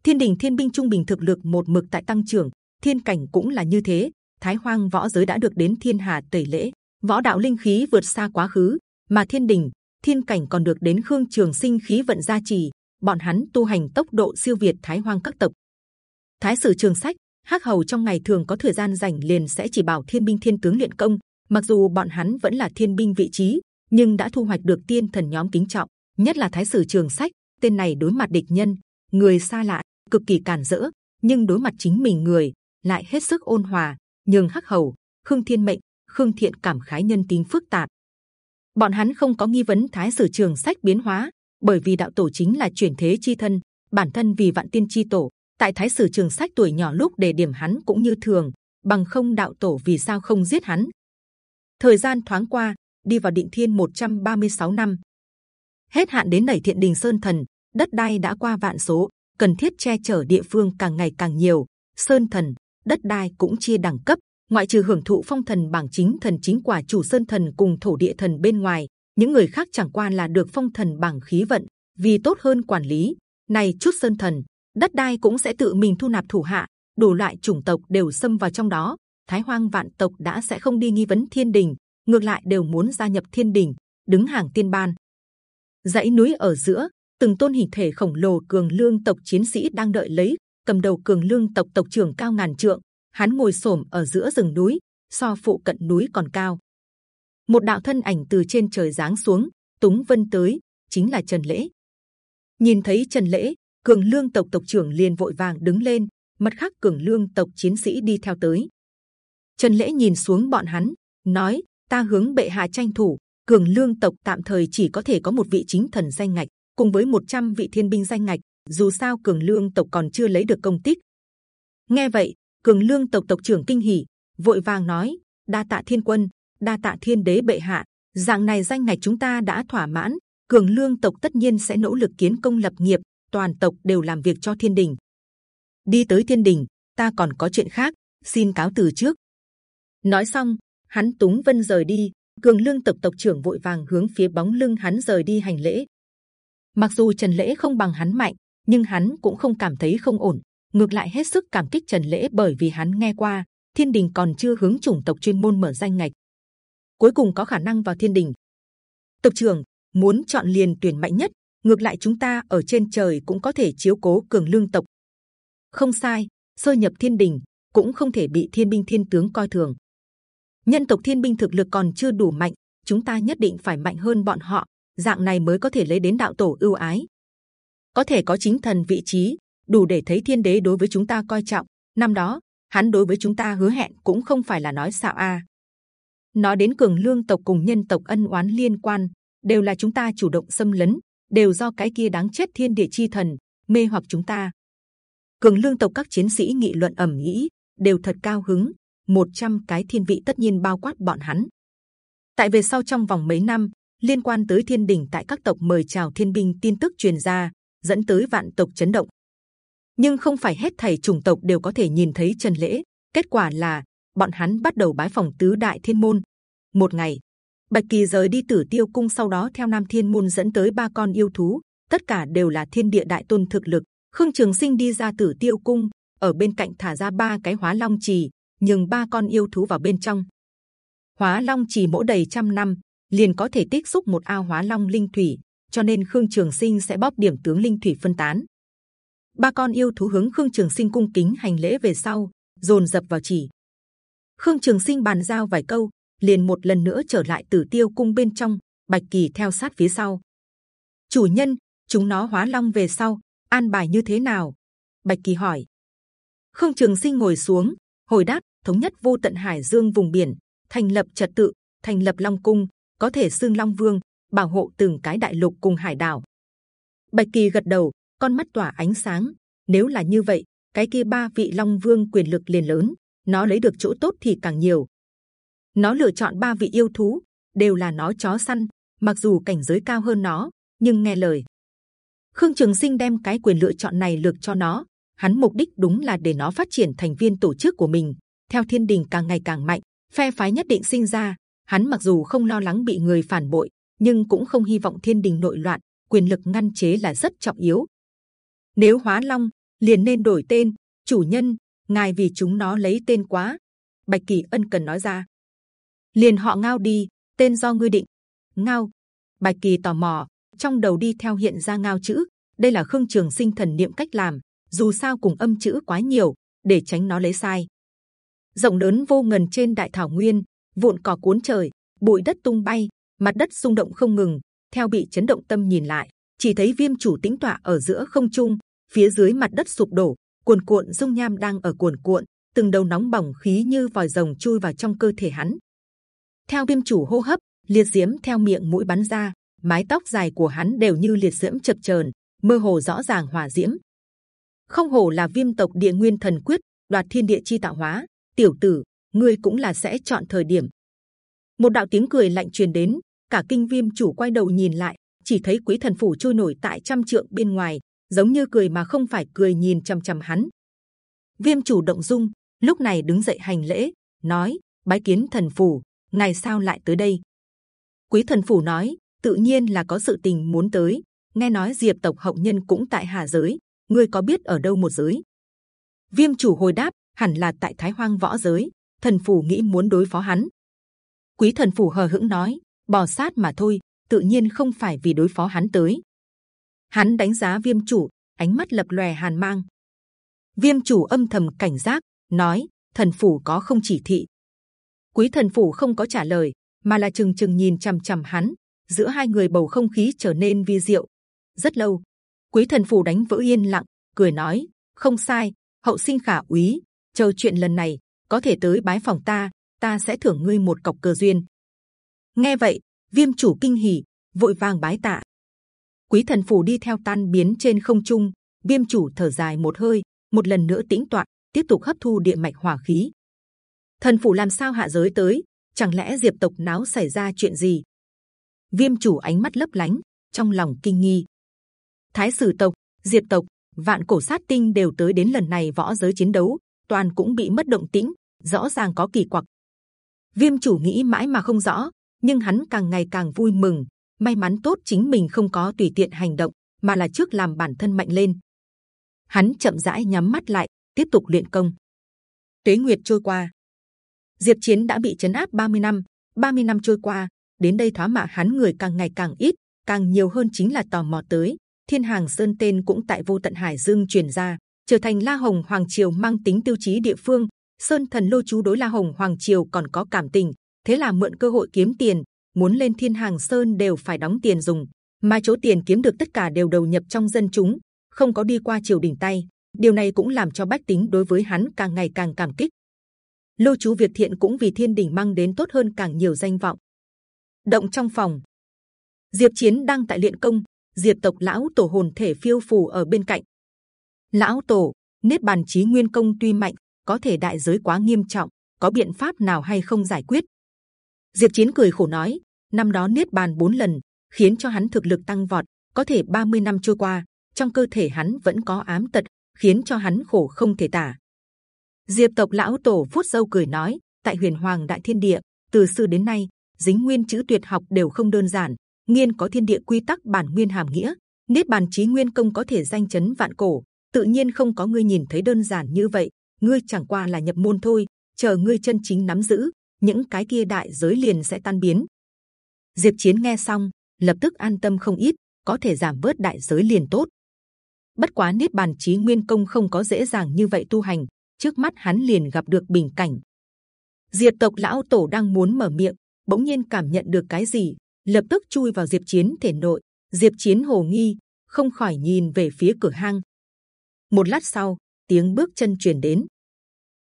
Thiên đình thiên binh trung bình thực lực một mực tại tăng trưởng, thiên cảnh cũng là như thế. Thái hoang võ giới đã được đến thiên hà tẩy lễ, võ đạo linh khí vượt xa quá khứ, mà thiên đình, thiên cảnh còn được đến khương trường sinh khí vận gia trì. Bọn hắn tu hành tốc độ siêu việt thái hoang các tộc. Thái sử trường sách, hắc hầu trong ngày thường có thời gian rảnh liền sẽ chỉ bảo thiên binh thiên tướng luyện công, mặc dù bọn hắn vẫn là thiên binh vị trí nhưng đã thu hoạch được tiên thần nhóm kính trọng, nhất là thái sử trường sách, tên này đối mặt địch nhân, người xa lạ, cực kỳ cản rỡ, nhưng đối mặt chính mình người, lại hết sức ôn hòa, nhường hắc hầu, khương thiên mệnh, khương thiện cảm khái nhân tính phức tạp. Bọn hắn không có nghi vấn thái sử trường sách biến hóa, bởi vì đạo tổ chính là chuyển thế chi thân, bản thân vì vạn tiên chi tổ, tại thái sử trường sách tuổi nhỏ lúc để điểm hắn cũng như thường, bằng không đạo tổ vì sao không giết hắn. Thời gian thoáng qua đi vào định thiên 136 năm. Hết hạn đến nảy thiện đình sơn thần, đất đai đã qua vạn số, cần thiết che chở địa phương càng ngày càng nhiều. Sơn thần, đất đai cũng chia đẳng cấp, ngoại trừ hưởng thụ phong thần bảng chính, thần chính quả chủ sơn thần cùng thổ địa thần bên ngoài, những người khác chẳng qua là được phong thần bảng khí vận, vì tốt hơn quản lý. Này, chút sơn thần, đất đai cũng sẽ tự mình thu nạp thủ hạ, đủ loại chủng tộc đều xâm vào trong đó. Thái hoang vạn tộc đã sẽ không đi nghi vấn thiên đình ngược lại đều muốn gia nhập thiên đình, đứng hàng tiên ban. Dãy núi ở giữa, từng tôn hình thể khổng lồ cường lương tộc chiến sĩ đang đợi lấy, cầm đầu cường lương tộc tộc trưởng cao ngàn trượng. Hắn ngồi xổm ở giữa rừng núi, so phụ cận núi còn cao. Một đạo thân ảnh từ trên trời giáng xuống túng vân tới, chính là trần lễ. Nhìn thấy trần lễ, cường lương tộc tộc trưởng liền vội vàng đứng lên, mặt khác cường lương tộc chiến sĩ đi theo tới. Trần lễ nhìn xuống bọn hắn, nói ta hướng bệ hạ tranh thủ, cường lương tộc tạm thời chỉ có thể có một vị chính thần danh ngạch, cùng với 100 vị thiên binh danh ngạch, dù sao cường lương tộc còn chưa lấy được công tích. Nghe vậy, cường lương tộc tộc trưởng kinh hỉ, vội vàng nói, đa tạ thiên quân, đa tạ thiên đế bệ hạ, dạng này danh ngạch chúng ta đã thỏa mãn, cường lương tộc tất nhiên sẽ nỗ lực kiến công lập nghiệp, toàn tộc đều làm việc cho thiên đình. Đi tới thiên đình, ta còn có chuyện khác, xin cáo từ trước. Nói xong hắn túng vân rời đi, cường lương tộc tộc trưởng vội vàng hướng phía bóng lưng hắn rời đi hành lễ. Mặc dù trần lễ không bằng hắn mạnh, nhưng hắn cũng không cảm thấy không ổn. Ngược lại hết sức cảm kích trần lễ bởi vì hắn nghe qua, thiên đình còn chưa hướng chủng tộc chuyên môn mở danh ngạch. Cuối cùng có khả năng vào thiên đình. Tộc trưởng, muốn chọn liền tuyển mạnh nhất, ngược lại chúng ta ở trên trời cũng có thể chiếu cố cường lương tộc. Không sai, sơ nhập thiên đình cũng không thể bị thiên binh thiên tướng coi thường nhân tộc thiên binh thực lực còn chưa đủ mạnh, chúng ta nhất định phải mạnh hơn bọn họ, dạng này mới có thể lấy đến đạo tổ ưu ái. Có thể có chính thần vị trí, đủ để thấy thiên đế đối với chúng ta coi trọng. Năm đó, hắn đối với chúng ta hứa hẹn cũng không phải là nói xạo a. Nói đến cường lương tộc cùng nhân tộc ân oán liên quan, đều là chúng ta chủ động xâm lấn, đều do cái kia đáng chết thiên địa chi thần, mê hoặc chúng ta. Cường lương tộc các chiến sĩ nghị luận ẩm nghĩ đều thật cao hứng. 100 cái thiên vị tất nhiên bao quát bọn hắn. Tại về sau trong vòng mấy năm, liên quan tới thiên đình tại các tộc mời chào thiên binh tin tức truyền ra, dẫn tới vạn tộc chấn động. Nhưng không phải hết thầy chủng tộc đều có thể nhìn thấy trần lễ. Kết quả là, bọn hắn bắt đầu bái phòng tứ đại thiên môn. Một ngày, bạch kỳ rời đi tử tiêu cung sau đó theo nam thiên môn dẫn tới ba con yêu thú. Tất cả đều là thiên địa đại tôn thực lực. Khương trường sinh đi ra tử tiêu cung, ở bên cạnh thả ra ba cái hóa long trì nhưng ba con yêu thú vào bên trong. Hóa long chỉ mỗi đầy trăm năm, liền có thể tích xúc một ao hóa long linh thủy, cho nên khương trường sinh sẽ bóp điểm tướng linh thủy phân tán. Ba con yêu thú hướng khương trường sinh cung kính hành lễ về sau, dồn dập vào chỉ. Khương trường sinh bàn giao vài câu, liền một lần nữa trở lại tử tiêu cung bên trong, bạch kỳ theo sát phía sau. Chủ nhân, chúng nó hóa long về sau, an bài như thế nào? Bạch kỳ hỏi. Khương trường sinh ngồi xuống hồi đáp, thống nhất vô tận hải dương vùng biển, thành lập trật tự, thành lập long cung, có thể xưng long vương, bảo hộ từng cái đại lục cùng hải đảo. Bạch kỳ gật đầu, con mắt tỏa ánh sáng. Nếu là như vậy, cái kia ba vị long vương quyền lực liền lớn, nó lấy được chỗ tốt thì càng nhiều. Nó lựa chọn ba vị yêu thú, đều là nó chó săn, mặc dù cảnh giới cao hơn nó, nhưng nghe lời. Khương trường sinh đem cái quyền lựa chọn này lược cho nó hắn mục đích đúng là để nó phát triển thành viên tổ chức của mình. Theo thiên đình càng ngày càng mạnh, phe phái nhất định sinh ra. Hắn mặc dù không lo lắng bị người phản bội, nhưng cũng không hy vọng thiên đình nội loạn, quyền lực ngăn chế là rất trọng yếu. Nếu hóa long liền nên đổi tên, chủ nhân, ngài vì chúng nó lấy tên quá. Bạch kỳ ân cần nói ra. Liền họ ngao đi, tên do ngươi định. Ngao. Bạch kỳ tò mò, trong đầu đi theo hiện ra ngao chữ. Đây là khương trường sinh thần niệm cách làm dù sao cùng âm chữ quá nhiều, để tránh nó lấy sai. Rộng lớn vô ngần trên đại thảo nguyên, vụn cỏ cuốn trời, bụi đất tung bay, mặt đất rung động không ngừng, theo bị chấn động tâm nhìn lại, chỉ thấy viêm chủ tĩnh tọa ở giữa không trung, phía dưới mặt đất sụp đổ, cuồn cuộn dung nham đang ở cuồn cuộn, từng đầu nóng bỏng khí như vòi rồng chui vào trong cơ thể hắn. Theo viêm chủ hô hấp, liệt diễm theo miệng mũi bắn ra, mái tóc dài của hắn đều như liệt diễm chập chờn, mơ hồ rõ ràng hỏa diễm không hổ là viêm tộc địa nguyên thần quyết, đoạt thiên địa chi tạo hóa. Tiểu tử, ngươi cũng là sẽ chọn thời điểm. Một đạo tiếng cười lạnh truyền đến, cả kinh viêm chủ quay đầu nhìn lại, chỉ thấy quý thần phủ trôi nổi tại trăm trượng bên ngoài, giống như cười mà không phải cười nhìn c h ầ m c h ầ m hắn. Viêm chủ động dung, lúc này đứng dậy hành lễ, nói, bái kiến thần phủ, ngày sao lại tới đây. Quý thần phủ nói, tự nhiên là có sự tình muốn tới. Nghe nói diệp tộc hậu nhân cũng tại hà giới ngươi có biết ở đâu một giới? Viêm chủ hồi đáp, hẳn là tại thái hoang võ giới, thần phủ nghĩ muốn đối phó hắn. Quý thần phủ hờ hững nói, bò sát mà thôi, tự nhiên không phải vì đối phó hắn tới. Hắn đánh giá viêm chủ, ánh mắt lập lòe hàn mang. Viêm chủ âm thầm cảnh giác, nói, thần phủ có không chỉ thị. Quý thần phủ không có trả lời, mà là chừng chừng nhìn c h ầ m c h ầ m hắn. Giữa hai người bầu không khí trở nên vi diệu. Rất lâu quý thần phủ đánh vỡ yên lặng cười nói không sai hậu sinh khả úy chờ chuyện lần này có thể tới bái phòng ta ta sẽ thưởng ngươi một cọc cơ duyên nghe vậy viêm chủ kinh hỉ vội vàng bái tạ quý thần phủ đi theo tan biến trên không trung viêm chủ thở dài một hơi một lần nữa tĩnh toạn tiếp tục hấp thu địa mạch hỏa khí. Thần phủ làm sao hạ giới tới? Chẳng lẽ Diệp tộc náo xảy ra chuyện gì? Viêm chủ ánh mắt lấp lánh, trong lòng kinh nghi. Thái sử tộc, Diệp tộc, vạn cổ sát tinh đều tới đến lần này võ giới chiến đấu, toàn cũng bị mất động tĩnh, rõ ràng có kỳ quặc. Viêm chủ nghĩ mãi mà không rõ, nhưng hắn càng ngày càng vui mừng. May mắn tốt chính mình không có tùy tiện hành động, mà là trước làm bản thân mạnh lên. Hắn chậm rãi nhắm mắt lại, tiếp tục luyện công. Tuế nguyệt trôi qua, Diệp Chiến đã bị chấn áp 30 năm, 30 năm trôi qua, đến đây thoá mạ hắn người càng ngày càng ít, càng nhiều hơn chính là tò mò tới. Thiên Hàng Sơn tên cũng tại vô tận hải dương truyền ra, trở thành La Hồng Hoàng Triều mang tính tiêu chí địa phương. Sơn Thần Lô chú đối La Hồng Hoàng Triều còn có cảm tình, thế là mượn cơ hội kiếm tiền, muốn lên Thiên Hàng Sơn đều phải đóng tiền dùng, mà chỗ tiền kiếm được tất cả đều đầu nhập trong dân chúng, không có đi qua triều đình tay. Điều này cũng làm cho bách tính đối với hắn càng ngày càng cảm kích. Lô chú Việt Thiện cũng vì Thiên Đình mang đến tốt hơn càng nhiều danh vọng. Động trong phòng, Diệp Chiến đang tại luyện công, Diệp tộc lão tổ hồn thể phiêu phù ở bên cạnh. Lão tổ, nết bàn chí nguyên công tuy mạnh, có thể đại giới quá nghiêm trọng, có biện pháp nào hay không giải quyết? Diệp Chiến cười khổ nói, năm đó niết bàn bốn lần, khiến cho hắn thực lực tăng vọt. Có thể 30 năm trôi qua, trong cơ thể hắn vẫn có ám tật, khiến cho hắn khổ không thể tả. Diệp tộc lão tổ phút dâu cười nói, tại Huyền Hoàng Đại Thiên Địa, từ xưa đến nay, dính nguyên chữ tuyệt học đều không đơn giản. Nghiên có thiên địa quy tắc bản nguyên hàm nghĩa, niết bàn chí nguyên công có thể danh chấn vạn cổ. Tự nhiên không có ngươi nhìn thấy đơn giản như vậy. Ngươi chẳng qua là nhập môn thôi. Chờ ngươi chân chính nắm giữ, những cái kia đại giới liền sẽ tan biến. Diệp Chiến nghe xong, lập tức an tâm không ít, có thể giảm bớt đại giới liền tốt. Bất quá niết bàn chí nguyên công không có dễ dàng như vậy tu hành, trước mắt hắn liền gặp được bình cảnh. Diệt tộc lão tổ đang muốn mở miệng, bỗng nhiên cảm nhận được cái gì, lập tức chui vào Diệp Chiến thể nội. Diệp Chiến hồ nghi, không khỏi nhìn về phía cửa hang. Một lát sau, tiếng bước chân truyền đến.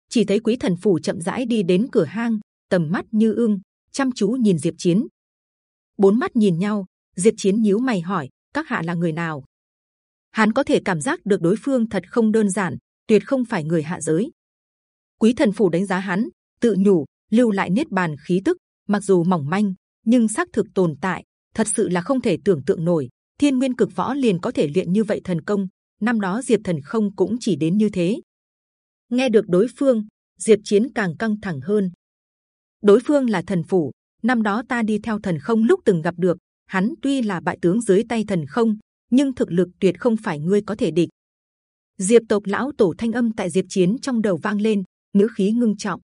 Chỉ thấy Quý Thần phủ chậm rãi đi đến cửa hang, tầm mắt như ương, chăm chú nhìn Diệp Chiến. Bốn mắt nhìn nhau, Diệp Chiến nhíu mày hỏi: các hạ là người nào? Hắn có thể cảm giác được đối phương thật không đơn giản, tuyệt không phải người hạ giới. Quý thần phủ đánh giá hắn, tự nhủ lưu lại niết bàn khí tức, mặc dù mỏng manh, nhưng xác thực tồn tại, thật sự là không thể tưởng tượng nổi. Thiên nguyên cực võ liền có thể luyện như vậy thần công, năm đó diệp thần không cũng chỉ đến như thế. Nghe được đối phương, diệp chiến càng căng thẳng hơn. Đối phương là thần phủ, năm đó ta đi theo thần không lúc từng gặp được, hắn tuy là bại tướng dưới tay thần không, nhưng thực lực tuyệt không phải ngươi có thể địch. Diệp tộc lão tổ thanh âm tại Diệp Chiến trong đầu vang lên, nữ khí ngưng trọng.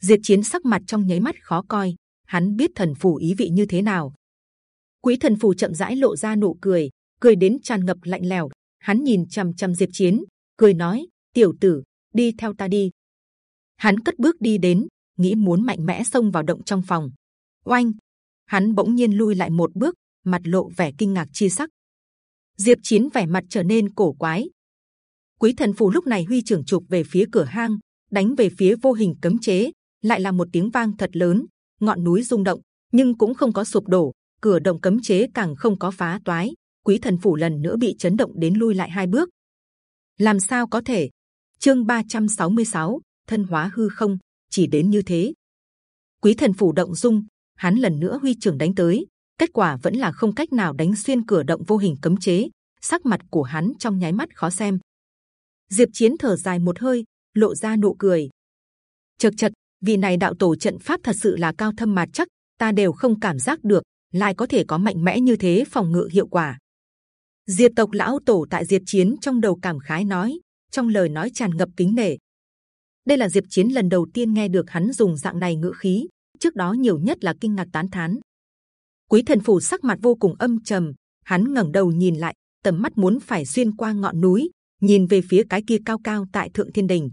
Diệp Chiến sắc mặt trong nháy mắt khó coi, hắn biết thần phù ý vị như thế nào. Quý thần phù chậm rãi lộ ra nụ cười, cười đến tràn ngập lạnh lẽo. Hắn nhìn c h ầ m c h ầ m Diệp Chiến, cười nói: Tiểu tử, đi theo ta đi. Hắn cất bước đi đến, nghĩ muốn mạnh mẽ xông vào động trong phòng. Oanh! Hắn bỗng nhiên lui lại một bước, mặt lộ vẻ kinh ngạc chi sắc. Diệp Chiến vẻ mặt trở nên cổ quái, Quý thần phù lúc này huy trưởng chụp về phía cửa hang, đánh về phía vô hình cấm chế, lại là một tiếng vang thật lớn, ngọn núi rung động, nhưng cũng không có sụp đổ, cửa động cấm chế càng không có phá toái. Quý thần phủ lần nữa bị chấn động đến lui lại hai bước. Làm sao có thể? Chương 366, thân hóa hư không, chỉ đến như thế. Quý thần phủ động dung, hắn lần nữa huy trưởng đánh tới, kết quả vẫn là không cách nào đánh xuyên cửa động vô hình cấm chế. Sắc mặt của hắn trong nháy mắt khó xem. Diệp Chiến thở dài một hơi, lộ ra nụ cười. Chật chật, vì này đạo tổ trận pháp thật sự là cao thâm mà chắc, ta đều không cảm giác được, lại có thể có mạnh mẽ như thế phòng ngự hiệu quả. Diệp tộc lão tổ tại Diệp Chiến trong đầu cảm khái nói, trong lời nói tràn ngập kính nể. Đây là Diệp Chiến lần đầu tiên nghe được hắn dùng dạng này ngữ khí, trước đó nhiều nhất là kinh ngạc tán thán. Quý thần phủ sắc mặt vô cùng âm trầm, hắn ngẩng đầu nhìn lại, tầm mắt muốn phải xuyên qua ngọn núi, nhìn về phía cái kia cao cao tại thượng thiên đình.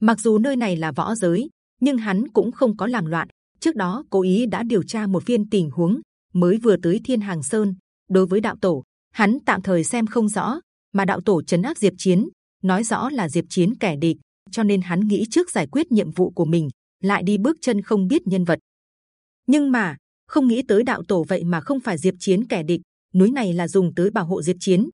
Mặc dù nơi này là võ giới, nhưng hắn cũng không có làm loạn. Trước đó cố ý đã điều tra một viên tình huống, mới vừa tới Thiên Hàng Sơn. Đối với đạo tổ, hắn tạm thời xem không rõ, mà đạo tổ chấn áp Diệp Chiến, nói rõ là Diệp Chiến kẻ địch, cho nên hắn nghĩ trước giải quyết nhiệm vụ của mình, lại đi bước chân không biết nhân vật. Nhưng mà không nghĩ tới đạo tổ vậy mà không phải Diệp Chiến kẻ địch, núi này là dùng tới bảo hộ Diệp Chiến,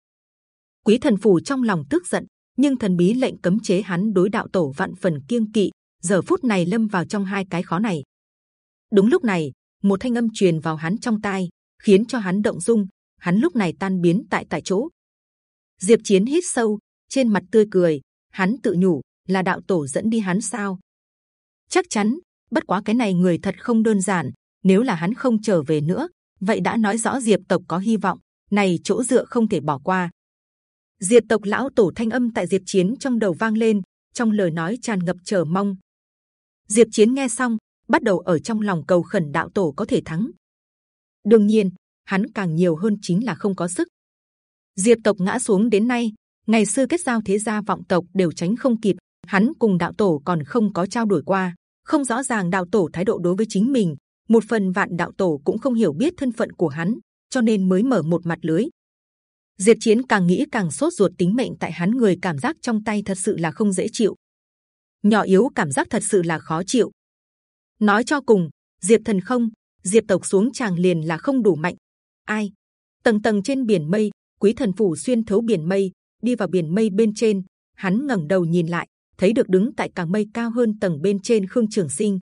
quý thần phủ trong lòng tức giận nhưng thần bí lệnh cấm chế hắn đối đạo tổ vạn phần kiêng kỵ giờ phút này lâm vào trong hai cái khó này. Đúng lúc này, một thanh âm truyền vào hắn trong tai, khiến cho hắn động dung. Hắn lúc này tan biến tại tại chỗ. Diệp chiến hít sâu, trên mặt tươi cười. Hắn tự nhủ là đạo tổ dẫn đi hắn sao? Chắc chắn, bất quá cái này người thật không đơn giản. Nếu là hắn không trở về nữa, vậy đã nói rõ diệp tộc có hy vọng. Này, chỗ dựa không thể bỏ qua. Diệp tộc lão tổ thanh âm tại diệp chiến trong đầu vang lên, trong lời nói tràn ngập chờ mong diệp chiến nghe xong, bắt đầu ở trong lòng cầu khẩn đạo tổ có thể thắng. Đương nhiên, hắn càng nhiều hơn chính là không có sức. Diệp tộc ngã xuống đến nay, ngày xưa kết giao thế gia vọng tộc đều tránh không kịp, hắn cùng đạo tổ còn không có trao đổi qua. Không rõ ràng đạo tổ thái độ đối với chính mình, một phần vạn đạo tổ cũng không hiểu biết thân phận của hắn, cho nên mới mở một mặt lưới. Diệp chiến càng nghĩ càng sốt ruột tính mệnh tại hắn, người cảm giác trong tay thật sự là không dễ chịu nhỏ yếu cảm giác thật sự là khó chịu. Nói cho cùng, diệp thần không, diệp tộc xuống chàng liền là không đủ mạnh. Ai? Tầng tầng trên biển mây, quý thần phủ xuyên thấu biển mây, đi vào biển mây bên trên. Hắn ngẩng đầu nhìn lại, thấy được đứng tại càng mây cao hơn tầng bên trên khương trường sinh.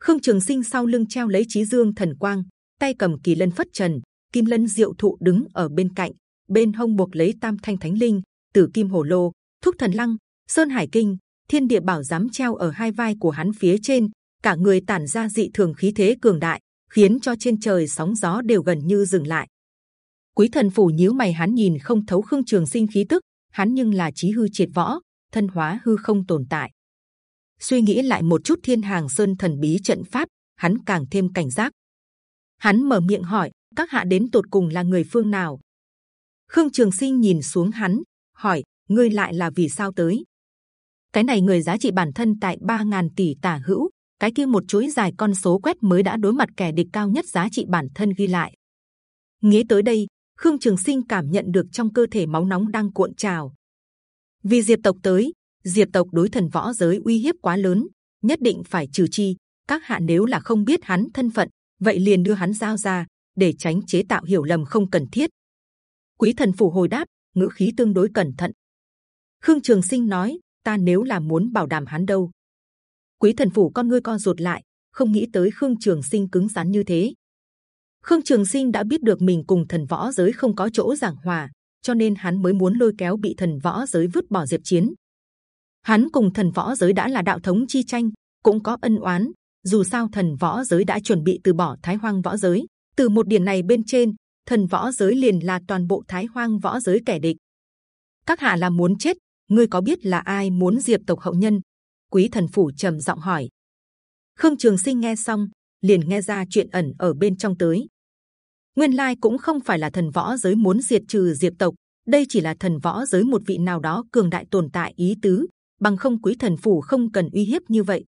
Khương trường sinh sau lưng treo lấy trí dương thần quang, tay cầm kỳ lân phất trần, kim lân diệu thụ đứng ở bên cạnh, bên hông buộc lấy tam thanh thánh linh, tử kim hổ lô, thúc thần lăng, sơn hải kinh thiên địa bảo giám treo ở hai vai của hắn phía trên, cả người tản ra dị thường khí thế cường đại, khiến cho trên trời sóng gió đều gần như dừng lại. Quý thần phủ nhíu mày hắn nhìn không thấu khương trường sinh khí tức, hắn nhưng là trí hư triệt võ, thân hóa hư không tồn tại. Suy nghĩ lại một chút thiên hàng sơn thần bí trận pháp, hắn càng thêm cảnh giác. Hắn mở miệng hỏi, các hạ đến tột cùng là người phương nào? Khương trường sinh nhìn xuống hắn, hỏi, ngươi lại là vì sao tới? Cái này người giá trị bản thân tại 3.000 tỷ tả hữu. Cái kia một chuỗi dài con số quét mới đã đối mặt kẻ địch cao nhất giá trị bản thân ghi lại. Nghĩ tới đây, khương trường sinh cảm nhận được trong cơ thể máu nóng đang cuộn trào. Vì diệp tộc tới, diệp tộc đối thần võ giới uy hiếp quá lớn, nhất định phải trừ chi, các hạ nếu là không biết hắn thân phận, vậy liền đưa hắn giao ra, để tránh chế tạo hiểu lầm không cần thiết. Quý thần phủ hồi đáp, ngữ khí tương đối cẩn thận. Khương trường sinh nói ta nếu là muốn bảo đảm hắn đâu. Quý thần phủ con ngươi con rụt lại, không nghĩ tới khương trường sinh cứng rắn như thế. Khương trường sinh đã biết được mình cùng thần võ giới không có chỗ giảng hòa, cho nên hắn mới muốn lôi kéo bị thần võ giới vứt bỏ diệp chiến. Hắn cùng thần võ giới đã là đạo thống chi tranh, cũng có ân oán, dù sao thần võ giới đã chuẩn bị từ bỏ thái hoang võ giới. Từ một điểm này bên trên, thần võ giới liền là toàn bộ thái hoang võ giới kẻ địch. Các hạ là muốn chết ngươi có biết là ai muốn diệt tộc hậu nhân? Quý thần phủ trầm giọng hỏi. Khương trường sinh nghe xong, liền nghe ra chuyện ẩn ở bên trong tới. Nguyên lai cũng không phải là thần võ giới muốn diệt trừ diệp tộc, đây chỉ là thần võ giới một vị nào đó cường đại tồn tại ý tứ, bằng không quý thần phủ không cần uy hiếp như vậy.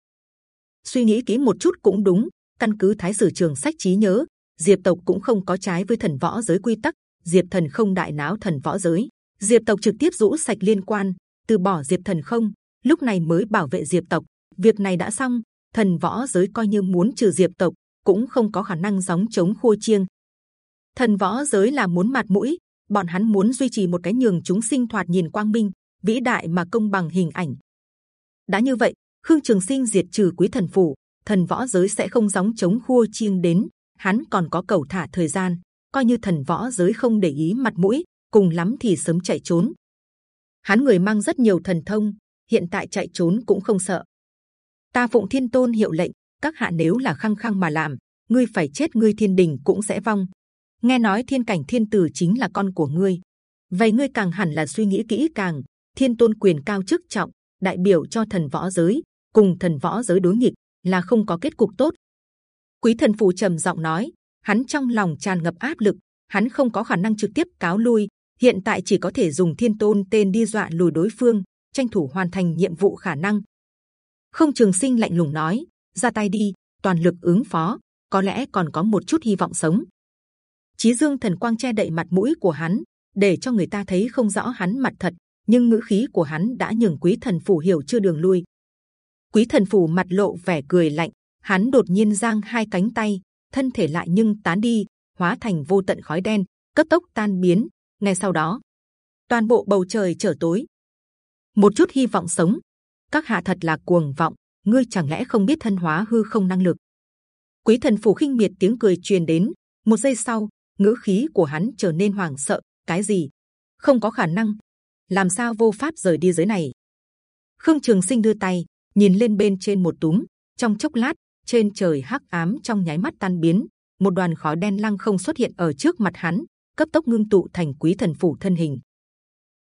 Suy nghĩ kỹ một chút cũng đúng, căn cứ thái sử trường sách trí nhớ, diệp tộc cũng không có trái với thần võ giới quy tắc, diệp thần không đại náo thần võ giới. Diệp tộc trực tiếp rũ sạch liên quan từ bỏ diệp thần không? Lúc này mới bảo vệ diệp tộc. Việc này đã xong, thần võ giới coi như muốn trừ diệp tộc, cũng không có khả năng gióng chống khua chiêng. Thần võ giới là muốn mặt mũi, bọn hắn muốn duy trì một cái nhường chúng sinh thoạt nhìn quang minh, vĩ đại mà công bằng hình ảnh. Đã như vậy, khương trường sinh diệt trừ quý thần phủ, thần võ giới sẽ không gióng chống khua chiêng đến, hắn còn có cầu thả thời gian. Coi như thần võ giới không để ý mặt mũi, cùng lắm thì sớm chạy trốn hắn người mang rất nhiều thần thông, hiện tại chạy trốn cũng không sợ. Ta phụng thiên tôn hiệu lệnh, các hạ nếu là khăng khăng mà làm, ngươi phải chết, ngươi thiên đình cũng sẽ vong. Nghe nói thiên cảnh thiên tử chính là con của ngươi. Vậy ngươi càng hẳn là suy nghĩ kỹ càng, thiên tôn quyền cao chức trọng, đại biểu cho thần võ giới, cùng thần võ giới đối nghịch là không có kết cục tốt. Quý thần phù trầm giọng nói, hắn trong lòng tràn ngập áp lực, hắn không có khả năng trực tiếp cáo lui hiện tại chỉ có thể dùng thiên tôn tên đi dọa lùi đối phương tranh thủ hoàn thành nhiệm vụ khả năng không trường sinh lạnh lùng nói ra tay đi toàn lực ứng phó có lẽ còn có một chút hy vọng sống Chí Dương thần quang che đậy mặt mũi của hắn, để cho người ta thấy không rõ hắn mặt thật, nhưng ngữ khí của hắn đã nhường Quý Thần phủ hiểu chưa đường lui. Quý Thần phủ mặt lộ vẻ cười lạnh, hắn đột nhiên giang hai cánh tay, thân thể lại nhưng tán đi, hóa thành vô tận khói đen, cấp tốc tan biến. Ngay sau đó, toàn bộ bầu trời trở tối. một chút hy vọng sống. Các hạ thật là cuồng vọng, ngươi chẳng lẽ không biết thân hóa hư không năng lực? Quý thần phủ khinh miệt tiếng cười truyền đến. Một giây sau, ngữ khí của hắn trở nên hoảng sợ. Cái gì? Không có khả năng. Làm sao vô pháp rời đi giới này? Khương Trường Sinh đưa tay nhìn lên bên trên một túm. Trong chốc lát, trên trời hắc ám trong nháy mắt tan biến, một đoàn khói đen lăng không xuất hiện ở trước mặt hắn, cấp tốc ngưng tụ thành quý thần phủ thân hình.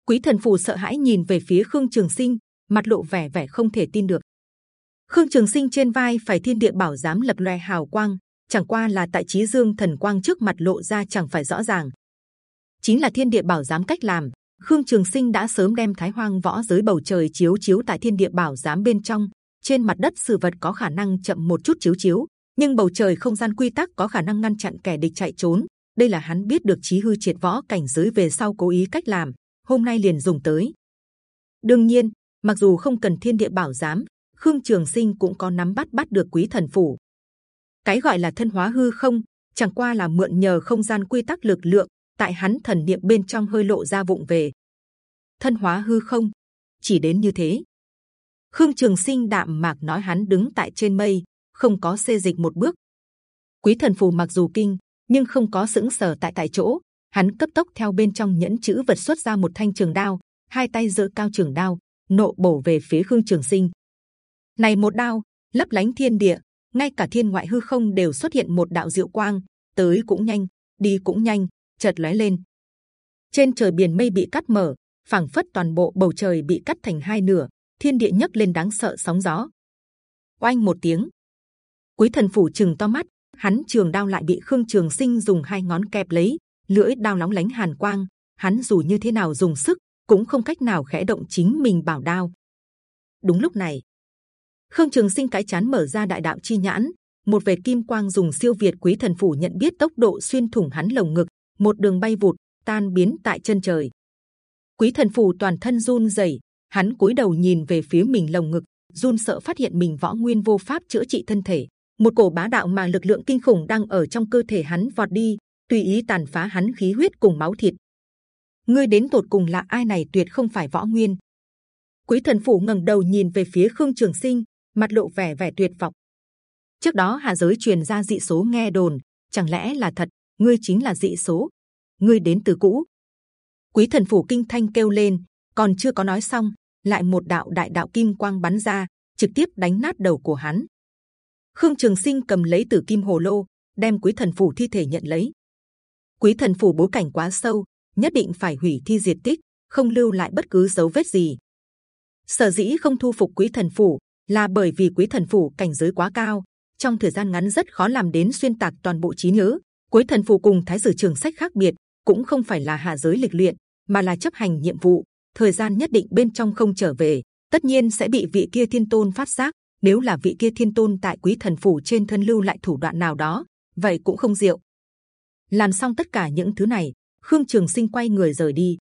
Quý thần phủ sợ hãi nhìn về phía Khương Trường Sinh, mặt lộ vẻ vẻ không thể tin được. Khương Trường Sinh trên vai phải thiên địa bảo giám lập loè hào quang, chẳng qua là tại trí dương thần quang trước mặt lộ ra chẳng phải rõ ràng. Chính là thiên địa bảo giám cách làm. Khương Trường Sinh đã sớm đem Thái Hoang võ giới bầu trời chiếu chiếu tại thiên địa bảo giám bên trong. Trên mặt đất sự vật có khả năng chậm một chút chiếu chiếu, nhưng bầu trời không gian quy tắc có khả năng ngăn chặn kẻ địch chạy trốn. Đây là hắn biết được trí hư triệt võ cảnh giới về sau cố ý cách làm. Hôm nay liền dùng tới. đương nhiên, mặc dù không cần thiên địa bảo giám, Khương Trường Sinh cũng có nắm bắt bắt được quý thần phủ. Cái gọi là thân hóa hư không, chẳng qua là mượn nhờ không gian quy tắc lực lượng, tại hắn thần niệm bên trong hơi lộ ra vụng về. Thân hóa hư không, chỉ đến như thế. Khương Trường Sinh đạm mạc nói hắn đứng tại trên mây, không có xê dịch một bước. Quý thần phù mặc dù kinh, nhưng không có sững sờ tại tại chỗ. Hắn cấp tốc theo bên trong nhẫn chữ vật xuất ra một thanh trường đao, hai tay giơ cao trường đao, nộ bổ về phía Khương Trường Sinh. Này một đao lấp lánh thiên địa, ngay cả thiên ngoại hư không đều xuất hiện một đạo diệu quang, tới cũng nhanh, đi cũng nhanh, chợt lóe lên. Trên trời biển mây bị cắt mở, phảng phất toàn bộ bầu trời bị cắt thành hai nửa, thiên địa nhấc lên đáng sợ sóng gió. Oanh một tiếng, Quý thần phủ chừng to mắt, hắn trường đao lại bị Khương Trường Sinh dùng hai ngón kẹp lấy, lưỡi đao nóng lánh hàn quang. Hắn dù như thế nào dùng sức, cũng không cách nào khẽ động chính mình bảo đao. Đúng lúc này, Khương Trường Sinh cái chán mở ra đại đạo chi nhãn, một vệt kim quang dùng siêu việt quý thần phủ nhận biết tốc độ xuyên thủng hắn lồng ngực, một đường bay vụt tan biến tại chân trời. Quý thần phủ toàn thân run rẩy, hắn cúi đầu nhìn về phía mình lồng ngực, run sợ phát hiện mình võ nguyên vô pháp chữa trị thân thể một cổ bá đạo mà lực lượng kinh khủng đang ở trong cơ thể hắn vọt đi, tùy ý tàn phá hắn khí huyết cùng máu thịt. Ngươi đến tột cùng là ai này? Tuyệt không phải võ nguyên. Quý thần phủ ngẩng đầu nhìn về phía Khương Trường Sinh, mặt lộ vẻ vẻ tuyệt vọng. Trước đó hạ giới truyền ra dị số nghe đồn, chẳng lẽ là thật? Ngươi chính là dị số? Ngươi đến từ cũ? Quý thần phủ kinh thanh kêu lên, còn chưa có nói xong, lại một đạo đại đạo kim quang bắn ra, trực tiếp đánh nát đầu của hắn. Khương Trường Sinh cầm lấy Tử Kim Hồ Lô, đem Quý Thần Phủ thi thể nhận lấy. Quý Thần Phủ bố cảnh quá sâu, nhất định phải hủy thi diệt tích, không lưu lại bất cứ dấu vết gì. Sở dĩ không thu phục Quý Thần Phủ là bởi vì Quý Thần Phủ cảnh giới quá cao, trong thời gian ngắn rất khó làm đến xuyên tạc toàn bộ trí nhớ. Quý Thần Phủ cùng Thái Sử Trường Sách khác biệt, cũng không phải là hạ giới lịch luyện, mà là chấp hành nhiệm vụ. Thời gian nhất định bên trong không trở về, tất nhiên sẽ bị vị kia thiên tôn phát giác, nếu là vị kia thiên tôn tại quý thần phủ trên thân lưu lại thủ đoạn nào đó, vậy cũng không diệu. Làm xong tất cả những thứ này, Khương Trường Sinh quay người rời đi.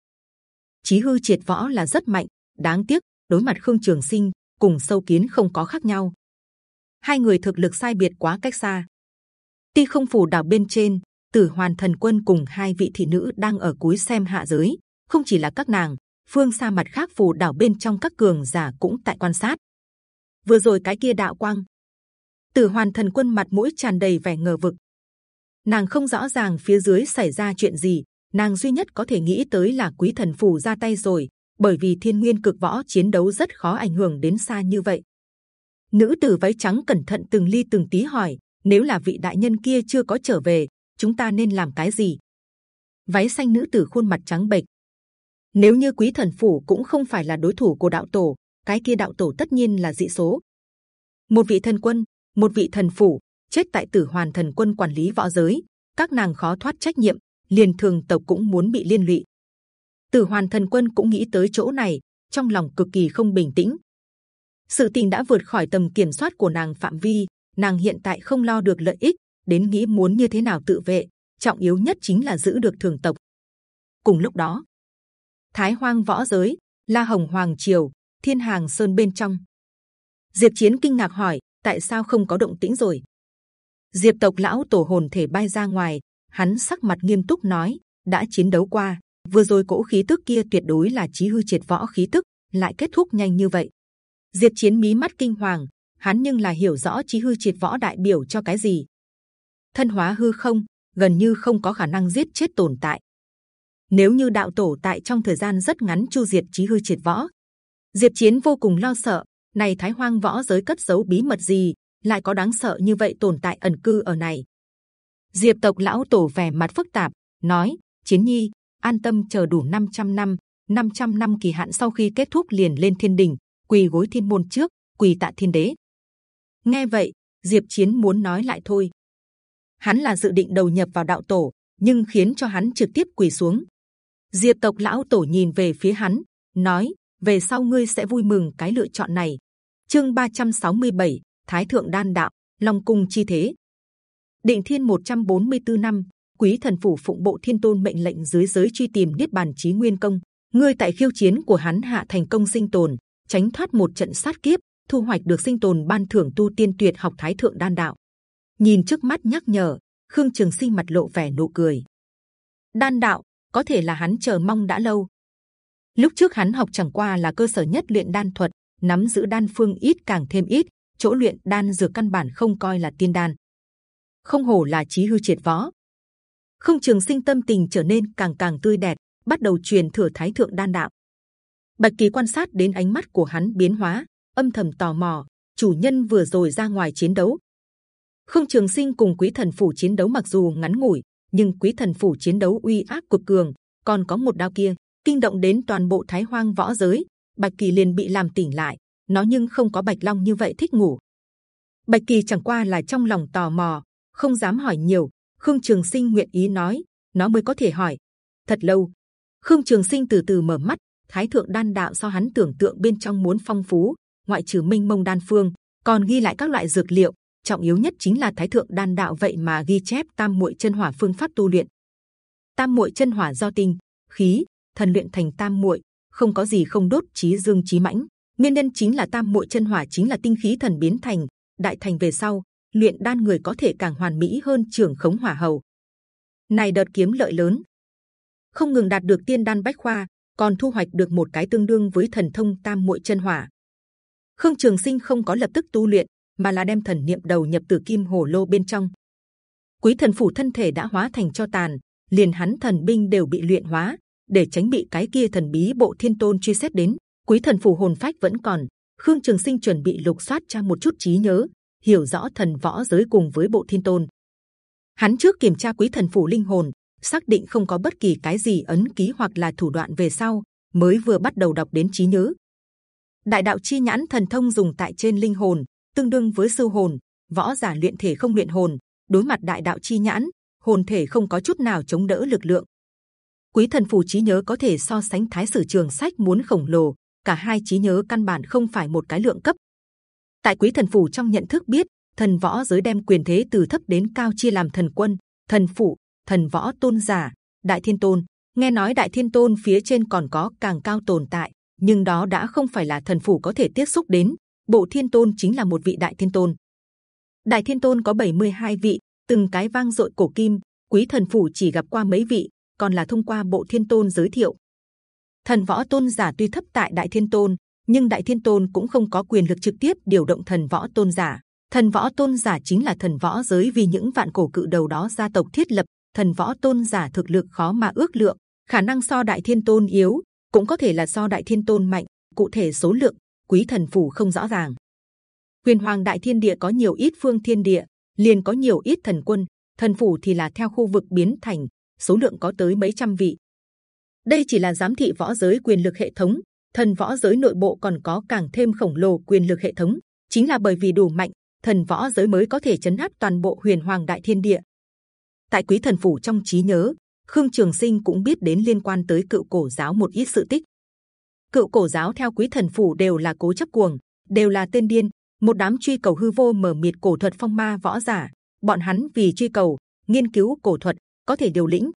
Chí hư triệt võ là rất mạnh, đáng tiếc đối mặt Khương Trường Sinh cùng sâu kiến không có khác nhau. Hai người thực lực sai biệt quá cách xa. Ti không phủ đảo bên trên, Tử Hoàn Thần Quân cùng hai vị thị nữ đang ở cuối xem hạ giới. Không chỉ là các nàng, phương xa mặt khác phủ đảo bên trong các cường giả cũng tại quan sát vừa rồi cái kia đạo quang. Tử hoàn thần quân mặt mũi tràn đầy vẻ ngờ vực. Nàng không rõ ràng phía dưới xảy ra chuyện gì, nàng duy nhất có thể nghĩ tới là quý thần phủ ra tay rồi, bởi vì thiên nguyên cực võ chiến đấu rất khó ảnh hưởng đến xa như vậy. Nữ tử váy trắng cẩn thận từng ly từng tí hỏi, nếu là vị đại nhân kia chưa có trở về, chúng ta nên làm cái gì? Váy xanh nữ tử khuôn mặt trắng bệch. Nếu như quý thần phủ cũng không phải là đối thủ của đạo tổ cái kia đạo tổ tất nhiên là dị số. Một vị thần quân, một vị thần phủ chết tại Tử Hoàn thần quân quản lý võ giới, các nàng khó thoát trách nhiệm, liền thường tộc cũng muốn bị liên lụy. Tử Hoàn thần quân cũng nghĩ tới chỗ này, trong lòng cực kỳ không bình tĩnh. Sự tình đã vượt khỏi tầm kiểm soát của nàng phạm vi, nàng hiện tại không lo được lợi ích, đến nghĩ muốn như thế nào tự vệ, trọng yếu nhất chính là giữ được thường tộc. Cùng lúc đó, Thái Hoang võ giới, La Hồng Hoàng triều, Thiên Hàng Sơn bên trong. Diệp Chiến kinh ngạc hỏi: Tại sao không có động tĩnh rồi? Diệp tộc lão tổ hồn thể bay ra ngoài, hắn sắc mặt nghiêm túc nói: đã chiến đấu qua, vừa rồi cỗ khí tức kia tuyệt đối là chí hư triệt võ khí tức, lại kết thúc nhanh như vậy. Diệp Chiến mí mắt kinh hoàng, hắn nhưng là hiểu rõ chí hư triệt võ đại biểu cho cái gì. Thân hóa hư không, gần như không có khả năng giết chết tồn tại. Nếu như đạo tổ tại trong thời gian rất ngắn chu diệt chí hư triệt võ, Diệp Chiến vô cùng lo sợ. Này Thái Hoang võ giới cất giấu bí mật gì, lại có đáng sợ như vậy tồn tại ẩn cư ở này? Diệp tộc lão tổ vẻ mặt phức tạp, nói: Chiến Nhi, an tâm chờ đủ 500 năm, 500 năm kỳ hạn sau khi kết thúc liền lên thiên đình, quỳ gối thiên môn trước, quỳ tạ thiên đế. Nghe vậy, Diệp Chiến muốn nói lại thôi. Hắn là dự định đầu nhập vào đạo tổ, nhưng khiến cho hắn trực tiếp quỳ xuống. Diệp tộc lão tổ nhìn về phía hắn, nói: về sau ngươi sẽ vui mừng cái lựa chọn này. Chương 367, Thái thượng đan đạo, Long cung chi thế. Định Thiên 144 năm, Quý thần phủ phụng bộ Thiên tôn mệnh lệnh dưới giới truy tìm niết bàn chí nguyên công. Ngươi tại khiêu chiến của hắn hạ thành công sinh tồn, tránh thoát một trận sát kiếp, thu hoạch được sinh tồn ban thưởng tu tiên tuyệt học Thái thượng đan đạo. Nhìn trước mắt nhắc nhở, Khương Trường Sinh mặt lộ vẻ nụ cười. Đan đạo có thể là hắn chờ mong đã lâu, Lúc trước hắn học chẳng qua là cơ sở nhất luyện đan thuật, nắm giữ đan phương ít càng thêm ít, chỗ luyện đan dược căn bản không coi là tiên đan. Không hổ là trí hư triệt võ. Không trường sinh tâm tình trở nên càng càng tươi đẹp, bắt đầu truyền thừa thái thượng đan đạo. Bạch kỳ quan sát đến ánh mắt của hắn biến hóa, âm thầm tò mò. Chủ nhân vừa rồi ra ngoài chiến đấu, không trường sinh cùng quý thần phủ chiến đấu mặc dù ngắn ngủi, nhưng quý thần phủ chiến đấu uy ác cực cường, còn có một đao kia kinh động đến toàn bộ Thái Hoang võ giới. Bạch Kỳ liền bị làm tỉnh lại. Nó nhưng không có Bạch Long như vậy thích ngủ. Bạch Kỳ chẳng qua là trong lòng tò mò, không dám hỏi nhiều. Khương Trường Sinh nguyện ý nói, nó mới có thể hỏi. Thật lâu, Khương Trường Sinh từ từ mở mắt. Thái thượng đan đạo so hắn tưởng tượng bên trong muốn phong phú, ngoại trừ minh mông đan phương, còn ghi lại các loại dược liệu. Trọng yếu nhất chính là Thái thượng đan đạo vậy mà ghi chép tam muội chân hỏa phương pháp tu luyện. Tam muội chân hỏa do tinh, khí, thần luyện thành tam muội, không có gì không đốt trí dương trí mãnh. Nguyên nhân chính là tam muội chân hỏa chính là tinh khí thần biến thành, đại thành về sau, luyện đan người có thể càng hoàn mỹ hơn trưởng khống hỏa hầu. Này đợt kiếm lợi lớn. Không ngừng đạt được tiên đan bách khoa, còn thu hoạch được một cái tương đương với thần thông tam muội chân hỏa. Khương trường sinh không có lập tức tu luyện, mà là đem thần niệm đầu nhập từ kim hồ lô bên trong. Quý thần phủ thân thể đã hóa thành cho tàn, liền hắn thần binh đều bị luyện hóa để tránh bị cái kia thần bí bộ thiên tôn truy xét đến. Quý thần phù hồn phách vẫn còn. Khương trường sinh chuẩn bị lục soát tra một chút trí nhớ, hiểu rõ thần võ giới cùng với bộ thiên tôn. Hắn trước kiểm tra quý thần phủ linh hồn, xác định không có bất kỳ cái gì ấn ký hoặc là thủ đoạn về sau, mới vừa bắt đầu đọc đến trí nhớ. Đại đạo chi nhãn thần thông dùng tại trên linh hồn, tương đương với sư hồn, võ giả luyện thể không luyện hồn. Đối mặt đại đạo chi nhãn, hồn thể không có chút nào chống đỡ lực lượng quý thần phù trí nhớ có thể so sánh thái sử trường sách muốn khổng lồ, cả hai trí nhớ căn bản không phải một cái lượng cấp. Tại quý thần phù trong nhận thức biết, thần võ giới đem quyền thế từ thấp đến cao chia làm thần quân, thần phụ, thần võ tôn giả, đại thiên tôn. Nghe nói đại thiên tôn phía trên còn có càng cao tồn tại, nhưng đó đã không phải là thần phủ có thể tiếp xúc đến. Bộ thiên tôn chính là một vị đại thiên tôn. Đại thiên tôn có 72 vị, từng cái vang dội cổ kim, quý thần phủ chỉ gặp qua mấy vị còn là thông qua bộ thiên tôn giới thiệu. Thần võ tôn giả tuy thấp tại đại thiên tôn, nhưng đại thiên tôn cũng không có quyền lực trực tiếp điều động thần võ tôn giả. Thần võ tôn giả chính là thần võ giới vì những vạn cổ cự đầu đó gia tộc thiết lập. Thần võ tôn giả thực lực khó mà ước lượng, khả năng so đại thiên tôn yếu, cũng có thể là so đại thiên tôn mạnh. Cụ thể số lượng, quý thần phủ không rõ ràng. Huyền hoàng đại thiên địa có nhiều ít phương thiên địa, liền có nhiều ít thần quân. Thần phủ thì là theo khu vực biến thành, số lượng có tới mấy trăm vị. Đây chỉ là giám thị võ giới quyền lực hệ thống, thần võ giới nội bộ còn có càng thêm khổng lồ quyền lực hệ thống. Chính là bởi vì đủ mạnh, thần võ giới mới có thể chấn áp toàn bộ huyền hoàng đại thiên địa. Tại quý thần phủ trong trí nhớ, Khương Trường Sinh cũng biết đến liên quan tới cựu cổ giáo một ít sự tích. Cựu cổ giáo theo quý thần phủ đều là cố chấp cuồng, đều là tên điên, một đám truy cầu hư vô mở miệt cổ thuật phong ma võ giả. Bọn hắn vì truy cầu, nghiên cứu cổ thuật, có thể điều lĩnh.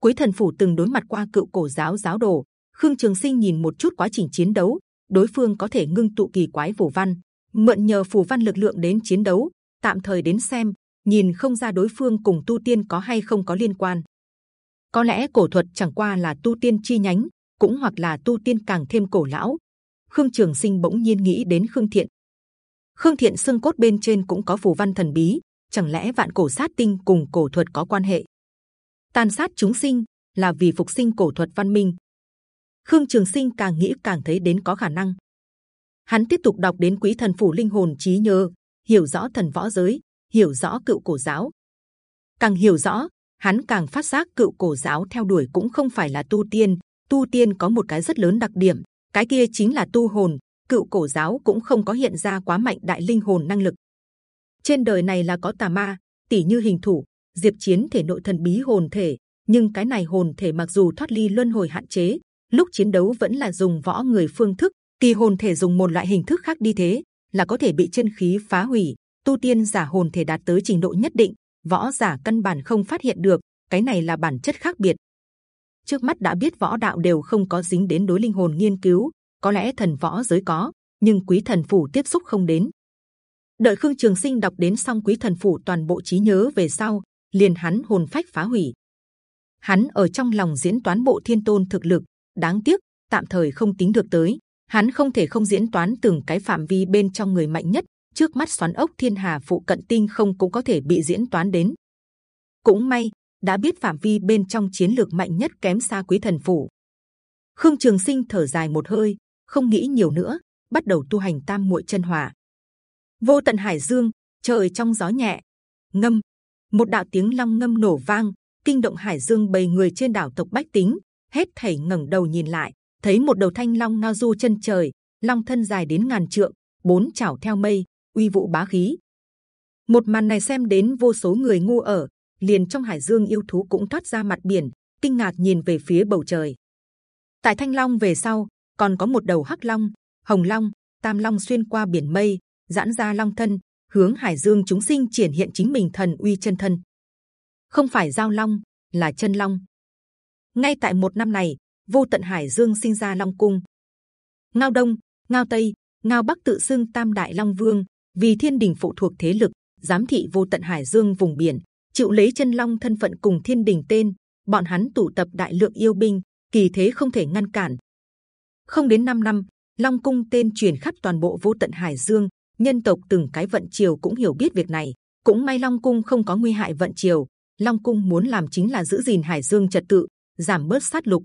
Cuối thần phủ từng đối mặt qua cựu cổ giáo giáo đồ, Khương Trường Sinh nhìn một chút quá trình chiến đấu, đối phương có thể ngưng tụ kỳ quái phù văn, mượn nhờ phù văn lực lượng đến chiến đấu. Tạm thời đến xem, nhìn không ra đối phương cùng tu tiên có hay không có liên quan. Có lẽ cổ thuật chẳng qua là tu tiên chi nhánh, cũng hoặc là tu tiên càng thêm cổ lão, Khương Trường Sinh bỗng nhiên nghĩ đến Khương Thiện. Khương Thiện xương cốt bên trên cũng có phù văn thần bí, chẳng lẽ vạn cổ sát tinh cùng cổ thuật có quan hệ? Tàn sát chúng sinh là vì phục sinh cổ thuật văn minh. Khương Trường Sinh càng nghĩ càng thấy đến có khả năng. Hắn tiếp tục đọc đến Quý Thần Phủ linh hồn trí nhớ, hiểu rõ thần võ giới, hiểu rõ cựu cổ giáo. Càng hiểu rõ, hắn càng phát giác cựu cổ giáo theo đuổi cũng không phải là tu tiên. Tu tiên có một cái rất lớn đặc điểm, cái kia chính là tu hồn. Cựu cổ giáo cũng không có hiện ra quá mạnh đại linh hồn năng lực. Trên đời này là có tà ma, tỷ như hình thủ, diệp chiến thể nội thần bí hồn thể, nhưng cái này hồn thể mặc dù thoát ly luân hồi hạn chế, lúc chiến đấu vẫn là dùng võ người phương thức, kỳ hồn thể dùng một loại hình thức khác đi thế là có thể bị chân khí phá hủy. Tu tiên giả hồn thể đạt tới trình độ nhất định, võ giả căn bản không phát hiện được, cái này là bản chất khác biệt. Trước mắt đã biết võ đạo đều không có dính đến đối linh hồn nghiên cứu, có lẽ thần võ giới có, nhưng quý thần phủ tiếp xúc không đến. Đợi Khương Trường Sinh đọc đến xong quý thần phủ toàn bộ trí nhớ về sau, liền hắn hồn phách phá hủy. Hắn ở trong lòng diễn toán bộ thiên tôn thực lực, đáng tiếc tạm thời không tính được tới. Hắn không thể không diễn toán từng cái phạm vi bên trong người mạnh nhất. Trước mắt xoắn ốc thiên hà phụ cận tinh không cũng có thể bị diễn toán đến. Cũng may đã biết phạm vi bên trong chiến lược mạnh nhất kém xa quý thần phủ. Khương Trường Sinh thở dài một hơi, không nghĩ nhiều nữa, bắt đầu tu hành tam muội chân hỏa. Vô tận hải dương, trời trong gió nhẹ, ngâm một đạo tiếng long ngâm nổ vang, kinh động hải dương bầy người trên đảo tộc bách tính, hết thảy ngẩng đầu nhìn lại, thấy một đầu thanh long ngao du chân trời, long thân dài đến ngàn trượng, bốn chảo theo mây, uy vũ bá khí. Một màn này xem đến vô số người ngu ở, liền trong hải dương yêu thú cũng thoát ra mặt biển, kinh ngạc nhìn về phía bầu trời. Tại thanh long về sau, còn có một đầu hắc long, hồng long, tam long xuyên qua biển mây, giãn ra long thân, hướng hải dương chúng sinh triển hiện chính mình thần uy chân thân. Không phải giao long, là chân long. Ngay tại một năm này, vô tận hải dương sinh ra long cung. Ngao đông, ngao tây, ngao bắc tự xưng tam đại long vương, vì thiên đình phụ thuộc thế lực, giám thị vô tận hải dương vùng biển, chịu lấy chân long thân phận cùng thiên đình tên. Bọn hắn tụ tập đại lượng yêu binh, kỳ thế không thể ngăn cản. Không đến 5 năm, Long cung tên truyền khắp toàn bộ vô tận hải dương, nhân tộc từng cái vận triều cũng hiểu biết việc này. Cũng may Long cung không có nguy hại vận triều. Long cung muốn làm chính là giữ gìn hải dương trật tự, giảm bớt sát lục.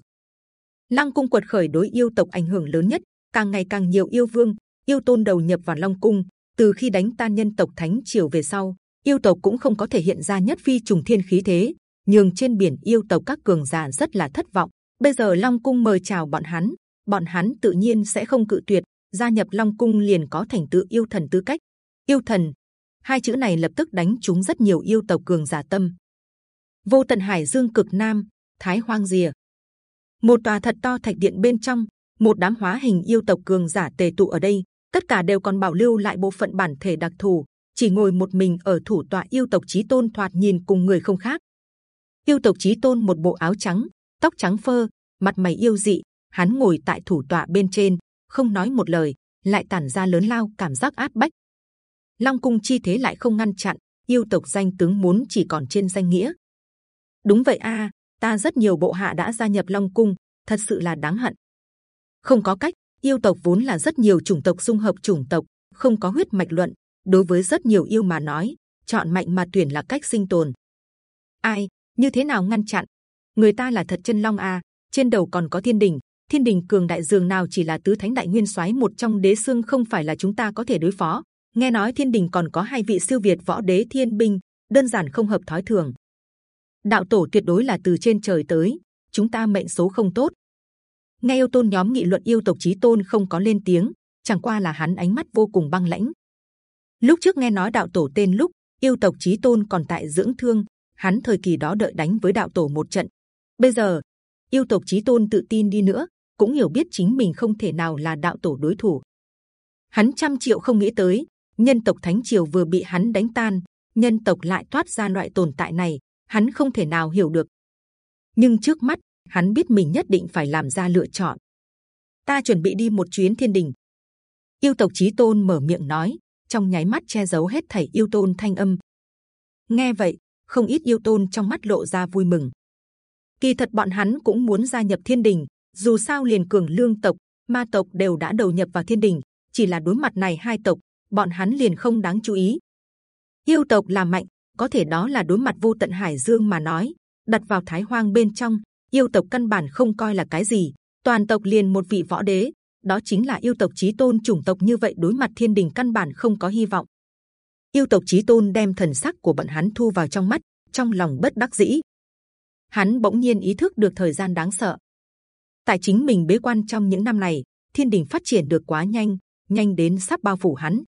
Long cung quật khởi đối yêu tộc ảnh hưởng lớn nhất, càng ngày càng nhiều yêu vương, yêu tôn đầu nhập vào Long cung. Từ khi đánh tan nhân tộc thánh triều về sau, yêu tộc cũng không có thể hiện ra nhất phi trùng thiên khí thế, nhường trên biển yêu tộc các cường giả rất là thất vọng. Bây giờ Long cung mời chào bọn hắn, bọn hắn tự nhiên sẽ không cự tuyệt. Gia nhập Long cung liền có thành tựu yêu thần tư cách. Yêu thần, hai chữ này lập tức đánh trúng rất nhiều yêu tộc cường giả tâm. Vô tận hải dương cực nam, thái hoang rìa, một tòa thật to thạch điện bên trong, một đám hóa hình yêu tộc cường giả tề tụ ở đây, tất cả đều còn bảo lưu lại bộ phận bản thể đặc thù, chỉ ngồi một mình ở thủ tọa yêu tộc chí tôn thoạt nhìn cùng người không khác. Yêu tộc chí tôn một bộ áo trắng, tóc trắng phơ, mặt mày yêu dị, hắn ngồi tại thủ tọa bên trên, không nói một lời, lại tản ra lớn lao cảm giác áp bách. Long cung chi thế lại không ngăn chặn, yêu tộc danh tướng muốn chỉ còn trên danh nghĩa. Đúng vậy a, ta rất nhiều bộ hạ đã gia nhập Long cung, thật sự là đáng hận. Không có cách, yêu tộc vốn là rất nhiều chủng tộc dung hợp chủng tộc, không có huyết mạch luận. Đối với rất nhiều yêu mà nói, chọn mạnh mà tuyển là cách sinh tồn. Ai, như thế nào ngăn chặn? Người ta là thật chân long a, trên đầu còn có thiên đình, thiên đình cường đại dường nào chỉ là tứ thánh đại nguyên soái một trong đế xương không phải là chúng ta có thể đối phó. Nghe nói thiên đình còn có hai vị siêu việt võ đế thiên binh, đơn giản không hợp thói thường. Đạo tổ tuyệt đối là từ trên trời tới, chúng ta mệnh số không tốt. Nghe yêu tôn nhóm nghị luận yêu tộc chí tôn không có lên tiếng, chẳng qua là hắn ánh mắt vô cùng băng lãnh. Lúc trước nghe nói đạo tổ tên lúc yêu tộc chí tôn còn tại dưỡng thương, hắn thời kỳ đó đợi đánh với đạo tổ một trận. Bây giờ yêu tộc chí tôn tự tin đi nữa, cũng hiểu biết chính mình không thể nào là đạo tổ đối thủ. Hắn trăm triệu không nghĩ tới, nhân tộc thánh triều vừa bị hắn đánh tan, nhân tộc lại thoát ra loại tồn tại này, hắn không thể nào hiểu được. Nhưng trước mắt, hắn biết mình nhất định phải làm ra lựa chọn. Ta chuẩn bị đi một chuyến thiên đình. Yêu tộc chí tôn mở miệng nói, trong nháy mắt che giấu hết thảy yêu tôn thanh âm. Nghe vậy, không ít yêu tôn trong mắt lộ ra vui mừng. Kỳ thật bọn hắn cũng muốn gia nhập thiên đình, dù sao liền cường lương tộc ma tộc đều đã đầu nhập vào thiên đình, chỉ là đối mặt này hai tộc, bọn hắn liền không đáng chú ý. Yêu tộc là mạnh, có thể đó là đối mặt vô tận hải dương mà nói, đặt vào thái hoang bên trong, yêu tộc căn bản không coi là cái gì, toàn tộc liền một vị võ đế, đó chính là yêu tộc chí tôn chủng tộc như vậy đối mặt thiên đình căn bản không có hy vọng. Yêu tộc chí tôn đem thần sắc của bọn hắn thu vào trong mắt, trong lòng bất đắc dĩ. Hắn bỗng nhiên ý thức được thời gian đáng sợ. Tại chính mình bế quan trong những năm này, thiên đình phát triển được quá nhanh, nhanh đến sắp bao phủ hắn.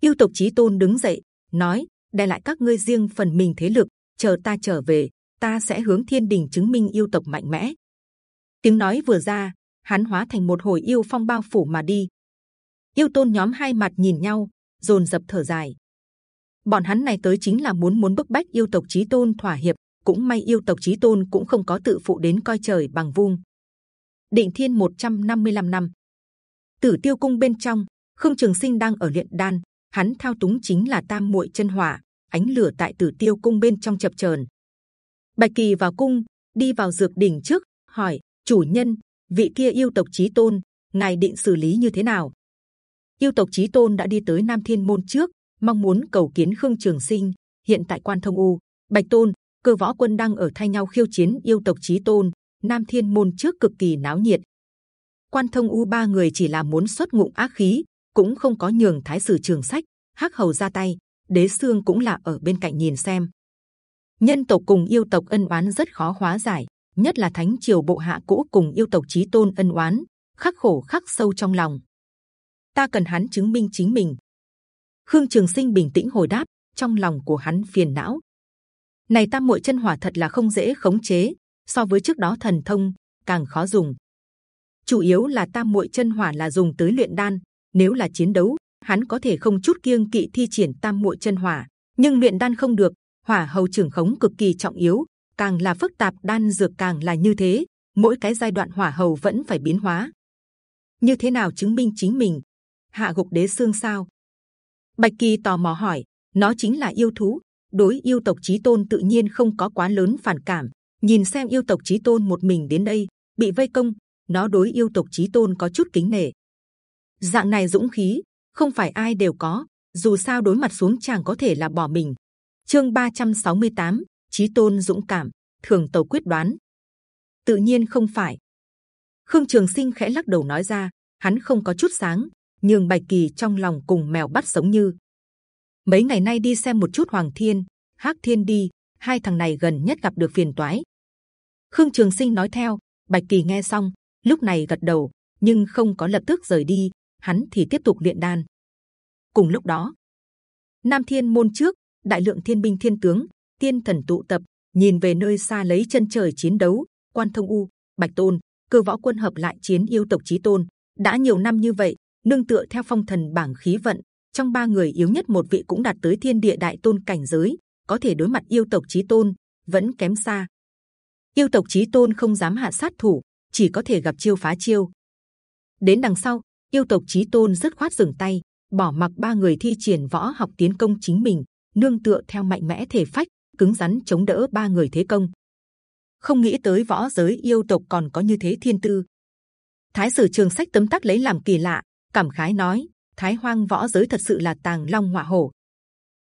Yêu tộc chí tôn đứng dậy, nói: đè lại các ngươi riêng phần mình thế lực, chờ ta trở về, ta sẽ hướng thiên đình chứng minh yêu tộc mạnh mẽ. Tiếng nói vừa ra, hắn hóa thành một hồi yêu phong bao phủ mà đi. Yêu tôn nhóm hai mặt nhìn nhau, dồn dập thở dài. Bọn hắn này tới chính là muốn muốn bức bách yêu tộc chí tôn thỏa hiệp. Cũng may yêu tộc chí tôn cũng không có tự phụ đến coi trời bằng vung. Định Thiên 155 năm, Tử Tiêu Cung bên trong, Khương Trường Sinh đang ở luyện đan, hắn thao túng chính là Tam Muội chân hỏa, ánh lửa tại Tử Tiêu Cung bên trong chập chờn. Bạch Kỳ vào cung, đi vào dược đỉnh trước, hỏi chủ nhân vị kia yêu tộc chí tôn ngài định xử lý như thế nào? Yêu tộc chí tôn đã đi tới nam thiên môn trước mong muốn cầu kiến khương trường sinh hiện tại quan thông u. Bạch tôn cơ võ quân đang ở thay nhau khiêu chiến yêu tộc chí tôn nam thiên môn trước cực kỳ náo nhiệt. Quan thông u ba người chỉ là muốn xuất ngụm ác khí, cũng không có nhường thái sử trường sách, hắc hầu ra tay, đế xương cũng là ở bên cạnh nhìn xem. Nhân tộc cùng yêu tộc ân oán rất khó hóa giải, nhất là thánh triều bộ hạ cũ cùng yêu tộc chí tôn ân oán, khắc khổ khắc sâu trong lòng. Ta cần hắn chứng minh chính mình. Khương trường sinh bình tĩnh hồi đáp, trong lòng của hắn phiền não. Này tam muội chân hỏa thật là không dễ khống chế so với trước đó thần thông càng khó dùng. Chủ yếu là tam muội chân hỏa là dùng tới luyện đan. Nếu là chiến đấu, hắn có thể không chút kiêng kỵ thi triển tam muội chân hỏa. Nhưng luyện đan không được, hỏa hầu trưởng khống cực kỳ trọng yếu. Càng là phức tạp, đan dược càng là như thế, mỗi cái giai đoạn hỏa hầu vẫn phải biến hóa. Như thế nào chứng minh chính mình? Hạ gục đế xương sao? Bạch kỳ tò mò hỏi. Nó chính là yêu thú. Đối yêu tộc chí tôn tự nhiên không có quá lớn phản cảm nhìn xem yêu tộc chí tôn một mình đến đây bị vây công nó đối yêu tộc chí tôn có chút kính nể. Dạng này dũng khí không phải ai đều có dù sao đối mặt xuống chàng có thể là bỏ mình. Chương 368, chí tôn dũng cảm thường tàu quyết đoán. Tự nhiên không phải. Khương trường sinh khẽ lắc đầu nói ra hắn không có chút sáng nhưng bạch kỳ trong lòng cùng mèo bắt sống như. Mấy ngày nay đi xem một chút hoàng thiên hắc thiên đi hai thằng này gần nhất gặp được phiền toái khương trường sinh nói theo, bạch kỳ nghe xong, lúc này gật đầu, nhưng không có lập tức rời đi, hắn thì tiếp tục luyện đan. Cùng lúc đó, nam thiên môn trước, đại lượng thiên binh thiên tướng, tiên thần tụ tập, nhìn về nơi xa lấy chân trời chiến đấu, quan thông u, bạch tôn, cơ võ quân hợp lại chiến yêu tộc chí tôn. Đã nhiều năm như vậy, nương tựa theo phong thần bảng khí vận, trong ba người yếu nhất một vị cũng đạt tới thiên địa đại tôn cảnh giới, có thể đối mặt yêu tộc chí tôn, vẫn kém xa yêu tộc chí tôn không dám hạ sát thủ chỉ có thể gặp chiêu phá chiêu đến đằng sau yêu tộc chí tôn rất khoát dừng tay bỏ mặc ba người thi triển võ học tiến công chính mình nương tựa theo mạnh mẽ thể phách cứng rắn chống đỡ ba người thế công. Không nghĩ tới võ giới yêu tộc còn có như thế thiên tư. Thái sử trường sách tấm tắc lấy làm kỳ lạ, cảm khái nói: Thái hoang võ giới thật sự là tàng long ngọa hổ.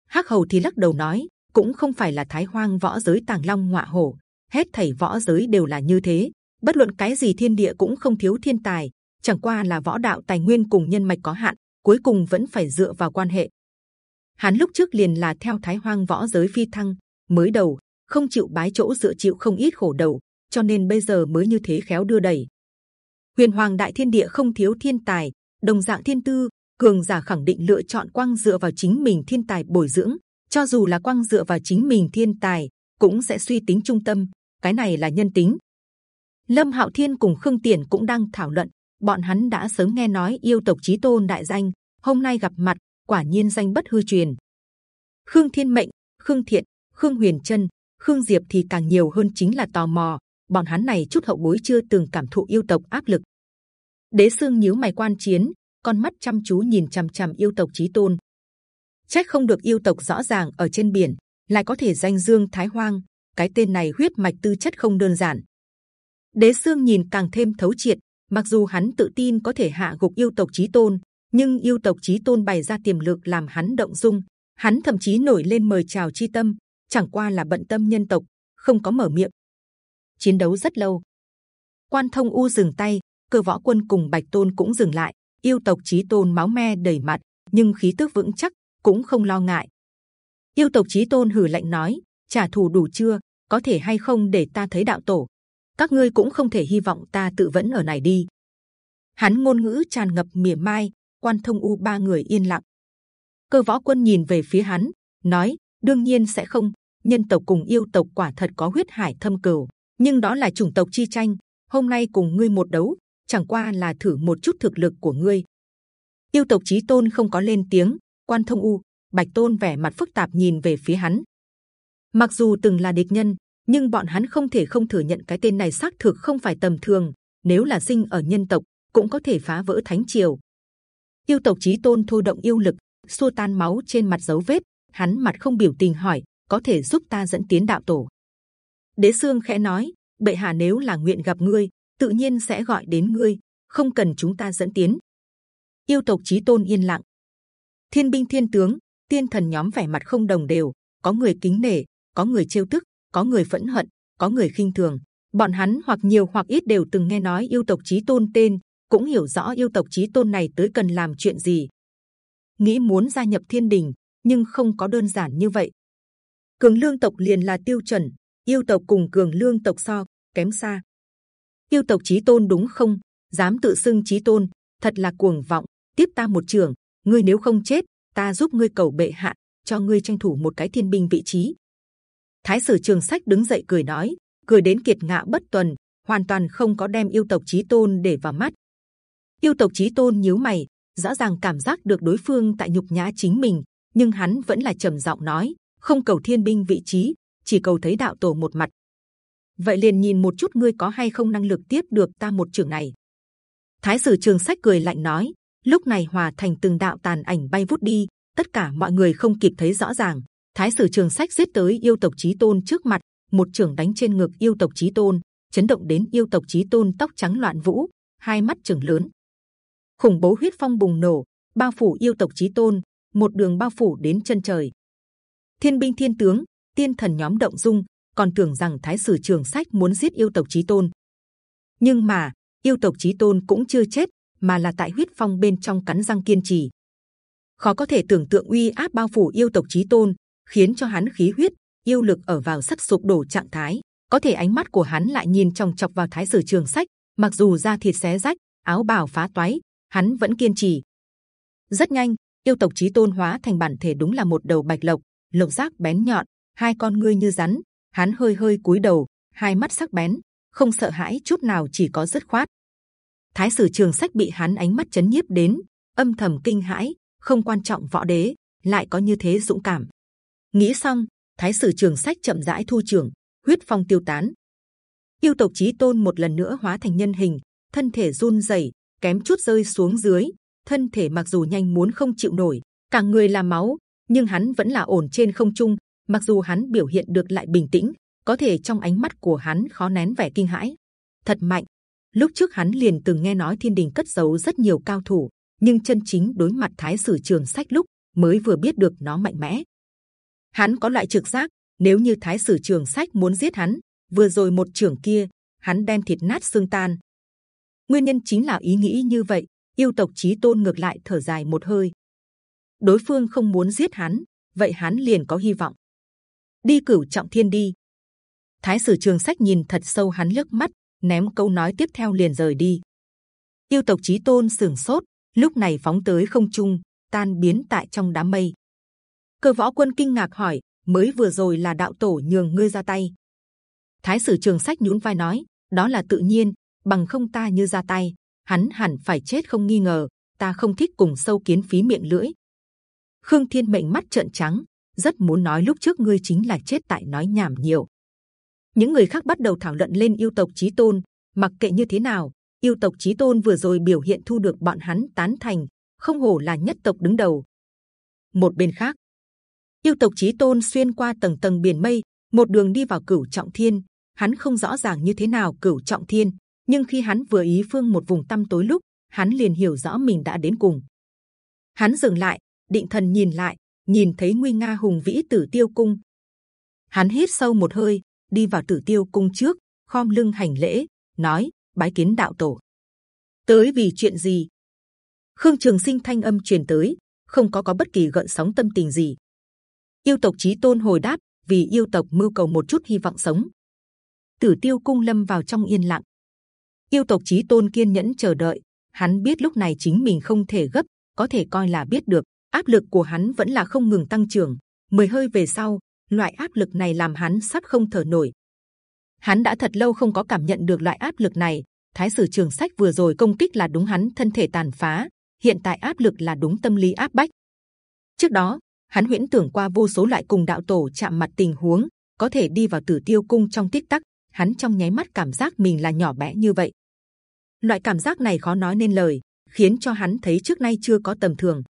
Hắc hầu thì lắc đầu nói: cũng không phải là Thái hoang võ giới tàng long ngọa hổ, hết thảy võ giới đều là như thế. Bất luận cái gì thiên địa cũng không thiếu thiên tài, chẳng qua là võ đạo tài nguyên cùng nhân mạch có hạn, cuối cùng vẫn phải dựa vào quan hệ. Hắn lúc trước liền là theo Thái Hoang võ giới phi thăng, mới đầu không chịu bái chỗ dựa chịu không ít khổ đầu, cho nên bây giờ mới như thế khéo đưa đẩy. Huyền Hoàng Đại Thiên Địa không thiếu thiên tài, đồng dạng thiên tư, cường giả khẳng định lựa chọn quang dựa vào chính mình thiên tài bồi dưỡng. Cho dù là quang dựa vào chính mình thiên tài, cũng sẽ suy tính trung tâm. Cái này là nhân tính. Lâm Hạo Thiên cùng Khương Tiền cũng đang thảo luận. Bọn hắn đã sớm nghe nói yêu tộc chí tôn đại danh, hôm nay gặp mặt, quả nhiên danh bất hư truyền. Khương Thiên Mệnh, Khương Thiện, Khương Huyền Trân, Khương Diệp thì càng nhiều hơn chính là tò mò. Bọn hắn này chút hậu bối chưa từng cảm thụ yêu tộc áp lực. Đế Sương nhíu mày quan chiến, con mắt chăm chú nhìn c h ầ m c h ầ m yêu tộc chí tôn. Trách không được yêu tộc rõ ràng ở trên biển, lại có thể danh dương Thái Hoang. Cái tên này huyết mạch tư chất không đơn giản. Đế xương nhìn càng thêm thấu triệt, Mặc dù hắn tự tin có thể hạ gục yêu tộc chí tôn, nhưng yêu tộc chí tôn bày ra tiềm lực làm hắn động dung. Hắn thậm chí nổi lên mời chào chi tâm, chẳng qua là bận tâm nhân tộc, không có mở miệng. Chiến đấu rất lâu. Quan thông u dừng tay, cơ võ quân cùng bạch tôn cũng dừng lại. Yêu tộc chí tôn máu me đầy mặt, nhưng khí tức vững chắc, cũng không lo ngại. Yêu tộc chí tôn hừ lạnh nói: trả thù đủ chưa? Có thể hay không để ta thấy đạo tổ? Các ngươi cũng không thể hy vọng ta tự vẫn ở này đi. Hắn ngôn ngữ tràn ngập mỉa mai. Quan thông u ba người yên lặng. Cơ võ quân nhìn về phía hắn, nói: đương nhiên sẽ không. Nhân tộc cùng yêu tộc quả thật có huyết hải thâm cừu, nhưng đó là chủng tộc chi tranh. Hôm nay cùng ngươi một đấu, chẳng qua là thử một chút thực lực của ngươi. Yêu tộc chí tôn không có lên tiếng. Quan thông u, bạch tôn vẻ mặt phức tạp nhìn về phía hắn. Mặc dù từng là địch nhân, nhưng bọn hắn không thể không thừa nhận cái tên này xác thực không phải tầm thường. Nếu là sinh ở nhân tộc, cũng có thể phá vỡ thánh triều. Yêu tộc chí tôn thôi động yêu lực, xua tan máu trên mặt dấu vết. Hắn mặt không biểu tình hỏi, có thể giúp ta dẫn tiến đạo tổ. Đế xương khẽ nói, bệ hạ nếu là nguyện gặp ngươi, tự nhiên sẽ gọi đến ngươi, không cần chúng ta dẫn tiến. Yêu tộc chí tôn yên lặng. Thiên binh thiên tướng, tiên thần nhóm vẻ mặt không đồng đều, có người kính nể, có người trêu tức, có người phẫn hận, có người khinh thường. Bọn hắn hoặc nhiều hoặc ít đều từng nghe nói yêu tộc chí tôn tên, cũng hiểu rõ yêu tộc chí tôn này tới cần làm chuyện gì. Nghĩ muốn gia nhập thiên đình, nhưng không có đơn giản như vậy. Cường lương tộc liền là tiêu chuẩn, yêu tộc cùng cường lương tộc so kém xa. Yêu tộc chí tôn đúng không? Dám tự xưng chí tôn, thật là cuồng vọng. Tiếp ta một trường, ngươi nếu không chết, ta giúp ngươi cầu bệ hạ, cho ngươi tranh thủ một cái thiên binh vị trí. Thái sử Trường Sách đứng dậy cười nói, cười đến kiệt ngạo bất tuần, hoàn toàn không có đem yêu tộc chí tôn để vào mắt. Yêu tộc chí tôn nhíu mày, rõ ràng cảm giác được đối phương tại nhục nhã chính mình, nhưng hắn vẫn là trầm giọng nói, không cầu thiên binh vị trí, chỉ cầu thấy đạo tổ một mặt. Vậy liền nhìn một chút ngươi có hay không năng lực tiếp được ta một trường này. Thái sử Trường Sách cười lạnh nói, lúc này hòa thành từng đạo tàn ảnh bay vút đi, tất cả mọi người không kịp thấy rõ ràng. Thái sử Trường Sách giết tới yêu tộc chí tôn trước mặt, một trường đánh trên ngực yêu tộc chí tôn, chấn động đến yêu tộc chí tôn tóc trắng loạn vũ, hai mắt trừng lớn. khủng bố huyết phong bùng nổ, bao phủ yêu tộc chí tôn, một đường bao phủ đến chân trời. Thiên binh thiên tướng, tiên thần nhóm động dung, còn tưởng rằng Thái sử Trường Sách muốn giết yêu tộc chí tôn, nhưng mà yêu tộc chí tôn cũng chưa chết, mà là tại huyết phong bên trong cắn răng kiên trì. Khó có thể tưởng tượng uy áp bao phủ yêu tộc chí tôn, khiến cho hắn khí huyết, yêu lực ở vào sắp sụp đổ trạng thái. Có thể ánh mắt của hắn lại nhìn chòng chọc vào thái sử trường sách, mặc dù da thịt xé rách, áo bào phá toái, hắn vẫn kiên trì. Rất nhanh, yêu tộc chí tôn hóa thành bản thể đúng là một đầu bạch lộc, lộc giác bén nhọn, hai con ngươi như rắn. Hắn hơi hơi cúi đầu, hai mắt sắc bén, không sợ hãi chút nào, chỉ có dứt khoát. Thái sử Trường Sách bị hắn ánh mắt chấn nhiếp đến, âm thầm kinh hãi. Không quan trọng võ đế, lại có như thế dũng cảm. Nghĩ xong, Thái sử Trường Sách chậm rãi thu trưởng, huyết phong tiêu tán. Yêu tộc chí tôn một lần nữa hóa thành nhân hình, thân thể run rẩy, kém chút rơi xuống dưới. Thân thể mặc dù nhanh muốn không chịu nổi, cả người là máu, nhưng hắn vẫn là ổn trên không trung. Mặc dù hắn biểu hiện được lại bình tĩnh, có thể trong ánh mắt của hắn khó nén vẻ kinh hãi. Thật mạnh, lúc trước hắn liền từng nghe nói thiên đình cất giấu rất nhiều cao thủ nhưng chân chính đối mặt thái sử trường sách lúc mới vừa biết được nó mạnh mẽ hắn có loại trực giác nếu như thái sử trường sách muốn giết hắn vừa rồi một trưởng kia hắn đem thịt nát xương tan nguyên nhân chính là ý nghĩ như vậy yêu tộc chí tôn ngược lại thở dài một hơi đối phương không muốn giết hắn vậy hắn liền có hy vọng đi cửu trọng thiên đi thái sử trường sách nhìn thật sâu hắn lướt mắt ném câu nói tiếp theo liền rời đi. Yêu tộc chí tôn sừng sốt, lúc này phóng tới không trung, tan biến tại trong đám mây. Cơ võ quân kinh ngạc hỏi, mới vừa rồi là đạo tổ nhường ngươi ra tay. Thái sử trường sách nhún vai nói, đó là tự nhiên, bằng không ta như ra tay, hắn hẳn phải chết không nghi ngờ. Ta không thích cùng sâu kiến phí miệng lưỡi. Khương Thiên mệnh mắt trợn trắng, rất muốn nói lúc trước ngươi chính là chết tại nói nhảm nhiều những người khác bắt đầu thảo luận lên yêu tộc chí tôn mặc kệ như thế nào yêu tộc chí tôn vừa rồi biểu hiện thu được bọn hắn tán thành không hổ là nhất tộc đứng đầu một bên khác yêu tộc chí tôn xuyên qua tầng tầng biển mây, một đường đi vào cửu trọng thiên. Hắn không rõ ràng như thế nào cửu trọng thiên, nhưng khi hắn vừa ý phương một vùng tăm tối lúc, hắn liền hiểu rõ mình đã đến cùng. Hắn dừng lại, định thần nhìn lại, nhìn thấy nguy nga hùng vĩ tử tiêu cung. Hắn hít sâu một hơi, đi vào tử tiêu cung trước, khom lưng hành lễ, nói, bái kiến đạo tổ. Tới vì chuyện gì? Khương trường sinh thanh âm truyền tới, không có có bất kỳ gợn sóng tâm tình gì yêu tộc chí tôn hồi đáp, vì yêu tộc mưu cầu một chút hy vọng sống. Tử tiêu cung lâm vào trong yên lặng. Yêu tộc chí tôn kiên nhẫn chờ đợi, hắn biết lúc này chính mình không thể gấp, có thể coi là biết được, áp lực của hắn vẫn là không ngừng tăng trưởng. Mười hơi về sau, loại áp lực này làm hắn sắp không thở nổi. Hắn đã thật lâu không có cảm nhận được loại áp lực này, thái sử trường sách vừa rồi công kích là đúng hắn thân thể tàn phá, hiện tại áp lực là đúng tâm lý áp bách. Trước đó hắn huyễn tưởng qua vô số loại cùng đạo tổ chạm mặt tình huống, có thể đi vào tử tiêu cung trong tích tắc, hắn trong nháy mắt cảm giác mình là nhỏ bé như vậy. Loại cảm giác này khó nói nên lời, khiến cho hắn thấy trước nay chưa có tầm thường.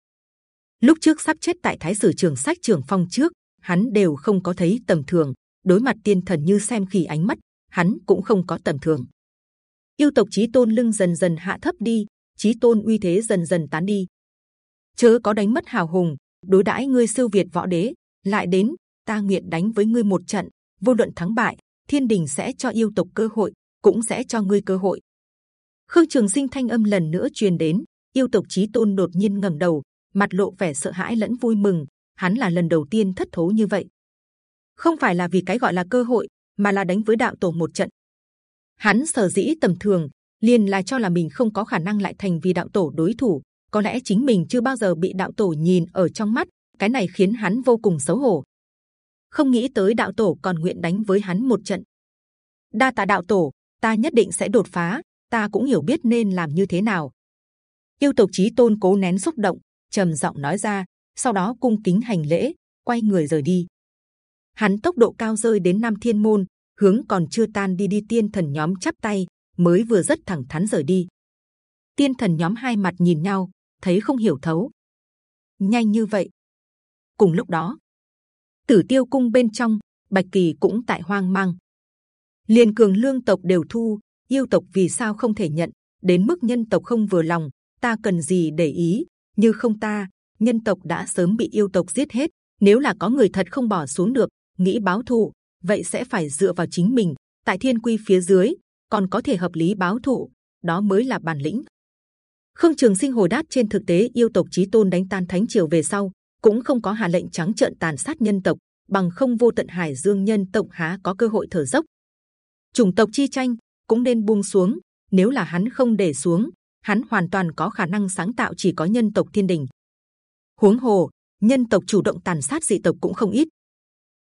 Lúc trước sắp chết tại thái sử trường sách trường phong trước, hắn đều không có thấy tầm thường, đối mặt tiên thần như xem khỉ ánh mắt, hắn cũng không có tầm thường. Yêu tộc chí tôn lưng dần dần hạ thấp đi, chí tôn uy thế dần dần tán đi. Chớ có đánh mất hào hùng đối đãi ngươi siêu việt võ đế, lại đến, ta nguyện đánh với ngươi một trận. Vô luận thắng bại, thiên đình sẽ cho yêu tộc cơ hội, cũng sẽ cho ngươi cơ hội. Khương trường sinh thanh âm lần nữa truyền đến, yêu tộc chí tôn đột nhiên ngẩng đầu, mặt lộ vẻ sợ hãi lẫn vui mừng. Hắn là lần đầu tiên thất thố như vậy. Không phải là vì cái gọi là cơ hội, mà là đánh với đạo tổ một trận. Hắn sở dĩ tầm thường, liền là cho là mình không có khả năng lại thành vì đạo tổ đối thủ có lẽ chính mình chưa bao giờ bị đạo tổ nhìn ở trong mắt, cái này khiến hắn vô cùng xấu hổ. Không nghĩ tới đạo tổ còn nguyện đánh với hắn một trận. Đa tạ đạo tổ, ta nhất định sẽ đột phá, ta cũng hiểu biết nên làm như thế nào. Yêu tộc chí tôn cố nén xúc động, trầm giọng nói ra, sau đó cung kính hành lễ, quay người rời đi. Hắn tốc độ cao rơi đến nam thiên môn, hướng còn chưa tan đi đi tiên thần nhóm chắp tay, mới vừa rất thẳng thắn rời đi. Tiên thần nhóm hai mặt nhìn nhau thấy không hiểu thấu. Nhanh như vậy. Cùng lúc đó, tử tiêu cung bên trong, bạch kỳ cũng tại hoang mang. Liền cường lương tộc đều thu, yêu tộc vì sao không thể nhận, đến mức nhân tộc không vừa lòng, ta cần gì để ý? Như không ta, nhân tộc đã sớm bị yêu tộc giết hết, nếu là có người thật không bỏ xuống được, nghĩ báo thù, vậy sẽ phải dựa vào chính mình, tại thiên quy phía dưới, còn có thể hợp lý báo thù, đó mới là bản lĩnh khương trường sinh hồi đáp trên thực tế yêu tộc chí tôn đánh tan thánh triều về sau, cũng không có hạ lệnh trắng trợn tàn sát nhân tộc, bằng không vô tận hải dương nhân tộc há có cơ hội thở dốc. Chủng tộc chi tranh cũng nên buông xuống, nếu là hắn không để xuống, hắn hoàn toàn có khả năng sáng tạo chỉ có nhân tộc thiên đình. Huống hồ, nhân tộc chủ động tàn sát dị tộc cũng không ít.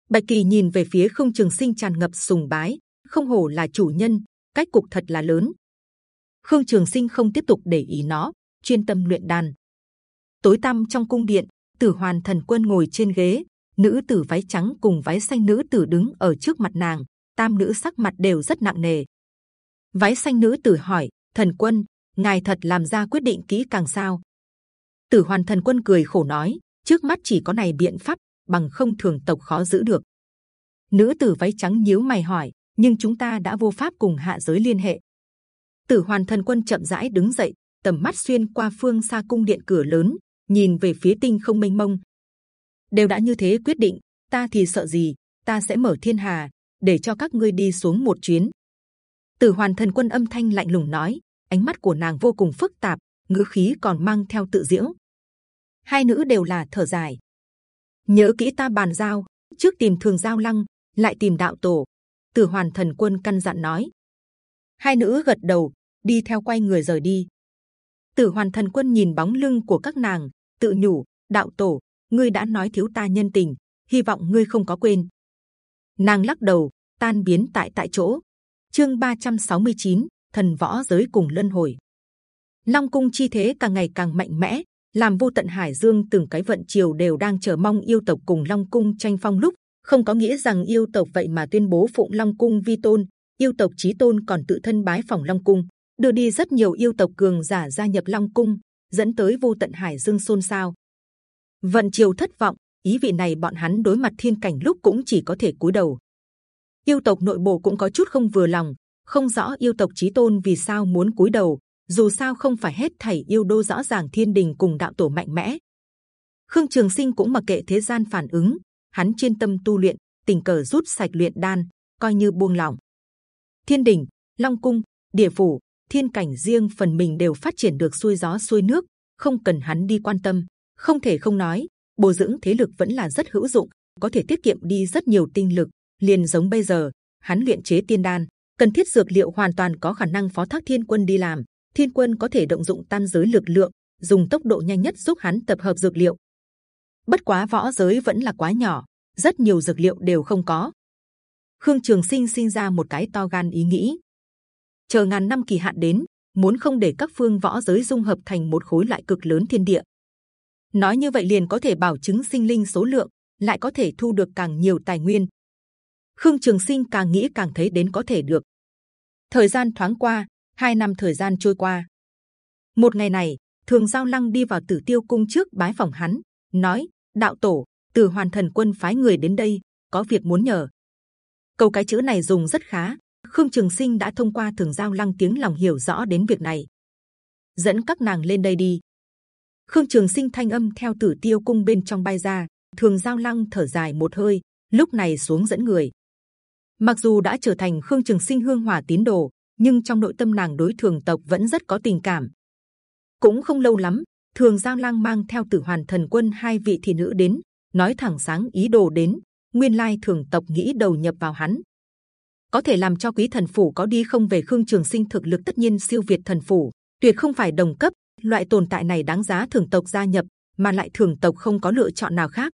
Bạch kỳ nhìn về phía không trường sinh tràn ngập sùng bái, không hổ là chủ nhân, cách cục thật là lớn khương trường sinh không tiếp tục để ý nó, chuyên tâm luyện đàn. Tối tăm trong cung điện, tử hoàn thần quân ngồi trên ghế, nữ tử váy trắng cùng váy xanh nữ tử đứng ở trước mặt nàng, tam nữ sắc mặt đều rất nặng nề. Váy xanh nữ tử hỏi, thần quân, ngài thật làm ra quyết định kỹ càng sao? Tử hoàn thần quân cười khổ nói, trước mắt chỉ có này biện pháp, bằng không thường tộc khó giữ được. Nữ tử váy trắng nhíu mày hỏi, nhưng chúng ta đã vô pháp cùng hạ giới liên hệ tử hoàn thần quân chậm rãi đứng dậy, tầm mắt xuyên qua phương xa cung điện cửa lớn, nhìn về phía tinh không mênh mông. Đều đã như thế quyết định, ta thì sợ gì, ta sẽ mở thiên hà, để cho các ngươi đi xuống một chuyến. Tử hoàn thần quân âm thanh lạnh lùng nói, ánh mắt của nàng vô cùng phức tạp, ngữ khí còn mang theo tự diễu. Hai nữ đều là thở dài. Nhớ kỹ ta bàn giao, trước tìm thường giao lăng, lại tìm đạo tổ. Tử hoàn thần quân căn dặn nói hai nữ gật đầu đi theo quay người rời đi. Tử hoàn thần quân nhìn bóng lưng của các nàng tự nhủ đạo tổ ngươi đã nói thiếu ta nhân tình hy vọng ngươi không có quên. Nàng lắc đầu tan biến tại tại chỗ. Chương 369, thần võ giới cùng lân hồi. Long cung chi thế càng ngày càng mạnh mẽ làm vô tận hải dương từng cái vận chiều đều đang chờ mong yêu tộc cùng long cung tranh phong lúc. Không có nghĩa rằng yêu tộc vậy mà tuyên bố phụng long cung vi tôn yêu tộc chí tôn còn tự thân bái phòng long cung đưa đi rất nhiều yêu tộc cường giả gia nhập long cung dẫn tới vô tận hải dương xôn xao vận triều thất vọng ý vị này bọn hắn đối mặt thiên cảnh lúc cũng chỉ có thể cúi đầu yêu tộc nội bộ cũng có chút không vừa lòng không rõ yêu tộc chí tôn vì sao muốn cúi đầu. Dù sao không phải hết thảy yêu đô rõ ràng thiên đình cùng đạo tổ mạnh mẽ. Khương Trường Sinh cũng mặc kệ thế gian phản ứng, hắn chuyên tâm tu luyện, tình cờ rút sạch luyện đan, coi như buông lỏng. Thiên đình, Long cung, Địa phủ, Thiên cảnh riêng phần mình đều phát triển được xuôi gió xuôi nước, không cần hắn đi quan tâm. Không thể không nói, bồi dưỡng thế lực vẫn là rất hữu dụng, có thể tiết kiệm đi rất nhiều tinh lực. liền giống bây giờ, hắn luyện chế tiên đan, cần thiết dược liệu hoàn toàn có khả năng phó thác thiên quân đi làm. Thiên quân có thể động dụng tam giới lực lượng, dùng tốc độ nhanh nhất giúp hắn tập hợp dược liệu. Bất quá võ giới vẫn là quá nhỏ, rất nhiều dược liệu đều không có. Khương Trường Sinh sinh ra một cái to gan ý nghĩ, chờ ngàn năm kỳ hạn đến, muốn không để các phương võ giới dung hợp thành một khối lại cực lớn thiên địa. Nói như vậy liền có thể bảo chứng sinh linh số lượng, lại có thể thu được càng nhiều tài nguyên. Khương Trường Sinh càng nghĩ càng thấy đến có thể được. Thời gian thoáng qua, hai năm thời gian trôi qua. Một ngày này, Thường Giao Lăng đi vào Tử Tiêu Cung trước bái phòng hắn, nói: Đạo tổ, Từ Hoàn Thần Quân phái người đến đây, có việc muốn nhờ. Câu cái chữ này dùng rất khá, Khương Trường Sinh đã thông qua Thường Giao Lăng tiếng lòng hiểu rõ đến việc này, dẫn các nàng lên đây đi. Khương Trường Sinh thanh âm theo Tử Tiêu Cung bên trong bay ra, Thường Giao Lăng thở dài một hơi, lúc này xuống dẫn người. Mặc dù đã trở thành Khương Trường Sinh hương hỏa tín đồ, nhưng trong nội tâm nàng đối Thường tộc vẫn rất có tình cảm. Cũng không lâu lắm, Thường Giao Lăng mang theo Tử Hoàn Thần Quân hai vị thị nữ đến, nói thẳng sáng ý đồ đến. Nguyên lai Thường tộc nghĩ đầu nhập vào hắn, có thể làm cho quý thần phủ có đi không về khương trường sinh thực lực tất nhiên siêu việt thần phủ tuyệt không phải đồng cấp. Loại tồn tại này đáng giá thường tộc gia nhập mà lại thường tộc không có lựa chọn nào khác.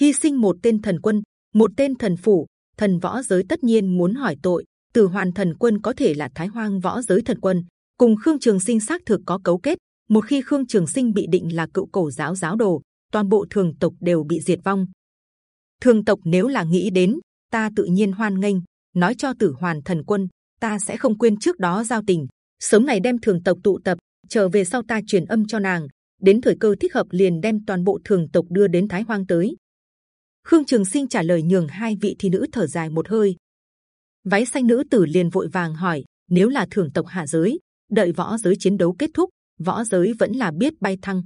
Hy sinh một tên thần quân một tên thần phủ thần võ giới tất nhiên muốn hỏi tội. Từ hoàn thần quân có thể là thái hoang võ giới thần quân cùng khương trường sinh xác thực có cấu kết. Một khi khương trường sinh bị định là cựu cổ giáo giáo đồ toàn bộ thường tộc đều bị diệt vong thường tộc nếu là nghĩ đến ta tự nhiên hoan nghênh nói cho Tử Hoàn Thần Quân, ta sẽ không quên trước đó giao tình. Sớm ngày đem thường tộc tụ tập, trở về sau ta truyền âm cho nàng. Đến thời cơ thích hợp liền đem toàn bộ thường tộc đưa đến Thái Hoang tới. Khương Trường Sinh trả lời nhường hai vị thị nữ thở dài một hơi. Váy xanh nữ tử liền vội vàng hỏi: nếu là thường tộc hạ giới, đợi võ giới chiến đấu kết thúc, võ giới vẫn là biết bay thăng.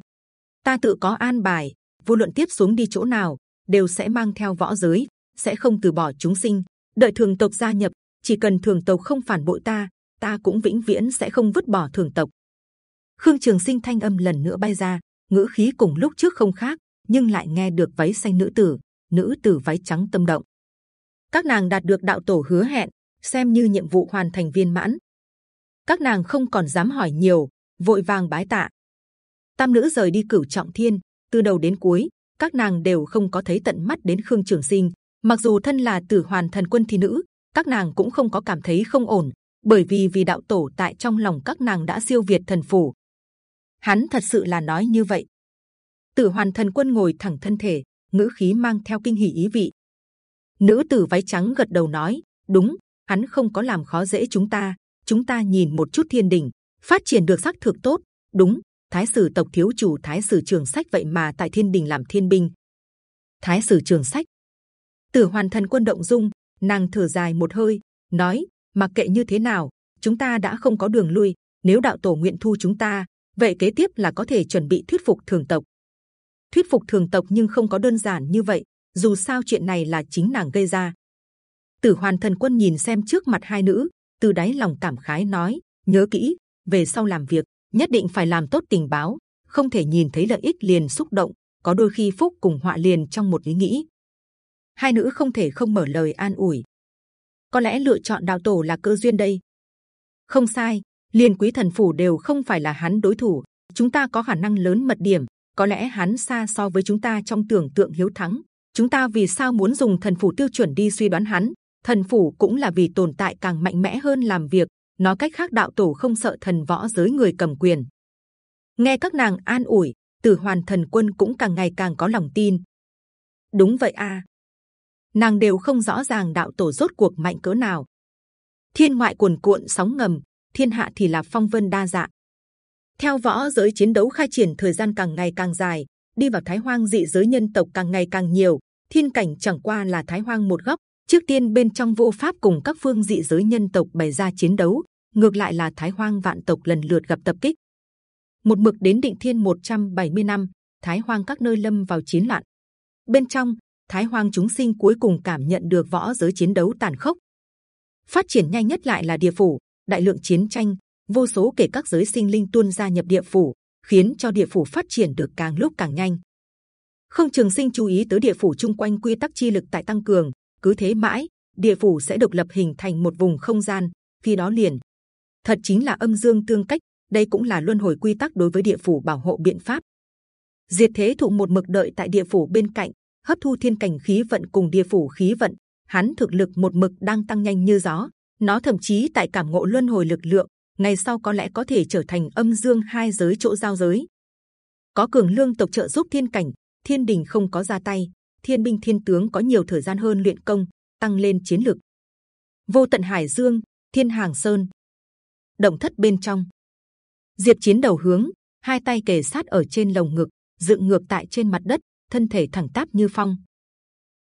Ta tự có an bài, vô luận tiếp xuống đi chỗ nào, đều sẽ mang theo võ giới, sẽ không từ bỏ chúng sinh. Đợi thường tộc gia nhập chỉ cần thường tộc không phản bội ta ta cũng vĩnh viễn sẽ không vứt bỏ thường tộc. Khương trường sinh thanh âm lần nữa bay ra ngữ khí cùng lúc trước không khác nhưng lại nghe được váy xanh nữ tử nữ tử váy trắng tâm động. Các nàng đạt được đạo tổ hứa hẹn xem như nhiệm vụ hoàn thành viên mãn. Các nàng không còn dám hỏi nhiều vội vàng bái tạ. Tam nữ rời đi cửu trọng thiên từ đầu đến cuối các nàng đều không có thấy tận mắt đến khương trường sinh Mặc dù thân là Tử Hoàn Thần Quân thi nữ, các nàng cũng không có cảm thấy không ổn, bởi vì vì đạo tổ tại trong lòng các nàng đã siêu việt thần phủ. Hắn thật sự là nói như vậy. Tử Hoàn Thần Quân ngồi thẳng thân thể, ngữ khí mang theo kinh hỉ ý vị. Nữ tử váy trắng gật đầu nói, đúng, hắn không có làm khó dễ chúng ta. Chúng ta nhìn một chút thiên đình, phát triển được sắc thực tốt. Đúng, Thái sử tộc thiếu chủ Thái sử trường sách vậy mà tại thiên đình làm thiên binh. Thái sử trường sách Tử Hoàn Thần Quân động dung, nàng thở dài một hơi, nói: mặc kệ như thế nào, chúng ta đã không có đường lui. Nếu đạo tổ nguyện thu chúng ta, vậy kế tiếp là có thể chuẩn bị thuyết phục thường tộc. Thuyết phục thường tộc nhưng không có đơn giản như vậy. Dù sao chuyện này là chính nàng gây ra. Tử Hoàn Thần Quân nhìn xem trước mặt hai nữ, từ đáy lòng cảm khái nói: nhớ kỹ, về sau làm việc nhất định phải làm tốt tình báo, không thể nhìn thấy lợi ích liền xúc động. Có đôi khi phúc cùng họa liền trong một ý nghĩ, hai nữ không thể không mở lời an ủi. Có lẽ lựa chọn đào tổ là cơ duyên đây. Không sai, liền quý thần phủ đều không phải là hắn đối thủ. Chúng ta có khả năng lớn mật điểm, có lẽ hắn xa so với chúng ta trong tưởng tượng hiếu thắng. Chúng ta vì sao muốn dùng thần phủ tiêu chuẩn đi suy đoán hắn? Thần phủ cũng là vì tồn tại càng mạnh mẽ hơn làm việc. Nói cách khác, đạo tổ không sợ thần võ giới người cầm quyền. Nghe các nàng an ủi, Tử Hoàn Thần Quân cũng càng ngày càng có lòng tin. Đúng vậy a, nàng đều không rõ ràng đạo tổ rốt cuộc mạnh cỡ nào. Thiên ngoại cuồn cuộn sóng ngầm, thiên hạ thì là phong vân đa dạng. Theo võ giới chiến đấu khai triển thời gian càng ngày càng dài, đi vào Thái Hoang dị giới nhân tộc càng ngày càng nhiều. Thiên cảnh chẳng qua là Thái Hoang một góc, Trước tiên bên trong vô pháp cùng các phương dị giới nhân tộc bày ra chiến đấu, ngược lại là Thái Hoang vạn tộc lần lượt gặp tập kích. Một mực đến định thiên 170 năm, Thái Hoang các nơi lâm vào chiến loạn. Bên trong, Thái Hoang chúng sinh cuối cùng cảm nhận được võ giới chiến đấu tàn khốc. Phát triển nhanh nhất lại là địa phủ, đại lượng chiến tranh, vô số kể các giới sinh linh tuôn ra nhập địa phủ, khiến cho địa phủ phát triển được càng lúc càng nhanh. Không Trường Sinh chú ý tới địa phủ chung quanh quy tắc chi lực tại tăng cường, cứ thế mãi, địa phủ sẽ độc lập hình thành một vùng không gian. Khi đó liền, thật chính là âm dương tương cách. Đây cũng là luân hồi quy tắc đối với địa phủ bảo hộ biện pháp. Diệt thế thụ một mực đợi tại địa phủ bên cạnh, hấp thu thiên cảnh khí vận cùng địa phủ khí vận. Hắn thực lực một mực đang tăng nhanh như gió. Nó thậm chí tại cảm ngộ luân hồi lực lượng, ngày sau có lẽ có thể trở thành âm dương hai giới chỗ giao giới. Có cường lương tộc trợ giúp thiên cảnh, thiên đình không có ra tay, thiên binh thiên tướng có nhiều thời gian hơn luyện công, tăng lên chiến lực. Vô tận hải dương, thiên hàng sơn, động thất bên trong, diệp chiến đầu hướng, hai tay kề sát ở trên lồng ngực, dựng ngược tại trên mặt đất, thân thể thẳng tắp như phong.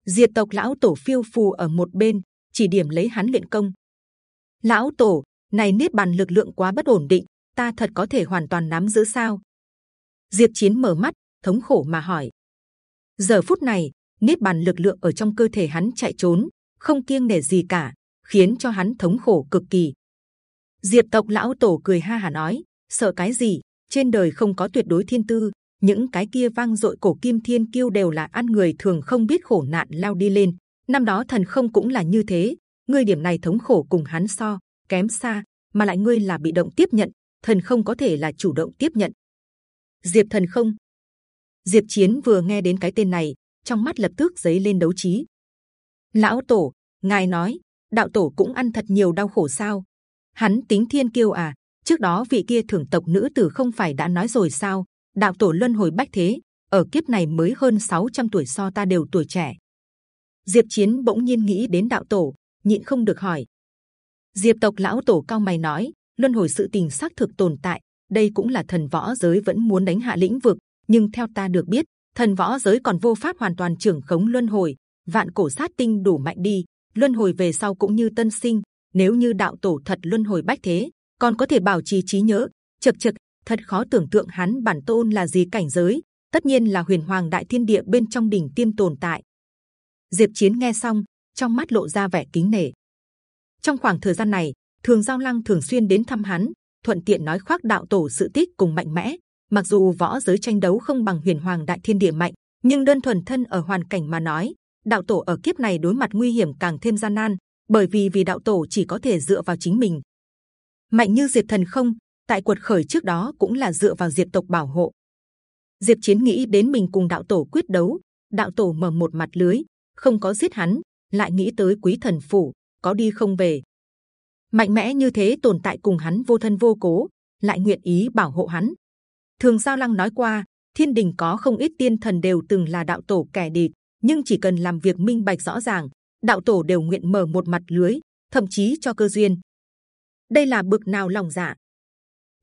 Diệt tộc lão tổ phiêu phù ở một bên, chỉ điểm lấy hắn luyện công. Lão tổ, này niết bàn lực lượng quá bất ổn định, ta thật có thể hoàn toàn nắm giữ sao? Diệp Chiến mở mắt, thống khổ mà hỏi. Giờ phút này, niết bàn lực lượng ở trong cơ thể hắn chạy trốn, không kiêng nể gì cả, khiến cho hắn thống khổ cực kỳ. Diệp tộc lão tổ cười ha hà nói: sợ cái gì? Trên đời không có tuyệt đối thiên tư, những cái kia vang dội cổ kim thiên kiêu đều là ăn người thường không biết khổ nạn lao đi lên. Năm đó thần không cũng là như thế. Ngươi điểm này thống khổ cùng hắn so kém xa, mà lại ngươi là bị động tiếp nhận, thần không có thể là chủ động tiếp nhận. Diệp thần không. Diệp chiến vừa nghe đến cái tên này, trong mắt lập tức giấy lên đấu trí. Lão tổ, ngài nói, đạo tổ cũng ăn thật nhiều đau khổ sao? Hắn tính thiên kiêu à? Trước đó vị kia thưởng tộc nữ tử không phải đã nói rồi sao? Đạo tổ luân hồi bách thế, ở kiếp này mới hơn 600 tuổi so ta đều tuổi trẻ. Diệp Chiến bỗng nhiên nghĩ đến đạo tổ, nhịn không được hỏi. Diệp tộc lão tổ cao mày nói, luân hồi sự tình xác thực tồn tại, đây cũng là thần võ giới vẫn muốn đánh hạ lĩnh vực, nhưng theo ta được biết, thần võ giới còn vô pháp hoàn toàn trưởng khống luân hồi, vạn cổ sát tinh đủ mạnh đi, luân hồi về sau cũng như tân sinh, nếu như đạo tổ thật luân hồi bách thế, còn có thể bảo trì trí nhớ, chật chật, thật khó tưởng tượng hắn bản tôn là gì cảnh giới, tất nhiên là huyền hoàng đại thiên địa bên trong đỉnh tiêm tồn tại. Diệp chiến nghe xong, trong mắt lộ ra vẻ kính nể. Trong khoảng thời gian này, thường giao lăng thường xuyên đến thăm hắn, thuận tiện nói khoác đạo tổ sự tích cùng mạnh mẽ mặc dù võ giới tranh đấu không bằng huyền hoàng đại thiên địa mạnh, nhưng đơn thuần thân ở hoàn cảnh mà nói, đạo tổ ở kiếp này đối mặt nguy hiểm càng thêm gian nan, bởi vì vì đạo tổ chỉ có thể dựa vào chính mình. Mạnh như diệp thần không, tại cuộc khởi trước đó cũng là dựa vào diệp tộc bảo hộ. Diệp chiến nghĩ đến mình cùng đạo tổ quyết đấu, đạo tổ mở một mặt lưới, không có giết hắn, lại nghĩ tới quý thần phủ, có đi không về. Mạnh mẽ như thế tồn tại cùng hắn vô thân vô cố, lại nguyện ý bảo hộ hắn thường giao lăng nói qua, thiên đình có không ít tiên thần đều từng là đạo tổ kẻ địch, nhưng chỉ cần làm việc minh bạch rõ ràng, đạo tổ đều nguyện mở một mặt lưới, thậm chí cho cơ duyên. Đây là bực nào lòng dạ?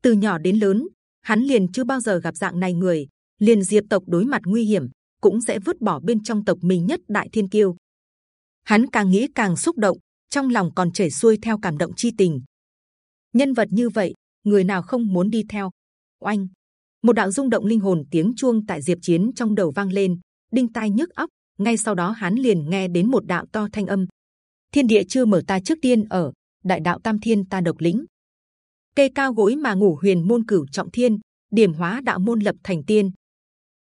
Từ nhỏ đến lớn, hắn liền chưa bao giờ gặp dạng này người, liền diệt tộc đối mặt nguy hiểm, cũng sẽ vứt bỏ bên trong tộc mình nhất đại thiên kiêu. Hắn càng nghĩ càng xúc động, trong lòng còn chảy xuôi theo cảm động chi tình. Nhân vật như vậy, người nào không muốn đi theo? Oanh! Một đạo rung động linh hồn tiếng chuông tại diệp chiến trong đầu vang lên, đinh tai nhức óc. Ngay sau đó hắn liền nghe đến một đạo to thanh âm. Thiên địa chưa mở ta trước tiên ở, đại đạo tam thiên ta độc lĩnh. Cây cao gối mà ngủ huyền môn cửu trọng thiên, điểm hóa đạo môn lập thành tiên.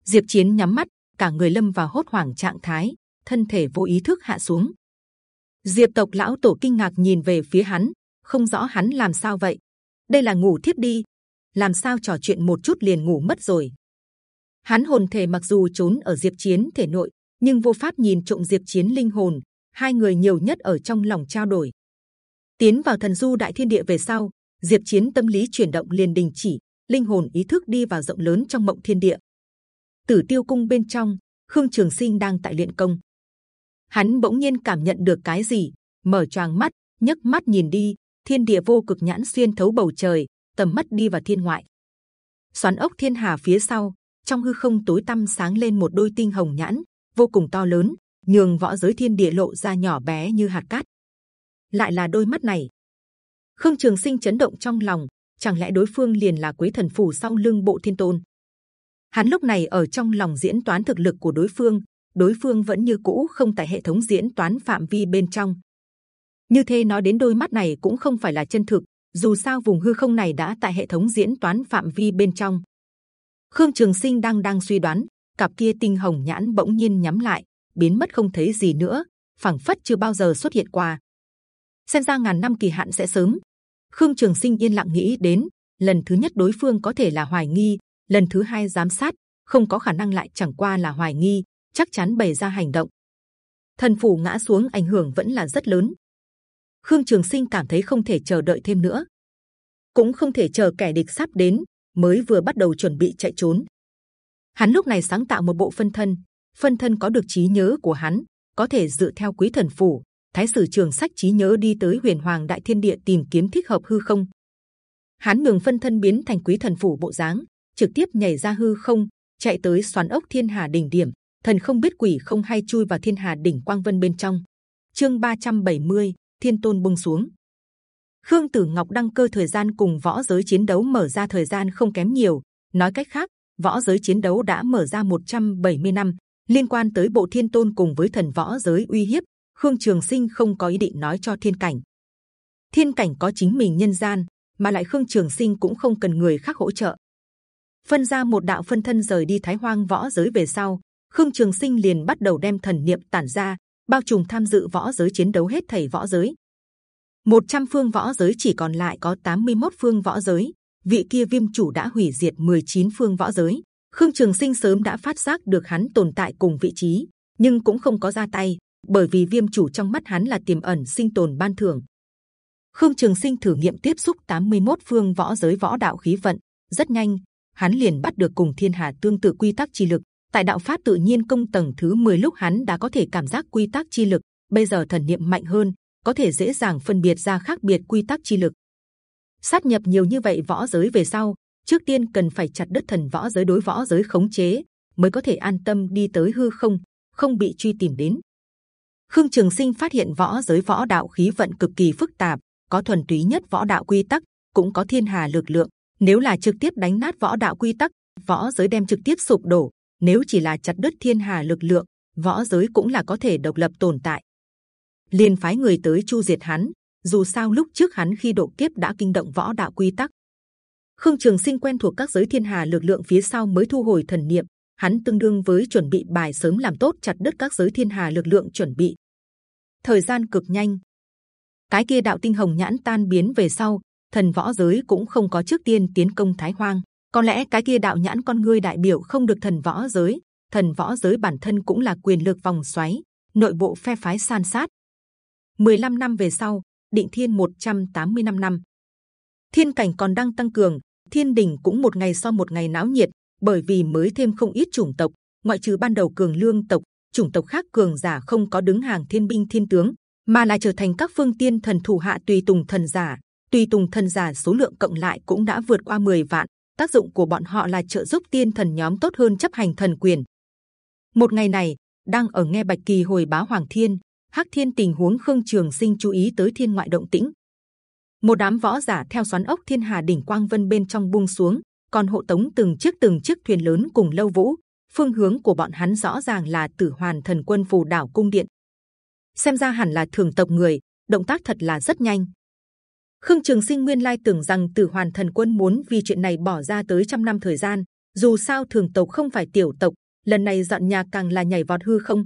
Diệp chiến nhắm mắt, cả người lâm vào hốt hoảng trạng thái, thân thể vô ý thức hạ xuống. Diệp tộc lão tổ kinh ngạc nhìn về phía hắn, không rõ hắn làm sao vậy. Đây là ngủ thiếp đi làm sao trò chuyện một chút liền ngủ mất rồi? Hắn hồn thể mặc dù trốn ở diệp chiến thể nội, nhưng vô pháp nhìn trộm diệp chiến linh hồn, hai người nhiều nhất ở trong lòng trao đổi. Tiến vào thần du đại thiên địa về sau, diệp chiến tâm lý chuyển động liền đình chỉ, linh hồn ý thức đi vào rộng lớn trong mộng thiên địa. Tử tiêu cung bên trong, khương trường sinh đang tại luyện công. Hắn bỗng nhiên cảm nhận được cái gì, mở choàng mắt, nhấc mắt nhìn đi, thiên địa vô cực nhãn xuyên thấu bầu trời tầm mắt đi vào thiên ngoại xoắn ốc thiên hà phía sau trong hư không tối tăm sáng lên một đôi tinh hồng nhãn vô cùng to lớn nhường võ giới thiên địa lộ ra nhỏ bé như hạt cát. Lại là đôi mắt này. Khương Trường Sinh chấn động trong lòng, chẳng lẽ đối phương liền là Quế Thần Phủ sau lưng Bộ Thiên Tôn? Hắn lúc này ở trong lòng diễn toán thực lực của đối phương, đối phương vẫn như cũ không tại hệ thống diễn toán phạm vi bên trong. Như thế nói đến đôi mắt này cũng không phải là chân thực, dù sao vùng hư không này đã tại hệ thống diễn toán phạm vi bên trong. Khương Trường Sinh đang đang suy đoán, cặp kia tinh hồng nhãn bỗng nhiên nhắm lại, biến mất không thấy gì nữa, phảng phất chưa bao giờ xuất hiện qua. Xem ra ngàn năm kỳ hạn sẽ sớm. Khương Trường Sinh yên lặng nghĩ đến, lần thứ nhất đối phương có thể là hoài nghi, lần thứ hai giám sát, không có khả năng lại chẳng qua là hoài nghi, chắc chắn bày ra hành động. Thần phủ ngã xuống ảnh hưởng vẫn là rất lớn. Khương Trường Sinh cảm thấy không thể chờ đợi thêm nữa, cũng không thể chờ kẻ địch sắp đến, mới vừa bắt đầu chuẩn bị chạy trốn. Hắn lúc này sáng tạo một bộ phân thân, phân thân có được trí nhớ của hắn, có thể dựa theo quý thần phủ, thái sử trường sách trí nhớ đi tới huyền hoàng đại thiên địa tìm kiếm thích hợp hư không. Hắn nhường phân thân biến thành quý thần phủ bộ dáng, trực tiếp nhảy ra hư không, chạy tới xoắn ốc thiên hà đỉnh điểm. Thần không biết quỷ không hay chui vào thiên hà đỉnh quang vân bên trong. Chương 370, thiên tôn bung xuống. Khương Tử Ngọc đăng cơ thời gian cùng võ giới chiến đấu mở ra thời gian không kém nhiều. Nói cách khác, võ giới chiến đấu đã mở ra 170 năm. Liên quan tới bộ thiên tôn cùng với thần võ giới uy hiếp, Khương Trường Sinh không có ý định nói cho thiên cảnh. Thiên cảnh có chính mình nhân gian, mà lại Khương Trường Sinh cũng không cần người khác hỗ trợ. Phân ra một đạo phân thân rời đi Thái Hoang võ giới về sau, Khương Trường Sinh liền bắt đầu đem thần niệm tản ra, bao trùm tham dự võ giới chiến đấu hết thảy võ giới. 100 phương võ giới chỉ còn lại có 81 phương võ giới. Vị kia viêm chủ đã hủy diệt 19 phương võ giới. Khương Trường Sinh sớm đã phát giác được hắn tồn tại cùng vị trí, nhưng cũng không có ra tay, bởi vì viêm chủ trong mắt hắn là tiềm ẩn sinh tồn ban thưởng. Khương Trường Sinh thử nghiệm tiếp xúc 81 phương võ giới võ đạo khí vận, rất nhanh hắn liền bắt được cùng thiên hà tương tự quy tắc chi lực. Tại đạo pháp tự nhiên công tầng thứ 10 lúc hắn đã có thể cảm giác quy tắc chi lực. Bây giờ thần niệm mạnh hơn, có thể dễ dàng phân biệt ra khác biệt quy tắc chi lực. Sát nhập nhiều như vậy võ giới về sau, trước tiên cần phải chặt đứt thần võ giới đối võ giới khống chế, mới có thể an tâm đi tới hư không, không bị truy tìm đến. Khương Trường Sinh phát hiện võ giới võ đạo khí vận cực kỳ phức tạp, có thuần túy nhất võ đạo quy tắc, cũng có thiên hà lực lượng. Nếu là trực tiếp đánh nát võ đạo quy tắc, võ giới đem trực tiếp sụp đổ. Nếu chỉ là chặt đứt thiên hà lực lượng, võ giới cũng là có thể độc lập tồn tại liền phái người tới chu diệt hắn. Dù sao lúc trước hắn khi độ kiếp đã kinh động võ đạo quy tắc, Khương Trường Sinh quen thuộc các giới thiên hà lực lượng phía sau mới thu hồi thần niệm. Hắn tương đương với chuẩn bị bài sớm làm tốt chặt đứt các giới thiên hà lực lượng chuẩn bị. Thời gian cực nhanh. Cái kia đạo tinh hồng nhãn tan biến về sau, thần võ giới cũng không có trước tiên tiến công Thái Hoang. Có lẽ cái kia đạo nhãn con ngươi đại biểu không được thần võ giới. Thần võ giới bản thân cũng là quyền lực vòng xoáy, nội bộ phe phái san sát, 15 năm về sau, định thiên 185 năm, thiên cảnh còn đang tăng cường, thiên đình cũng một ngày so một ngày náo nhiệt, bởi vì mới thêm không ít chủng tộc, ngoại trừ ban đầu cường lương tộc, chủng tộc khác cường giả không có đứng hàng thiên binh thiên tướng, mà là trở thành các phương tiên thần thủ hạ tùy tùng thần giả. Tùy tùng thần giả số lượng cộng lại cũng đã vượt qua 10 vạn. Tác dụng của bọn họ là trợ giúp tiên thần nhóm tốt hơn chấp hành thần quyền. Một ngày này, đang ở nghe bạch kỳ hồi báo hoàng thiên, Hắc Thiên tình huống Khương Trường Sinh chú ý tới thiên ngoại động tĩnh. Một đám võ giả theo xoắn ốc thiên hà đỉnh quang vân bên trong buông xuống, còn hộ tống từng chiếc từng chiếc thuyền lớn cùng lâu vũ. Phương hướng của bọn hắn rõ ràng là Tử Hoàn Thần Quân phù đảo cung điện. Xem ra hẳn là thường tộc người, động tác thật là rất nhanh. Khương Trường Sinh nguyên lai tưởng rằng Tử Hoàn Thần Quân muốn vì chuyện này bỏ ra tới trăm năm thời gian. Dù sao thường tộc không phải tiểu tộc, lần này dọn nhà càng là nhảy vọt hư không.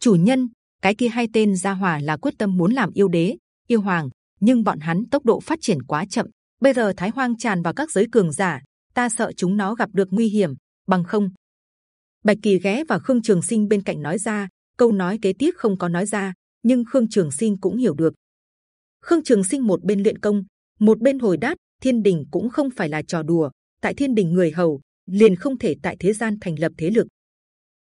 Chủ nhân, cái kia hai tên gia hỏa là quyết tâm muốn làm yêu đế yêu hoàng nhưng bọn hắn tốc độ phát triển quá chậm bây giờ thái hoang tràn vào các giới cường giả ta sợ chúng nó gặp được nguy hiểm bằng không bạch kỳ ghé vào khương trường sinh bên cạnh nói ra câu nói kế tiếp không có nói ra nhưng khương trường sinh cũng hiểu được khương trường sinh một bên luyện công một bên hồi đáp thiên đình cũng không phải là trò đùa tại thiên đình người hầu liền không thể tại thế gian thành lập thế lực.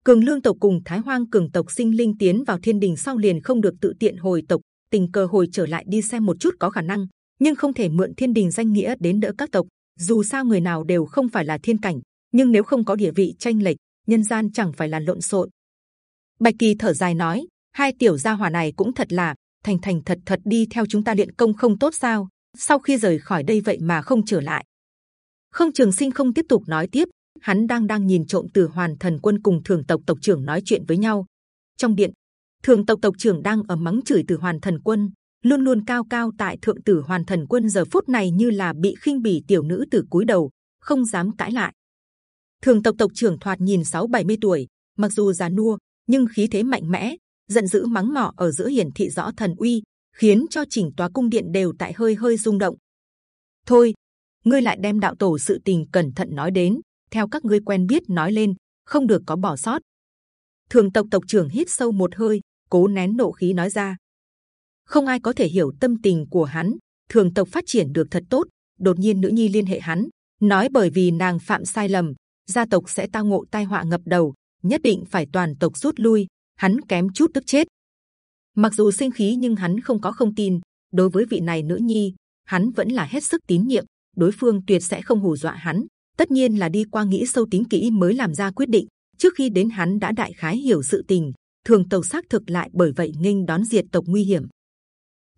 Cường lương tộc cùng thái hoang cường tộc sinh linh tiến vào thiên đình sau liền không được tự tiện hồi tộc tình cờ hồi trở lại đi xem một chút có khả năng nhưng không thể mượn thiên đình danh nghĩa đến đỡ các tộc dù sao người nào đều không phải là thiên cảnh nhưng nếu không có địa vị tranh lệch nhân gian chẳng phải là lộn xộn. Bạch Kỳ thở dài nói, hai tiểu gia hỏa này cũng thật là thành thành thật thật đi theo chúng ta luyện công không tốt sao? Sau khi rời khỏi đây vậy mà không trở lại. Không Trường Sinh không tiếp tục nói tiếp, hắn đang đang nhìn trộm từ Hoàn Thần Quân cùng Thường tộc tộc trưởng nói chuyện với nhau. Trong điện, Thường tộc tộc trưởng đang ở mắng chửi từ Hoàn Thần Quân, luôn luôn cao cao tại thượng tử Hoàn Thần Quân giờ phút này như là bị khinh bỉ tiểu nữ từ cúi đầu, không dám cãi lại. Thường tộc tộc trưởng thoạt nhìn 6 70 tuổi, mặc dù già nua nhưng khí thế mạnh mẽ, giận dữ mắng mỏ ở giữa hiển thị rõ thần uy, khiến cho chỉnh tòa cung điện đều tại hơi hơi rung động. Thôi, ngươi lại đem đạo tổ sự tình cẩn thận nói đến, theo các ngươi quen biết nói lên, không được có bỏ sót. Thường tộc tộc trưởng hít sâu một hơi, cố nén nộ khí nói ra. Không ai có thể hiểu tâm tình của hắn. Thường tộc phát triển được thật tốt, đột nhiên nữ nhi liên hệ hắn, nói bởi vì nàng phạm sai lầm, gia tộc sẽ tao ngộ tai họa ngập đầu, nhất định phải toàn tộc rút lui. Hắn kém chút tức chết. Mặc dù sinh khí nhưng hắn không có không tin. Đối với vị này nữ nhi, hắn vẫn là hết sức tín nhiệm. Đối phương tuyệt sẽ không hù dọa hắn. Tất nhiên là đi qua nghĩ sâu tính kỹ mới làm ra quyết định. Trước khi đến hắn đã đại khái hiểu sự tình, thường tàu xác thực lại bởi vậy nghênh đón diệt tộc nguy hiểm.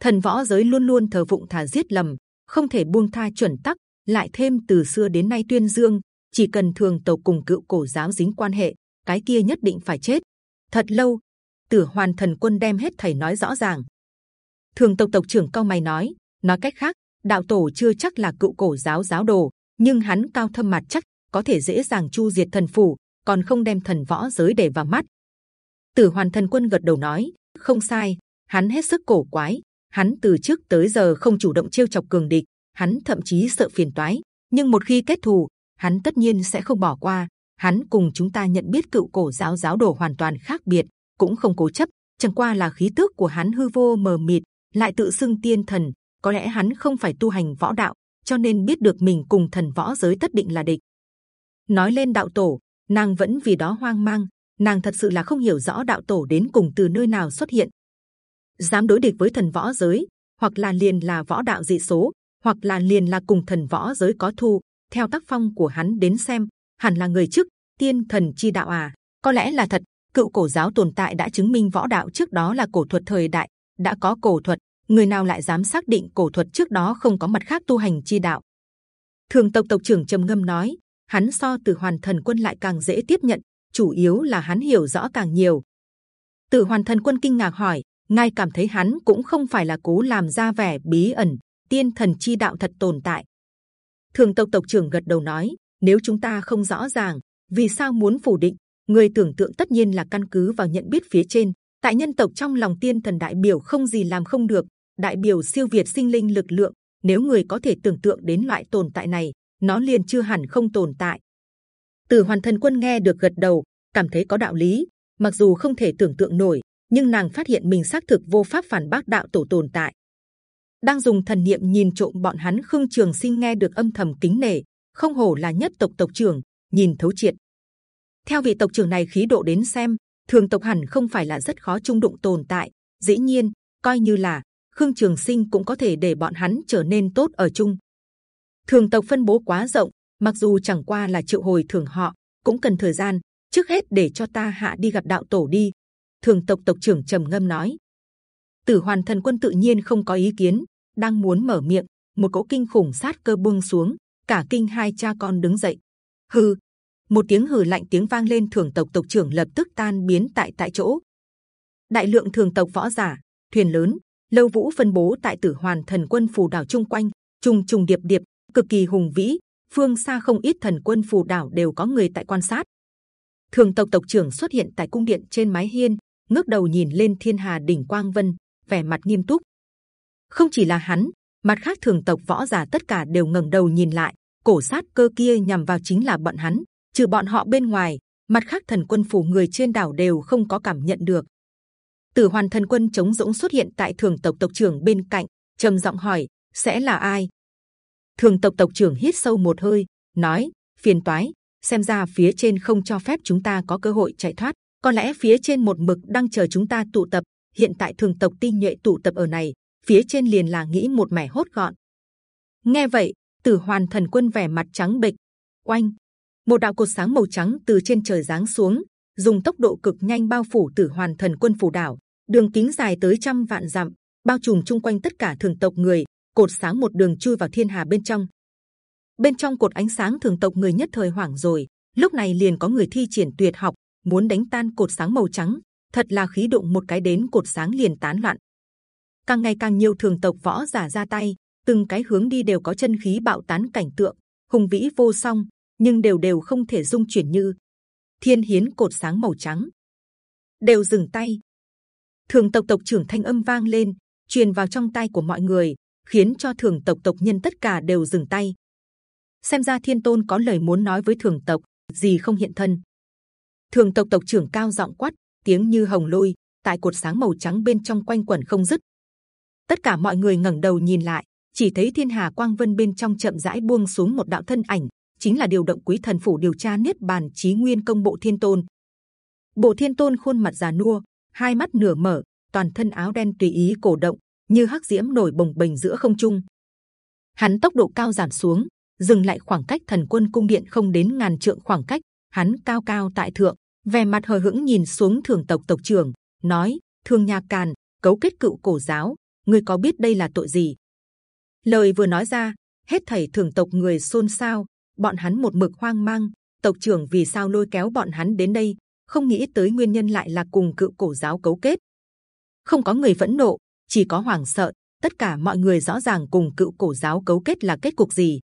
Thần võ giới luôn luôn thờ phụng thà giết lầm, không thể buông tha chuẩn tắc. Lại thêm từ xưa đến nay tuyên dương, chỉ cần thường tàu cùng cựu cổ giáo dính quan hệ, cái kia nhất định phải chết. Thật lâu, Tử Hoàn Thần Quân đem hết thầy nói rõ ràng. Thường tộc tộc trưởng cao mày nói, nói cách khác, đạo tổ chưa chắc là cựu cổ giáo giáo đồ, nhưng hắn cao thâm mặt chắc có thể dễ dàng chu diệt thần phủ, còn không đem thần võ giới để vào mắt. Tử Hoàn Thần Quân gật đầu nói, không sai, hắn hết sức cổ quái, hắn từ trước tới giờ không chủ động trêu chọc cường địch, hắn thậm chí sợ phiền toái, nhưng một khi kết thù, hắn tất nhiên sẽ không bỏ qua. Hắn cùng chúng ta nhận biết cựu cổ giáo giáo đồ hoàn toàn khác biệt, cũng không cố chấp, chẳng qua là khí tức của hắn hư vô mờ mịt, lại tự xưng tiên thần. Có lẽ hắn không phải tu hành võ đạo, cho nên biết được mình cùng thần võ giới tất định là địch. Nói lên đạo tổ, nàng vẫn vì đó hoang mang. Nàng thật sự là không hiểu rõ đạo tổ đến cùng từ nơi nào xuất hiện. Dám đối địch với thần võ giới, hoặc là liền là võ đạo dị số, hoặc là liền là cùng thần võ giới có thù. Theo tác phong của hắn đến xem, hẳn là người trước tiên thần chi đạo à? Có lẽ là thật. Cựu cổ giáo tồn tại đã chứng minh võ đạo trước đó là cổ thuật thời đại đã có cổ thuật, người nào lại dám xác định cổ thuật trước đó không có mặt khác tu hành chi đạo? Thường tộc tộc trưởng trầm ngâm nói, hắn so từ hoàn thần quân lại càng dễ tiếp nhận, chủ yếu là hắn hiểu rõ càng nhiều. Từ hoàn thần quân kinh ngạc hỏi, ngay cảm thấy hắn cũng không phải là cố làm ra vẻ bí ẩn, tiên thần chi đạo thật tồn tại. Thường tộc tộc trưởng gật đầu nói, nếu chúng ta không rõ ràng, vì sao muốn phủ định? Người tưởng tượng tất nhiên là căn cứ vào nhận biết phía trên. Tại nhân tộc trong lòng tiên thần đại biểu không gì làm không được, đại biểu siêu việt sinh linh lực lượng. Nếu người có thể tưởng tượng đến loại tồn tại này, nó liền chưa hẳn không tồn tại. Từ Hoàn Thần Quân nghe được gật đầu, cảm thấy có đạo lý. Mặc dù không thể tưởng tượng nổi, nhưng nàng phát hiện mình xác thực vô pháp phản bác đạo tổ tồn tại. Đang dùng thần niệm nhìn trộm bọn hắn, Khương Trường Sinh nghe được âm thầm kính nể, không hổ là nhất tộc tộc trưởng, nhìn thấu triệt. Theo vị tộc trưởng này khí độ đến xem, thường tộc hẳn không phải là rất khó trung đụng tồn tại. Dĩ nhiên, coi như là Khương Trường Sinh cũng có thể để bọn hắn trở nên tốt ở chung. Thường tộc phân bố quá rộng, mặc dù chẳng qua là triệu hồi thường họ, cũng cần thời gian. Trước hết để cho ta hạ đi gặp đạo tổ đi. Thường tộc tộc trưởng trầm ngâm nói. Tử Hoàn Thần Quân tự nhiên không có ý kiến, đang muốn mở miệng, một cỗ kinh khủng sát cơ buông xuống, cả kinh hai cha con đứng dậy. Hừ, một tiếng hừ lạnh tiếng vang lên, thường tộc tộc trưởng lập tức tan biến tại tại chỗ. Đại lượng thường tộc võ giả, thuyền lớn, lâu vũ phân bố tại Tử Hoàn Thần Quân phù đảo chung quanh, trùng trùng điệp điệp, cực kỳ hùng vĩ. Phương xa không ít thần quân phù đảo đều có người tại quan sát. Thường tộc tộc trưởng xuất hiện tại cung điện trên mái hiên, ngước đầu nhìn lên thiên hà đỉnh quang vân, vẻ mặt nghiêm túc. Không chỉ là hắn, mặt khác, thường tộc võ giả tất cả đều ngẩng đầu nhìn lại, cổ sát cơ kia nhằm vào chính là bọn hắn, trừ bọn họ bên ngoài. Mặt khác, thần quân phủ người trên đảo đều không có cảm nhận được. Tử hoàn thần quân chống dũng xuất hiện tại thường tộc tộc trưởng bên cạnh, trầm giọng hỏi, sẽ là ai? Thường tộc tộc trưởng hít sâu một hơi, nói, phiền toái, xem ra phía trên không cho phép chúng ta có cơ hội chạy thoát. Có lẽ phía trên một mực đang chờ chúng ta tụ tập. Hiện tại thường tộc tinh nhuệ tụ tập ở này phía trên liền là nghĩ một mẻ hốt gọn. Nghe vậy, Tử Hoàn Thần Quân vẻ mặt trắng bệch, oanh, một đạo cột sáng màu trắng từ trên trời giáng xuống, dùng tốc độ cực nhanh bao phủ tử hoàn thần quân phủ đảo, đường kính dài tới trăm vạn dặm, bao trùm chung quanh tất cả thường tộc người, cột sáng một đường chui vào thiên hà bên trong. Bên trong cột ánh sáng thường tộc người nhất thời hoảng rồi, lúc này liền có người thi triển tuyệt học, muốn đánh tan cột sáng màu trắng, thật là khí động một cái đến cột sáng liền tán loạn. Càng ngày càng nhiều thường tộc võ giả ra tay, từng cái hướng đi đều có chân khí bạo tán cảnh tượng, hùng vĩ vô song, nhưng đều đều không thể dung chuyển như thiên hiến cột sáng màu trắng. đều dừng tay. Thường tộc tộc trưởng thanh âm vang lên, truyền vào trong tay của mọi người, khiến cho thường tộc tộc nhân tất cả đều dừng tay. Xem ra thiên tôn có lời muốn nói với thường tộc, gì không hiện thân. Thường tộc tộc trưởng cao giọng quát, tiếng như hồng lôi, tại cột sáng màu trắng bên trong quanh quẩn không dứt. Tất cả mọi người ngẩng đầu nhìn lại, chỉ thấy thiên hà quang vân bên trong chậm rãi buông xuống một đạo thân ảnh, chính là điều động quý thần phủ điều tra niết bàn chí nguyên công bộ thiên tôn. Bộ thiên tôn khuôn mặt già nua, hai mắt nửa mở, toàn thân áo đen tùy ý cổ động, như hắc diễm nổi bồng bềnh giữa không trung. Hắn tốc độ cao giảm xuống, dừng lại khoảng cách thần quân cung điện không đến ngàn trượng khoảng cách. Hắn cao cao tại thượng, vẻ mặt hờ hững nhìn xuống thường tộc tộc trưởng, nói: Thương nhà càn cấu kết cựu cổ giáo, ngươi có biết đây là tội gì? Lời vừa nói ra, hết thảy thường tộc người xôn xao, bọn hắn một mực hoang mang. Tộc trưởng vì sao lôi kéo bọn hắn đến đây? Không nghĩ tới nguyên nhân lại là cùng cựu cổ giáo cấu kết. Không có người phẫn nộ, chỉ có hoảng sợ. Tất cả mọi người rõ ràng cùng cựu cổ giáo cấu kết là kết cục gì.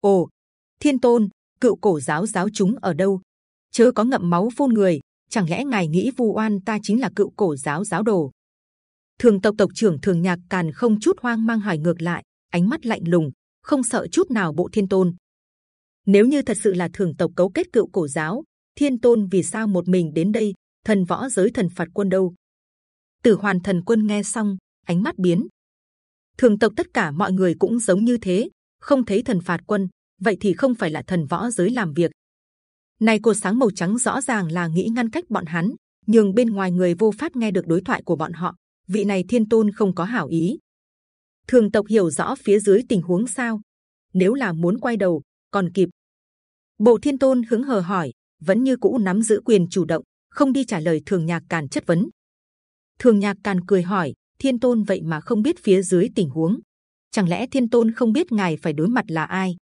Ồ, Thiên Tôn, cựu cổ giáo giáo chúng ở đâu? Chớ có ngậm máu phun người. Chẳng lẽ ngài nghĩ vu oan ta chính là cựu cổ giáo giáo đồ? Thường tộc tộc trưởng Thường Nhạc Càn không chút hoang mang hỏi ngược lại, ánh mắt lạnh lùng, không sợ chút nào bộ Thiên Tôn. Nếu như thật sự là thường tộc cấu kết cựu cổ giáo, Thiên Tôn vì sao một mình đến đây? Thần võ giới thần phạt quân đâu? Tử Hoàn thần quân nghe xong, ánh mắt biến. Thường tộc tất cả mọi người cũng giống như thế, không thấy thần phạt quân, vậy thì không phải là thần võ giới làm việc. Này cột sáng màu trắng rõ ràng là nghĩ ngăn cách bọn hắn, nhưng bên ngoài người vô pháp nghe được đối thoại của bọn họ. Vị này thiên tôn không có hảo ý. Thường tộc hiểu rõ phía dưới tình huống sao? Nếu là muốn quay đầu, còn kịp. Bộ thiên tôn hứng hờ hỏi, vẫn như cũ nắm giữ quyền chủ động, không đi trả lời thường nhạc càn chất vấn. Thường nhạc càn cười hỏi, thiên tôn vậy mà không biết phía dưới tình huống, chẳng lẽ thiên tôn không biết ngài phải đối mặt là ai?